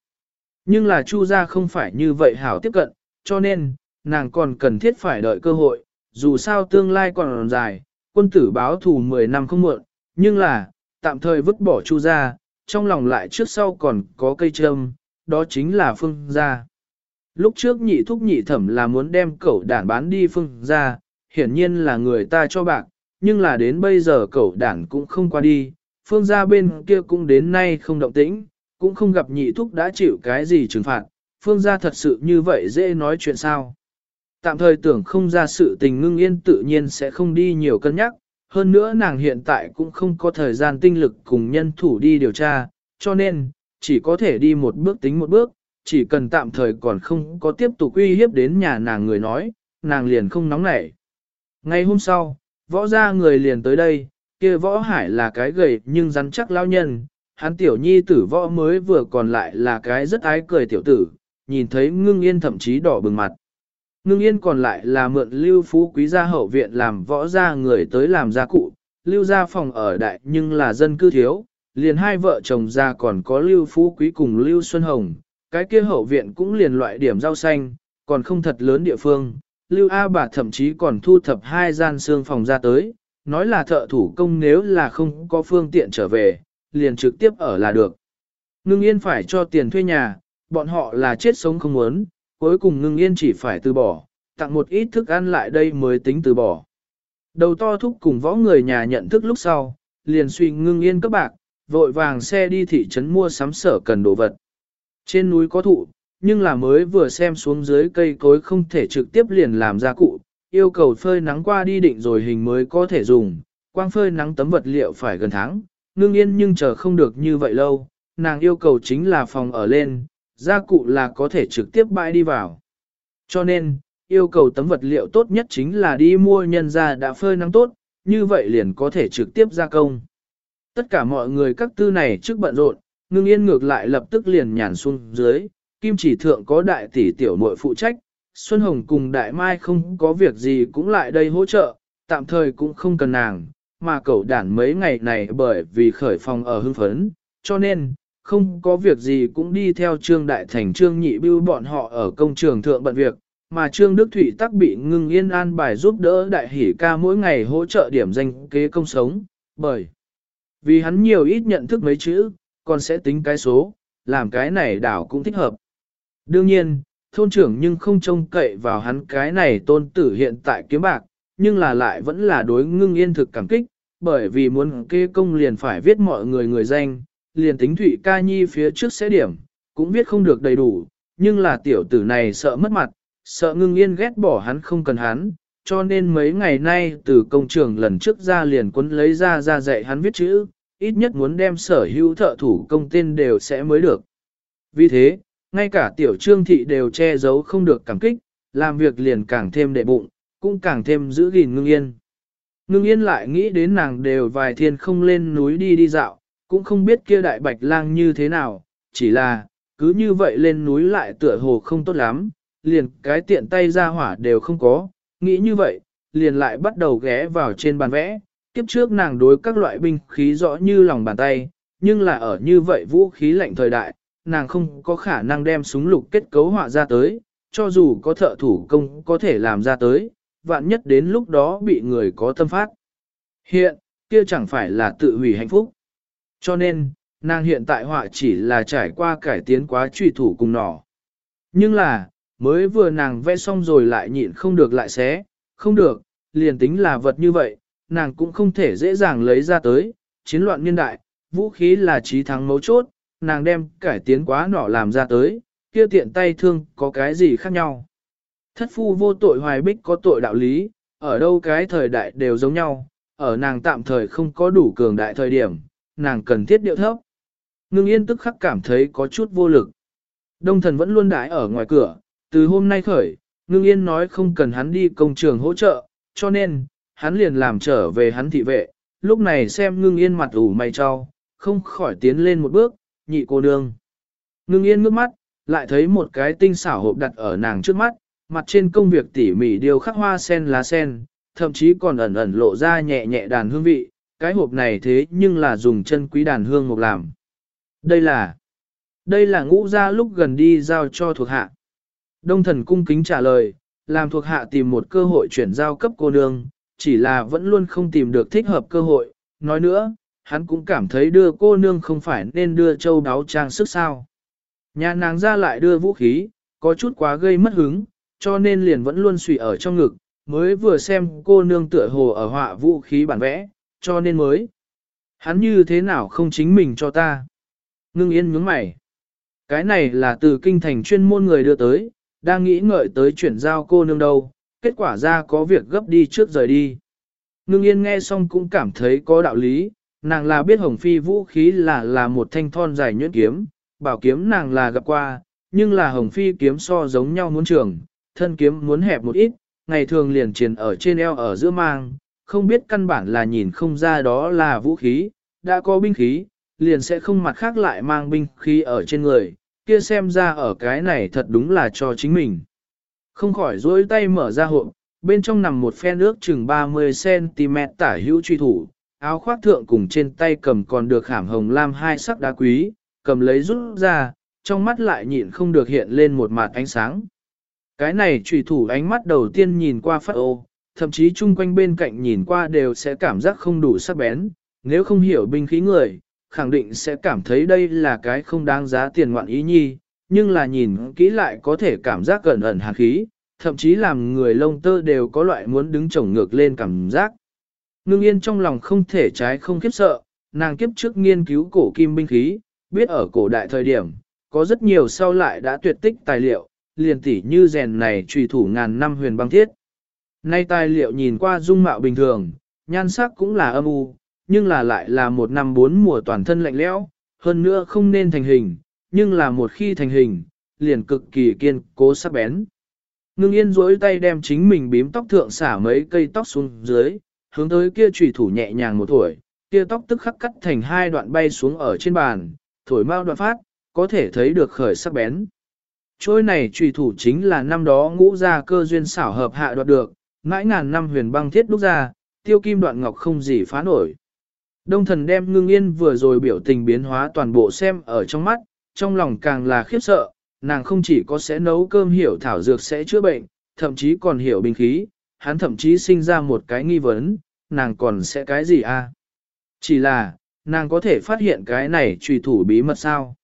S1: Nhưng là Chu gia không phải như vậy hảo tiếp cận, cho nên, nàng còn cần thiết phải đợi cơ hội, dù sao tương lai còn dài, quân tử báo thù 10 năm không muộn, nhưng là, tạm thời vứt bỏ Chu gia, trong lòng lại trước sau còn có cây trâm, đó chính là phương gia. Lúc trước nhị thúc nhị thẩm là muốn đem cậu đản bán đi phương gia, hiển nhiên là người ta cho bạc, nhưng là đến bây giờ cậu đản cũng không qua đi, phương gia bên kia cũng đến nay không động tĩnh, cũng không gặp nhị thúc đã chịu cái gì trừng phạt, phương gia thật sự như vậy dễ nói chuyện sao. Tạm thời tưởng không ra sự tình ngưng yên tự nhiên sẽ không đi nhiều cân nhắc, hơn nữa nàng hiện tại cũng không có thời gian tinh lực cùng nhân thủ đi điều tra, cho nên, chỉ có thể đi một bước tính một bước, chỉ cần tạm thời còn không có tiếp tục uy hiếp đến nhà nàng người nói, nàng liền không nóng nảy. Ngày hôm sau, võ ra người liền tới đây, kia võ hải là cái gầy nhưng rắn chắc lao nhân, hắn tiểu nhi tử võ mới vừa còn lại là cái rất ái cười tiểu tử, nhìn thấy ngưng yên thậm chí đỏ bừng mặt. Ngưng yên còn lại là mượn lưu phú quý gia hậu viện làm võ gia người tới làm gia cụ, lưu gia phòng ở đại nhưng là dân cư thiếu, liền hai vợ chồng gia còn có lưu phú quý cùng lưu xuân hồng, cái kia hậu viện cũng liền loại điểm rau xanh, còn không thật lớn địa phương. Lưu A bà thậm chí còn thu thập hai gian xương phòng ra tới, nói là thợ thủ công nếu là không có phương tiện trở về, liền trực tiếp ở là được. Ngưng yên phải cho tiền thuê nhà, bọn họ là chết sống không muốn, cuối cùng ngưng yên chỉ phải từ bỏ, tặng một ít thức ăn lại đây mới tính từ bỏ. Đầu to thúc cùng võ người nhà nhận thức lúc sau, liền suy ngưng yên các bạc, vội vàng xe đi thị trấn mua sắm sở cần đồ vật. Trên núi có thụ, nhưng là mới vừa xem xuống dưới cây cối không thể trực tiếp liền làm ra cụ, yêu cầu phơi nắng qua đi định rồi hình mới có thể dùng, quang phơi nắng tấm vật liệu phải gần tháng, ngưng yên nhưng chờ không được như vậy lâu, nàng yêu cầu chính là phòng ở lên, gia cụ là có thể trực tiếp bãi đi vào. Cho nên, yêu cầu tấm vật liệu tốt nhất chính là đi mua nhân ra đã phơi nắng tốt, như vậy liền có thể trực tiếp gia công. Tất cả mọi người các tư này trước bận rộn, ngưng yên ngược lại lập tức liền nhàn xuống dưới, kim chỉ thượng có đại tỷ tiểu muội phụ trách, Xuân Hồng cùng đại mai không có việc gì cũng lại đây hỗ trợ, tạm thời cũng không cần nàng, mà cậu đản mấy ngày này bởi vì khởi phòng ở hưng phấn, cho nên, không có việc gì cũng đi theo Trương Đại Thành Trương Nhị Bưu bọn họ ở công trường thượng bận việc, mà Trương Đức Thụy tắc bị ngưng yên an bài giúp đỡ Đại Hỷ ca mỗi ngày hỗ trợ điểm danh kế công sống, bởi vì hắn nhiều ít nhận thức mấy chữ, còn sẽ tính cái số, làm cái này đảo cũng thích hợp. Đương nhiên, thôn trưởng nhưng không trông cậy vào hắn cái này tôn tử hiện tại kiếm bạc, nhưng là lại vẫn là đối ngưng yên thực cảm kích, bởi vì muốn kê công liền phải viết mọi người người danh, liền tính Thụy ca nhi phía trước sẽ điểm, cũng viết không được đầy đủ, nhưng là tiểu tử này sợ mất mặt, sợ ngưng yên ghét bỏ hắn không cần hắn, cho nên mấy ngày nay từ công trường lần trước ra liền quấn lấy ra ra dạy hắn viết chữ, ít nhất muốn đem sở hữu thợ thủ công tên đều sẽ mới được. Vì thế, ngay cả tiểu trương thị đều che giấu không được cảm kích, làm việc liền càng thêm đệ bụng, cũng càng thêm giữ gìn ngưng yên. Ngưng yên lại nghĩ đến nàng đều vài thiên không lên núi đi đi dạo, cũng không biết kia đại bạch lang như thế nào, chỉ là, cứ như vậy lên núi lại tựa hồ không tốt lắm, liền cái tiện tay ra hỏa đều không có, nghĩ như vậy, liền lại bắt đầu ghé vào trên bàn vẽ, kiếp trước nàng đối các loại binh khí rõ như lòng bàn tay, nhưng là ở như vậy vũ khí lạnh thời đại, nàng không có khả năng đem súng lục kết cấu họa ra tới, cho dù có thợ thủ công có thể làm ra tới, vạn nhất đến lúc đó bị người có tâm phát. Hiện, kia chẳng phải là tự hủy hạnh phúc. Cho nên, nàng hiện tại họa chỉ là trải qua cải tiến quá truy thủ cùng nỏ. Nhưng là, mới vừa nàng vẽ xong rồi lại nhịn không được lại xé, không được, liền tính là vật như vậy, nàng cũng không thể dễ dàng lấy ra tới, chiến loạn niên đại, vũ khí là trí thắng mấu chốt, nàng đem cải tiến quá nỏ làm ra tới, kia tiện tay thương có cái gì khác nhau. Thất phu vô tội hoài bích có tội đạo lý, ở đâu cái thời đại đều giống nhau, ở nàng tạm thời không có đủ cường đại thời điểm, nàng cần thiết điệu thấp. Ngưng yên tức khắc cảm thấy có chút vô lực. Đông thần vẫn luôn đãi ở ngoài cửa, từ hôm nay khởi, ngưng yên nói không cần hắn đi công trường hỗ trợ, cho nên, hắn liền làm trở về hắn thị vệ, lúc này xem ngưng yên mặt ủ mày cho, không khỏi tiến lên một bước, nhị cô nương. Ngưng yên ngước mắt, lại thấy một cái tinh xảo hộp đặt ở nàng trước mắt, mặt trên công việc tỉ mỉ điều khắc hoa sen lá sen, thậm chí còn ẩn ẩn lộ ra nhẹ nhẹ đàn hương vị, cái hộp này thế nhưng là dùng chân quý đàn hương mộc làm. Đây là, đây là ngũ ra lúc gần đi giao cho thuộc hạ. Đông thần cung kính trả lời, làm thuộc hạ tìm một cơ hội chuyển giao cấp cô nương, chỉ là vẫn luôn không tìm được thích hợp cơ hội. Nói nữa, hắn cũng cảm thấy đưa cô nương không phải nên đưa châu đáo trang sức sao. Nhà nàng ra lại đưa vũ khí, có chút quá gây mất hứng, cho nên liền vẫn luôn suy ở trong ngực, mới vừa xem cô nương tựa hồ ở họa vũ khí bản vẽ, cho nên mới. Hắn như thế nào không chính mình cho ta? Ngưng yên nhướng mày. Cái này là từ kinh thành chuyên môn người đưa tới, đang nghĩ ngợi tới chuyển giao cô nương đâu, kết quả ra có việc gấp đi trước rời đi. Ngưng yên nghe xong cũng cảm thấy có đạo lý, nàng là biết hồng phi vũ khí là là một thanh thon dài nhuyễn kiếm, bảo kiếm nàng là gặp qua, nhưng là hồng phi kiếm so giống nhau muốn trường, thân kiếm muốn hẹp một ít, ngày thường liền triền ở trên eo ở giữa mang, không biết căn bản là nhìn không ra đó là vũ khí, đã có binh khí, liền sẽ không mặt khác lại mang binh khí ở trên người, kia xem ra ở cái này thật đúng là cho chính mình. Không khỏi dối tay mở ra hộp, bên trong nằm một phen nước chừng 30cm tả hữu truy thủ, áo khoác thượng cùng trên tay cầm còn được khảm hồng lam hai sắc đá quý, cầm lấy rút ra, trong mắt lại nhịn không được hiện lên một mặt ánh sáng. Cái này trùy thủ ánh mắt đầu tiên nhìn qua phát ô, thậm chí chung quanh bên cạnh nhìn qua đều sẽ cảm giác không đủ sắc bén, nếu không hiểu binh khí người, khẳng định sẽ cảm thấy đây là cái không đáng giá tiền ngoạn ý nhi, nhưng là nhìn kỹ lại có thể cảm giác gần ẩn hàn khí, thậm chí làm người lông tơ đều có loại muốn đứng chổng ngược lên cảm giác. Ngưng yên trong lòng không thể trái không khiếp sợ, nàng kiếp trước nghiên cứu cổ kim binh khí, biết ở cổ đại thời điểm, có rất nhiều sau lại đã tuyệt tích tài liệu, liền tỉ như rèn này trùy thủ ngàn năm huyền băng thiết. Nay tài liệu nhìn qua dung mạo bình thường, nhan sắc cũng là âm u, nhưng là lại là một năm bốn mùa toàn thân lạnh lẽo, hơn nữa không nên thành hình, nhưng là một khi thành hình, liền cực kỳ kiên cố sắc bén. Ngưng yên duỗi tay đem chính mình bím tóc thượng xả mấy cây tóc xuống dưới, hướng tới kia trùy thủ nhẹ nhàng một tuổi, kia tóc tức khắc cắt thành hai đoạn bay xuống ở trên bàn, thổi mau đoạn phát, có thể thấy được khởi sắc bén. Trôi này trùy thủ chính là năm đó ngũ gia cơ duyên xảo hợp hạ đoạt được, mãi ngàn năm huyền băng thiết đúc ra, tiêu kim đoạn ngọc không gì phá nổi. Đông thần đem ngưng yên vừa rồi biểu tình biến hóa toàn bộ xem ở trong mắt, trong lòng càng là khiếp sợ, nàng không chỉ có sẽ nấu cơm hiểu thảo dược sẽ chữa bệnh, thậm chí còn hiểu binh khí, hắn thậm chí sinh ra một cái nghi vấn, nàng còn sẽ cái gì a? À? Chỉ là, nàng có thể phát hiện cái này trùy thủ bí mật sao?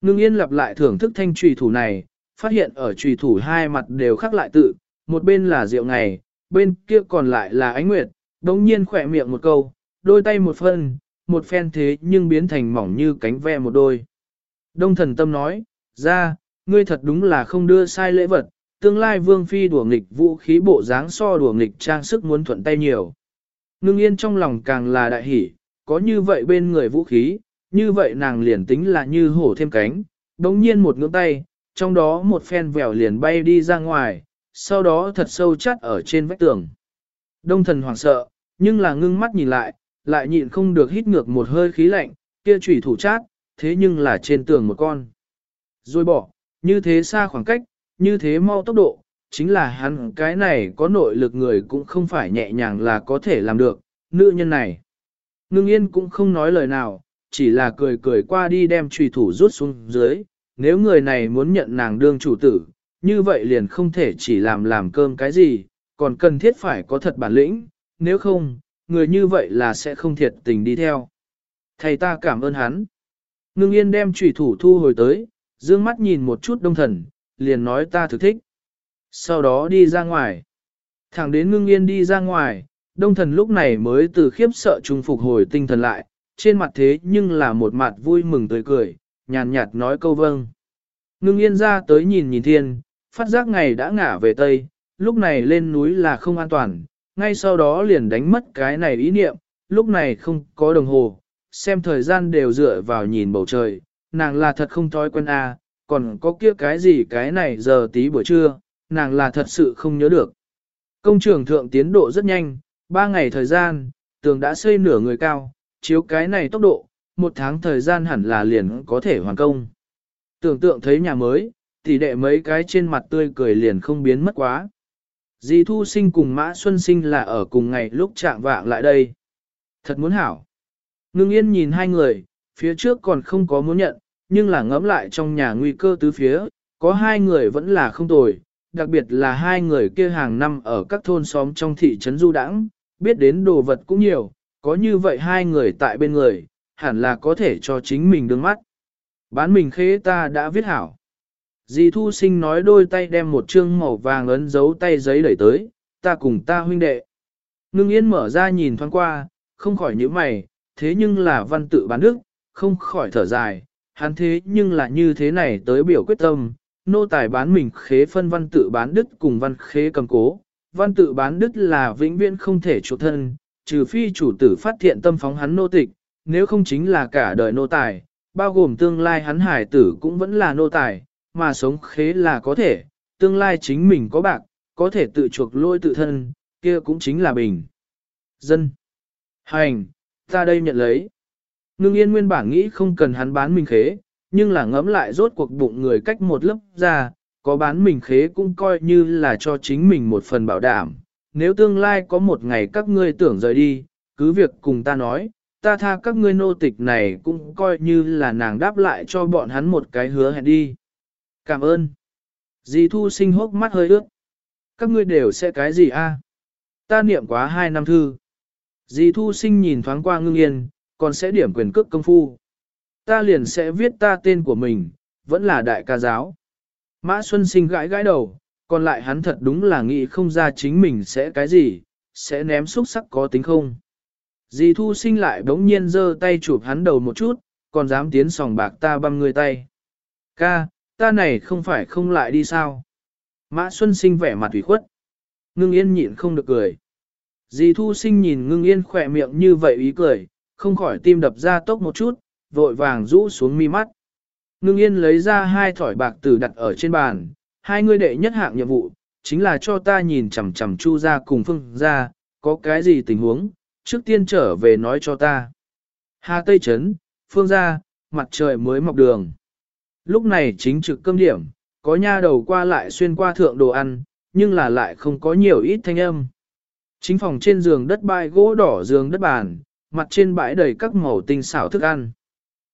S1: Ngưng yên lặp lại thưởng thức thanh trùy thủ này, phát hiện ở trùy thủ hai mặt đều khác lại tự, một bên là rượu ngày, bên kia còn lại là ánh nguyệt, đống nhiên khỏe miệng một câu, đôi tay một phân, một phen thế nhưng biến thành mỏng như cánh ve một đôi. Đông thần tâm nói, ra, ngươi thật đúng là không đưa sai lễ vật, tương lai vương phi đùa nghịch vũ khí bộ dáng so đùa nghịch trang sức muốn thuận tay nhiều. Ngưng yên trong lòng càng là đại hỷ, có như vậy bên người vũ khí, như vậy nàng liền tính là như hổ thêm cánh, đống nhiên một ngưỡng tay, trong đó một phen vèo liền bay đi ra ngoài, sau đó thật sâu chắt ở trên vách tường. Đông thần hoảng sợ, nhưng là ngưng mắt nhìn lại, lại nhịn không được hít ngược một hơi khí lạnh, kia chủy thủ chát, thế nhưng là trên tường một con. Rồi bỏ, như thế xa khoảng cách, như thế mau tốc độ, chính là hắn cái này có nội lực người cũng không phải nhẹ nhàng là có thể làm được, nữ nhân này. Ngưng yên cũng không nói lời nào, chỉ là cười cười qua đi đem trùy thủ rút xuống dưới, nếu người này muốn nhận nàng đương chủ tử, như vậy liền không thể chỉ làm làm cơm cái gì, còn cần thiết phải có thật bản lĩnh, nếu không, người như vậy là sẽ không thiệt tình đi theo. Thầy ta cảm ơn hắn. Ngưng yên đem trùy thủ thu hồi tới, dương mắt nhìn một chút đông thần, liền nói ta thực thích. Sau đó đi ra ngoài. Thẳng đến ngưng yên đi ra ngoài, đông thần lúc này mới từ khiếp sợ trùng phục hồi tinh thần lại, trên mặt thế nhưng là một mặt vui mừng tươi cười, nhàn nhạt nói câu vâng. Ngưng yên ra tới nhìn nhìn thiên, phát giác ngày đã ngả về Tây, lúc này lên núi là không an toàn, ngay sau đó liền đánh mất cái này ý niệm, lúc này không có đồng hồ, xem thời gian đều dựa vào nhìn bầu trời, nàng là thật không thói quen à, còn có kia cái gì cái này giờ tí buổi trưa, nàng là thật sự không nhớ được. Công trường thượng tiến độ rất nhanh, ba ngày thời gian, tường đã xây nửa người cao, chiếu cái này tốc độ, một tháng thời gian hẳn là liền có thể hoàn công. Tưởng tượng thấy nhà mới, tỷ đệ mấy cái trên mặt tươi cười liền không biến mất quá. Dì Thu Sinh cùng Mã Xuân Sinh là ở cùng ngày lúc chạm vạng lại đây. Thật muốn hảo. Ngưng yên nhìn hai người, phía trước còn không có muốn nhận, nhưng là ngẫm lại trong nhà nguy cơ tứ phía, có hai người vẫn là không tồi, đặc biệt là hai người kia hàng năm ở các thôn xóm trong thị trấn du đãng, biết đến đồ vật cũng nhiều, có như vậy hai người tại bên người, hẳn là có thể cho chính mình đứng mắt. Bán mình khế ta đã viết hảo. Dì Thu Sinh nói đôi tay đem một chương màu vàng ấn dấu tay giấy đẩy tới, ta cùng ta huynh đệ. Ngưng yên mở ra nhìn thoáng qua, không khỏi nhíu mày, thế nhưng là văn tự bán đức, không khỏi thở dài, hắn thế nhưng là như thế này tới biểu quyết tâm, nô tài bán mình khế phân văn tự bán đức cùng văn khế cầm cố. Văn tự bán đức là vĩnh viễn không thể chủ thân, trừ phi chủ tử phát hiện tâm phóng hắn nô tịch, nếu không chính là cả đời nô tài, bao gồm tương lai hắn hải tử cũng vẫn là nô tài, mà sống khế là có thể, tương lai chính mình có bạc, có thể tự chuộc lôi tự thân, kia cũng chính là bình. Dân. Hành, ta đây nhận lấy. Ngưng yên nguyên bản nghĩ không cần hắn bán mình khế, nhưng là ngẫm lại rốt cuộc bụng người cách một lớp ra, có bán mình khế cũng coi như là cho chính mình một phần bảo đảm. Nếu tương lai có một ngày các ngươi tưởng rời đi, cứ việc cùng ta nói, ta tha các ngươi nô tịch này cũng coi như là nàng đáp lại cho bọn hắn một cái hứa hẹn đi. Cảm ơn. Dì thu sinh hốc mắt hơi ướt. Các ngươi đều sẽ cái gì a? Ta niệm quá hai năm thư. Dì thu sinh nhìn thoáng qua ngưng yên, còn sẽ điểm quyền cước công phu. Ta liền sẽ viết ta tên của mình, vẫn là đại ca giáo. Mã Xuân sinh gãi gãi đầu, còn lại hắn thật đúng là nghĩ không ra chính mình sẽ cái gì, sẽ ném xúc sắc có tính không. Dì thu sinh lại bỗng nhiên giơ tay chụp hắn đầu một chút, còn dám tiến sòng bạc ta băm người tay. Ca, ta này không phải không lại đi sao? Mã Xuân sinh vẻ mặt ủy khuất. Ngưng yên nhịn không được cười. Dì thu sinh nhìn ngưng yên khỏe miệng như vậy ý cười, không khỏi tim đập ra tốc một chút, vội vàng rũ xuống mi mắt. Ngưng yên lấy ra hai thỏi bạc tử đặt ở trên bàn, hai người đệ nhất hạng nhiệm vụ, chính là cho ta nhìn chằm chằm chu ra cùng phương ra, có cái gì tình huống, trước tiên trở về nói cho ta. Hà Tây Trấn, phương ra, mặt trời mới mọc đường. Lúc này chính trực cơm điểm, có nha đầu qua lại xuyên qua thượng đồ ăn, nhưng là lại không có nhiều ít thanh âm. Chính phòng trên giường đất bãi gỗ đỏ giường đất bàn, mặt trên bãi đầy các màu tinh xảo thức ăn.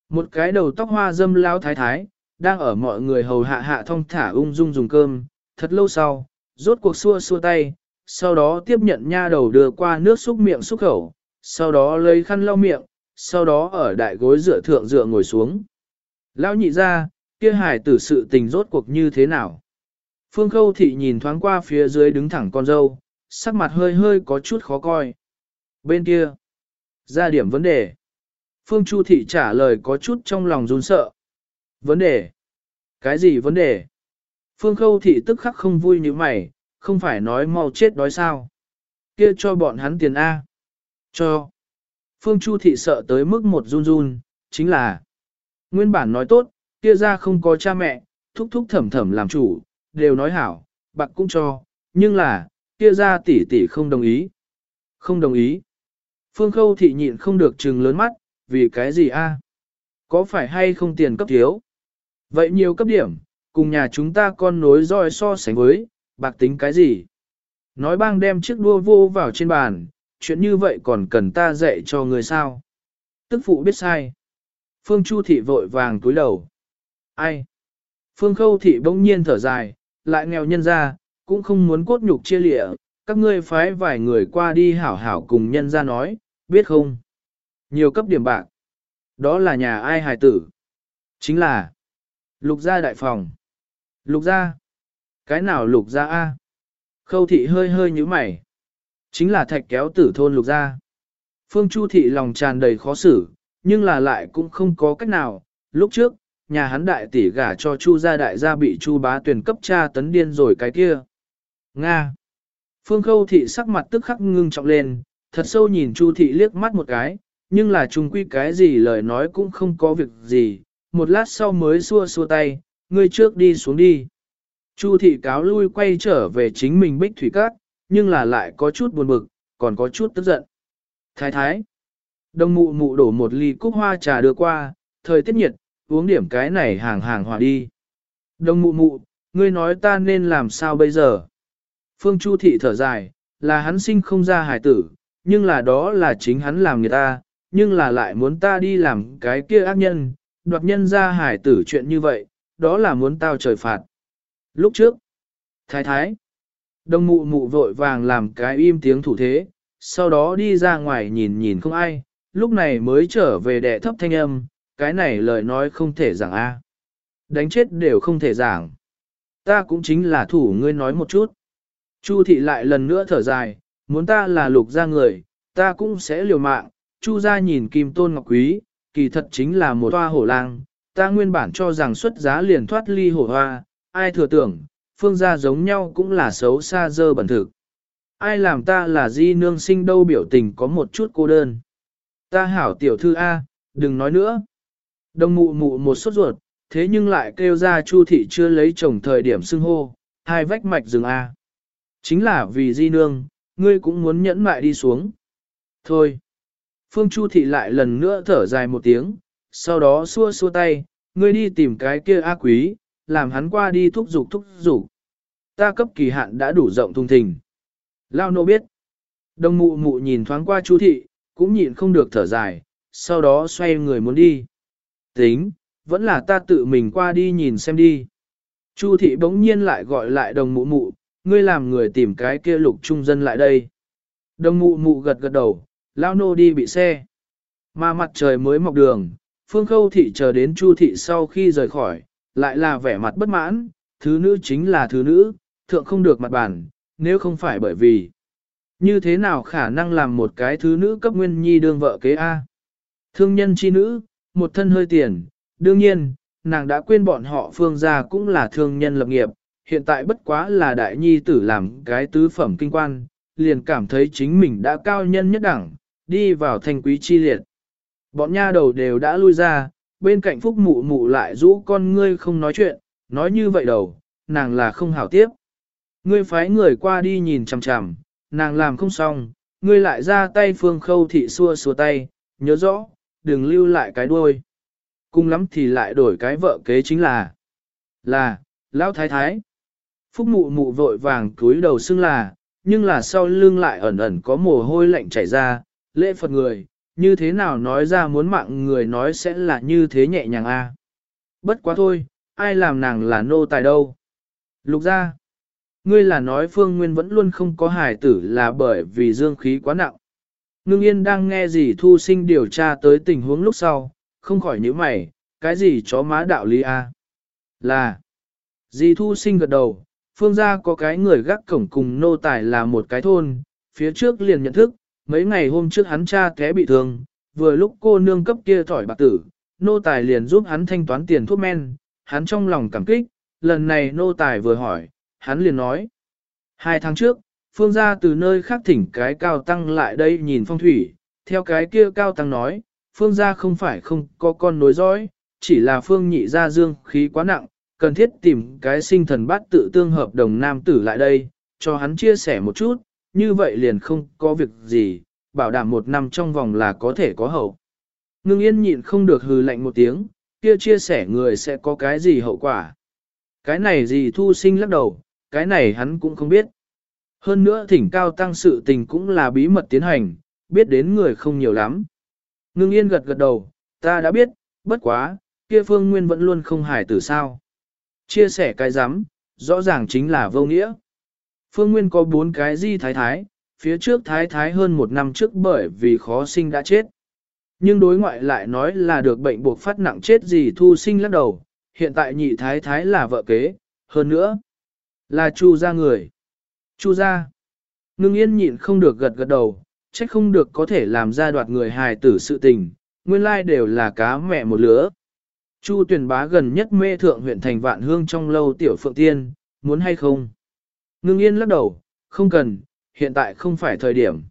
S1: Một cái đầu tóc hoa dâm lao thái thái, đang ở mọi người hầu hạ hạ thông thả ung dung dùng cơm, thật lâu sau, rốt cuộc xua xua tay, sau đó tiếp nhận nha đầu đưa qua nước xúc miệng xúc khẩu, sau đó lấy khăn lau miệng, sau đó ở đại gối dựa thượng dựa ngồi xuống. Lão nhị ra, kia hải tử sự tình rốt cuộc như thế nào? Phương Khâu Thị nhìn thoáng qua phía dưới đứng thẳng con dâu, sắc mặt hơi hơi có chút khó coi. Bên kia, ra điểm vấn đề. Phương Chu Thị trả lời có chút trong lòng run sợ. Vấn đề? Cái gì vấn đề? Phương Khâu Thị tức khắc không vui như mày, không phải nói mau chết đói sao. Kia cho bọn hắn tiền A. Cho. Phương Chu Thị sợ tới mức một run run, chính là Nguyên bản nói tốt, kia ra không có cha mẹ, thúc thúc thẩm thẩm làm chủ, đều nói hảo, bạc cũng cho, nhưng là, kia ra tỷ tỷ không đồng ý. Không đồng ý. Phương Khâu Thị nhịn không được trừng lớn mắt, vì cái gì a? Có phải hay không tiền cấp thiếu? Vậy nhiều cấp điểm, cùng nhà chúng ta con nối roi so sánh với, bạc tính cái gì? Nói bang đem chiếc đua vô vào trên bàn, chuyện như vậy còn cần ta dạy cho người sao? Tức phụ biết sai. Phương Chu thị vội vàng túi đầu. Ai? Phương Khâu thị bỗng nhiên thở dài, lại nghèo nhân ra, cũng không muốn cốt nhục chia lịa, các ngươi phái vài người qua đi hảo hảo cùng nhân ra nói, biết không? Nhiều cấp điểm bạc. Đó là nhà ai hài tử? Chính là Lục gia đại phòng. Lục gia? Cái nào lục gia A? Khâu thị hơi hơi như mày. Chính là thạch kéo tử thôn lục gia. Phương Chu thị lòng tràn đầy khó xử, nhưng là lại cũng không có cách nào. Lúc trước, nhà hắn đại tỷ gả cho Chu gia đại gia bị Chu bá tuyển cấp cha tấn điên rồi cái kia. Nga. Phương Khâu thị sắc mặt tức khắc ngưng trọng lên, thật sâu nhìn Chu thị liếc mắt một cái, nhưng là chung quy cái gì lời nói cũng không có việc gì, một lát sau mới xua xua tay, ngươi trước đi xuống đi. Chu thị cáo lui quay trở về chính mình bích thủy cát, nhưng là lại có chút buồn bực, còn có chút tức giận. Thái thái, đông mụ mụ đổ một ly cúc hoa trà đưa qua, thời tiết nhiệt, uống điểm cái này hàng hàng hòa đi. Đông mụ mụ, ngươi nói ta nên làm sao bây giờ? Phương Chu thị thở dài, là hắn sinh không ra hải tử, nhưng là đó là chính hắn làm người ta, nhưng là lại muốn ta đi làm cái kia ác nhân, đoạt nhân ra hải tử chuyện như vậy, đó là muốn tao trời phạt. Lúc trước, thái thái, đông mụ mụ vội vàng làm cái im tiếng thủ thế, sau đó đi ra ngoài nhìn nhìn không ai, lúc này mới trở về đệ thấp thanh âm, cái này lời nói không thể giảng a Đánh chết đều không thể giảng. Ta cũng chính là thủ ngươi nói một chút. Chu thị lại lần nữa thở dài, muốn ta là lục gia người, ta cũng sẽ liều mạng. Chu gia nhìn kim tôn ngọc quý, kỳ thật chính là một toa hổ lang, ta nguyên bản cho rằng xuất giá liền thoát ly hổ hoa, ai thừa tưởng, phương gia giống nhau cũng là xấu xa dơ bẩn thực. Ai làm ta là di nương sinh đâu biểu tình có một chút cô đơn. Ta hảo tiểu thư A, đừng nói nữa. Đồng mụ mụ một sốt ruột, thế nhưng lại kêu ra Chu thị chưa lấy chồng thời điểm xưng hô, hai vách mạch rừng A. Chính là vì di nương, ngươi cũng muốn nhẫn mại đi xuống. Thôi. Phương Chu thị lại lần nữa thở dài một tiếng, sau đó xua xua tay, ngươi đi tìm cái kia A quý, làm hắn qua đi thúc giục thúc giục. Ta cấp kỳ hạn đã đủ rộng thùng thình. Lao nô biết. Đồng mụ mụ nhìn thoáng qua Chu thị, cũng nhịn không được thở dài, sau đó xoay người muốn đi. Tính, vẫn là ta tự mình qua đi nhìn xem đi. Chu thị bỗng nhiên lại gọi lại đồng mụ mụ, ngươi làm người tìm cái kia lục trung dân lại đây. Đồng mụ mụ gật gật đầu, lao nô đi bị xe. Mà mặt trời mới mọc đường, phương khâu thị chờ đến chu thị sau khi rời khỏi, lại là vẻ mặt bất mãn, thứ nữ chính là thứ nữ, thượng không được mặt bản, nếu không phải bởi vì. Như thế nào khả năng làm một cái thứ nữ cấp nguyên nhi đương vợ kế A? Thương nhân chi nữ, một thân hơi tiền, đương nhiên, nàng đã quên bọn họ phương gia cũng là thương nhân lập nghiệp, hiện tại bất quá là đại nhi tử làm cái tứ phẩm kinh quan, liền cảm thấy chính mình đã cao nhân nhất đẳng, đi vào thanh quý chi liệt. Bọn nha đầu đều đã lui ra, bên cạnh phúc mụ mụ lại rũ con ngươi không nói chuyện, nói như vậy đầu, nàng là không hảo tiếp. Ngươi phái người qua đi nhìn chằm chằm, nàng làm không xong, ngươi lại ra tay phương khâu thị xua xua tay, nhớ rõ, đừng lưu lại cái đuôi. Cung lắm thì lại đổi cái vợ kế chính là, là, lão thái thái. Phúc mụ mụ vội vàng cúi đầu xưng là, nhưng là sau lưng lại ẩn ẩn có mồ hôi lạnh chảy ra, lễ Phật người, như thế nào nói ra muốn mạng người nói sẽ là như thế nhẹ nhàng a. Bất quá thôi, ai làm nàng là nô tài đâu. Lục ra, ngươi là nói phương nguyên vẫn luôn không có hài tử là bởi vì dương khí quá nặng. Ngưng yên đang nghe gì thu sinh điều tra tới tình huống lúc sau, không khỏi nhíu mày, cái gì chó má đạo lý a? Là, dì thu sinh gật đầu, phương gia có cái người gác cổng cùng nô tài là một cái thôn, phía trước liền nhận thức, mấy ngày hôm trước hắn cha té bị thương, vừa lúc cô nương cấp kia thỏi bạc tử, nô tài liền giúp hắn thanh toán tiền thuốc men, hắn trong lòng cảm kích, lần này nô tài vừa hỏi, hắn liền nói. Hai tháng trước, phương gia từ nơi khác thỉnh cái cao tăng lại đây nhìn phong thủy, theo cái kia cao tăng nói, phương gia không phải không có con nối dõi, chỉ là phương nhị gia dương khí quá nặng, cần thiết tìm cái sinh thần bát tự tương hợp đồng nam tử lại đây, cho hắn chia sẻ một chút, như vậy liền không có việc gì, bảo đảm một năm trong vòng là có thể có hậu. Ngưng yên nhịn không được hừ lạnh một tiếng, kia chia sẻ người sẽ có cái gì hậu quả. Cái này gì thu sinh lắc đầu, cái này hắn cũng không biết. Hơn nữa thỉnh cao tăng sự tình cũng là bí mật tiến hành, biết đến người không nhiều lắm. Ngưng yên gật gật đầu, ta đã biết, bất quá, kia phương nguyên vẫn luôn không hài tử sao. Chia sẻ cái giám, rõ ràng chính là vô nghĩa. Phương Nguyên có bốn cái di thái thái, phía trước thái thái hơn một năm trước bởi vì khó sinh đã chết. Nhưng đối ngoại lại nói là được bệnh buộc phát nặng chết gì thu sinh lắc đầu, hiện tại nhị thái thái là vợ kế, hơn nữa là chu gia người. Chu gia. Ngưng yên nhịn không được gật gật đầu, trách không được có thể làm ra đoạt người hài tử sự tình, nguyên lai đều là cá mẹ một lứa. Chu tuyển bá gần nhất mê thượng huyện thành vạn hương trong lâu tiểu phượng tiên, muốn hay không? Ngưng yên lắc đầu, không cần, hiện tại không phải thời điểm.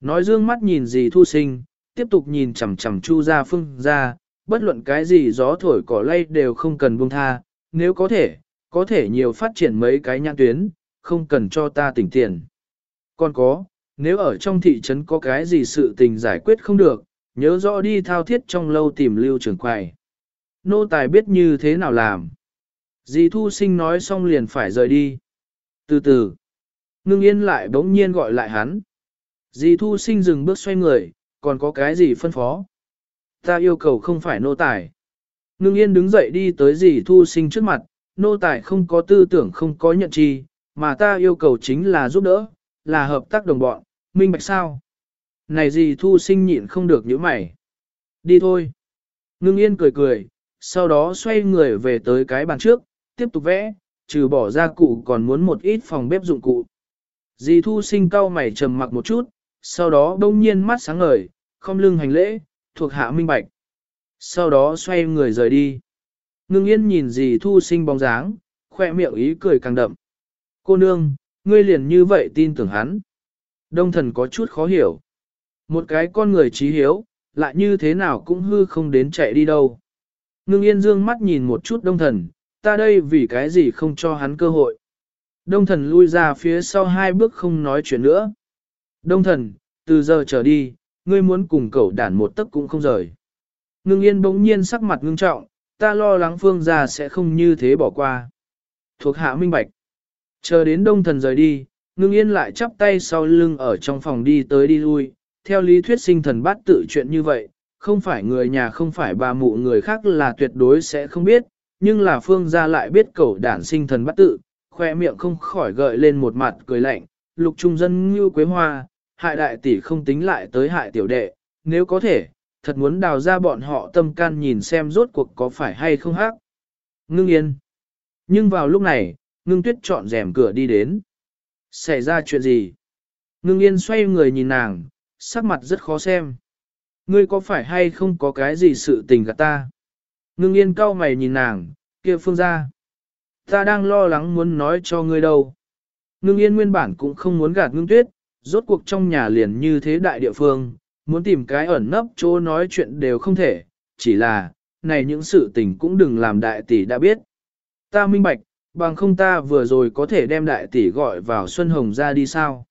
S1: Nói dương mắt nhìn gì thu sinh, tiếp tục nhìn chằm chằm chu ra phương ra, bất luận cái gì gió thổi cỏ lay đều không cần buông tha, nếu có thể, có thể nhiều phát triển mấy cái nhãn tuyến, không cần cho ta tỉnh tiền. Còn có, nếu ở trong thị trấn có cái gì sự tình giải quyết không được, nhớ rõ đi thao thiết trong lâu tìm lưu trưởng quầy. Nô tài biết như thế nào làm. Dì thu sinh nói xong liền phải rời đi. Từ từ, ngưng yên lại bỗng nhiên gọi lại hắn. Dì thu sinh dừng bước xoay người, còn có cái gì phân phó? Ta yêu cầu không phải nô tài. Ngưng yên đứng dậy đi tới dì thu sinh trước mặt, nô tài không có tư tưởng không có nhận chi, mà ta yêu cầu chính là giúp đỡ, là hợp tác đồng bọn, minh bạch sao? Này gì thu sinh nhịn không được như mày. Đi thôi. Ngưng yên cười cười, sau đó xoay người về tới cái bàn trước, tiếp tục vẽ, trừ bỏ ra cụ còn muốn một ít phòng bếp dụng cụ. Dì thu sinh cau mày trầm mặc một chút, sau đó đông nhiên mắt sáng ngời, không lưng hành lễ, thuộc hạ minh bạch. Sau đó xoay người rời đi. Ngưng yên nhìn dì thu sinh bóng dáng, khoe miệng ý cười càng đậm. Cô nương, ngươi liền như vậy tin tưởng hắn. Đông thần có chút khó hiểu. Một cái con người trí hiếu, lại như thế nào cũng hư không đến chạy đi đâu. Ngưng yên dương mắt nhìn một chút đông thần, ta đây vì cái gì không cho hắn cơ hội. Đông thần lui ra phía sau hai bước không nói chuyện nữa. Đông thần, từ giờ trở đi, ngươi muốn cùng cậu đản một tấc cũng không rời. Ngưng yên bỗng nhiên sắc mặt ngưng trọng, ta lo lắng phương gia sẽ không như thế bỏ qua. Thuộc hạ minh bạch. Chờ đến đông thần rời đi, ngưng yên lại chắp tay sau lưng ở trong phòng đi tới đi lui. Theo lý thuyết sinh thần bát tự chuyện như vậy, không phải người nhà không phải bà mụ người khác là tuyệt đối sẽ không biết, nhưng là phương gia lại biết cậu đản sinh thần bát tự, khoe miệng không khỏi gợi lên một mặt cười lạnh, lục trung dân như quế hoa, hại đại tỷ không tính lại tới hại tiểu đệ, nếu có thể, thật muốn đào ra bọn họ tâm can nhìn xem rốt cuộc có phải hay không hát. Ngưng yên. Nhưng vào lúc này, ngưng tuyết chọn rèm cửa đi đến. Xảy ra chuyện gì? Ngưng yên xoay người nhìn nàng, sắc mặt rất khó xem. Ngươi có phải hay không có cái gì sự tình gạt ta? Ngưng yên cau mày nhìn nàng, kia phương ra. Ta đang lo lắng muốn nói cho ngươi đâu. Ngưng yên nguyên bản cũng không muốn gạt ngưng tuyết, rốt cuộc trong nhà liền như thế đại địa phương, muốn tìm cái ẩn nấp chỗ nói chuyện đều không thể, chỉ là, này những sự tình cũng đừng làm đại tỷ đã biết. Ta minh bạch, bằng không ta vừa rồi có thể đem đại tỷ gọi vào Xuân Hồng ra đi sao.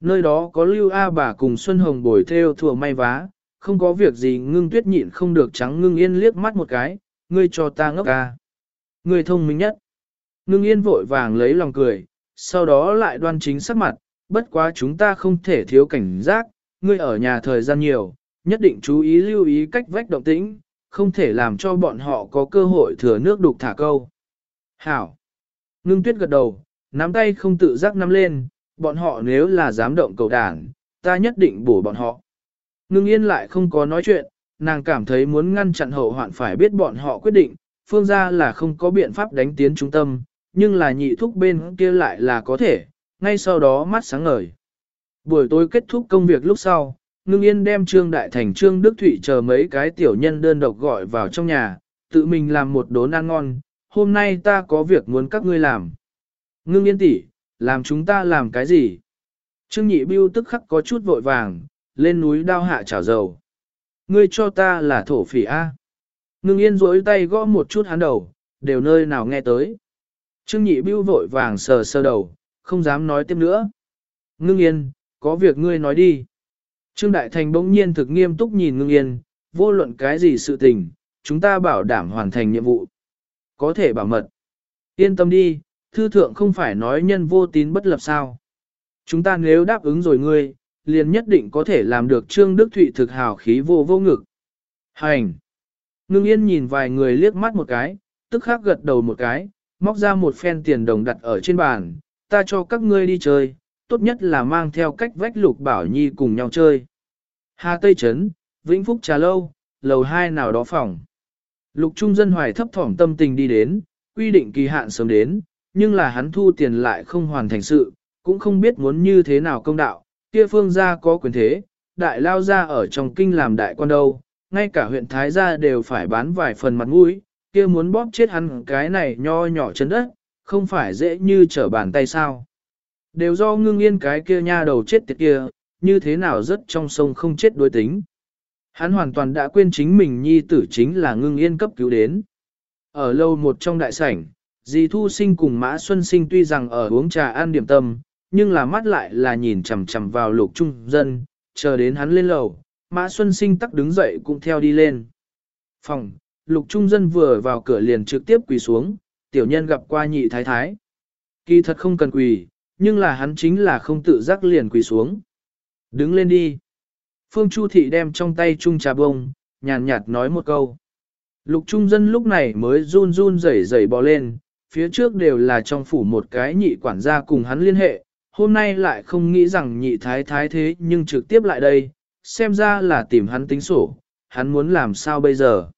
S1: Nơi đó có Lưu A bà cùng Xuân Hồng bồi theo thừa may vá, không có việc gì ngưng tuyết nhịn không được trắng ngưng yên liếc mắt một cái, ngươi cho ta ngốc ca. Ngươi thông minh nhất. Ngưng yên vội vàng lấy lòng cười, sau đó lại đoan chính sắc mặt, bất quá chúng ta không thể thiếu cảnh giác, ngươi ở nhà thời gian nhiều, nhất định chú ý lưu ý cách vách động tĩnh, không thể làm cho bọn họ có cơ hội thừa nước đục thả câu. Hảo! Ngưng tuyết gật đầu, nắm tay không tự giác nắm lên, bọn họ nếu là dám động cầu đảng, ta nhất định bổ bọn họ. Ngưng yên lại không có nói chuyện, nàng cảm thấy muốn ngăn chặn hậu hoạn phải biết bọn họ quyết định, phương ra là không có biện pháp đánh tiến trung tâm, nhưng là nhị thúc bên kia lại là có thể, ngay sau đó mắt sáng ngời. Buổi tối kết thúc công việc lúc sau, ngưng yên đem Trương Đại Thành Trương Đức Thụy chờ mấy cái tiểu nhân đơn độc gọi vào trong nhà, tự mình làm một đốn ăn ngon, hôm nay ta có việc muốn các ngươi làm. Ngưng yên tỷ, làm chúng ta làm cái gì? Trương Nhị Biêu tức khắc có chút vội vàng, lên núi đao hạ chảo dầu. Ngươi cho ta là thổ phỉ A. Ngưng yên rỗi tay gõ một chút hắn đầu, đều nơi nào nghe tới. Trương Nhị Biêu vội vàng sờ sơ đầu, không dám nói tiếp nữa. Ngưng yên, có việc ngươi nói đi. Trương Đại Thành bỗng nhiên thực nghiêm túc nhìn ngưng yên, vô luận cái gì sự tình, chúng ta bảo đảm hoàn thành nhiệm vụ. Có thể bảo mật. Yên tâm đi, thư thượng không phải nói nhân vô tín bất lập sao. Chúng ta nếu đáp ứng rồi ngươi, liền nhất định có thể làm được Trương Đức Thụy thực hào khí vô vô ngực. Hành! Ngưng yên nhìn vài người liếc mắt một cái, tức khắc gật đầu một cái, móc ra một phen tiền đồng đặt ở trên bàn, ta cho các ngươi đi chơi, tốt nhất là mang theo cách vách lục bảo nhi cùng nhau chơi. Hà Tây Trấn, Vĩnh Phúc Trà Lâu, lầu 2 nào đó phòng. Lục trung dân hoài thấp thỏm tâm tình đi đến, quy định kỳ hạn sớm đến, nhưng là hắn thu tiền lại không hoàn thành sự, cũng không biết muốn như thế nào công đạo, kia phương gia có quyền thế, đại lao gia ở trong kinh làm đại quan đâu, ngay cả huyện Thái gia đều phải bán vài phần mặt mũi, kia muốn bóp chết hắn cái này nho nhỏ chân đất, không phải dễ như trở bàn tay sao. Đều do ngưng yên cái kia nha đầu chết tiệt kia, như thế nào rất trong sông không chết đối tính. Hắn hoàn toàn đã quên chính mình nhi tử chính là ngưng yên cấp cứu đến. Ở lâu một trong đại sảnh, dì Thu Sinh cùng Mã Xuân Sinh tuy rằng ở uống trà ăn điểm tâm, nhưng là mắt lại là nhìn chằm chằm vào lục trung dân, chờ đến hắn lên lầu, Mã Xuân Sinh tắc đứng dậy cũng theo đi lên. Phòng, lục trung dân vừa vào cửa liền trực tiếp quỳ xuống, tiểu nhân gặp qua nhị thái thái. Kỳ thật không cần quỳ, nhưng là hắn chính là không tự giác liền quỳ xuống. Đứng lên đi. Phương Chu Thị đem trong tay chung trà bông, nhàn nhạt nói một câu. Lục trung dân lúc này mới run run rẩy rẩy bò lên, phía trước đều là trong phủ một cái nhị quản gia cùng hắn liên hệ, hôm nay lại không nghĩ rằng nhị thái thái thế nhưng trực tiếp lại đây, xem ra là tìm hắn tính sổ, hắn muốn làm sao bây giờ.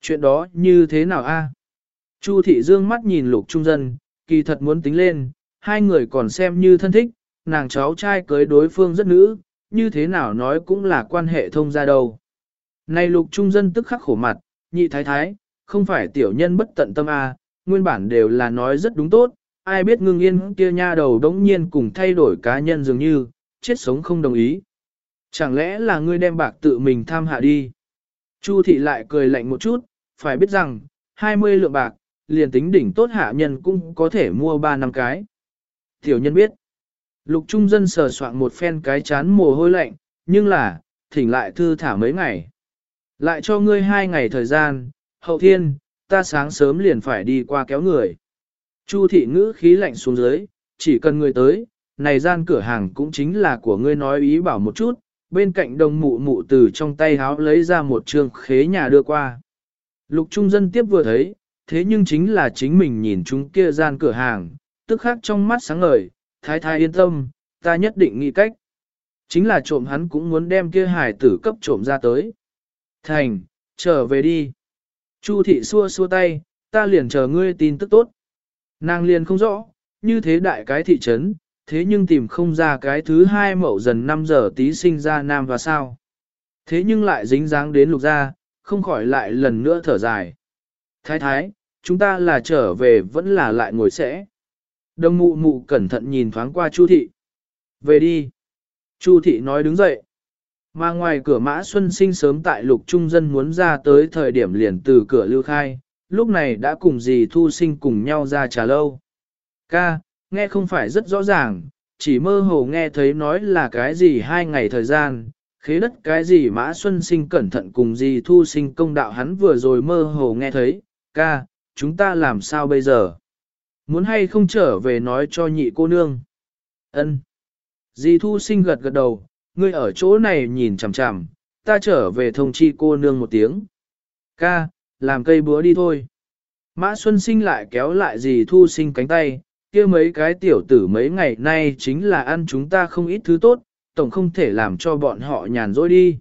S1: Chuyện đó như thế nào a? Chu thị dương mắt nhìn lục trung dân, kỳ thật muốn tính lên, hai người còn xem như thân thích, nàng cháu trai cưới đối phương rất nữ, như thế nào nói cũng là quan hệ thông gia đâu. Này lục trung dân tức khắc khổ mặt, nhị thái thái, không phải tiểu nhân bất tận tâm a, nguyên bản đều là nói rất đúng tốt, ai biết ngưng yên kia nha đầu đống nhiên cùng thay đổi cá nhân dường như, chết sống không đồng ý. Chẳng lẽ là ngươi đem bạc tự mình tham hạ đi? Chu thị lại cười lạnh một chút, phải biết rằng, 20 lượng bạc, liền tính đỉnh tốt hạ nhân cũng có thể mua 3 năm cái. Tiểu nhân biết, lục trung dân sờ soạn một phen cái chán mồ hôi lạnh, nhưng là, thỉnh lại thư thả mấy ngày. Lại cho ngươi hai ngày thời gian, hậu thiên, ta sáng sớm liền phải đi qua kéo người. Chu thị ngữ khí lạnh xuống dưới, chỉ cần ngươi tới, này gian cửa hàng cũng chính là của ngươi nói ý bảo một chút, bên cạnh đồng mụ mụ từ trong tay háo lấy ra một trường khế nhà đưa qua. Lục trung dân tiếp vừa thấy, thế nhưng chính là chính mình nhìn chúng kia gian cửa hàng, tức khắc trong mắt sáng ngời, thái thái yên tâm, ta nhất định nghĩ cách. Chính là trộm hắn cũng muốn đem kia hải tử cấp trộm ra tới. Thành, trở về đi. Chu thị xua xua tay, ta liền chờ ngươi tin tức tốt. Nàng liền không rõ, như thế đại cái thị trấn, thế nhưng tìm không ra cái thứ hai mậu dần 5 giờ tí sinh ra nam và sao. Thế nhưng lại dính dáng đến lục gia, không khỏi lại lần nữa thở dài. Thái thái, chúng ta là trở về vẫn là lại ngồi sẽ. Đồng mụ mụ cẩn thận nhìn thoáng qua Chu thị. Về đi. Chu thị nói đứng dậy. Mà ngoài cửa mã xuân sinh sớm tại lục trung dân muốn ra tới thời điểm liền từ cửa lưu khai, lúc này đã cùng dì thu sinh cùng nhau ra trà lâu. Ca, nghe không phải rất rõ ràng, chỉ mơ hồ nghe thấy nói là cái gì hai ngày thời gian, khế đất cái gì mã xuân sinh cẩn thận cùng dì thu sinh công đạo hắn vừa rồi mơ hồ nghe thấy, ca, chúng ta làm sao bây giờ? Muốn hay không trở về nói cho nhị cô nương? Ân. Dì thu sinh gật gật đầu, ngươi ở chỗ này nhìn chằm chằm, ta trở về thông chi cô nương một tiếng. Ca, làm cây búa đi thôi. Mã Xuân Sinh lại kéo lại dì thu sinh cánh tay, kia mấy cái tiểu tử mấy ngày nay chính là ăn chúng ta không ít thứ tốt, tổng không thể làm cho bọn họ nhàn rỗi đi.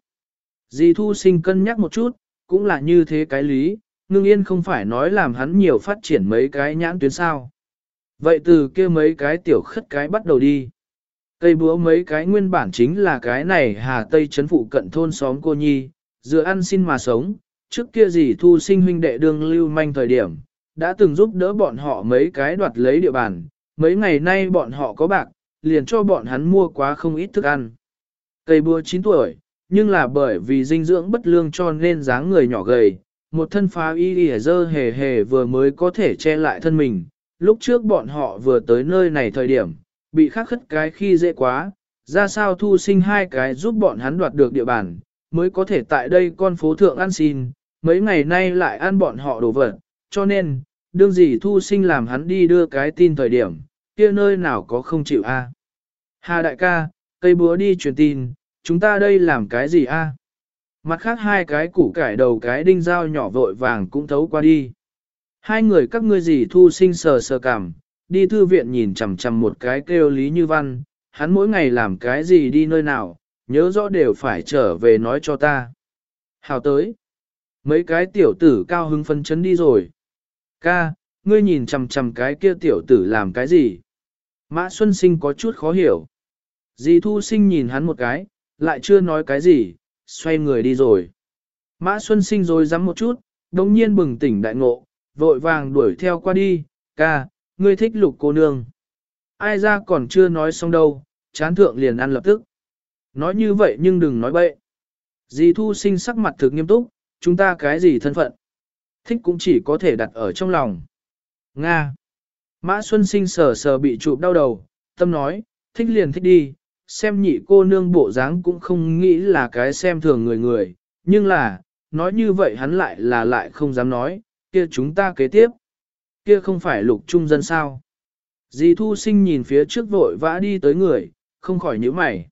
S1: Dì thu sinh cân nhắc một chút, cũng là như thế cái lý, ngưng yên không phải nói làm hắn nhiều phát triển mấy cái nhãn tuyến sao. Vậy từ kia mấy cái tiểu khất cái bắt đầu đi. Cây búa mấy cái nguyên bản chính là cái này Hà Tây chấn phụ cận thôn xóm cô nhi, dựa ăn xin mà sống, trước kia gì thu sinh huynh đệ đương lưu manh thời điểm, đã từng giúp đỡ bọn họ mấy cái đoạt lấy địa bàn, mấy ngày nay bọn họ có bạc, liền cho bọn hắn mua quá không ít thức ăn. Cây búa 9 tuổi, nhưng là bởi vì dinh dưỡng bất lương cho nên dáng người nhỏ gầy, một thân phá y y dơ hề hề vừa mới có thể che lại thân mình. Lúc trước bọn họ vừa tới nơi này thời điểm, bị khắc khất cái khi dễ quá, ra sao thu sinh hai cái giúp bọn hắn đoạt được địa bàn, mới có thể tại đây con phố thượng ăn xin, mấy ngày nay lại ăn bọn họ đồ vật, cho nên, đương gì thu sinh làm hắn đi đưa cái tin thời điểm, kia nơi nào có không chịu a? Hà đại ca, cây búa đi truyền tin, chúng ta đây làm cái gì a? Mặt khác hai cái củ cải đầu cái đinh dao nhỏ vội vàng cũng thấu qua đi. Hai người các ngươi gì thu sinh sờ sờ cảm, đi thư viện nhìn chằm chằm một cái kêu Lý Như Văn, hắn mỗi ngày làm cái gì đi nơi nào, nhớ rõ đều phải trở về nói cho ta. Hào tới. Mấy cái tiểu tử cao hứng phân chấn đi rồi. Ca, ngươi nhìn chằm chằm cái kia tiểu tử làm cái gì? Mã Xuân Sinh có chút khó hiểu. Dì Thu Sinh nhìn hắn một cái, lại chưa nói cái gì, xoay người đi rồi. Mã Xuân Sinh rồi dám một chút, đồng nhiên bừng tỉnh đại ngộ, vội vàng đuổi theo qua đi, ca, ngươi thích lục cô nương. Ai ra còn chưa nói xong đâu, chán thượng liền ăn lập tức. Nói như vậy nhưng đừng nói bậy. Dì thu sinh sắc mặt thực nghiêm túc, chúng ta cái gì thân phận. Thích cũng chỉ có thể đặt ở trong lòng. Nga. Mã Xuân sinh sờ sờ bị chụp đau đầu, tâm nói, thích liền thích đi, xem nhị cô nương bộ dáng cũng không nghĩ là cái xem thường người người, nhưng là, nói như vậy hắn lại là lại không dám nói, kia chúng ta kế tiếp kia không phải lục trung dân sao. Dì thu sinh nhìn phía trước vội vã đi tới người, không khỏi nhíu mày.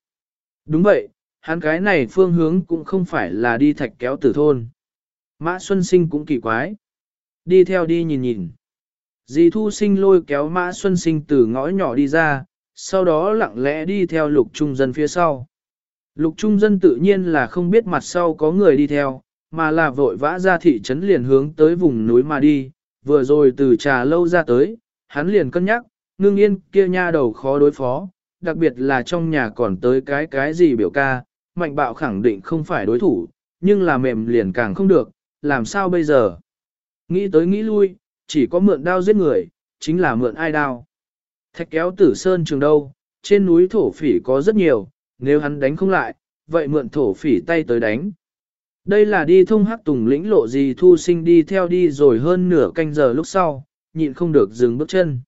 S1: Đúng vậy, hắn cái này phương hướng cũng không phải là đi thạch kéo tử thôn. Mã Xuân Sinh cũng kỳ quái. Đi theo đi nhìn nhìn. Dì thu sinh lôi kéo Mã Xuân Sinh từ ngõ nhỏ đi ra, sau đó lặng lẽ đi theo lục trung dân phía sau. Lục trung dân tự nhiên là không biết mặt sau có người đi theo, mà là vội vã ra thị trấn liền hướng tới vùng núi mà đi, vừa rồi từ trà lâu ra tới, hắn liền cân nhắc, ngưng yên kia nha đầu khó đối phó, đặc biệt là trong nhà còn tới cái cái gì biểu ca, mạnh bạo khẳng định không phải đối thủ, nhưng là mềm liền càng không được, làm sao bây giờ? Nghĩ tới nghĩ lui, chỉ có mượn đao giết người, chính là mượn ai đao. Thạch kéo tử sơn trường đâu, trên núi thổ phỉ có rất nhiều, nếu hắn đánh không lại, vậy mượn thổ phỉ tay tới đánh. Đây là đi thông hắc tùng lĩnh lộ gì thu sinh đi theo đi rồi hơn nửa canh giờ lúc sau, nhịn không được dừng bước chân.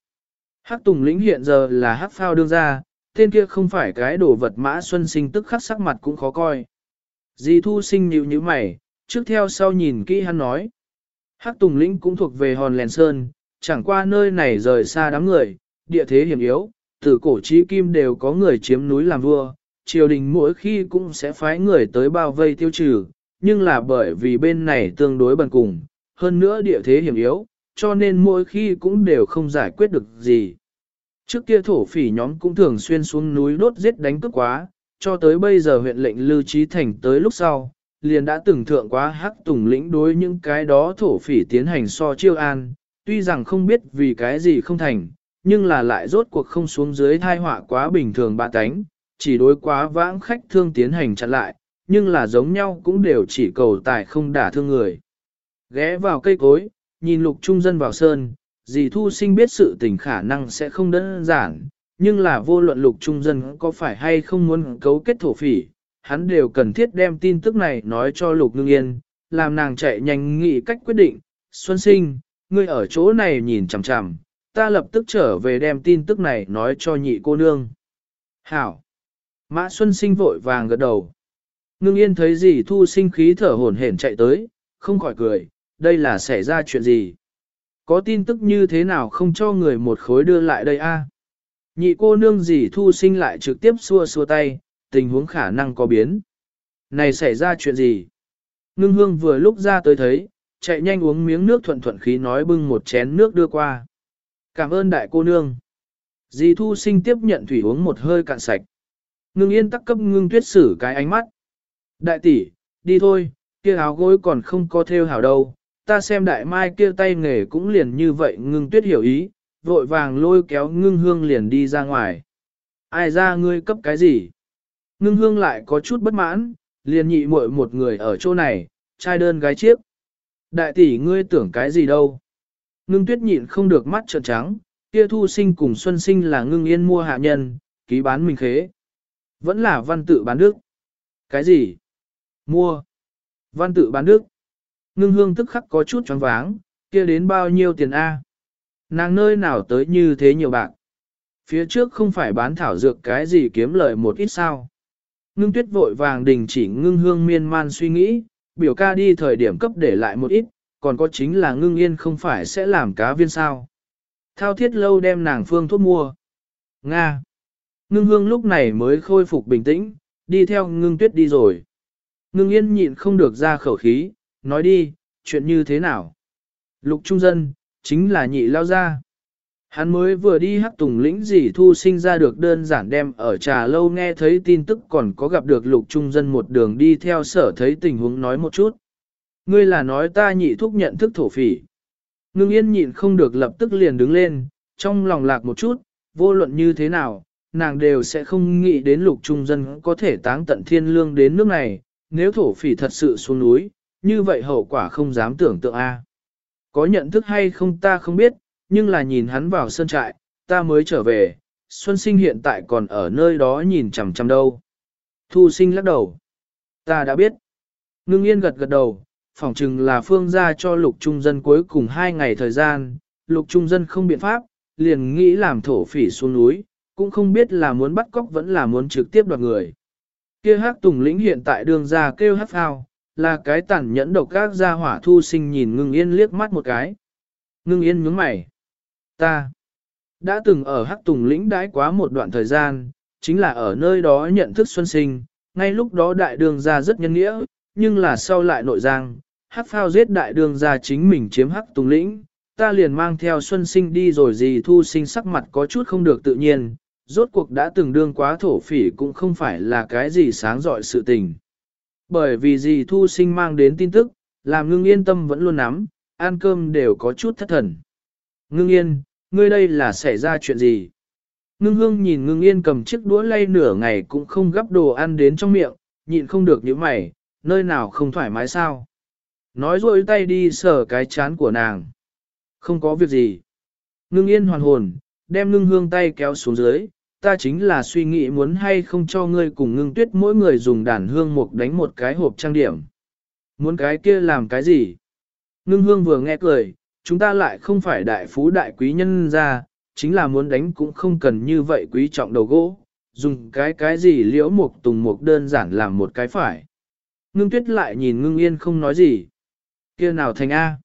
S1: Hắc tùng lĩnh hiện giờ là hắc phao đương ra, tên kia không phải cái đồ vật mã xuân sinh tức khắc sắc mặt cũng khó coi. Dì thu sinh nhịu như mày, trước theo sau nhìn kỹ hắn nói. Hắc tùng lĩnh cũng thuộc về hòn lèn sơn, chẳng qua nơi này rời xa đám người, địa thế hiểm yếu, từ cổ chí kim đều có người chiếm núi làm vua, triều đình mỗi khi cũng sẽ phái người tới bao vây tiêu trừ, nhưng là bởi vì bên này tương đối bần cùng, hơn nữa địa thế hiểm yếu, cho nên mỗi khi cũng đều không giải quyết được gì. Trước kia thổ phỉ nhóm cũng thường xuyên xuống núi đốt giết đánh cướp quá, cho tới bây giờ huyện lệnh Lưu Trí Thành tới lúc sau, liền đã từng thượng quá hắc tùng lĩnh đối những cái đó thổ phỉ tiến hành so chiêu an, tuy rằng không biết vì cái gì không thành, nhưng là lại rốt cuộc không xuống dưới thai họa quá bình thường bạ tánh, chỉ đối quá vãng khách thương tiến hành chặn lại, nhưng là giống nhau cũng đều chỉ cầu tài không đả thương người. Ghé vào cây cối, nhìn lục trung dân vào sơn, dì thu sinh biết sự tình khả năng sẽ không đơn giản, nhưng là vô luận lục trung dân có phải hay không muốn cấu kết thổ phỉ, hắn đều cần thiết đem tin tức này nói cho lục ngưng yên, làm nàng chạy nhanh nghĩ cách quyết định, xuân sinh, ngươi ở chỗ này nhìn chằm chằm, ta lập tức trở về đem tin tức này nói cho nhị cô nương. Hảo! Mã Xuân sinh vội vàng gật đầu. Ngưng yên thấy gì thu sinh khí thở hổn hển chạy tới, không khỏi cười, đây là xảy ra chuyện gì? Có tin tức như thế nào không cho người một khối đưa lại đây a? Nhị cô nương gì thu sinh lại trực tiếp xua xua tay, tình huống khả năng có biến. Này xảy ra chuyện gì? Ngưng hương vừa lúc ra tới thấy, chạy nhanh uống miếng nước thuận thuận khí nói bưng một chén nước đưa qua. Cảm ơn đại cô nương. Dì thu sinh tiếp nhận thủy uống một hơi cạn sạch. Ngưng yên tắc cấp ngưng tuyết sử cái ánh mắt. Đại tỷ, đi thôi, kia áo gối còn không có theo hảo đâu. Ta xem đại mai kia tay nghề cũng liền như vậy ngưng tuyết hiểu ý, vội vàng lôi kéo ngưng hương liền đi ra ngoài. Ai ra ngươi cấp cái gì? Ngưng hương lại có chút bất mãn, liền nhị muội một người ở chỗ này, trai đơn gái chiếc. Đại tỷ ngươi tưởng cái gì đâu? Ngưng tuyết nhịn không được mắt trợn trắng, kia thu sinh cùng xuân sinh là ngưng yên mua hạ nhân, ký bán mình khế. Vẫn là văn tự bán đức. Cái gì? Mua. Văn tự bán đức. Ngưng hương tức khắc có chút choáng váng, kia đến bao nhiêu tiền A? Nàng nơi nào tới như thế nhiều bạc? Phía trước không phải bán thảo dược cái gì kiếm lợi một ít sao? Ngưng tuyết vội vàng đình chỉ ngưng hương miên man suy nghĩ, biểu ca đi thời điểm cấp để lại một ít, còn có chính là ngưng yên không phải sẽ làm cá viên sao. Thao thiết lâu đem nàng phương thuốc mua. Nga. Ngưng hương lúc này mới khôi phục bình tĩnh, đi theo ngưng tuyết đi rồi. Ngưng yên nhịn không được ra khẩu khí, nói đi, chuyện như thế nào. Lục trung dân, chính là nhị lao ra. Hắn mới vừa đi hắc tùng lĩnh gì thu sinh ra được đơn giản đem ở trà lâu nghe thấy tin tức còn có gặp được lục trung dân một đường đi theo sở thấy tình huống nói một chút. Ngươi là nói ta nhị thúc nhận thức thổ phỉ. Ngưng yên nhịn không được lập tức liền đứng lên, trong lòng lạc một chút, vô luận như thế nào, nàng đều sẽ không nghĩ đến lục trung dân có thể táng tận thiên lương đến nước này, nếu thổ phỉ thật sự xuống núi, như vậy hậu quả không dám tưởng tượng a. Có nhận thức hay không ta không biết, nhưng là nhìn hắn vào sân trại, ta mới trở về, Xuân Sinh hiện tại còn ở nơi đó nhìn chằm chằm đâu. Thu Sinh lắc đầu. Ta đã biết. Ngưng yên gật gật đầu, phỏng chừng là phương ra cho lục trung dân cuối cùng hai ngày thời gian, lục trung dân không biện pháp, liền nghĩ làm thổ phỉ xuống núi, cũng không biết là muốn bắt cóc vẫn là muốn trực tiếp đoạt người. Kia hắc tùng lĩnh hiện tại đường ra kêu hắc phao, là cái tản nhẫn độc các gia hỏa thu sinh nhìn ngưng yên liếc mắt một cái. Ngưng yên nhướng mày. Ta đã từng ở hắc tùng lĩnh đãi quá một đoạn thời gian, chính là ở nơi đó nhận thức xuân sinh, ngay lúc đó đại đường ra rất nhân nghĩa, nhưng là sau lại nội giang, hắc phao giết đại đường ra chính mình chiếm hắc tùng lĩnh, ta liền mang theo xuân sinh đi rồi gì thu sinh sắc mặt có chút không được tự nhiên, rốt cuộc đã từng đương quá thổ phỉ cũng không phải là cái gì sáng dọi sự tình. Bởi vì gì thu sinh mang đến tin tức, làm ngưng yên tâm vẫn luôn nắm, ăn cơm đều có chút thất thần. Ngưng yên, ngươi đây là xảy ra chuyện gì? Ngưng hương nhìn ngưng yên cầm chiếc đũa lay nửa ngày cũng không gắp đồ ăn đến trong miệng, nhịn không được những mày, nơi nào không thoải mái sao? Nói rồi tay đi sờ cái chán của nàng. Không có việc gì. Ngưng yên hoàn hồn, đem ngưng hương tay kéo xuống dưới, ta chính là suy nghĩ muốn hay không cho ngươi cùng ngưng tuyết mỗi người dùng đàn hương mục đánh một cái hộp trang điểm. Muốn cái kia làm cái gì? Ngưng hương vừa nghe cười, chúng ta lại không phải đại phú đại quý nhân ra, chính là muốn đánh cũng không cần như vậy quý trọng đầu gỗ, dùng cái cái gì liễu mục tùng mục đơn giản làm một cái phải. Ngưng tuyết lại nhìn ngưng yên không nói gì. Kia nào thành A.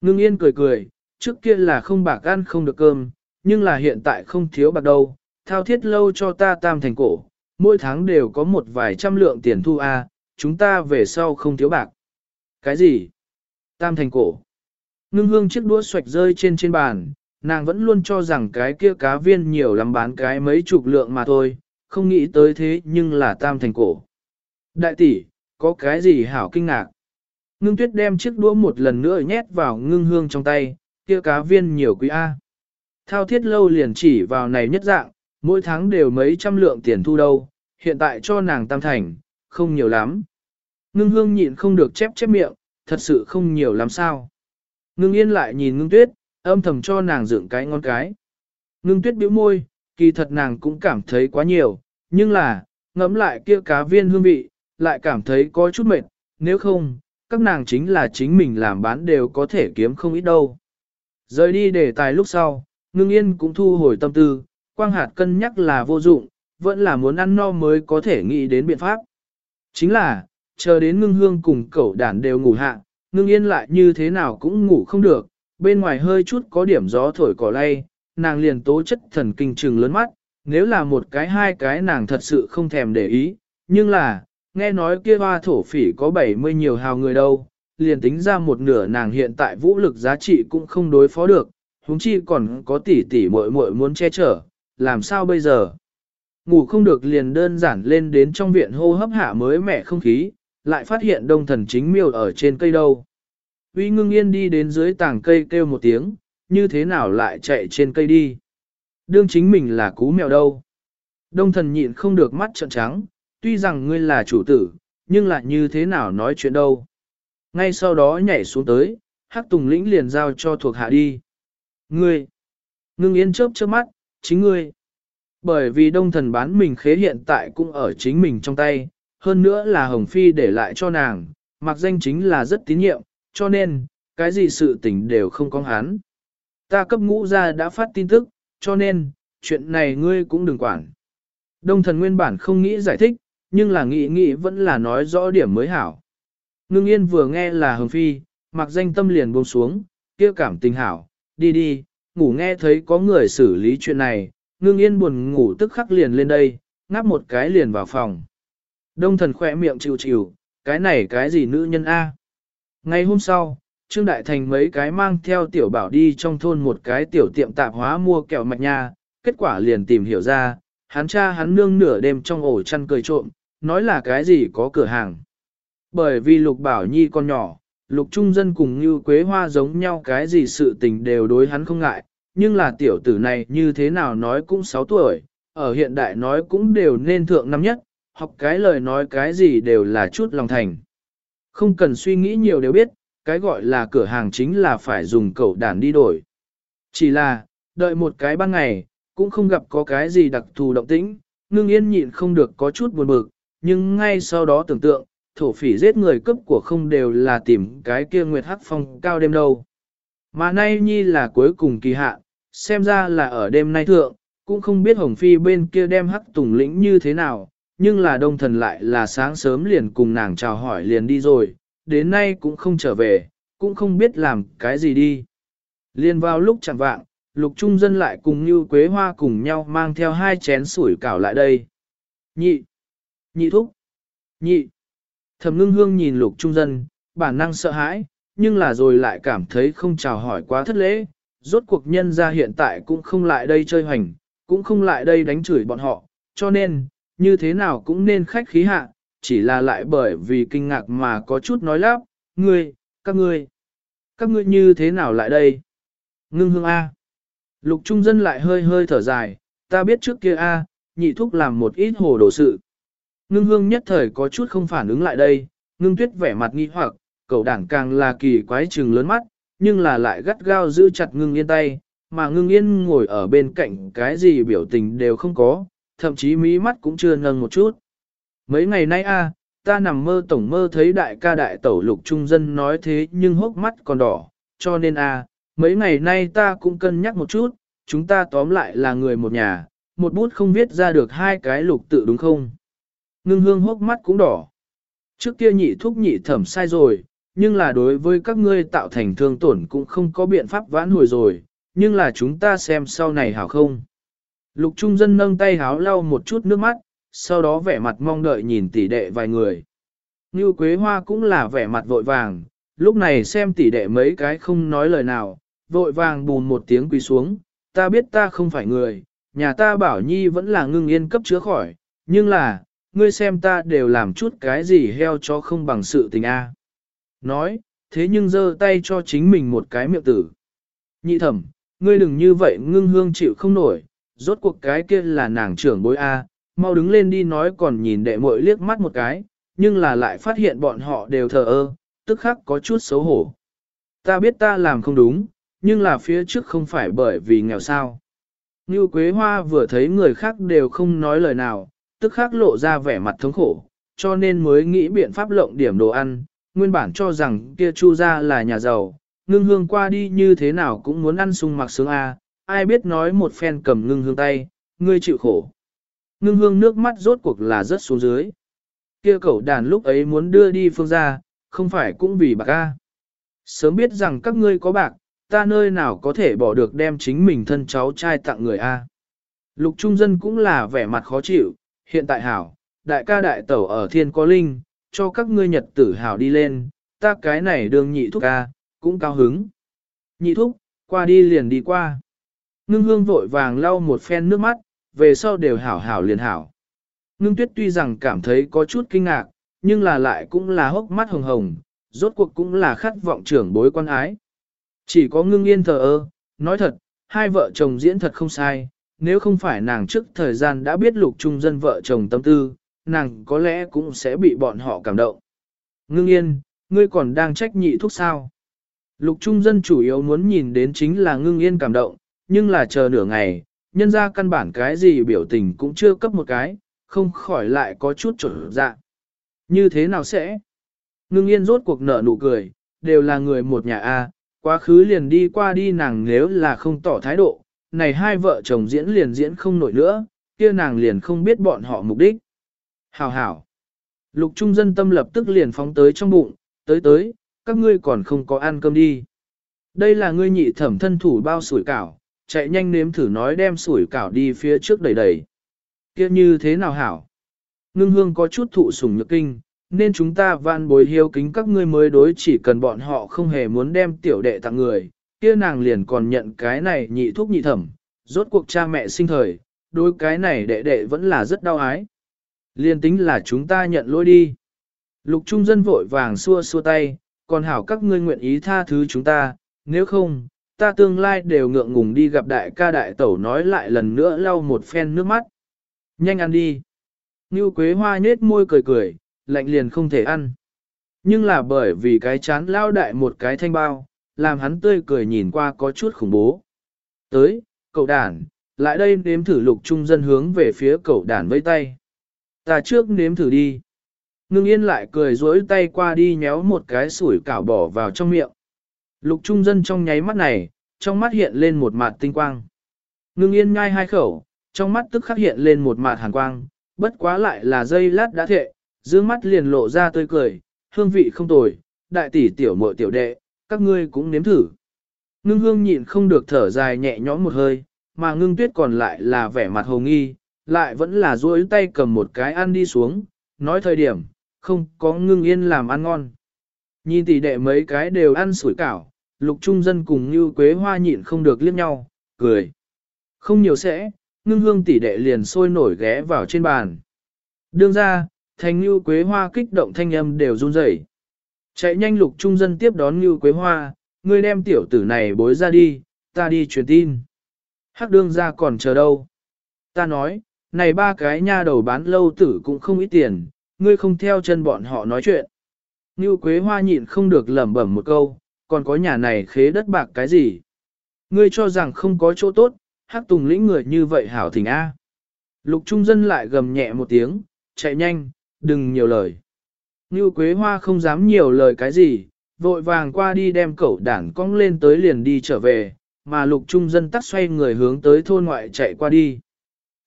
S1: Ngưng yên cười cười, trước kia là không bạc ăn không được cơm, nhưng là hiện tại không thiếu bạc đâu, thao thiết lâu cho ta tam thành cổ, mỗi tháng đều có một vài trăm lượng tiền thu A, chúng ta về sau không thiếu bạc. Cái gì? Tam thành cổ. Ngưng hương chiếc đũa xoạch rơi trên trên bàn, nàng vẫn luôn cho rằng cái kia cá viên nhiều lắm bán cái mấy chục lượng mà thôi, không nghĩ tới thế nhưng là tam thành cổ. Đại tỷ, có cái gì hảo kinh ngạc? Ngưng tuyết đem chiếc đũa một lần nữa nhét vào ngưng hương trong tay, kia cá viên nhiều quý A. Thao thiết lâu liền chỉ vào này nhất dạng, mỗi tháng đều mấy trăm lượng tiền thu đâu, hiện tại cho nàng tam thành, không nhiều lắm. Ngưng hương nhịn không được chép chép miệng, thật sự không nhiều lắm sao. Ngưng yên lại nhìn ngưng tuyết, âm thầm cho nàng dựng cái ngón cái. Ngưng tuyết bĩu môi, kỳ thật nàng cũng cảm thấy quá nhiều, nhưng là, ngẫm lại kia cá viên hương vị, lại cảm thấy có chút mệt, nếu không, các nàng chính là chính mình làm bán đều có thể kiếm không ít đâu. Rời đi để tài lúc sau, ngưng yên cũng thu hồi tâm tư, quang hạt cân nhắc là vô dụng, vẫn là muốn ăn no mới có thể nghĩ đến biện pháp. Chính là, chờ đến ngưng hương cùng cậu đàn đều ngủ hạ, ngưng yên lại như thế nào cũng ngủ không được, bên ngoài hơi chút có điểm gió thổi cỏ lay, nàng liền tố chất thần kinh trừng lớn mắt, nếu là một cái hai cái nàng thật sự không thèm để ý, nhưng là, nghe nói kia hoa thổ phỉ có 70 nhiều hào người đâu, liền tính ra một nửa nàng hiện tại vũ lực giá trị cũng không đối phó được, huống chi còn có tỷ tỷ muội muội muốn che chở, làm sao bây giờ? Ngủ không được liền đơn giản lên đến trong viện hô hấp hạ mới mẻ không khí, lại phát hiện đông thần chính miêu ở trên cây đâu. Uy ngưng yên đi đến dưới tảng cây kêu một tiếng, như thế nào lại chạy trên cây đi. Đương chính mình là cú mèo đâu. Đông thần nhịn không được mắt trợn trắng, tuy rằng ngươi là chủ tử, nhưng lại như thế nào nói chuyện đâu. Ngay sau đó nhảy xuống tới, hắc tùng lĩnh liền giao cho thuộc hạ đi. Ngươi, ngưng yên chớp chớp mắt, chính ngươi. Bởi vì đông thần bán mình khế hiện tại cũng ở chính mình trong tay, hơn nữa là Hồng Phi để lại cho nàng, mặc danh chính là rất tín nhiệm, cho nên, cái gì sự tình đều không có hắn. Ta cấp ngũ ra đã phát tin tức, cho nên, chuyện này ngươi cũng đừng quản. Đông thần nguyên bản không nghĩ giải thích, nhưng là nghĩ nghĩ vẫn là nói rõ điểm mới hảo. Ngưng yên vừa nghe là Hồng Phi, mặc danh tâm liền buông xuống, kia cảm tình hảo, đi đi, ngủ nghe thấy có người xử lý chuyện này, ngưng yên buồn ngủ tức khắc liền lên đây, ngáp một cái liền vào phòng. Đông thần khỏe miệng chịu chịu, cái này cái gì nữ nhân A. Ngày hôm sau, Trương Đại Thành mấy cái mang theo tiểu bảo đi trong thôn một cái tiểu tiệm tạp hóa mua kẹo mạch nha, kết quả liền tìm hiểu ra, hắn cha hắn nương nửa đêm trong ổ chăn cười trộm, nói là cái gì có cửa hàng. Bởi vì Lục Bảo Nhi con nhỏ, Lục Trung Dân cùng như Quế Hoa giống nhau cái gì sự tình đều đối hắn không ngại, nhưng là tiểu tử này như thế nào nói cũng 6 tuổi, ở hiện đại nói cũng đều nên thượng năm nhất, học cái lời nói cái gì đều là chút lòng thành. Không cần suy nghĩ nhiều đều biết, cái gọi là cửa hàng chính là phải dùng cẩu đàn đi đổi. Chỉ là, đợi một cái ban ngày, cũng không gặp có cái gì đặc thù động tĩnh, ngưng yên nhịn không được có chút buồn bực, nhưng ngay sau đó tưởng tượng, thổ phỉ giết người cấp của không đều là tìm cái kia nguyệt hắc phong cao đêm đâu. Mà nay nhi là cuối cùng kỳ hạ, xem ra là ở đêm nay thượng, cũng không biết Hồng Phi bên kia đem hắc tùng lĩnh như thế nào, nhưng là đông thần lại là sáng sớm liền cùng nàng chào hỏi liền đi rồi, đến nay cũng không trở về, cũng không biết làm cái gì đi. Liên vào lúc chẳng vạng, lục trung dân lại cùng như quế hoa cùng nhau mang theo hai chén sủi cảo lại đây. Nhị, nhị thúc, nhị. Thẩm ngưng hương nhìn lục trung dân, bản năng sợ hãi, nhưng là rồi lại cảm thấy không chào hỏi quá thất lễ. Rốt cuộc nhân ra hiện tại cũng không lại đây chơi hoành, cũng không lại đây đánh chửi bọn họ, cho nên, như thế nào cũng nên khách khí hạ, chỉ là lại bởi vì kinh ngạc mà có chút nói lắp, ngươi, các ngươi, các ngươi như thế nào lại đây? Ngưng hương A. Lục trung dân lại hơi hơi thở dài, ta biết trước kia A, nhị thúc làm một ít hồ đồ sự. Ngưng hương nhất thời có chút không phản ứng lại đây, ngưng tuyết vẻ mặt nghi hoặc, cậu đảng càng là kỳ quái trừng lớn mắt, nhưng là lại gắt gao giữ chặt ngưng yên tay, mà ngưng yên ngồi ở bên cạnh cái gì biểu tình đều không có, thậm chí mí mắt cũng chưa nâng một chút. Mấy ngày nay a, ta nằm mơ tổng mơ thấy đại ca đại tẩu lục trung dân nói thế nhưng hốc mắt còn đỏ, cho nên a mấy ngày nay ta cũng cân nhắc một chút, chúng ta tóm lại là người một nhà, một bút không viết ra được hai cái lục tự đúng không? Ngưng hương hốc mắt cũng đỏ. Trước kia nhị thúc nhị thẩm sai rồi, nhưng là đối với các ngươi tạo thành thương tổn cũng không có biện pháp vãn hồi rồi, nhưng là chúng ta xem sau này hảo không. Lục trung dân nâng tay háo lau một chút nước mắt, sau đó vẻ mặt mong đợi nhìn tỷ đệ vài người. Như Quế Hoa cũng là vẻ mặt vội vàng, lúc này xem tỷ đệ mấy cái không nói lời nào, vội vàng bùn một tiếng quỳ xuống, ta biết ta không phải người, nhà ta bảo nhi vẫn là ngưng yên cấp chứa khỏi, nhưng là, ngươi xem ta đều làm chút cái gì heo cho không bằng sự tình a. Nói, thế nhưng giơ tay cho chính mình một cái miệng tử. Nhị thẩm, ngươi đừng như vậy ngưng hương chịu không nổi, rốt cuộc cái kia là nàng trưởng bối A, mau đứng lên đi nói còn nhìn đệ muội liếc mắt một cái, nhưng là lại phát hiện bọn họ đều thờ ơ, tức khắc có chút xấu hổ. Ta biết ta làm không đúng, nhưng là phía trước không phải bởi vì nghèo sao. Như Quế Hoa vừa thấy người khác đều không nói lời nào, tức khắc lộ ra vẻ mặt thống khổ, cho nên mới nghĩ biện pháp lộng điểm đồ ăn, nguyên bản cho rằng kia chu ra là nhà giàu, ngưng hương qua đi như thế nào cũng muốn ăn sung mặc sướng a, ai biết nói một phen cầm ngưng hương tay, ngươi chịu khổ. Ngưng hương nước mắt rốt cuộc là rất xuống dưới. Kia cậu đàn lúc ấy muốn đưa đi phương ra, không phải cũng vì bạc a. Sớm biết rằng các ngươi có bạc, ta nơi nào có thể bỏ được đem chính mình thân cháu trai tặng người a. Lục trung dân cũng là vẻ mặt khó chịu, hiện tại hảo, đại ca đại tẩu ở thiên có linh, cho các ngươi nhật tử hảo đi lên, ta cái này đường nhị thúc ca, cũng cao hứng. Nhị thúc, qua đi liền đi qua. Ngưng hương vội vàng lau một phen nước mắt, về sau đều hảo hảo liền hảo. Ngưng tuyết tuy rằng cảm thấy có chút kinh ngạc, nhưng là lại cũng là hốc mắt hồng hồng, rốt cuộc cũng là khát vọng trưởng bối quan ái. Chỉ có ngưng yên thờ ơ, nói thật, hai vợ chồng diễn thật không sai, nếu không phải nàng trước thời gian đã biết lục trung dân vợ chồng tâm tư, nàng có lẽ cũng sẽ bị bọn họ cảm động. Ngưng yên, ngươi còn đang trách nhị thuốc sao? Lục trung dân chủ yếu muốn nhìn đến chính là ngưng yên cảm động, nhưng là chờ nửa ngày, nhân ra căn bản cái gì biểu tình cũng chưa cấp một cái, không khỏi lại có chút trở dạ. Như thế nào sẽ? Ngưng yên rốt cuộc nở nụ cười, đều là người một nhà A, quá khứ liền đi qua đi nàng nếu là không tỏ thái độ, này hai vợ chồng diễn liền diễn không nổi nữa, kia nàng liền không biết bọn họ mục đích. Hảo hảo. Lục trung dân tâm lập tức liền phóng tới trong bụng, tới tới, các ngươi còn không có ăn cơm đi. Đây là ngươi nhị thẩm thân thủ bao sủi cảo, chạy nhanh nếm thử nói đem sủi cảo đi phía trước đầy đầy. kia như thế nào hảo? Ngưng hương có chút thụ sủng nhược kinh, nên chúng ta van bồi hiếu kính các ngươi mới đối chỉ cần bọn họ không hề muốn đem tiểu đệ tặng người, kia nàng liền còn nhận cái này nhị thuốc nhị thẩm, rốt cuộc cha mẹ sinh thời, đối cái này đệ đệ vẫn là rất đau ái. Liên tính là chúng ta nhận lỗi đi. Lục trung dân vội vàng xua xua tay, còn hảo các ngươi nguyện ý tha thứ chúng ta, nếu không, ta tương lai đều ngượng ngùng đi gặp đại ca đại tẩu nói lại lần nữa lau một phen nước mắt. Nhanh ăn đi. Ngưu Quế Hoa nhết môi cười cười, lạnh liền không thể ăn. Nhưng là bởi vì cái chán lao đại một cái thanh bao, làm hắn tươi cười nhìn qua có chút khủng bố. Tới, cậu đàn, lại đây nếm thử lục trung dân hướng về phía cậu đàn với tay. Ta trước nếm thử đi. Ngưng yên lại cười dối tay qua đi nhéo một cái sủi cảo bỏ vào trong miệng. Lục trung dân trong nháy mắt này, trong mắt hiện lên một mặt tinh quang. Ngưng yên nhai hai khẩu, trong mắt tức khắc hiện lên một mặt hàn quang, bất quá lại là dây lát đã thệ, dương mắt liền lộ ra tươi cười, hương vị không tồi, đại tỷ tiểu muội tiểu đệ, các ngươi cũng nếm thử. Ngưng hương nhịn không được thở dài nhẹ nhõm một hơi, mà ngưng tuyết còn lại là vẻ mặt hồ nghi, lại vẫn là duỗi tay cầm một cái ăn đi xuống, nói thời điểm, không có ngưng yên làm ăn ngon. Nhìn tỷ đệ mấy cái đều ăn sủi cảo, lục trung dân cùng như quế hoa nhịn không được liếc nhau, cười. Không nhiều sẽ, ngưng hương tỷ đệ liền sôi nổi ghé vào trên bàn. Đương ra, thành như quế hoa kích động thanh âm đều run rẩy. Chạy nhanh lục trung dân tiếp đón ngưu quế hoa, ngươi đem tiểu tử này bối ra đi, ta đi truyền tin. Hắc đương ra còn chờ đâu? Ta nói, này ba cái nha đầu bán lâu tử cũng không ít tiền, ngươi không theo chân bọn họ nói chuyện. ngưu Quế Hoa nhịn không được lẩm bẩm một câu, còn có nhà này khế đất bạc cái gì? Ngươi cho rằng không có chỗ tốt, hắc tùng lĩnh người như vậy hảo thỉnh A. Lục trung dân lại gầm nhẹ một tiếng, chạy nhanh, đừng nhiều lời. Ngưu Quế Hoa không dám nhiều lời cái gì, vội vàng qua đi đem cẩu đản cong lên tới liền đi trở về, mà lục trung dân tắt xoay người hướng tới thôn ngoại chạy qua đi.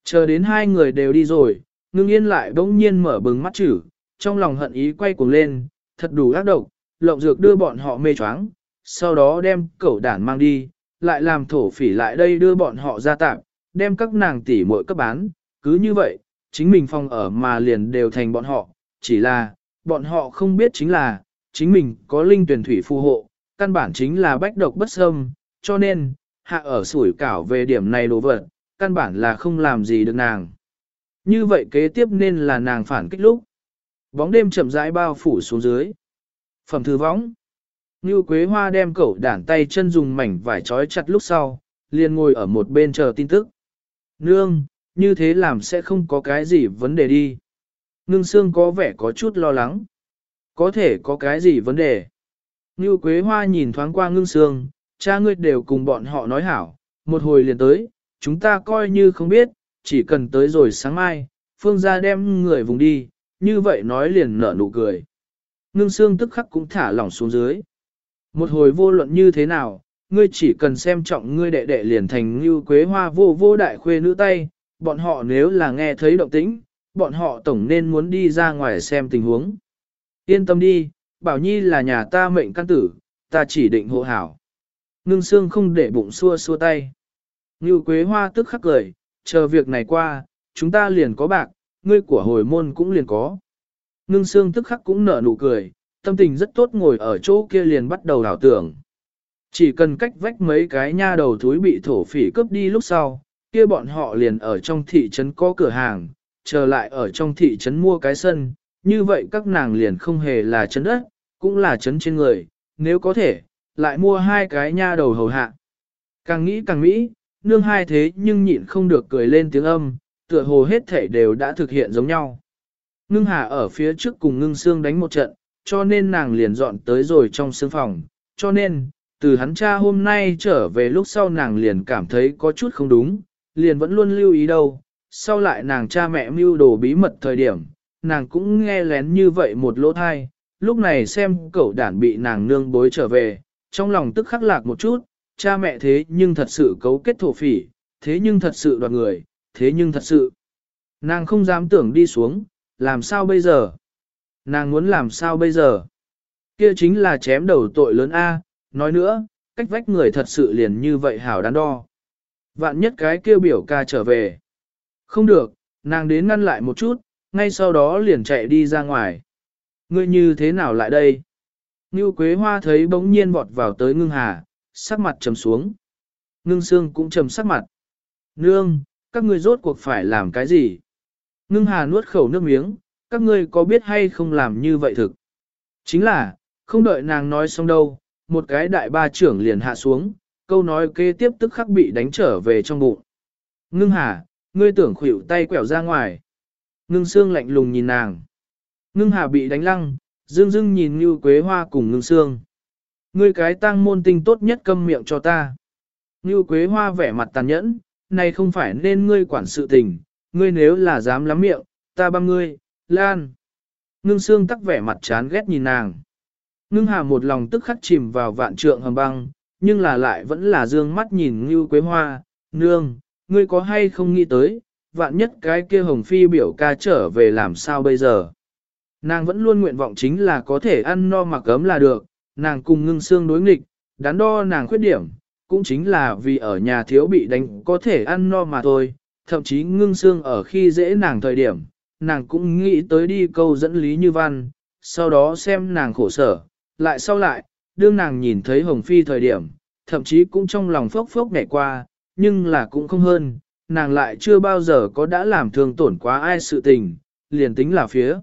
S1: Chờ đến hai người đều đi rồi, ngưng yên lại bỗng nhiên mở bừng mắt chữ, trong lòng hận ý quay cuồng lên, thật đủ ác độc, lộng dược đưa bọn họ mê choáng, sau đó đem cẩu đản mang đi, lại làm thổ phỉ lại đây đưa bọn họ ra tạm, đem các nàng tỷ muội cấp bán, cứ như vậy, chính mình phòng ở mà liền đều thành bọn họ, chỉ là, bọn họ không biết chính là, chính mình có linh tuyển thủy phù hộ, căn bản chính là bách độc bất xâm, cho nên, hạ ở sủi cảo về điểm này đồ vật, căn bản là không làm gì được nàng. Như vậy kế tiếp nên là nàng phản kích lúc. Bóng đêm chậm rãi bao phủ xuống dưới. Phẩm thư võng. Như Quế Hoa đem cẩu đản tay chân dùng mảnh vải trói chặt lúc sau, liền ngồi ở một bên chờ tin tức. Nương, như thế làm sẽ không có cái gì vấn đề đi. Ngưng xương có vẻ có chút lo lắng. Có thể có cái gì vấn đề. Như Quế Hoa nhìn thoáng qua ngưng xương, cha ngươi đều cùng bọn họ nói hảo, một hồi liền tới, chúng ta coi như không biết, chỉ cần tới rồi sáng mai, phương gia đem người vùng đi, như vậy nói liền nở nụ cười. Ngưng xương tức khắc cũng thả lỏng xuống dưới. Một hồi vô luận như thế nào, ngươi chỉ cần xem trọng ngươi đệ đệ liền thành như quế hoa vô vô đại khuê nữ tay, bọn họ nếu là nghe thấy động tĩnh, bọn họ tổng nên muốn đi ra ngoài xem tình huống. Yên tâm đi, bảo nhi là nhà ta mệnh căn tử, ta chỉ định hộ hảo. Ngưng xương không để bụng xua xua tay. Ngưu quế hoa tức khắc cười, chờ việc này qua, chúng ta liền có bạc, ngươi của hồi môn cũng liền có. Ngưng xương tức khắc cũng nở nụ cười, tâm tình rất tốt ngồi ở chỗ kia liền bắt đầu đảo tưởng. Chỉ cần cách vách mấy cái nha đầu thúi bị thổ phỉ cướp đi lúc sau, kia bọn họ liền ở trong thị trấn có cửa hàng, trở lại ở trong thị trấn mua cái sân, như vậy các nàng liền không hề là trấn đất, cũng là trấn trên người, nếu có thể, lại mua hai cái nha đầu hầu hạ. Càng nghĩ càng mỹ, nương hai thế nhưng nhịn không được cười lên tiếng âm, tựa hồ hết thể đều đã thực hiện giống nhau. Ngưng hà ở phía trước cùng ngưng xương đánh một trận, cho nên nàng liền dọn tới rồi trong xương phòng, cho nên, từ hắn cha hôm nay trở về lúc sau nàng liền cảm thấy có chút không đúng, liền vẫn luôn lưu ý đâu, sau lại nàng cha mẹ mưu đồ bí mật thời điểm, nàng cũng nghe lén như vậy một lỗ thai, lúc này xem cậu đản bị nàng nương bối trở về, trong lòng tức khắc lạc một chút, cha mẹ thế nhưng thật sự cấu kết thổ phỉ, thế nhưng thật sự đoạt người, thế nhưng thật sự. Nàng không dám tưởng đi xuống, làm sao bây giờ? Nàng muốn làm sao bây giờ? Kia chính là chém đầu tội lớn A, nói nữa, cách vách người thật sự liền như vậy hảo đắn đo. Vạn nhất cái kia biểu ca trở về. Không được, nàng đến ngăn lại một chút, ngay sau đó liền chạy đi ra ngoài. Ngươi như thế nào lại đây? Ngưu Quế Hoa thấy bỗng nhiên vọt vào tới ngưng hà, sắc mặt trầm xuống. Ngưng Sương cũng trầm sắc mặt. Nương, các ngươi rốt cuộc phải làm cái gì? Ngưng hà nuốt khẩu nước miếng, các ngươi có biết hay không làm như vậy thực? Chính là, không đợi nàng nói xong đâu, một cái đại ba trưởng liền hạ xuống, câu nói kế tiếp tức khắc bị đánh trở về trong bụng. Ngưng hà, ngươi tưởng khuỷu tay quẹo ra ngoài. Ngưng xương lạnh lùng nhìn nàng. Ngưng hà bị đánh lăng, dương dương nhìn như quế hoa cùng ngưng xương. Ngươi cái tang môn tinh tốt nhất câm miệng cho ta. Như quế hoa vẻ mặt tàn nhẫn, này không phải nên ngươi quản sự tình, ngươi nếu là dám lắm miệng, ta băm ngươi, lan. Ngưng xương tắc vẻ mặt chán ghét nhìn nàng. Ngưng hà một lòng tức khắc chìm vào vạn trượng hầm băng, nhưng là lại vẫn là dương mắt nhìn như quế hoa, nương, ngươi có hay không nghĩ tới, vạn nhất cái kia hồng phi biểu ca trở về làm sao bây giờ. Nàng vẫn luôn nguyện vọng chính là có thể ăn no mặc ấm là được, nàng cùng ngưng xương đối nghịch, đắn đo nàng khuyết điểm, cũng chính là vì ở nhà thiếu bị đánh có thể ăn no mà thôi, thậm chí ngưng xương ở khi dễ nàng thời điểm, nàng cũng nghĩ tới đi câu dẫn Lý Như Văn, sau đó xem nàng khổ sở, lại sau lại, đương nàng nhìn thấy Hồng Phi thời điểm, thậm chí cũng trong lòng phốc phốc nhảy qua, nhưng là cũng không hơn, nàng lại chưa bao giờ có đã làm thương tổn quá ai sự tình, liền tính là phía.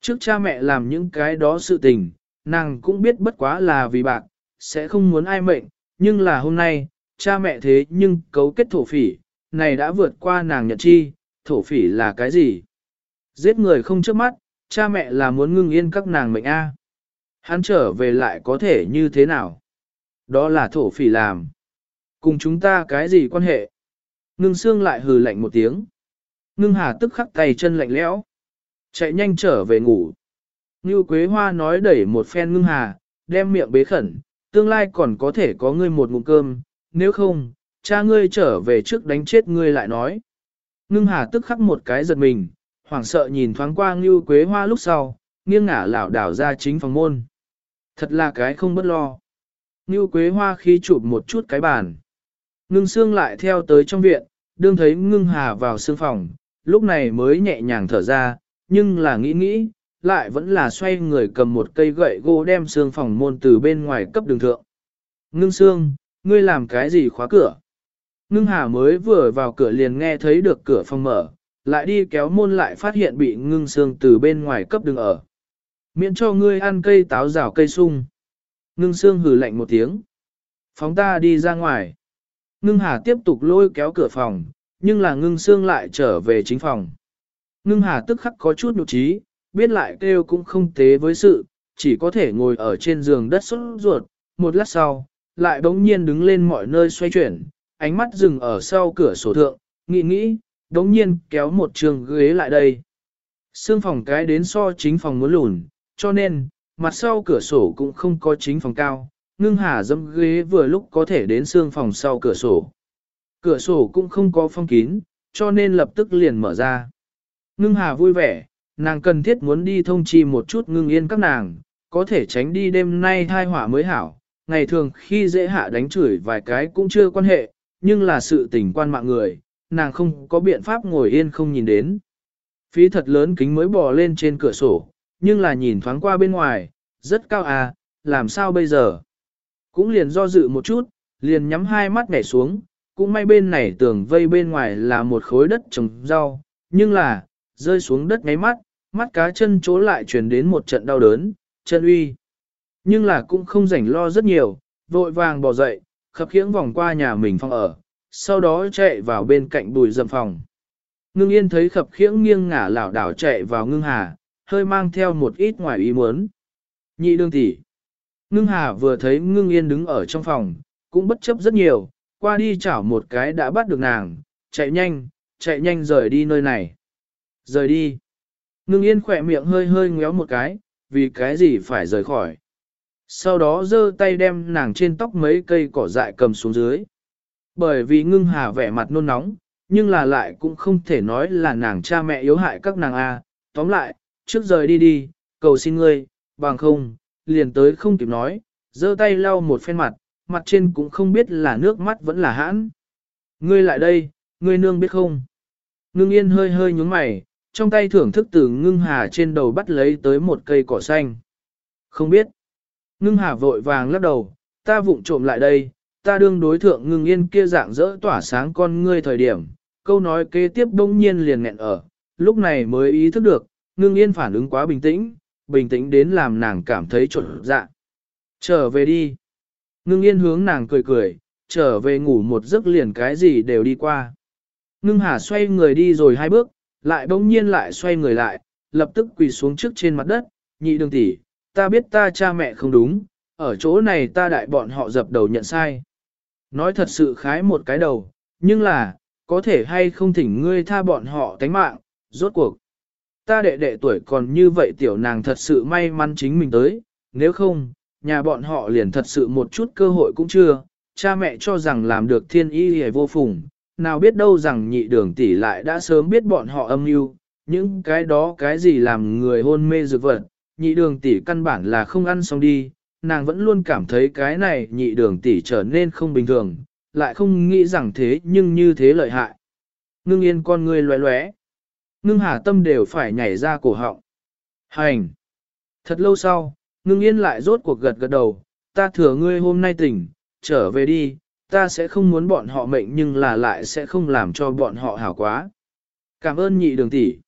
S1: Trước cha mẹ làm những cái đó sự tình, nàng cũng biết bất quá là vì bạc, sẽ không muốn ai mệnh, nhưng là hôm nay, cha mẹ thế nhưng cấu kết thổ phỉ, này đã vượt qua nàng nhận chi, thổ phỉ là cái gì? Giết người không trước mắt, cha mẹ là muốn ngưng yên các nàng mệnh A. Hắn trở về lại có thể như thế nào? Đó là thổ phỉ làm. Cùng chúng ta cái gì quan hệ? Ngưng xương lại hừ lạnh một tiếng. Ngưng hà tức khắc tay chân lạnh lẽo. Chạy nhanh trở về ngủ. Như Quế Hoa nói đẩy một phen ngưng hà, đem miệng bế khẩn, tương lai còn có thể có ngươi một ngụm cơm, nếu không, cha ngươi trở về trước đánh chết ngươi lại nói. Ngưng hà tức khắc một cái giật mình, hoảng sợ nhìn thoáng qua Như Quế Hoa lúc sau, nghiêng ngả lảo đảo ra chính phòng môn. Thật là cái không bất lo. Như Quế Hoa khi chụp một chút cái bàn. Ngưng xương lại theo tới trong viện, đương thấy ngưng hà vào xương phòng, lúc này mới nhẹ nhàng thở ra, nhưng là nghĩ nghĩ, lại vẫn là xoay người cầm một cây gậy gỗ đem xương phòng môn từ bên ngoài cấp đường thượng. Ngưng xương, ngươi làm cái gì khóa cửa? Ngưng hà mới vừa vào cửa liền nghe thấy được cửa phòng mở, lại đi kéo môn lại phát hiện bị ngưng xương từ bên ngoài cấp đường ở. Miễn cho ngươi ăn cây táo rào cây sung. Ngưng xương hừ lạnh một tiếng. Phóng ta đi ra ngoài. Ngưng hà tiếp tục lôi kéo cửa phòng, nhưng là ngưng xương lại trở về chính phòng. Ngưng hà tức khắc có chút nhục trí, biết lại kêu cũng không tế với sự, chỉ có thể ngồi ở trên giường đất sốt ruột, một lát sau, lại bỗng nhiên đứng lên mọi nơi xoay chuyển, ánh mắt dừng ở sau cửa sổ thượng, nghĩ nghĩ, bỗng nhiên kéo một trường ghế lại đây. Sương phòng cái đến so chính phòng muốn lùn, cho nên, mặt sau cửa sổ cũng không có chính phòng cao, ngưng hà dâm ghế vừa lúc có thể đến xương phòng sau cửa sổ. Cửa sổ cũng không có phong kín, cho nên lập tức liền mở ra. Ngưng hà vui vẻ, nàng cần thiết muốn đi thông chi một chút ngưng yên các nàng, có thể tránh đi đêm nay thai hỏa mới hảo. Ngày thường khi dễ hạ đánh chửi vài cái cũng chưa quan hệ, nhưng là sự tình quan mạng người, nàng không có biện pháp ngồi yên không nhìn đến. Phí thật lớn kính mới bò lên trên cửa sổ, nhưng là nhìn thoáng qua bên ngoài, rất cao à, làm sao bây giờ? Cũng liền do dự một chút, liền nhắm hai mắt nhảy xuống, cũng may bên này tường vây bên ngoài là một khối đất trồng rau, nhưng là, rơi xuống đất ngáy mắt, mắt cá chân chỗ lại truyền đến một trận đau đớn, chân uy. Nhưng là cũng không rảnh lo rất nhiều, vội vàng bỏ dậy, khập khiễng vòng qua nhà mình phòng ở, sau đó chạy vào bên cạnh bùi dầm phòng. Ngưng yên thấy khập khiễng nghiêng ngả lảo đảo chạy vào ngưng hà, hơi mang theo một ít ngoài ý muốn. Nhị đương tỷ. Ngưng hà vừa thấy ngưng yên đứng ở trong phòng, cũng bất chấp rất nhiều, qua đi chảo một cái đã bắt được nàng, chạy nhanh, chạy nhanh rời đi nơi này. Rời đi. Ngưng yên khỏe miệng hơi hơi ngéo một cái, vì cái gì phải rời khỏi. Sau đó giơ tay đem nàng trên tóc mấy cây cỏ dại cầm xuống dưới. Bởi vì ngưng hà vẻ mặt nôn nóng, nhưng là lại cũng không thể nói là nàng cha mẹ yếu hại các nàng A. Tóm lại, trước rời đi đi, cầu xin ngươi, bằng không, liền tới không kịp nói, giơ tay lau một phen mặt, mặt trên cũng không biết là nước mắt vẫn là hãn. Ngươi lại đây, ngươi nương biết không? Ngưng yên hơi hơi nhúng mày, trong tay thưởng thức từ ngưng hà trên đầu bắt lấy tới một cây cỏ xanh. Không biết. Ngưng hà vội vàng lắc đầu, ta vụng trộm lại đây, ta đương đối thượng ngưng yên kia dạng dỡ tỏa sáng con ngươi thời điểm. Câu nói kế tiếp đông nhiên liền nghẹn ở, lúc này mới ý thức được, ngưng yên phản ứng quá bình tĩnh, bình tĩnh đến làm nàng cảm thấy trộn dạ. Trở về đi. Ngưng yên hướng nàng cười cười, trở về ngủ một giấc liền cái gì đều đi qua. Ngưng hà xoay người đi rồi hai bước, lại bỗng nhiên lại xoay người lại, lập tức quỳ xuống trước trên mặt đất, nhị đường tỷ, ta biết ta cha mẹ không đúng, ở chỗ này ta đại bọn họ dập đầu nhận sai. Nói thật sự khái một cái đầu, nhưng là, có thể hay không thỉnh ngươi tha bọn họ tánh mạng, rốt cuộc. Ta đệ đệ tuổi còn như vậy tiểu nàng thật sự may mắn chính mình tới, nếu không, nhà bọn họ liền thật sự một chút cơ hội cũng chưa, cha mẹ cho rằng làm được thiên y hề vô phùng, nào biết đâu rằng nhị đường tỷ lại đã sớm biết bọn họ âm mưu, những cái đó cái gì làm người hôn mê dược vật, nhị đường tỷ căn bản là không ăn xong đi, nàng vẫn luôn cảm thấy cái này nhị đường tỷ trở nên không bình thường, lại không nghĩ rằng thế nhưng như thế lợi hại. Ngưng yên con người loé loé, ngưng hà tâm đều phải nhảy ra cổ họng. Hành! Thật lâu sau, ngưng yên lại rốt cuộc gật gật đầu, ta thừa ngươi hôm nay tỉnh, trở về đi, ta sẽ không muốn bọn họ mệnh nhưng là lại sẽ không làm cho bọn họ hảo quá. Cảm ơn nhị đường tỷ.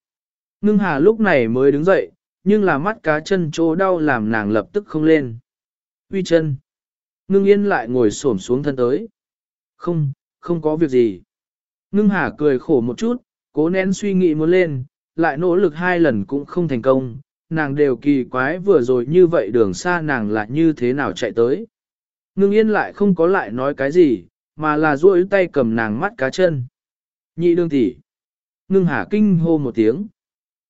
S1: Ngưng hà lúc này mới đứng dậy, nhưng là mắt cá chân chỗ đau làm nàng lập tức không lên. Uy chân. Ngưng yên lại ngồi xổm xuống thân tới. Không, không có việc gì. Ngưng hà cười khổ một chút, cố nén suy nghĩ muốn lên, lại nỗ lực hai lần cũng không thành công. Nàng đều kỳ quái vừa rồi như vậy đường xa nàng là như thế nào chạy tới. Ngưng yên lại không có lại nói cái gì, mà là duỗi tay cầm nàng mắt cá chân. Nhị đương tỷ. Ngưng hà kinh hô một tiếng.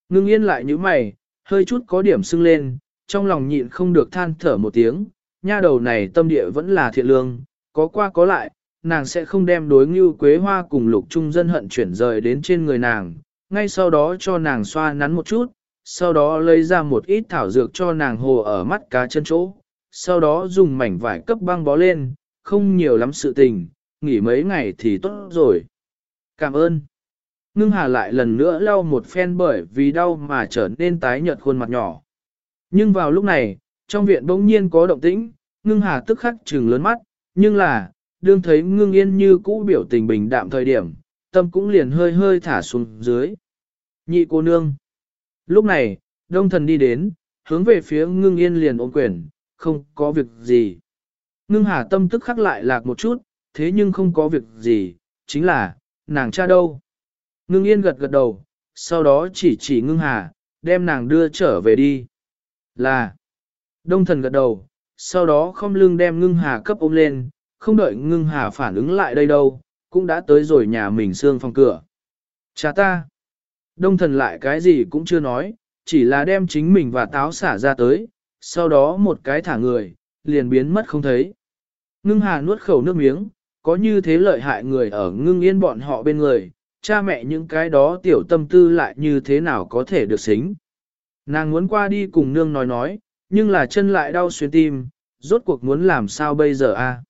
S1: Ngưng yên lại như mày, hơi chút có điểm sưng lên, trong lòng nhịn không được than thở một tiếng, nha đầu này tâm địa vẫn là thiện lương, có qua có lại, nàng sẽ không đem đối ngưu quế hoa cùng lục trung dân hận chuyển rời đến trên người nàng, ngay sau đó cho nàng xoa nắn một chút, sau đó lấy ra một ít thảo dược cho nàng hồ ở mắt cá chân chỗ, sau đó dùng mảnh vải cấp băng bó lên, không nhiều lắm sự tình, nghỉ mấy ngày thì tốt rồi. Cảm ơn. Ngưng hà lại lần nữa lau một phen bởi vì đau mà trở nên tái nhợt khuôn mặt nhỏ. Nhưng vào lúc này, trong viện bỗng nhiên có động tĩnh, ngưng hà tức khắc trừng lớn mắt, nhưng là, đương thấy ngưng yên như cũ biểu tình bình đạm thời điểm, tâm cũng liền hơi hơi thả xuống dưới. Nhị cô nương. Lúc này, đông thần đi đến, hướng về phía ngưng yên liền ôm quyền, không có việc gì. Ngưng hà tâm tức khắc lại lạc một chút, thế nhưng không có việc gì, chính là, nàng cha đâu. Ngưng yên gật gật đầu, sau đó chỉ chỉ ngưng hà, đem nàng đưa trở về đi. Là, đông thần gật đầu, sau đó không lưng đem ngưng hà cấp ôm lên, không đợi ngưng hà phản ứng lại đây đâu, cũng đã tới rồi nhà mình xương phòng cửa. Cha ta, đông thần lại cái gì cũng chưa nói, chỉ là đem chính mình và táo xả ra tới, sau đó một cái thả người, liền biến mất không thấy. Ngưng hà nuốt khẩu nước miếng, có như thế lợi hại người ở ngưng yên bọn họ bên người, cha mẹ những cái đó tiểu tâm tư lại như thế nào có thể được xính. Nàng muốn qua đi cùng nương nói nói, nhưng là chân lại đau xuyên tim, rốt cuộc muốn làm sao bây giờ a?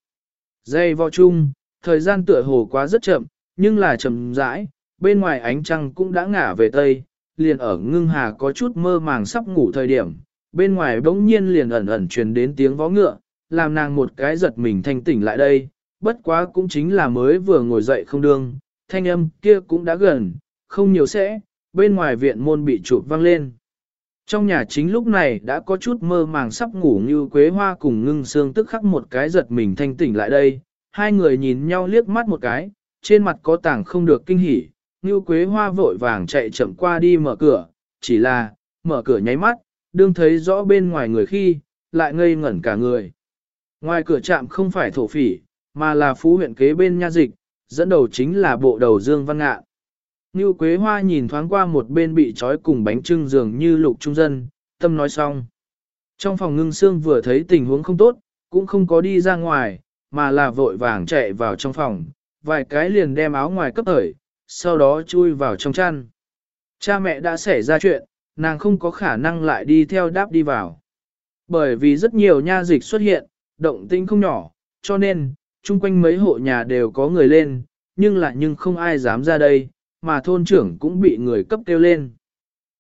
S1: Dây vò chung, thời gian tựa hồ quá rất chậm, nhưng là chậm rãi, bên ngoài ánh trăng cũng đã ngả về tây, liền ở ngưng hà có chút mơ màng sắp ngủ thời điểm, bên ngoài bỗng nhiên liền ẩn ẩn truyền đến tiếng vó ngựa, làm nàng một cái giật mình thanh tỉnh lại đây, bất quá cũng chính là mới vừa ngồi dậy không đương, thanh âm kia cũng đã gần, không nhiều sẽ, bên ngoài viện môn bị chụp văng lên. Trong nhà chính lúc này đã có chút mơ màng sắp ngủ như quế hoa cùng ngưng xương tức khắc một cái giật mình thanh tỉnh lại đây, hai người nhìn nhau liếc mắt một cái, trên mặt có tảng không được kinh hỉ, như quế hoa vội vàng chạy chậm qua đi mở cửa, chỉ là, mở cửa nháy mắt, đương thấy rõ bên ngoài người khi, lại ngây ngẩn cả người. Ngoài cửa trạm không phải thổ phỉ, mà là phú huyện kế bên nha dịch, dẫn đầu chính là bộ đầu Dương Văn Ngạn. Như Quế Hoa nhìn thoáng qua một bên bị trói cùng bánh trưng dường như lục trung dân, tâm nói xong. Trong phòng ngưng xương vừa thấy tình huống không tốt, cũng không có đi ra ngoài, mà là vội vàng chạy vào trong phòng, vài cái liền đem áo ngoài cấp ởi, sau đó chui vào trong chăn. Cha mẹ đã xảy ra chuyện, nàng không có khả năng lại đi theo đáp đi vào. Bởi vì rất nhiều nha dịch xuất hiện, động tĩnh không nhỏ, cho nên, chung quanh mấy hộ nhà đều có người lên, nhưng lại nhưng không ai dám ra đây, mà thôn trưởng cũng bị người cấp kêu lên.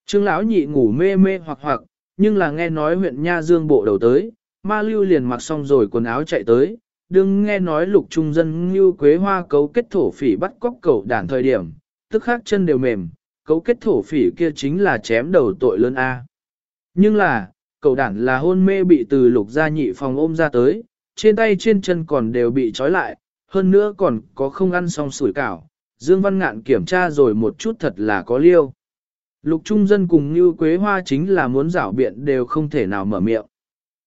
S1: Trương lão nhị ngủ mê mê hoặc hoặc, nhưng là nghe nói huyện Nha Dương bộ đầu tới, ma lưu liền mặc xong rồi quần áo chạy tới, đừng nghe nói lục trung dân như quế hoa cấu kết thổ phỉ bắt cóc cầu đàn thời điểm, tức khác chân đều mềm, cấu kết thổ phỉ kia chính là chém đầu tội lớn A. Nhưng là, cầu đản là hôn mê bị từ lục gia nhị phòng ôm ra tới, trên tay trên chân còn đều bị trói lại, hơn nữa còn có không ăn xong sủi cảo. Dương Văn Ngạn kiểm tra rồi một chút thật là có liêu. Lục trung dân cùng như quế hoa chính là muốn rảo biện đều không thể nào mở miệng.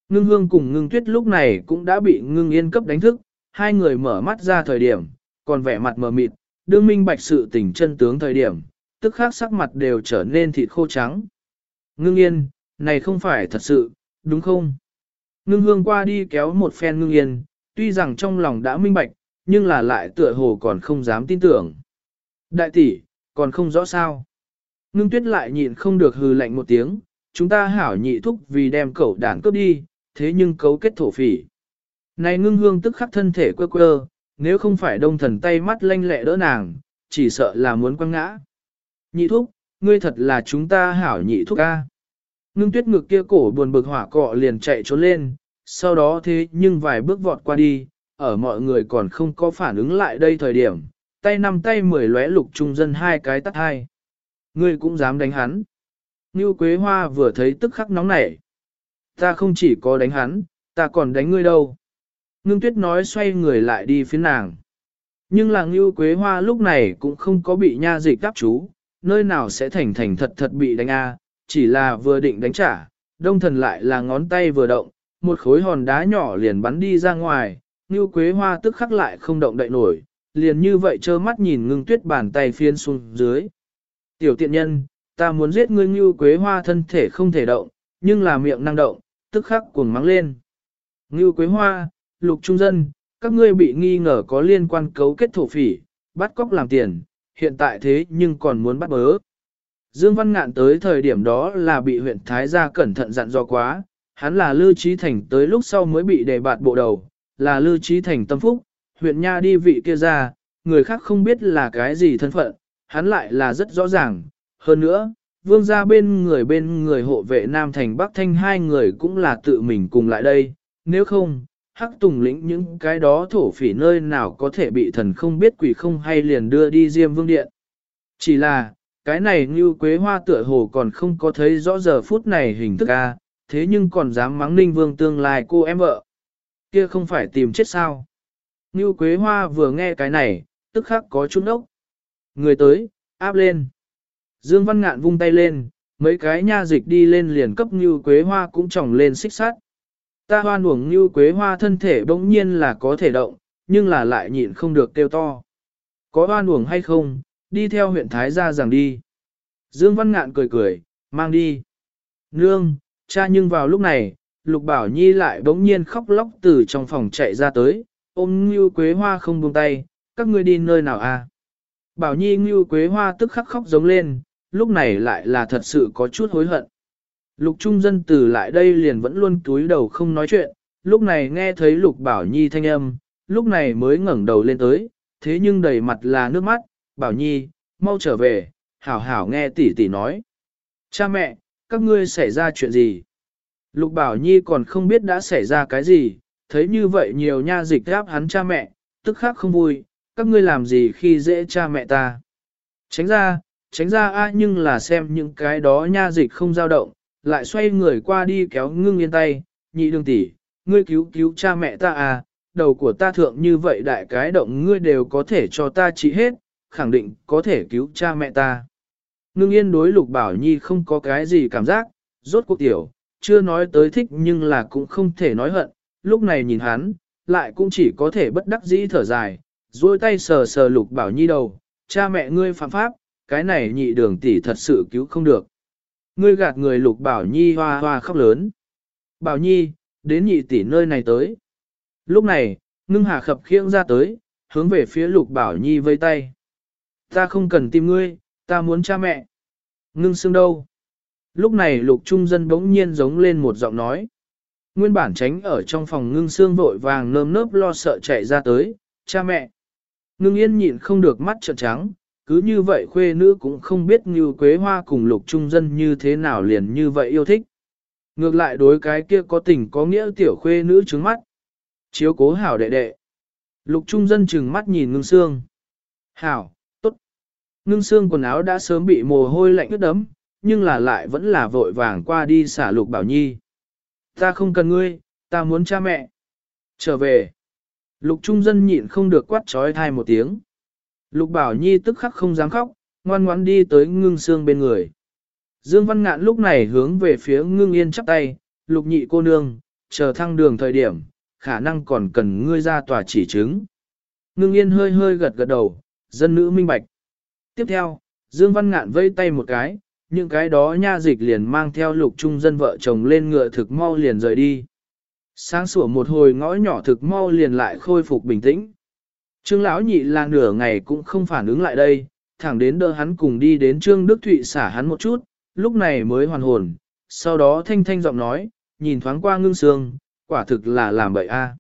S1: Ngưng hương cùng ngưng tuyết lúc này cũng đã bị ngưng yên cấp đánh thức, hai người mở mắt ra thời điểm, còn vẻ mặt mờ mịt, đương minh bạch sự tình chân tướng thời điểm, tức khác sắc mặt đều trở nên thịt khô trắng. Ngưng yên, này không phải thật sự, đúng không? Ngưng hương qua đi kéo một phen ngưng yên, tuy rằng trong lòng đã minh bạch, nhưng là lại tựa hồ còn không dám tin tưởng. Đại tỷ, còn không rõ sao. Ngưng tuyết lại nhịn không được hừ lạnh một tiếng, chúng ta hảo nhị thúc vì đem cẩu đảng cướp đi, thế nhưng cấu kết thổ phỉ. Này ngưng hương tức khắc thân thể quơ quơ, nếu không phải đông thần tay mắt lanh lẹ đỡ nàng, chỉ sợ là muốn quăng ngã. Nhị thúc, ngươi thật là chúng ta hảo nhị thúc ca. Ngưng tuyết ngực kia cổ buồn bực hỏa cọ liền chạy trốn lên, sau đó thế nhưng vài bước vọt qua đi, ở mọi người còn không có phản ứng lại đây thời điểm, tay năm tay mười lóe lục trung dân hai cái tắt hai. Ngươi cũng dám đánh hắn. Như Quế Hoa vừa thấy tức khắc nóng nảy. Ta không chỉ có đánh hắn, ta còn đánh ngươi đâu. Ngưng tuyết nói xoay người lại đi phía nàng. Nhưng là Ngưu Quế Hoa lúc này cũng không có bị nha dịch đáp chú, nơi nào sẽ thành thành thật thật bị đánh a, chỉ là vừa định đánh trả, đông thần lại là ngón tay vừa động, một khối hòn đá nhỏ liền bắn đi ra ngoài, Ngưu quế hoa tức khắc lại không động đậy nổi, liền như vậy trơ mắt nhìn ngưng tuyết bàn tay phiên xuống dưới. Tiểu tiện nhân, ta muốn giết ngươi như quế hoa thân thể không thể động, nhưng là miệng năng động, tức khắc cuồng mắng lên. Ngưu quế hoa, lục trung dân, các ngươi bị nghi ngờ có liên quan cấu kết thổ phỉ, bắt cóc làm tiền, hiện tại thế nhưng còn muốn bắt bớ. Dương Văn Ngạn tới thời điểm đó là bị huyện Thái gia cẩn thận dặn dò quá, hắn là Lưu Trí Thành tới lúc sau mới bị đề bạt bộ đầu, là Lưu Trí Thành tâm phúc, huyện Nha đi vị kia ra, người khác không biết là cái gì thân phận, hắn lại là rất rõ ràng. Hơn nữa, vương gia bên người bên người hộ vệ Nam Thành Bắc Thanh hai người cũng là tự mình cùng lại đây, nếu không, hắc tùng lĩnh những cái đó thổ phỉ nơi nào có thể bị thần không biết quỷ không hay liền đưa đi Diêm Vương Điện. Chỉ là, cái này như quế hoa tựa hồ còn không có thấy rõ giờ phút này hình thức a, thế nhưng còn dám mắng ninh vương tương lai cô em vợ. Kia không phải tìm chết sao. Như quế hoa vừa nghe cái này, tức khắc có chút ốc. Người tới, áp lên. Dương Văn Ngạn vung tay lên, mấy cái nha dịch đi lên liền cấp như quế hoa cũng tròng lên xích sát. Ta hoan uổng như quế hoa thân thể bỗng nhiên là có thể động, nhưng là lại nhịn không được kêu to. Có hoan uổng hay không, đi theo huyện Thái gia rằng đi. Dương Văn Ngạn cười cười, mang đi. Nương, cha nhưng vào lúc này, Lục Bảo Nhi lại bỗng nhiên khóc lóc từ trong phòng chạy ra tới, ôm Ngưu Quế Hoa không buông tay, các ngươi đi nơi nào à? Bảo Nhi Ngưu Quế Hoa tức khắc khóc giống lên, lúc này lại là thật sự có chút hối hận. Lục Trung Dân từ lại đây liền vẫn luôn túi đầu không nói chuyện, lúc này nghe thấy Lục Bảo Nhi thanh âm, lúc này mới ngẩng đầu lên tới, thế nhưng đầy mặt là nước mắt, Bảo Nhi, mau trở về, hảo hảo nghe tỷ tỷ nói. Cha mẹ, các ngươi xảy ra chuyện gì? Lục Bảo Nhi còn không biết đã xảy ra cái gì, thấy như vậy nhiều nha dịch gáp hắn cha mẹ, tức khắc không vui, các ngươi làm gì khi dễ cha mẹ ta. Tránh ra, tránh ra a nhưng là xem những cái đó nha dịch không dao động, lại xoay người qua đi kéo ngưng yên tay, nhị đường tỷ, ngươi cứu cứu cha mẹ ta à, đầu của ta thượng như vậy đại cái động ngươi đều có thể cho ta trị hết, khẳng định có thể cứu cha mẹ ta. Ngưng yên đối lục bảo nhi không có cái gì cảm giác, rốt cuộc tiểu, chưa nói tới thích nhưng là cũng không thể nói hận, lúc này nhìn hắn, lại cũng chỉ có thể bất đắc dĩ thở dài, duỗi tay sờ sờ lục bảo nhi đầu, cha mẹ ngươi phạm pháp, cái này nhị đường tỷ thật sự cứu không được. Ngươi gạt người lục bảo nhi hoa hoa khóc lớn. Bảo nhi, đến nhị tỷ nơi này tới. Lúc này, ngưng hà khập khiễng ra tới, hướng về phía lục bảo nhi vây tay. Ta không cần tìm ngươi, ta muốn cha mẹ. Ngưng xương đâu? Lúc này lục trung dân bỗng nhiên giống lên một giọng nói. Nguyên bản tránh ở trong phòng ngưng xương vội vàng nơm nớp lo sợ chạy ra tới, cha mẹ. Ngưng yên nhịn không được mắt trợn trắng, cứ như vậy khuê nữ cũng không biết như quế hoa cùng lục trung dân như thế nào liền như vậy yêu thích. Ngược lại đối cái kia có tình có nghĩa tiểu khuê nữ trứng mắt. Chiếu cố hảo đệ đệ. Lục trung dân trừng mắt nhìn ngưng xương. Hảo, tốt. Ngưng xương quần áo đã sớm bị mồ hôi lạnh ướt đấm, nhưng là lại vẫn là vội vàng qua đi xả lục bảo nhi. Ta không cần ngươi, ta muốn cha mẹ. Trở về. Lục trung dân nhịn không được quát trói thai một tiếng. Lục bảo nhi tức khắc không dám khóc, ngoan ngoãn đi tới ngưng xương bên người. Dương Văn Ngạn lúc này hướng về phía ngưng yên chắp tay, lục nhị cô nương, chờ thăng đường thời điểm, khả năng còn cần ngươi ra tòa chỉ chứng. Ngưng yên hơi hơi gật gật đầu, dân nữ minh bạch. Tiếp theo, Dương Văn Ngạn vây tay một cái, những cái đó nha dịch liền mang theo lục trung dân vợ chồng lên ngựa thực mau liền rời đi. Sáng sủa một hồi ngõ nhỏ thực mau liền lại khôi phục bình tĩnh. Trương lão nhị là nửa ngày cũng không phản ứng lại đây, thẳng đến đỡ hắn cùng đi đến Trương Đức Thụy xả hắn một chút, lúc này mới hoàn hồn, sau đó thanh thanh giọng nói, nhìn thoáng qua ngưng xương, quả thực là làm bậy a.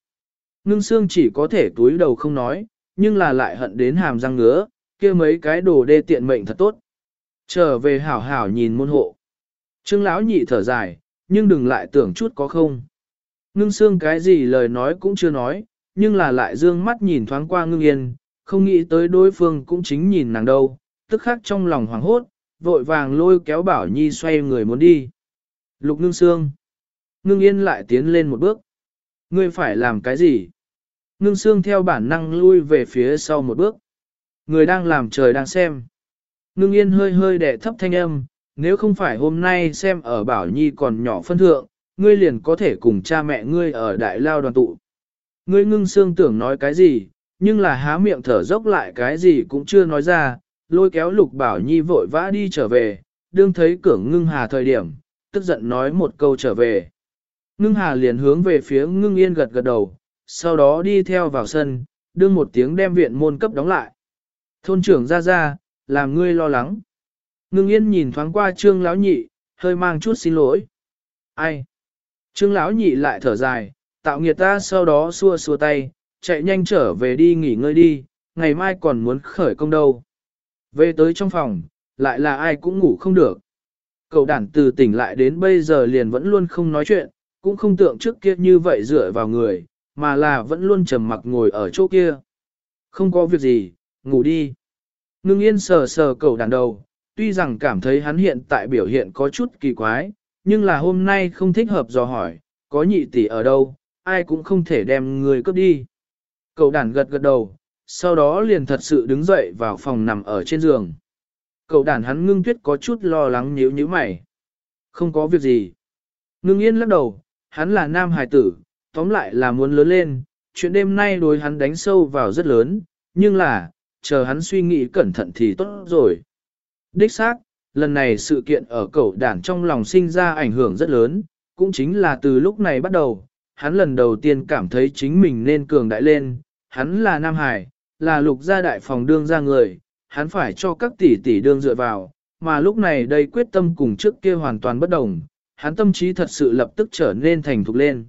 S1: Ngưng xương chỉ có thể túi đầu không nói, nhưng là lại hận đến hàm răng ngứa, kia mấy cái đồ đê tiện mệnh thật tốt. Trở về hảo hảo nhìn môn hộ. Trương lão nhị thở dài, nhưng đừng lại tưởng chút có không. Ngưng xương cái gì lời nói cũng chưa nói, nhưng là lại dương mắt nhìn thoáng qua ngưng yên, không nghĩ tới đối phương cũng chính nhìn nàng đâu, tức khắc trong lòng hoảng hốt, vội vàng lôi kéo bảo nhi xoay người muốn đi. Lục ngưng xương. Ngưng yên lại tiến lên một bước. Ngươi phải làm cái gì? Ngưng xương theo bản năng lui về phía sau một bước. Người đang làm trời đang xem. Ngưng yên hơi hơi đẻ thấp thanh âm, nếu không phải hôm nay xem ở bảo nhi còn nhỏ phân thượng, ngươi liền có thể cùng cha mẹ ngươi ở đại lao đoàn tụ. Ngươi ngưng xương tưởng nói cái gì, nhưng là há miệng thở dốc lại cái gì cũng chưa nói ra, lôi kéo lục bảo nhi vội vã đi trở về, đương thấy cửa ngưng hà thời điểm, tức giận nói một câu trở về. Ngưng hà liền hướng về phía ngưng yên gật gật đầu, sau đó đi theo vào sân, đương một tiếng đem viện môn cấp đóng lại. Thôn trưởng ra ra, làm ngươi lo lắng. Ngưng yên nhìn thoáng qua trương lão nhị, hơi mang chút xin lỗi. Ai? Trương lão nhị lại thở dài, tạo nghiệt ta sau đó xua xua tay, chạy nhanh trở về đi nghỉ ngơi đi, ngày mai còn muốn khởi công đâu. Về tới trong phòng, lại là ai cũng ngủ không được. Cậu đản từ tỉnh lại đến bây giờ liền vẫn luôn không nói chuyện, cũng không tượng trước kia như vậy dựa vào người, mà là vẫn luôn trầm mặc ngồi ở chỗ kia. Không có việc gì, ngủ đi. Ngưng yên sờ sờ cậu đàn đầu, tuy rằng cảm thấy hắn hiện tại biểu hiện có chút kỳ quái, nhưng là hôm nay không thích hợp dò hỏi, có nhị tỷ ở đâu, ai cũng không thể đem người cướp đi. Cậu đàn gật gật đầu, sau đó liền thật sự đứng dậy vào phòng nằm ở trên giường. Cậu đàn hắn ngưng tuyết có chút lo lắng nhíu nhíu mày. Không có việc gì. Ngưng yên lắc đầu, hắn là nam hài tử, tóm lại là muốn lớn lên, chuyện đêm nay đối hắn đánh sâu vào rất lớn, nhưng là, chờ hắn suy nghĩ cẩn thận thì tốt rồi. Đích xác, lần này sự kiện ở cậu đản trong lòng sinh ra ảnh hưởng rất lớn, cũng chính là từ lúc này bắt đầu, hắn lần đầu tiên cảm thấy chính mình nên cường đại lên, hắn là Nam Hải, là lục gia đại phòng đương ra người, hắn phải cho các tỷ tỷ đương dựa vào, mà lúc này đây quyết tâm cùng trước kia hoàn toàn bất đồng, hắn tâm trí thật sự lập tức trở nên thành thục lên.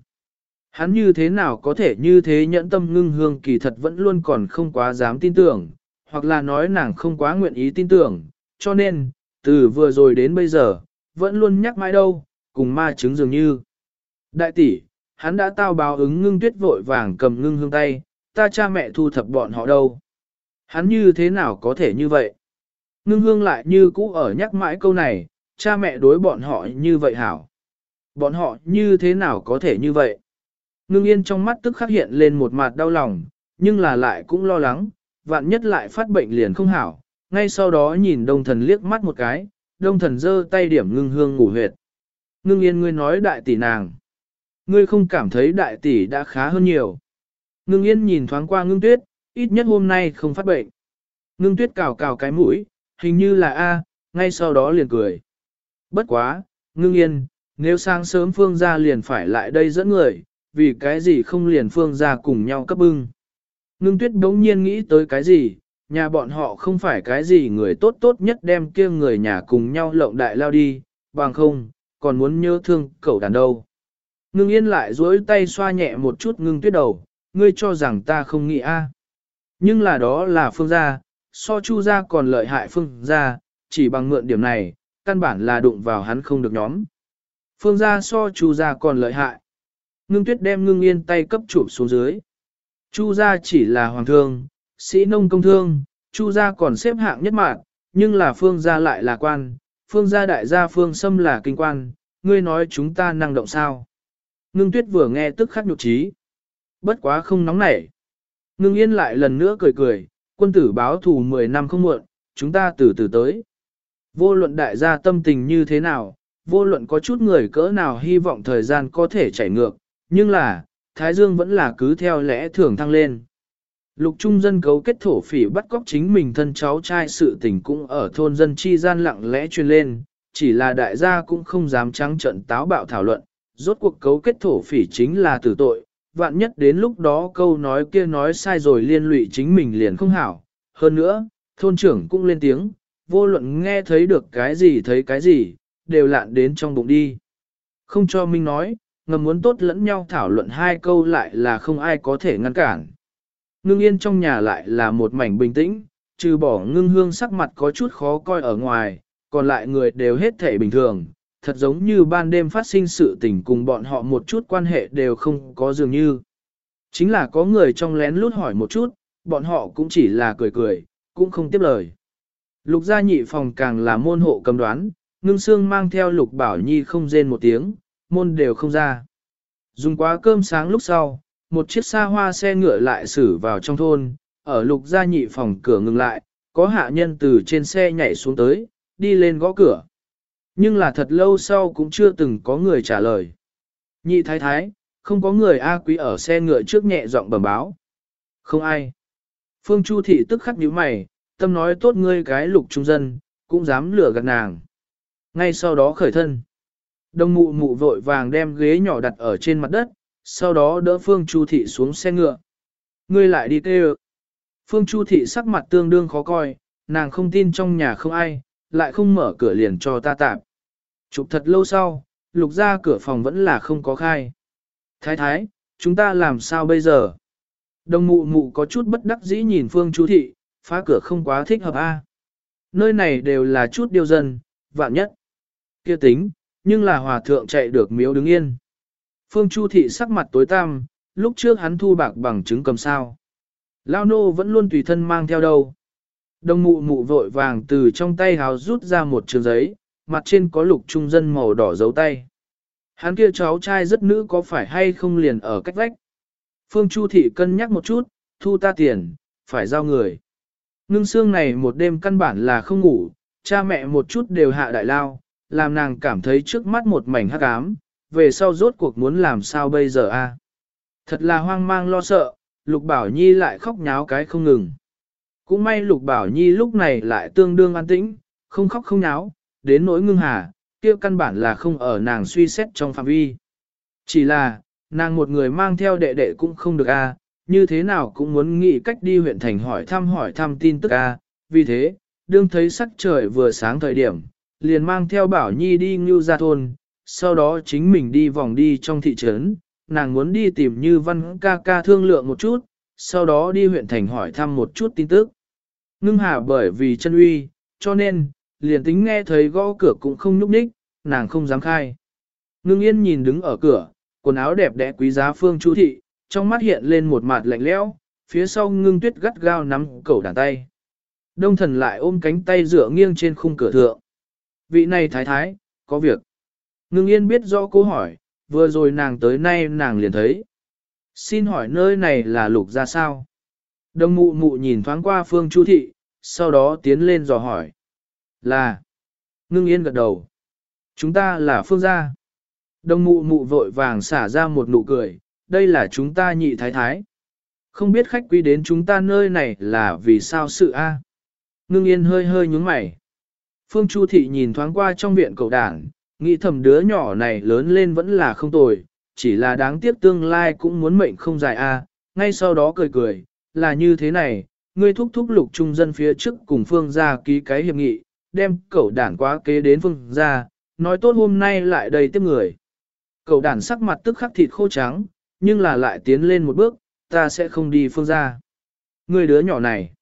S1: Hắn như thế nào có thể như thế nhẫn tâm ngưng hương kỳ thật vẫn luôn còn không quá dám tin tưởng, hoặc là nói nàng không quá nguyện ý tin tưởng, cho nên, từ vừa rồi đến bây giờ, vẫn luôn nhắc mãi đâu, cùng ma chứng dường như. Đại tỷ, hắn đã tao báo ứng ngưng tuyết vội vàng cầm ngưng hương tay, ta cha mẹ thu thập bọn họ đâu. Hắn như thế nào có thể như vậy? Ngưng hương lại như cũ ở nhắc mãi câu này, cha mẹ đối bọn họ như vậy hảo. Bọn họ như thế nào có thể như vậy? Ngưng yên trong mắt tức khắc hiện lên một mặt đau lòng, nhưng là lại cũng lo lắng, vạn nhất lại phát bệnh liền không hảo. Ngay sau đó nhìn đông thần liếc mắt một cái, đông thần giơ tay điểm ngưng hương ngủ huyệt. Ngưng yên ngươi nói đại tỷ nàng. Ngươi không cảm thấy đại tỷ đã khá hơn nhiều. Ngưng yên nhìn thoáng qua ngưng tuyết, ít nhất hôm nay không phát bệnh. Ngưng tuyết cào cào cái mũi, hình như là A, ngay sau đó liền cười. Bất quá, ngưng yên, nếu sáng sớm phương gia liền phải lại đây dẫn người, vì cái gì không liền phương gia cùng nhau cấp bưng. Ngưng tuyết đống nhiên nghĩ tới cái gì, nhà bọn họ không phải cái gì người tốt tốt nhất đem kia người nhà cùng nhau lộng đại lao đi, bằng không, còn muốn nhớ thương cậu đàn đâu. Ngưng yên lại duỗi tay xoa nhẹ một chút ngưng tuyết đầu, ngươi cho rằng ta không nghĩ a Nhưng là đó là phương gia, so chu gia còn lợi hại phương gia, chỉ bằng mượn điểm này, căn bản là đụng vào hắn không được nhóm. Phương gia so chu gia còn lợi hại. Ngưng tuyết đem ngưng yên tay cấp chụp xuống dưới. Chu gia chỉ là hoàng thương, sĩ nông công thương, chu gia còn xếp hạng nhất mạng, nhưng là phương gia lại là quan, phương gia đại gia phương xâm là kinh quan, ngươi nói chúng ta năng động sao. Ngưng tuyết vừa nghe tức khắc nhục trí. Bất quá không nóng nảy. Ngưng yên lại lần nữa cười cười, quân tử báo thù 10 năm không muộn, chúng ta từ từ tới. Vô luận đại gia tâm tình như thế nào, vô luận có chút người cỡ nào hy vọng thời gian có thể chảy ngược, nhưng là, Thái Dương vẫn là cứ theo lẽ thường thăng lên. Lục trung dân cấu kết thổ phỉ bắt cóc chính mình thân cháu trai sự tình cũng ở thôn dân chi gian lặng lẽ truyền lên, chỉ là đại gia cũng không dám trắng trận táo bạo thảo luận, rốt cuộc cấu kết thổ phỉ chính là tử tội, vạn nhất đến lúc đó câu nói kia nói sai rồi liên lụy chính mình liền không hảo. Hơn nữa, thôn trưởng cũng lên tiếng, vô luận nghe thấy được cái gì thấy cái gì, đều lạn đến trong bụng đi. Không cho Minh nói, ngầm muốn tốt lẫn nhau thảo luận hai câu lại là không ai có thể ngăn cản. Ngưng yên trong nhà lại là một mảnh bình tĩnh, trừ bỏ ngưng hương sắc mặt có chút khó coi ở ngoài, còn lại người đều hết thể bình thường, thật giống như ban đêm phát sinh sự tình cùng bọn họ một chút quan hệ đều không có dường như. Chính là có người trong lén lút hỏi một chút, bọn họ cũng chỉ là cười cười, cũng không tiếp lời. Lục gia nhị phòng càng là môn hộ cầm đoán, ngưng xương mang theo lục bảo nhi không rên một tiếng, môn đều không ra. Dùng quá cơm sáng lúc sau, một chiếc xa hoa xe ngựa lại xử vào trong thôn, ở lục gia nhị phòng cửa ngừng lại, có hạ nhân từ trên xe nhảy xuống tới, đi lên gõ cửa. Nhưng là thật lâu sau cũng chưa từng có người trả lời. Nhị thái thái, không có người A quý ở xe ngựa trước nhẹ giọng bẩm báo. Không ai. Phương Chu thị tức khắc nhíu mày, tâm nói tốt ngươi cái lục trung dân, cũng dám lừa gạt nàng. Ngay sau đó khởi thân. Đồng mụ mụ vội vàng đem ghế nhỏ đặt ở trên mặt đất, sau đó đỡ Phương Chu Thị xuống xe ngựa. Ngươi lại đi kêu. Phương Chu Thị sắc mặt tương đương khó coi, nàng không tin trong nhà không ai, lại không mở cửa liền cho ta tạm. Chụp thật lâu sau, lục ra cửa phòng vẫn là không có khai. Thái thái, chúng ta làm sao bây giờ? Đồng mụ mụ có chút bất đắc dĩ nhìn Phương Chu Thị, phá cửa không quá thích hợp a. Nơi này đều là chút điều dân, vạn nhất. kia tính, nhưng là hòa thượng chạy được miếu đứng yên. Phương Chu Thị sắc mặt tối tăm, lúc trước hắn thu bạc bằng chứng cầm sao. Lao nô vẫn luôn tùy thân mang theo đâu. Đồng mụ mụ vội vàng từ trong tay hào rút ra một trường giấy, mặt trên có lục trung dân màu đỏ dấu tay. Hắn kia cháu trai rất nữ có phải hay không liền ở cách vách. Phương Chu Thị cân nhắc một chút, thu ta tiền, phải giao người. Ngưng xương này một đêm căn bản là không ngủ, cha mẹ một chút đều hạ đại lao, làm nàng cảm thấy trước mắt một mảnh hắc ám, về sau rốt cuộc muốn làm sao bây giờ a? Thật là hoang mang lo sợ, Lục Bảo Nhi lại khóc nháo cái không ngừng. Cũng may Lục Bảo Nhi lúc này lại tương đương an tĩnh, không khóc không nháo, đến nỗi ngưng hà, kia căn bản là không ở nàng suy xét trong phạm vi. Chỉ là, nàng một người mang theo đệ đệ cũng không được a, như thế nào cũng muốn nghĩ cách đi huyện thành hỏi thăm hỏi thăm tin tức a, vì thế, đương thấy sắc trời vừa sáng thời điểm, liền mang theo Bảo Nhi đi Ngưu Gia Thôn, sau đó chính mình đi vòng đi trong thị trấn, nàng muốn đi tìm Như Văn ca ca thương lượng một chút, sau đó đi huyện thành hỏi thăm một chút tin tức. Ngưng hà bởi vì chân uy, cho nên, liền tính nghe thấy gõ cửa cũng không nhúc nhích, nàng không dám khai. Ngưng yên nhìn đứng ở cửa, quần áo đẹp đẽ quý giá phương chú thị, trong mắt hiện lên một mặt lạnh lẽo, phía sau ngưng tuyết gắt gao nắm cẩu đàn tay. Đông thần lại ôm cánh tay dựa nghiêng trên khung cửa thượng. Vị này thái thái, có việc. Ngưng yên biết rõ câu hỏi, vừa rồi nàng tới nay nàng liền thấy. Xin hỏi nơi này là lục ra sao? Đông mụ mụ nhìn thoáng qua phương chu thị, sau đó tiến lên dò hỏi. Là. Ngưng yên gật đầu. Chúng ta là phương gia. Đông mụ mụ vội vàng xả ra một nụ cười, đây là chúng ta nhị thái thái. Không biết khách quý đến chúng ta nơi này là vì sao sự a? Ngưng yên hơi hơi nhúng mày. Phương Chu Thị nhìn thoáng qua trong viện cậu đảng, nghĩ thầm đứa nhỏ này lớn lên vẫn là không tồi, chỉ là đáng tiếc tương lai cũng muốn mệnh không dài a. ngay sau đó cười cười, là như thế này, ngươi thúc thúc lục trung dân phía trước cùng Phương ra ký cái hiệp nghị, đem cậu đảng quá kế đến Phương ra, nói tốt hôm nay lại đầy tiếp người. Cậu Đản sắc mặt tức khắc thịt khô trắng, nhưng là lại tiến lên một bước, ta sẽ không đi phương ra. Ngươi đứa nhỏ này.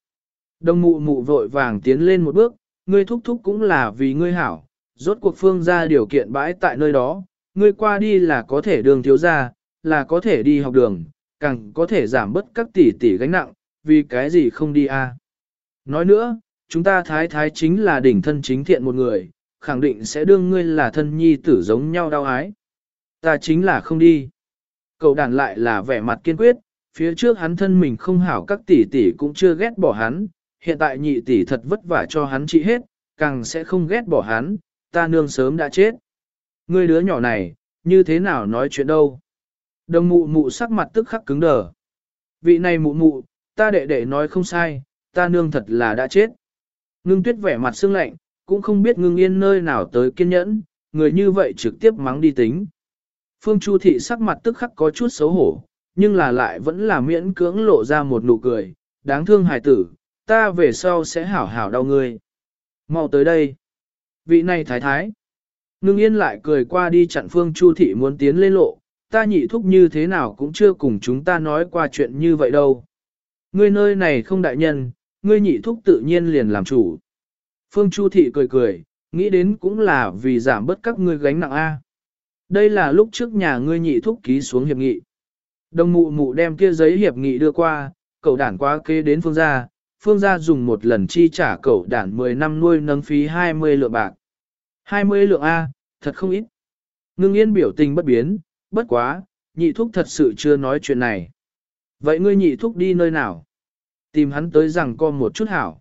S1: Đồng mụ mụ vội vàng tiến lên một bước, ngươi thúc thúc cũng là vì ngươi hảo, rốt cuộc phương ra điều kiện bãi tại nơi đó, ngươi qua đi là có thể đường thiếu ra, là có thể đi học đường, càng có thể giảm bớt các tỷ tỷ gánh nặng, vì cái gì không đi a? Nói nữa, chúng ta thái thái chính là đỉnh thân chính thiện một người, khẳng định sẽ đương ngươi là thân nhi tử giống nhau đau ái. Ta chính là không đi. Cậu đàn lại là vẻ mặt kiên quyết, phía trước hắn thân mình không hảo các tỷ tỷ cũng chưa ghét bỏ hắn, hiện tại nhị tỷ thật vất vả cho hắn trị hết, càng sẽ không ghét bỏ hắn, ta nương sớm đã chết. Ngươi đứa nhỏ này, như thế nào nói chuyện đâu? Đồng mụ mụ sắc mặt tức khắc cứng đờ. Vị này mụ mụ, ta đệ đệ nói không sai, ta nương thật là đã chết. Ngưng tuyết vẻ mặt sương lạnh, cũng không biết ngưng yên nơi nào tới kiên nhẫn, người như vậy trực tiếp mắng đi tính. Phương Chu thị sắc mặt tức khắc có chút xấu hổ, nhưng là lại vẫn là miễn cưỡng lộ ra một nụ cười, đáng thương hài tử, ta về sau sẽ hảo hảo đau ngươi. Mau tới đây. Vị này thái thái. Ngưng yên lại cười qua đi chặn Phương Chu thị muốn tiến lên lộ, ta nhị thúc như thế nào cũng chưa cùng chúng ta nói qua chuyện như vậy đâu. Ngươi nơi này không đại nhân, ngươi nhị thúc tự nhiên liền làm chủ. Phương Chu thị cười cười, nghĩ đến cũng là vì giảm bớt các ngươi gánh nặng A. Đây là lúc trước nhà ngươi nhị thúc ký xuống hiệp nghị. Đồng mụ mụ đem kia giấy hiệp nghị đưa qua, cậu đản quá kế đến phương gia, phương gia dùng một lần chi trả cậu đản 10 năm nuôi nâng phí 20 lượng bạc. 20 lượng A, thật không ít. Ngưng yên biểu tình bất biến, bất quá, nhị thúc thật sự chưa nói chuyện này. Vậy ngươi nhị thúc đi nơi nào? Tìm hắn tới rằng con một chút hảo.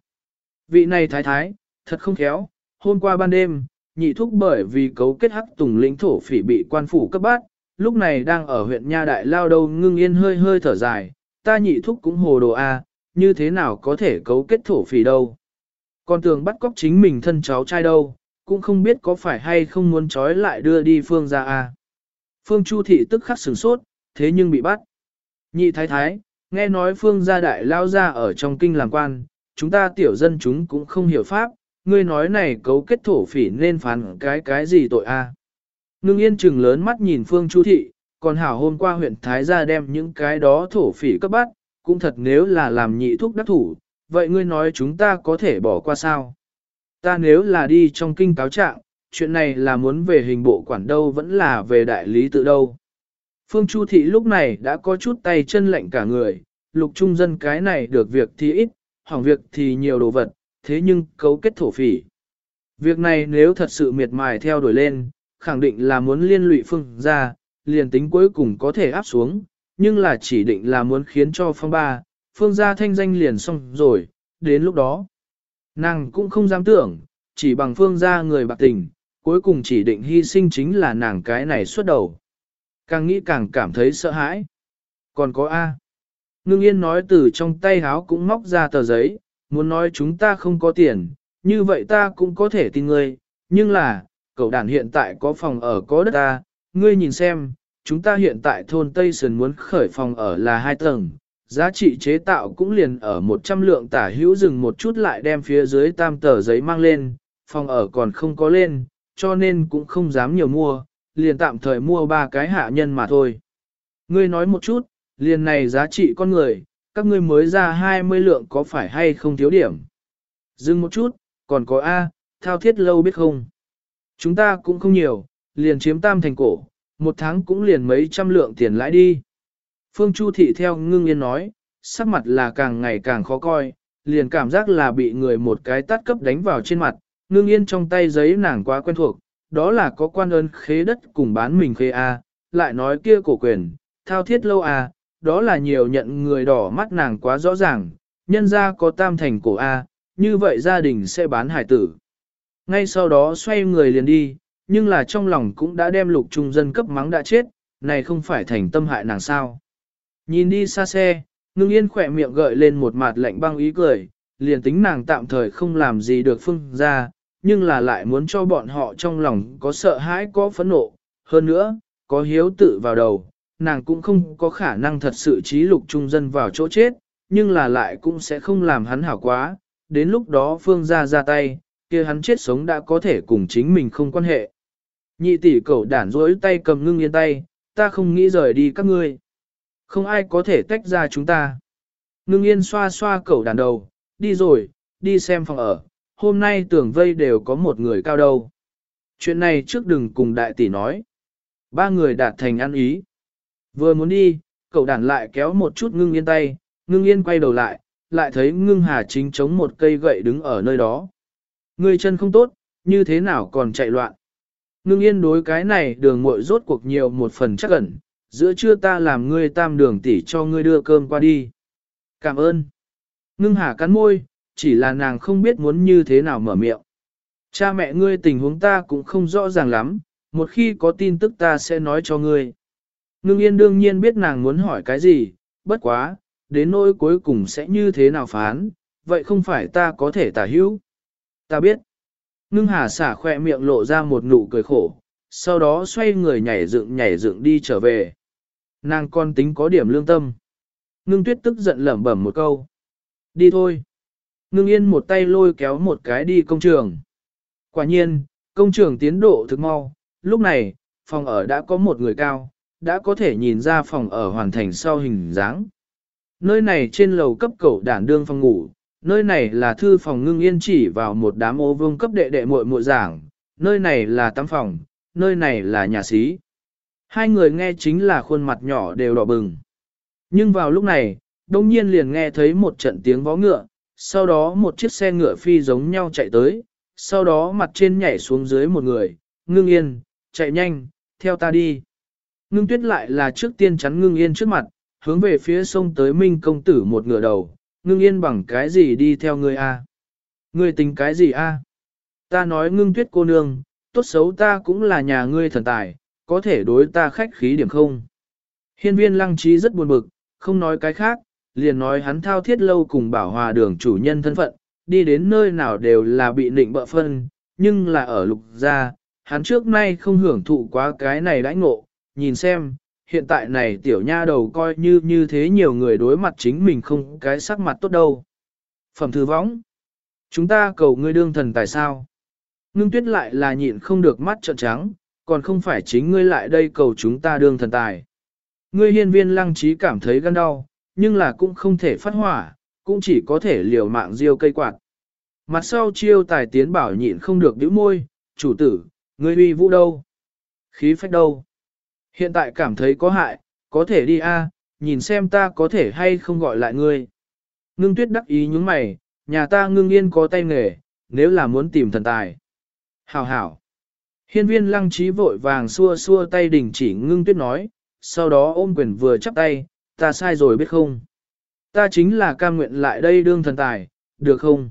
S1: Vị này thái thái, thật không khéo, hôm qua ban đêm, nhị thúc bởi vì cấu kết hắc tùng lĩnh thổ phỉ bị quan phủ cấp bát, lúc này đang ở huyện Nha Đại Lao đâu ngưng yên hơi hơi thở dài, ta nhị thúc cũng hồ đồ a, như thế nào có thể cấu kết thổ phỉ đâu. Còn tường bắt cóc chính mình thân cháu trai đâu, cũng không biết có phải hay không muốn trói lại đưa đi phương ra a. Phương Chu thị tức khắc sửng sốt, thế nhưng bị bắt. Nhị thái thái, nghe nói phương gia đại lao ra ở trong kinh làm quan, chúng ta tiểu dân chúng cũng không hiểu pháp, ngươi nói này cấu kết thổ phỉ nên phán cái cái gì tội a? Ngưng yên chừng lớn mắt nhìn phương chu thị, còn hảo hôm qua huyện Thái gia đem những cái đó thổ phỉ cấp bắt, cũng thật nếu là làm nhị thuốc đắc thủ, vậy ngươi nói chúng ta có thể bỏ qua sao? Ta nếu là đi trong kinh cáo trạng, chuyện này là muốn về hình bộ quản đâu vẫn là về đại lý tự đâu. Phương Chu Thị lúc này đã có chút tay chân lạnh cả người, lục trung dân cái này được việc thì ít, hỏng việc thì nhiều đồ vật, thế nhưng cấu kết thổ phỉ. Việc này nếu thật sự miệt mài theo đuổi lên, khẳng định là muốn liên lụy phương ra, liền tính cuối cùng có thể áp xuống, nhưng là chỉ định là muốn khiến cho phong ba, phương gia thanh danh liền xong rồi, đến lúc đó. Nàng cũng không dám tưởng, chỉ bằng phương gia người bạc tình, cuối cùng chỉ định hy sinh chính là nàng cái này xuất đầu. Càng nghĩ càng cảm thấy sợ hãi. Còn có A. Ngưng yên nói từ trong tay háo cũng móc ra tờ giấy, muốn nói chúng ta không có tiền, như vậy ta cũng có thể tin ngươi, nhưng là, cậu đàn hiện tại có phòng ở có đất ta, ngươi nhìn xem, chúng ta hiện tại thôn Tây Sơn muốn khởi phòng ở là hai tầng, giá trị chế tạo cũng liền ở 100 lượng tả hữu dừng một chút lại đem phía dưới tam tờ giấy mang lên, phòng ở còn không có lên, cho nên cũng không dám nhiều mua, liền tạm thời mua ba cái hạ nhân mà thôi. Ngươi nói một chút, liền này giá trị con người, các ngươi mới ra 20 lượng có phải hay không thiếu điểm. Dừng một chút, còn có A, thao thiết lâu biết không? Chúng ta cũng không nhiều, liền chiếm tam thành cổ, một tháng cũng liền mấy trăm lượng tiền lãi đi. Phương Chu Thị theo ngưng yên nói, sắc mặt là càng ngày càng khó coi, liền cảm giác là bị người một cái tát cấp đánh vào trên mặt, ngưng yên trong tay giấy nàng quá quen thuộc, đó là có quan ơn khế đất cùng bán mình khế A, lại nói kia cổ quyền, thao thiết lâu A, đó là nhiều nhận người đỏ mắt nàng quá rõ ràng, nhân ra có tam thành cổ A, như vậy gia đình sẽ bán hải tử. Ngay sau đó xoay người liền đi, nhưng là trong lòng cũng đã đem lục trung dân cấp mắng đã chết, này không phải thành tâm hại nàng sao. Nhìn đi xa xe, ngưng yên khỏe miệng gợi lên một mặt lạnh băng ý cười, liền tính nàng tạm thời không làm gì được phương ra, nhưng là lại muốn cho bọn họ trong lòng có sợ hãi có phẫn nộ, hơn nữa, có hiếu tự vào đầu, nàng cũng không có khả năng thật sự trí lục trung dân vào chỗ chết, nhưng là lại cũng sẽ không làm hắn hảo quá, đến lúc đó phương ra ra tay, kia hắn chết sống đã có thể cùng chính mình không quan hệ. Nhị tỷ cậu đản rỗi tay cầm ngưng yên tay, ta không nghĩ rời đi các ngươi. Không ai có thể tách ra chúng ta. Ngưng yên xoa xoa cậu đàn đầu, đi rồi, đi xem phòng ở, hôm nay tưởng vây đều có một người cao đâu. Chuyện này trước đừng cùng đại tỷ nói. Ba người đạt thành ăn ý. Vừa muốn đi, cậu đàn lại kéo một chút ngưng yên tay, ngưng yên quay đầu lại, lại thấy ngưng hà chính chống một cây gậy đứng ở nơi đó. Người chân không tốt, như thế nào còn chạy loạn. Ngưng yên đối cái này đường muội rốt cuộc nhiều một phần chắc ẩn, giữa trưa ta làm ngươi tam đường tỷ cho ngươi đưa cơm qua đi. Cảm ơn. Ngưng hà cắn môi, chỉ là nàng không biết muốn như thế nào mở miệng. Cha mẹ ngươi tình huống ta cũng không rõ ràng lắm, một khi có tin tức ta sẽ nói cho ngươi. Ngưng yên đương nhiên biết nàng muốn hỏi cái gì, bất quá, đến nỗi cuối cùng sẽ như thế nào phán, vậy không phải ta có thể tả hữu. Ta biết. Ngưng hà xả khoe miệng lộ ra một nụ cười khổ, sau đó xoay người nhảy dựng nhảy dựng đi trở về. Nàng con tính có điểm lương tâm. Ngưng tuyết tức giận lẩm bẩm một câu. Đi thôi. Ngưng yên một tay lôi kéo một cái đi công trường. Quả nhiên, công trường tiến độ thực mau. Lúc này, phòng ở đã có một người cao, đã có thể nhìn ra phòng ở hoàn thành sau hình dáng. Nơi này trên lầu cấp cầu đản đương phòng ngủ, nơi này là thư phòng ngưng yên chỉ vào một đám ô vương cấp đệ đệ muội muội giảng, nơi này là tắm phòng, nơi này là nhà xí. Hai người nghe chính là khuôn mặt nhỏ đều đỏ bừng. Nhưng vào lúc này, đông nhiên liền nghe thấy một trận tiếng vó ngựa, sau đó một chiếc xe ngựa phi giống nhau chạy tới, sau đó mặt trên nhảy xuống dưới một người, ngưng yên, chạy nhanh, theo ta đi. Ngưng tuyết lại là trước tiên chắn ngưng yên trước mặt, hướng về phía sông tới minh công tử một ngựa đầu, ngưng yên bằng cái gì đi theo ngươi a? Ngươi tính cái gì a? Ta nói ngưng tuyết cô nương, tốt xấu ta cũng là nhà ngươi thần tài, có thể đối ta khách khí điểm không? Hiên viên lăng trí rất buồn bực, không nói cái khác, liền nói hắn thao thiết lâu cùng bảo hòa đường chủ nhân thân phận, đi đến nơi nào đều là bị nịnh bợ phân, nhưng là ở lục gia, hắn trước nay không hưởng thụ quá cái này đãi ngộ, nhìn xem, hiện tại này tiểu nha đầu coi như như thế nhiều người đối mặt chính mình không cái sắc mặt tốt đâu. Phẩm thư võng. Chúng ta cầu ngươi đương thần tại sao? Ngưng tuyết lại là nhịn không được mắt trợn trắng, còn không phải chính ngươi lại đây cầu chúng ta đương thần tài. Ngươi hiên viên lăng trí cảm thấy gan đau, nhưng là cũng không thể phát hỏa, cũng chỉ có thể liều mạng diêu cây quạt. Mặt sau chiêu tài tiến bảo nhịn không được bĩu môi, chủ tử, ngươi uy vũ đâu? Khí phách đâu? Hiện tại cảm thấy có hại, có thể đi a, nhìn xem ta có thể hay không gọi lại ngươi. Ngưng tuyết đắc ý nhúng mày, nhà ta ngưng yên có tay nghề, nếu là muốn tìm thần tài. Hảo hảo. Hiên viên lăng trí vội vàng xua xua tay đình chỉ ngưng tuyết nói, sau đó ôm quyền vừa chắp tay, ta sai rồi biết không? Ta chính là cam nguyện lại đây đương thần tài, được không?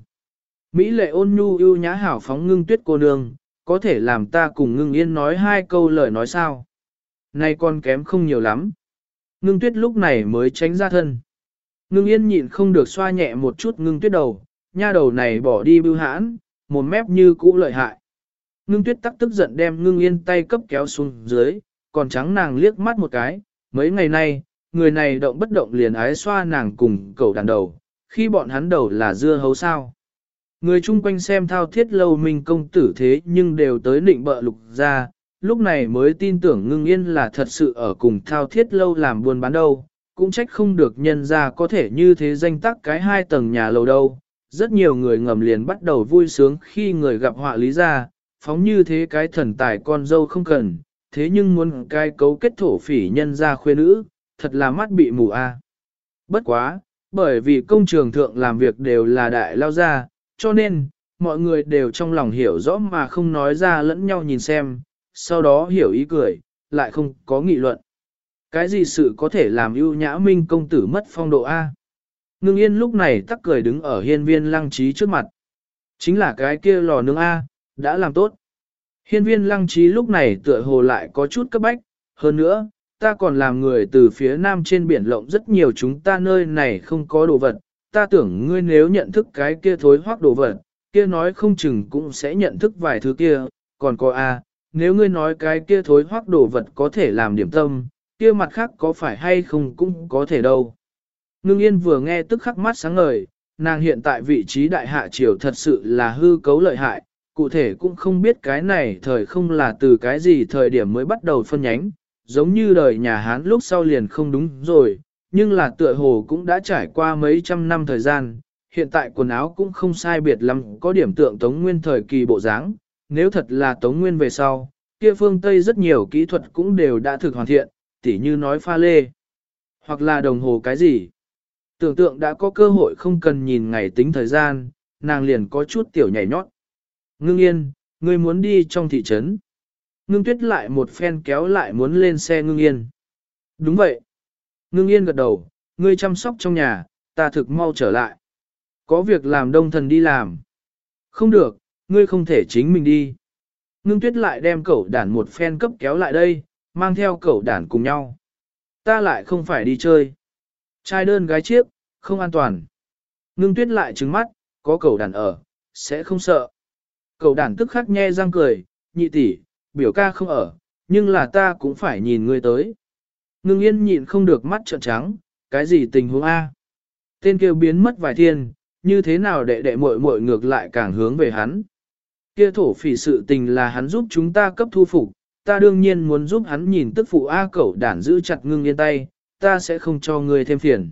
S1: Mỹ lệ ôn nhu yêu nhã hảo phóng ngưng tuyết cô nương, có thể làm ta cùng ngưng yên nói hai câu lời nói sao? Nay con kém không nhiều lắm. Ngưng tuyết lúc này mới tránh ra thân. Ngưng yên nhịn không được xoa nhẹ một chút ngưng tuyết đầu, nha đầu này bỏ đi bưu hãn, một mép như cũ lợi hại. Ngưng tuyết tắc tức giận đem ngưng yên tay cấp kéo xuống dưới, còn trắng nàng liếc mắt một cái, mấy ngày nay, người này động bất động liền ái xoa nàng cùng cầu đàn đầu, khi bọn hắn đầu là dưa hấu sao. Người chung quanh xem thao thiết lâu minh công tử thế nhưng đều tới định bợ lục ra, lúc này mới tin tưởng ngưng yên là thật sự ở cùng thao thiết lâu làm buôn bán đâu, cũng trách không được nhân ra có thể như thế danh tắc cái hai tầng nhà lầu đâu. Rất nhiều người ngầm liền bắt đầu vui sướng khi người gặp họa lý ra, phóng như thế cái thần tài con dâu không cần, thế nhưng muốn cái cấu kết thổ phỉ nhân ra khuê nữ, thật là mắt bị mù a. Bất quá, bởi vì công trường thượng làm việc đều là đại lao ra, cho nên, mọi người đều trong lòng hiểu rõ mà không nói ra lẫn nhau nhìn xem, sau đó hiểu ý cười, lại không có nghị luận. Cái gì sự có thể làm ưu nhã minh công tử mất phong độ A? Ngưng yên lúc này tắc cười đứng ở hiên viên lăng trí trước mặt. Chính là cái kia lò nướng A, đã làm tốt. Hiên viên lăng trí lúc này tựa hồ lại có chút cấp bách, hơn nữa, ta còn làm người từ phía nam trên biển lộng rất nhiều chúng ta nơi này không có đồ vật, ta tưởng ngươi nếu nhận thức cái kia thối hoác đồ vật, kia nói không chừng cũng sẽ nhận thức vài thứ kia, còn có a, nếu ngươi nói cái kia thối hoác đồ vật có thể làm điểm tâm, kia mặt khác có phải hay không cũng có thể đâu. Ngưng yên vừa nghe tức khắc mắt sáng ngời, nàng hiện tại vị trí đại hạ triều thật sự là hư cấu lợi hại, cụ thể cũng không biết cái này thời không là từ cái gì thời điểm mới bắt đầu phân nhánh, giống như đời nhà Hán lúc sau liền không đúng rồi, nhưng là tựa hồ cũng đã trải qua mấy trăm năm thời gian, hiện tại quần áo cũng không sai biệt lắm, có điểm tượng Tống Nguyên thời kỳ bộ dáng nếu thật là Tống Nguyên về sau, kia phương Tây rất nhiều kỹ thuật cũng đều đã thực hoàn thiện, tỉ như nói pha lê, hoặc là đồng hồ cái gì. Tưởng tượng đã có cơ hội không cần nhìn ngày tính thời gian, nàng liền có chút tiểu nhảy nhót. Ngưng yên, ngươi muốn đi trong thị trấn. Ngưng tuyết lại một phen kéo lại muốn lên xe ngưng yên. Đúng vậy. Ngưng yên gật đầu, ngươi chăm sóc trong nhà, ta thực mau trở lại. Có việc làm đông thần đi làm. Không được, ngươi không thể chính mình đi. Ngưng tuyết lại đem cậu đản một phen cấp kéo lại đây, mang theo cậu đản cùng nhau. Ta lại không phải đi chơi. Trai đơn gái chiếc, không an toàn. Ngưng tuyết lại trứng mắt, có cậu đản ở, sẽ không sợ. Cậu đản tức khắc nhe răng cười, nhị tỷ, biểu ca không ở, nhưng là ta cũng phải nhìn ngươi tới. Ngưng yên nhịn không được mắt trợn trắng, cái gì tình huống A. Tên kêu biến mất vài thiên, như thế nào đệ đệ muội muội ngược lại càng hướng về hắn. Kia thổ phỉ sự tình là hắn giúp chúng ta cấp thu phục, ta đương nhiên muốn giúp hắn nhìn tức phụ A cẩu đản giữ chặt ngưng yên tay, ta sẽ không cho ngươi thêm phiền.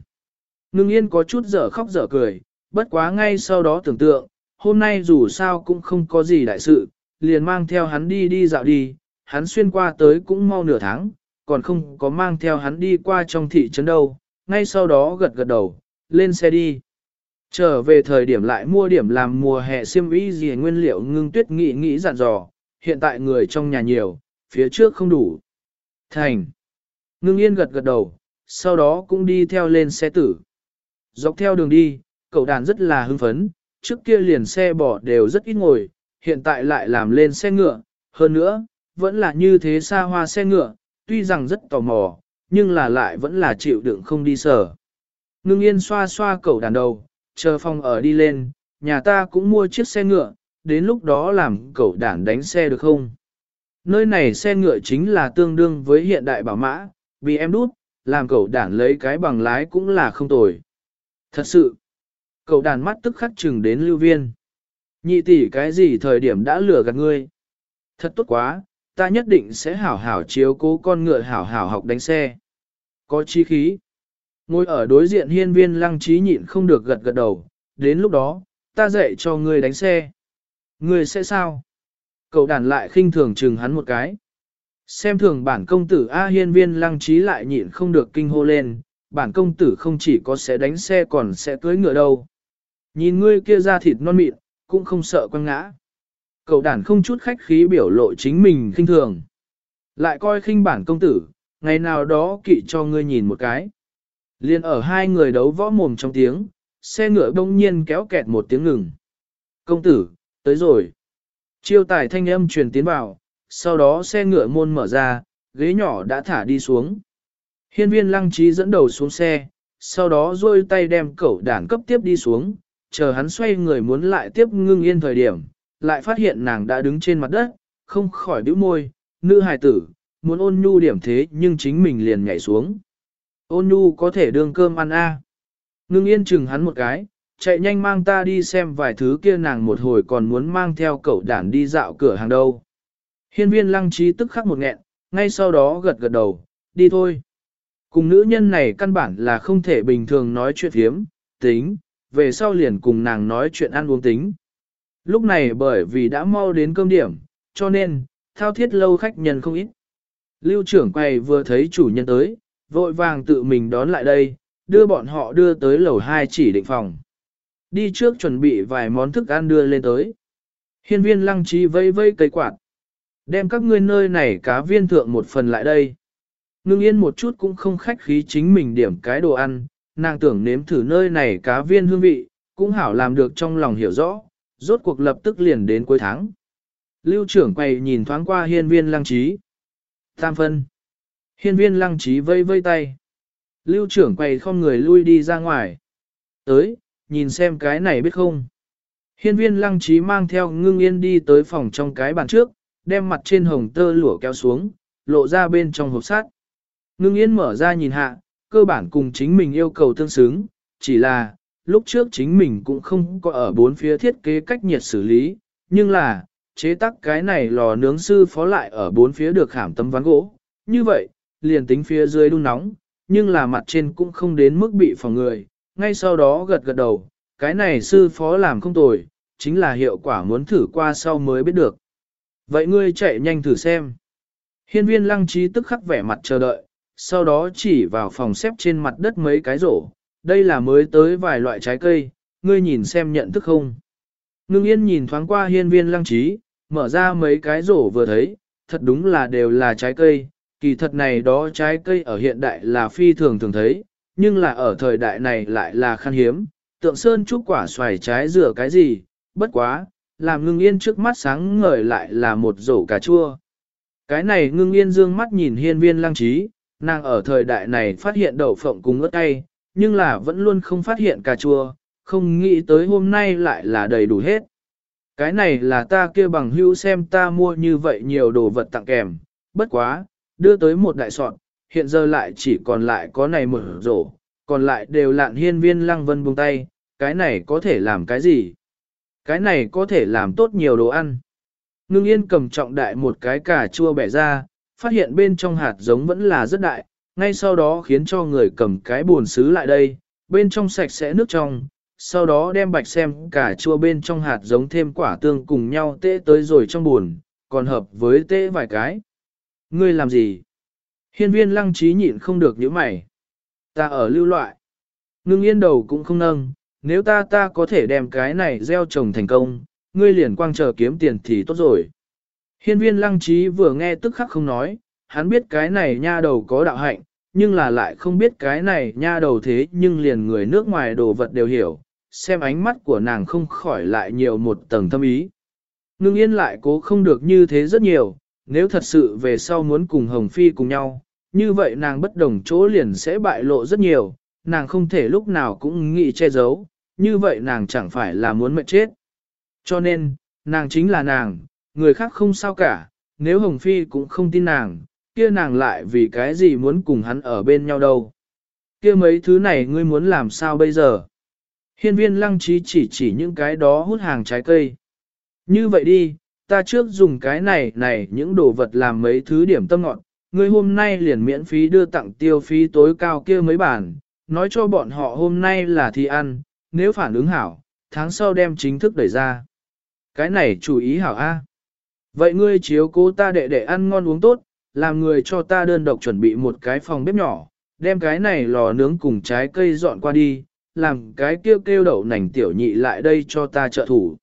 S1: Ngưng yên có chút dở khóc dở cười, bất quá ngay sau đó tưởng tượng, hôm nay dù sao cũng không có gì đại sự, liền mang theo hắn đi đi dạo đi, hắn xuyên qua tới cũng mau nửa tháng, còn không có mang theo hắn đi qua trong thị trấn đâu, ngay sau đó gật gật đầu, lên xe đi. Trở về thời điểm lại mua điểm làm mùa hè xiêm y gì nguyên liệu ngưng tuyết nghị nghĩ dặn dò, hiện tại người trong nhà nhiều, phía trước không đủ. Thành. Ngưng yên gật gật đầu, sau đó cũng đi theo lên xe tử. Dọc theo đường đi, cậu đàn rất là hưng phấn, trước kia liền xe bỏ đều rất ít ngồi, hiện tại lại làm lên xe ngựa, hơn nữa, vẫn là như thế xa hoa xe ngựa, tuy rằng rất tò mò, nhưng là lại vẫn là chịu đựng không đi sở. Ngưng yên xoa xoa cậu đàn đầu, chờ phòng ở đi lên, nhà ta cũng mua chiếc xe ngựa, đến lúc đó làm cậu đản đánh xe được không? Nơi này xe ngựa chính là tương đương với hiện đại bảo mã, vì em đút, làm cậu đản lấy cái bằng lái cũng là không tồi. Thật sự, cậu đàn mắt tức khắc chừng đến lưu viên. Nhị tỷ cái gì thời điểm đã lừa gạt ngươi? Thật tốt quá, ta nhất định sẽ hảo hảo chiếu cố con ngựa hảo hảo học đánh xe. Có chi khí. Ngồi ở đối diện hiên viên lăng trí nhịn không được gật gật đầu, đến lúc đó, ta dạy cho ngươi đánh xe. Ngươi sẽ sao? Cậu đàn lại khinh thường chừng hắn một cái. Xem thường bản công tử A hiên viên lăng trí lại nhịn không được kinh hô lên, bản công tử không chỉ có sẽ đánh xe còn sẽ cưới ngựa đâu. Nhìn ngươi kia ra thịt non mịn, cũng không sợ quăng ngã. Cậu đàn không chút khách khí biểu lộ chính mình khinh thường. Lại coi khinh bản công tử, ngày nào đó kỵ cho ngươi nhìn một cái. Liên ở hai người đấu võ mồm trong tiếng, xe ngựa đông nhiên kéo kẹt một tiếng ngừng. Công tử, tới rồi. Chiêu tài thanh âm truyền tiến vào, sau đó xe ngựa môn mở ra, ghế nhỏ đã thả đi xuống. Hiên viên lăng trí dẫn đầu xuống xe, sau đó duỗi tay đem cẩu đản cấp tiếp đi xuống, chờ hắn xoay người muốn lại tiếp ngưng yên thời điểm, lại phát hiện nàng đã đứng trên mặt đất, không khỏi bĩu môi, nữ hài tử, muốn ôn nhu điểm thế nhưng chính mình liền nhảy xuống. Ôn nhu có thể đương cơm ăn a. À. Ngưng yên chừng hắn một cái, chạy nhanh mang ta đi xem vài thứ kia nàng một hồi còn muốn mang theo cậu đản đi dạo cửa hàng đâu. Hiên viên lăng trí tức khắc một nghẹn, ngay sau đó gật gật đầu, đi thôi. Cùng nữ nhân này căn bản là không thể bình thường nói chuyện hiếm, tính, về sau liền cùng nàng nói chuyện ăn uống tính. Lúc này bởi vì đã mau đến cơm điểm, cho nên, thao thiết lâu khách nhân không ít. Lưu trưởng quầy vừa thấy chủ nhân tới, vội vàng tự mình đón lại đây, đưa bọn họ đưa tới lầu 2 chỉ định phòng. Đi trước chuẩn bị vài món thức ăn đưa lên tới. Hiên viên lăng trí vây vây cây quạt. Đem các ngươi nơi này cá viên thượng một phần lại đây. Ngưng yên một chút cũng không khách khí chính mình điểm cái đồ ăn, nàng tưởng nếm thử nơi này cá viên hương vị, cũng hảo làm được trong lòng hiểu rõ, rốt cuộc lập tức liền đến cuối tháng. Lưu trưởng quay nhìn thoáng qua hiên viên lăng trí. Tam phân. Hiên viên lăng trí vây vây tay. Lưu trưởng quầy không người lui đi ra ngoài. Tới, nhìn xem cái này biết không. Hiên viên lăng trí mang theo ngưng yên đi tới phòng trong cái bàn trước, đem mặt trên hồng tơ lụa kéo xuống, lộ ra bên trong hộp sắt. Ngưng yên mở ra nhìn hạ, cơ bản cùng chính mình yêu cầu tương xứng, chỉ là, lúc trước chính mình cũng không có ở bốn phía thiết kế cách nhiệt xử lý, nhưng là, chế tác cái này lò nướng sư phó lại ở bốn phía được khảm tấm ván gỗ. Như vậy, liền tính phía dưới đun nóng, nhưng là mặt trên cũng không đến mức bị phòng người, ngay sau đó gật gật đầu, cái này sư phó làm không tồi, chính là hiệu quả muốn thử qua sau mới biết được. Vậy ngươi chạy nhanh thử xem. Hiên viên lăng trí tức khắc vẻ mặt chờ đợi, sau đó chỉ vào phòng xếp trên mặt đất mấy cái rổ, đây là mới tới vài loại trái cây, ngươi nhìn xem nhận thức không. Ngưng yên nhìn thoáng qua hiên viên lăng trí, mở ra mấy cái rổ vừa thấy, thật đúng là đều là trái cây, kỳ thật này đó trái cây ở hiện đại là phi thường thường thấy, nhưng là ở thời đại này lại là khan hiếm, tượng sơn trúc quả xoài trái rửa cái gì, bất quá, làm ngưng yên trước mắt sáng ngời lại là một rổ cà chua. Cái này ngưng yên dương mắt nhìn hiên viên lăng trí, nàng ở thời đại này phát hiện đậu phộng cùng ớt tay, nhưng là vẫn luôn không phát hiện cà chua, không nghĩ tới hôm nay lại là đầy đủ hết. Cái này là ta kia bằng hữu xem ta mua như vậy nhiều đồ vật tặng kèm, bất quá, đưa tới một đại sọt, hiện giờ lại chỉ còn lại có này một rổ, còn lại đều lạn hiên viên lăng vân buông tay, cái này có thể làm cái gì? Cái này có thể làm tốt nhiều đồ ăn. Ngưng yên cầm trọng đại một cái cà chua bẻ ra, phát hiện bên trong hạt giống vẫn là rất đại, ngay sau đó khiến cho người cầm cái buồn xứ lại đây, bên trong sạch sẽ nước trong, sau đó đem bạch xem cà chua bên trong hạt giống thêm quả tương cùng nhau tê tới rồi trong buồn, còn hợp với tê vài cái. Ngươi làm gì? Hiên viên lăng trí nhịn không được những mày. Ta ở lưu loại. Ngưng yên đầu cũng không nâng, nếu ta ta có thể đem cái này gieo trồng thành công, ngươi liền quang chờ kiếm tiền thì tốt rồi. Hiên viên lăng trí vừa nghe tức khắc không nói, hắn biết cái này nha đầu có đạo hạnh, nhưng là lại không biết cái này nha đầu thế nhưng liền người nước ngoài đồ vật đều hiểu, xem ánh mắt của nàng không khỏi lại nhiều một tầng thâm ý. Ngưng yên lại cố không được như thế rất nhiều, nếu thật sự về sau muốn cùng Hồng Phi cùng nhau, như vậy nàng bất đồng chỗ liền sẽ bại lộ rất nhiều, nàng không thể lúc nào cũng nghĩ che giấu, như vậy nàng chẳng phải là muốn mệt chết. Cho nên, nàng chính là nàng, người khác không sao cả, nếu Hồng Phi cũng không tin nàng, kia nàng lại vì cái gì muốn cùng hắn ở bên nhau đâu. Kia mấy thứ này ngươi muốn làm sao bây giờ? Hiên viên lăng trí chỉ chỉ những cái đó hút hàng trái cây. Như vậy đi, ta trước dùng cái này này những đồ vật làm mấy thứ điểm tâm ngọn, ngươi hôm nay liền miễn phí đưa tặng tiêu phí tối cao kia mấy bản, nói cho bọn họ hôm nay là thi ăn, nếu phản ứng hảo, tháng sau đem chính thức đẩy ra. Cái này chủ ý hảo A. Vậy ngươi chiếu cố ta đệ đệ ăn ngon uống tốt, làm người cho ta đơn độc chuẩn bị một cái phòng bếp nhỏ, đem cái này lò nướng cùng trái cây dọn qua đi, làm cái kêu kêu đậu nành tiểu nhị lại đây cho ta trợ thủ.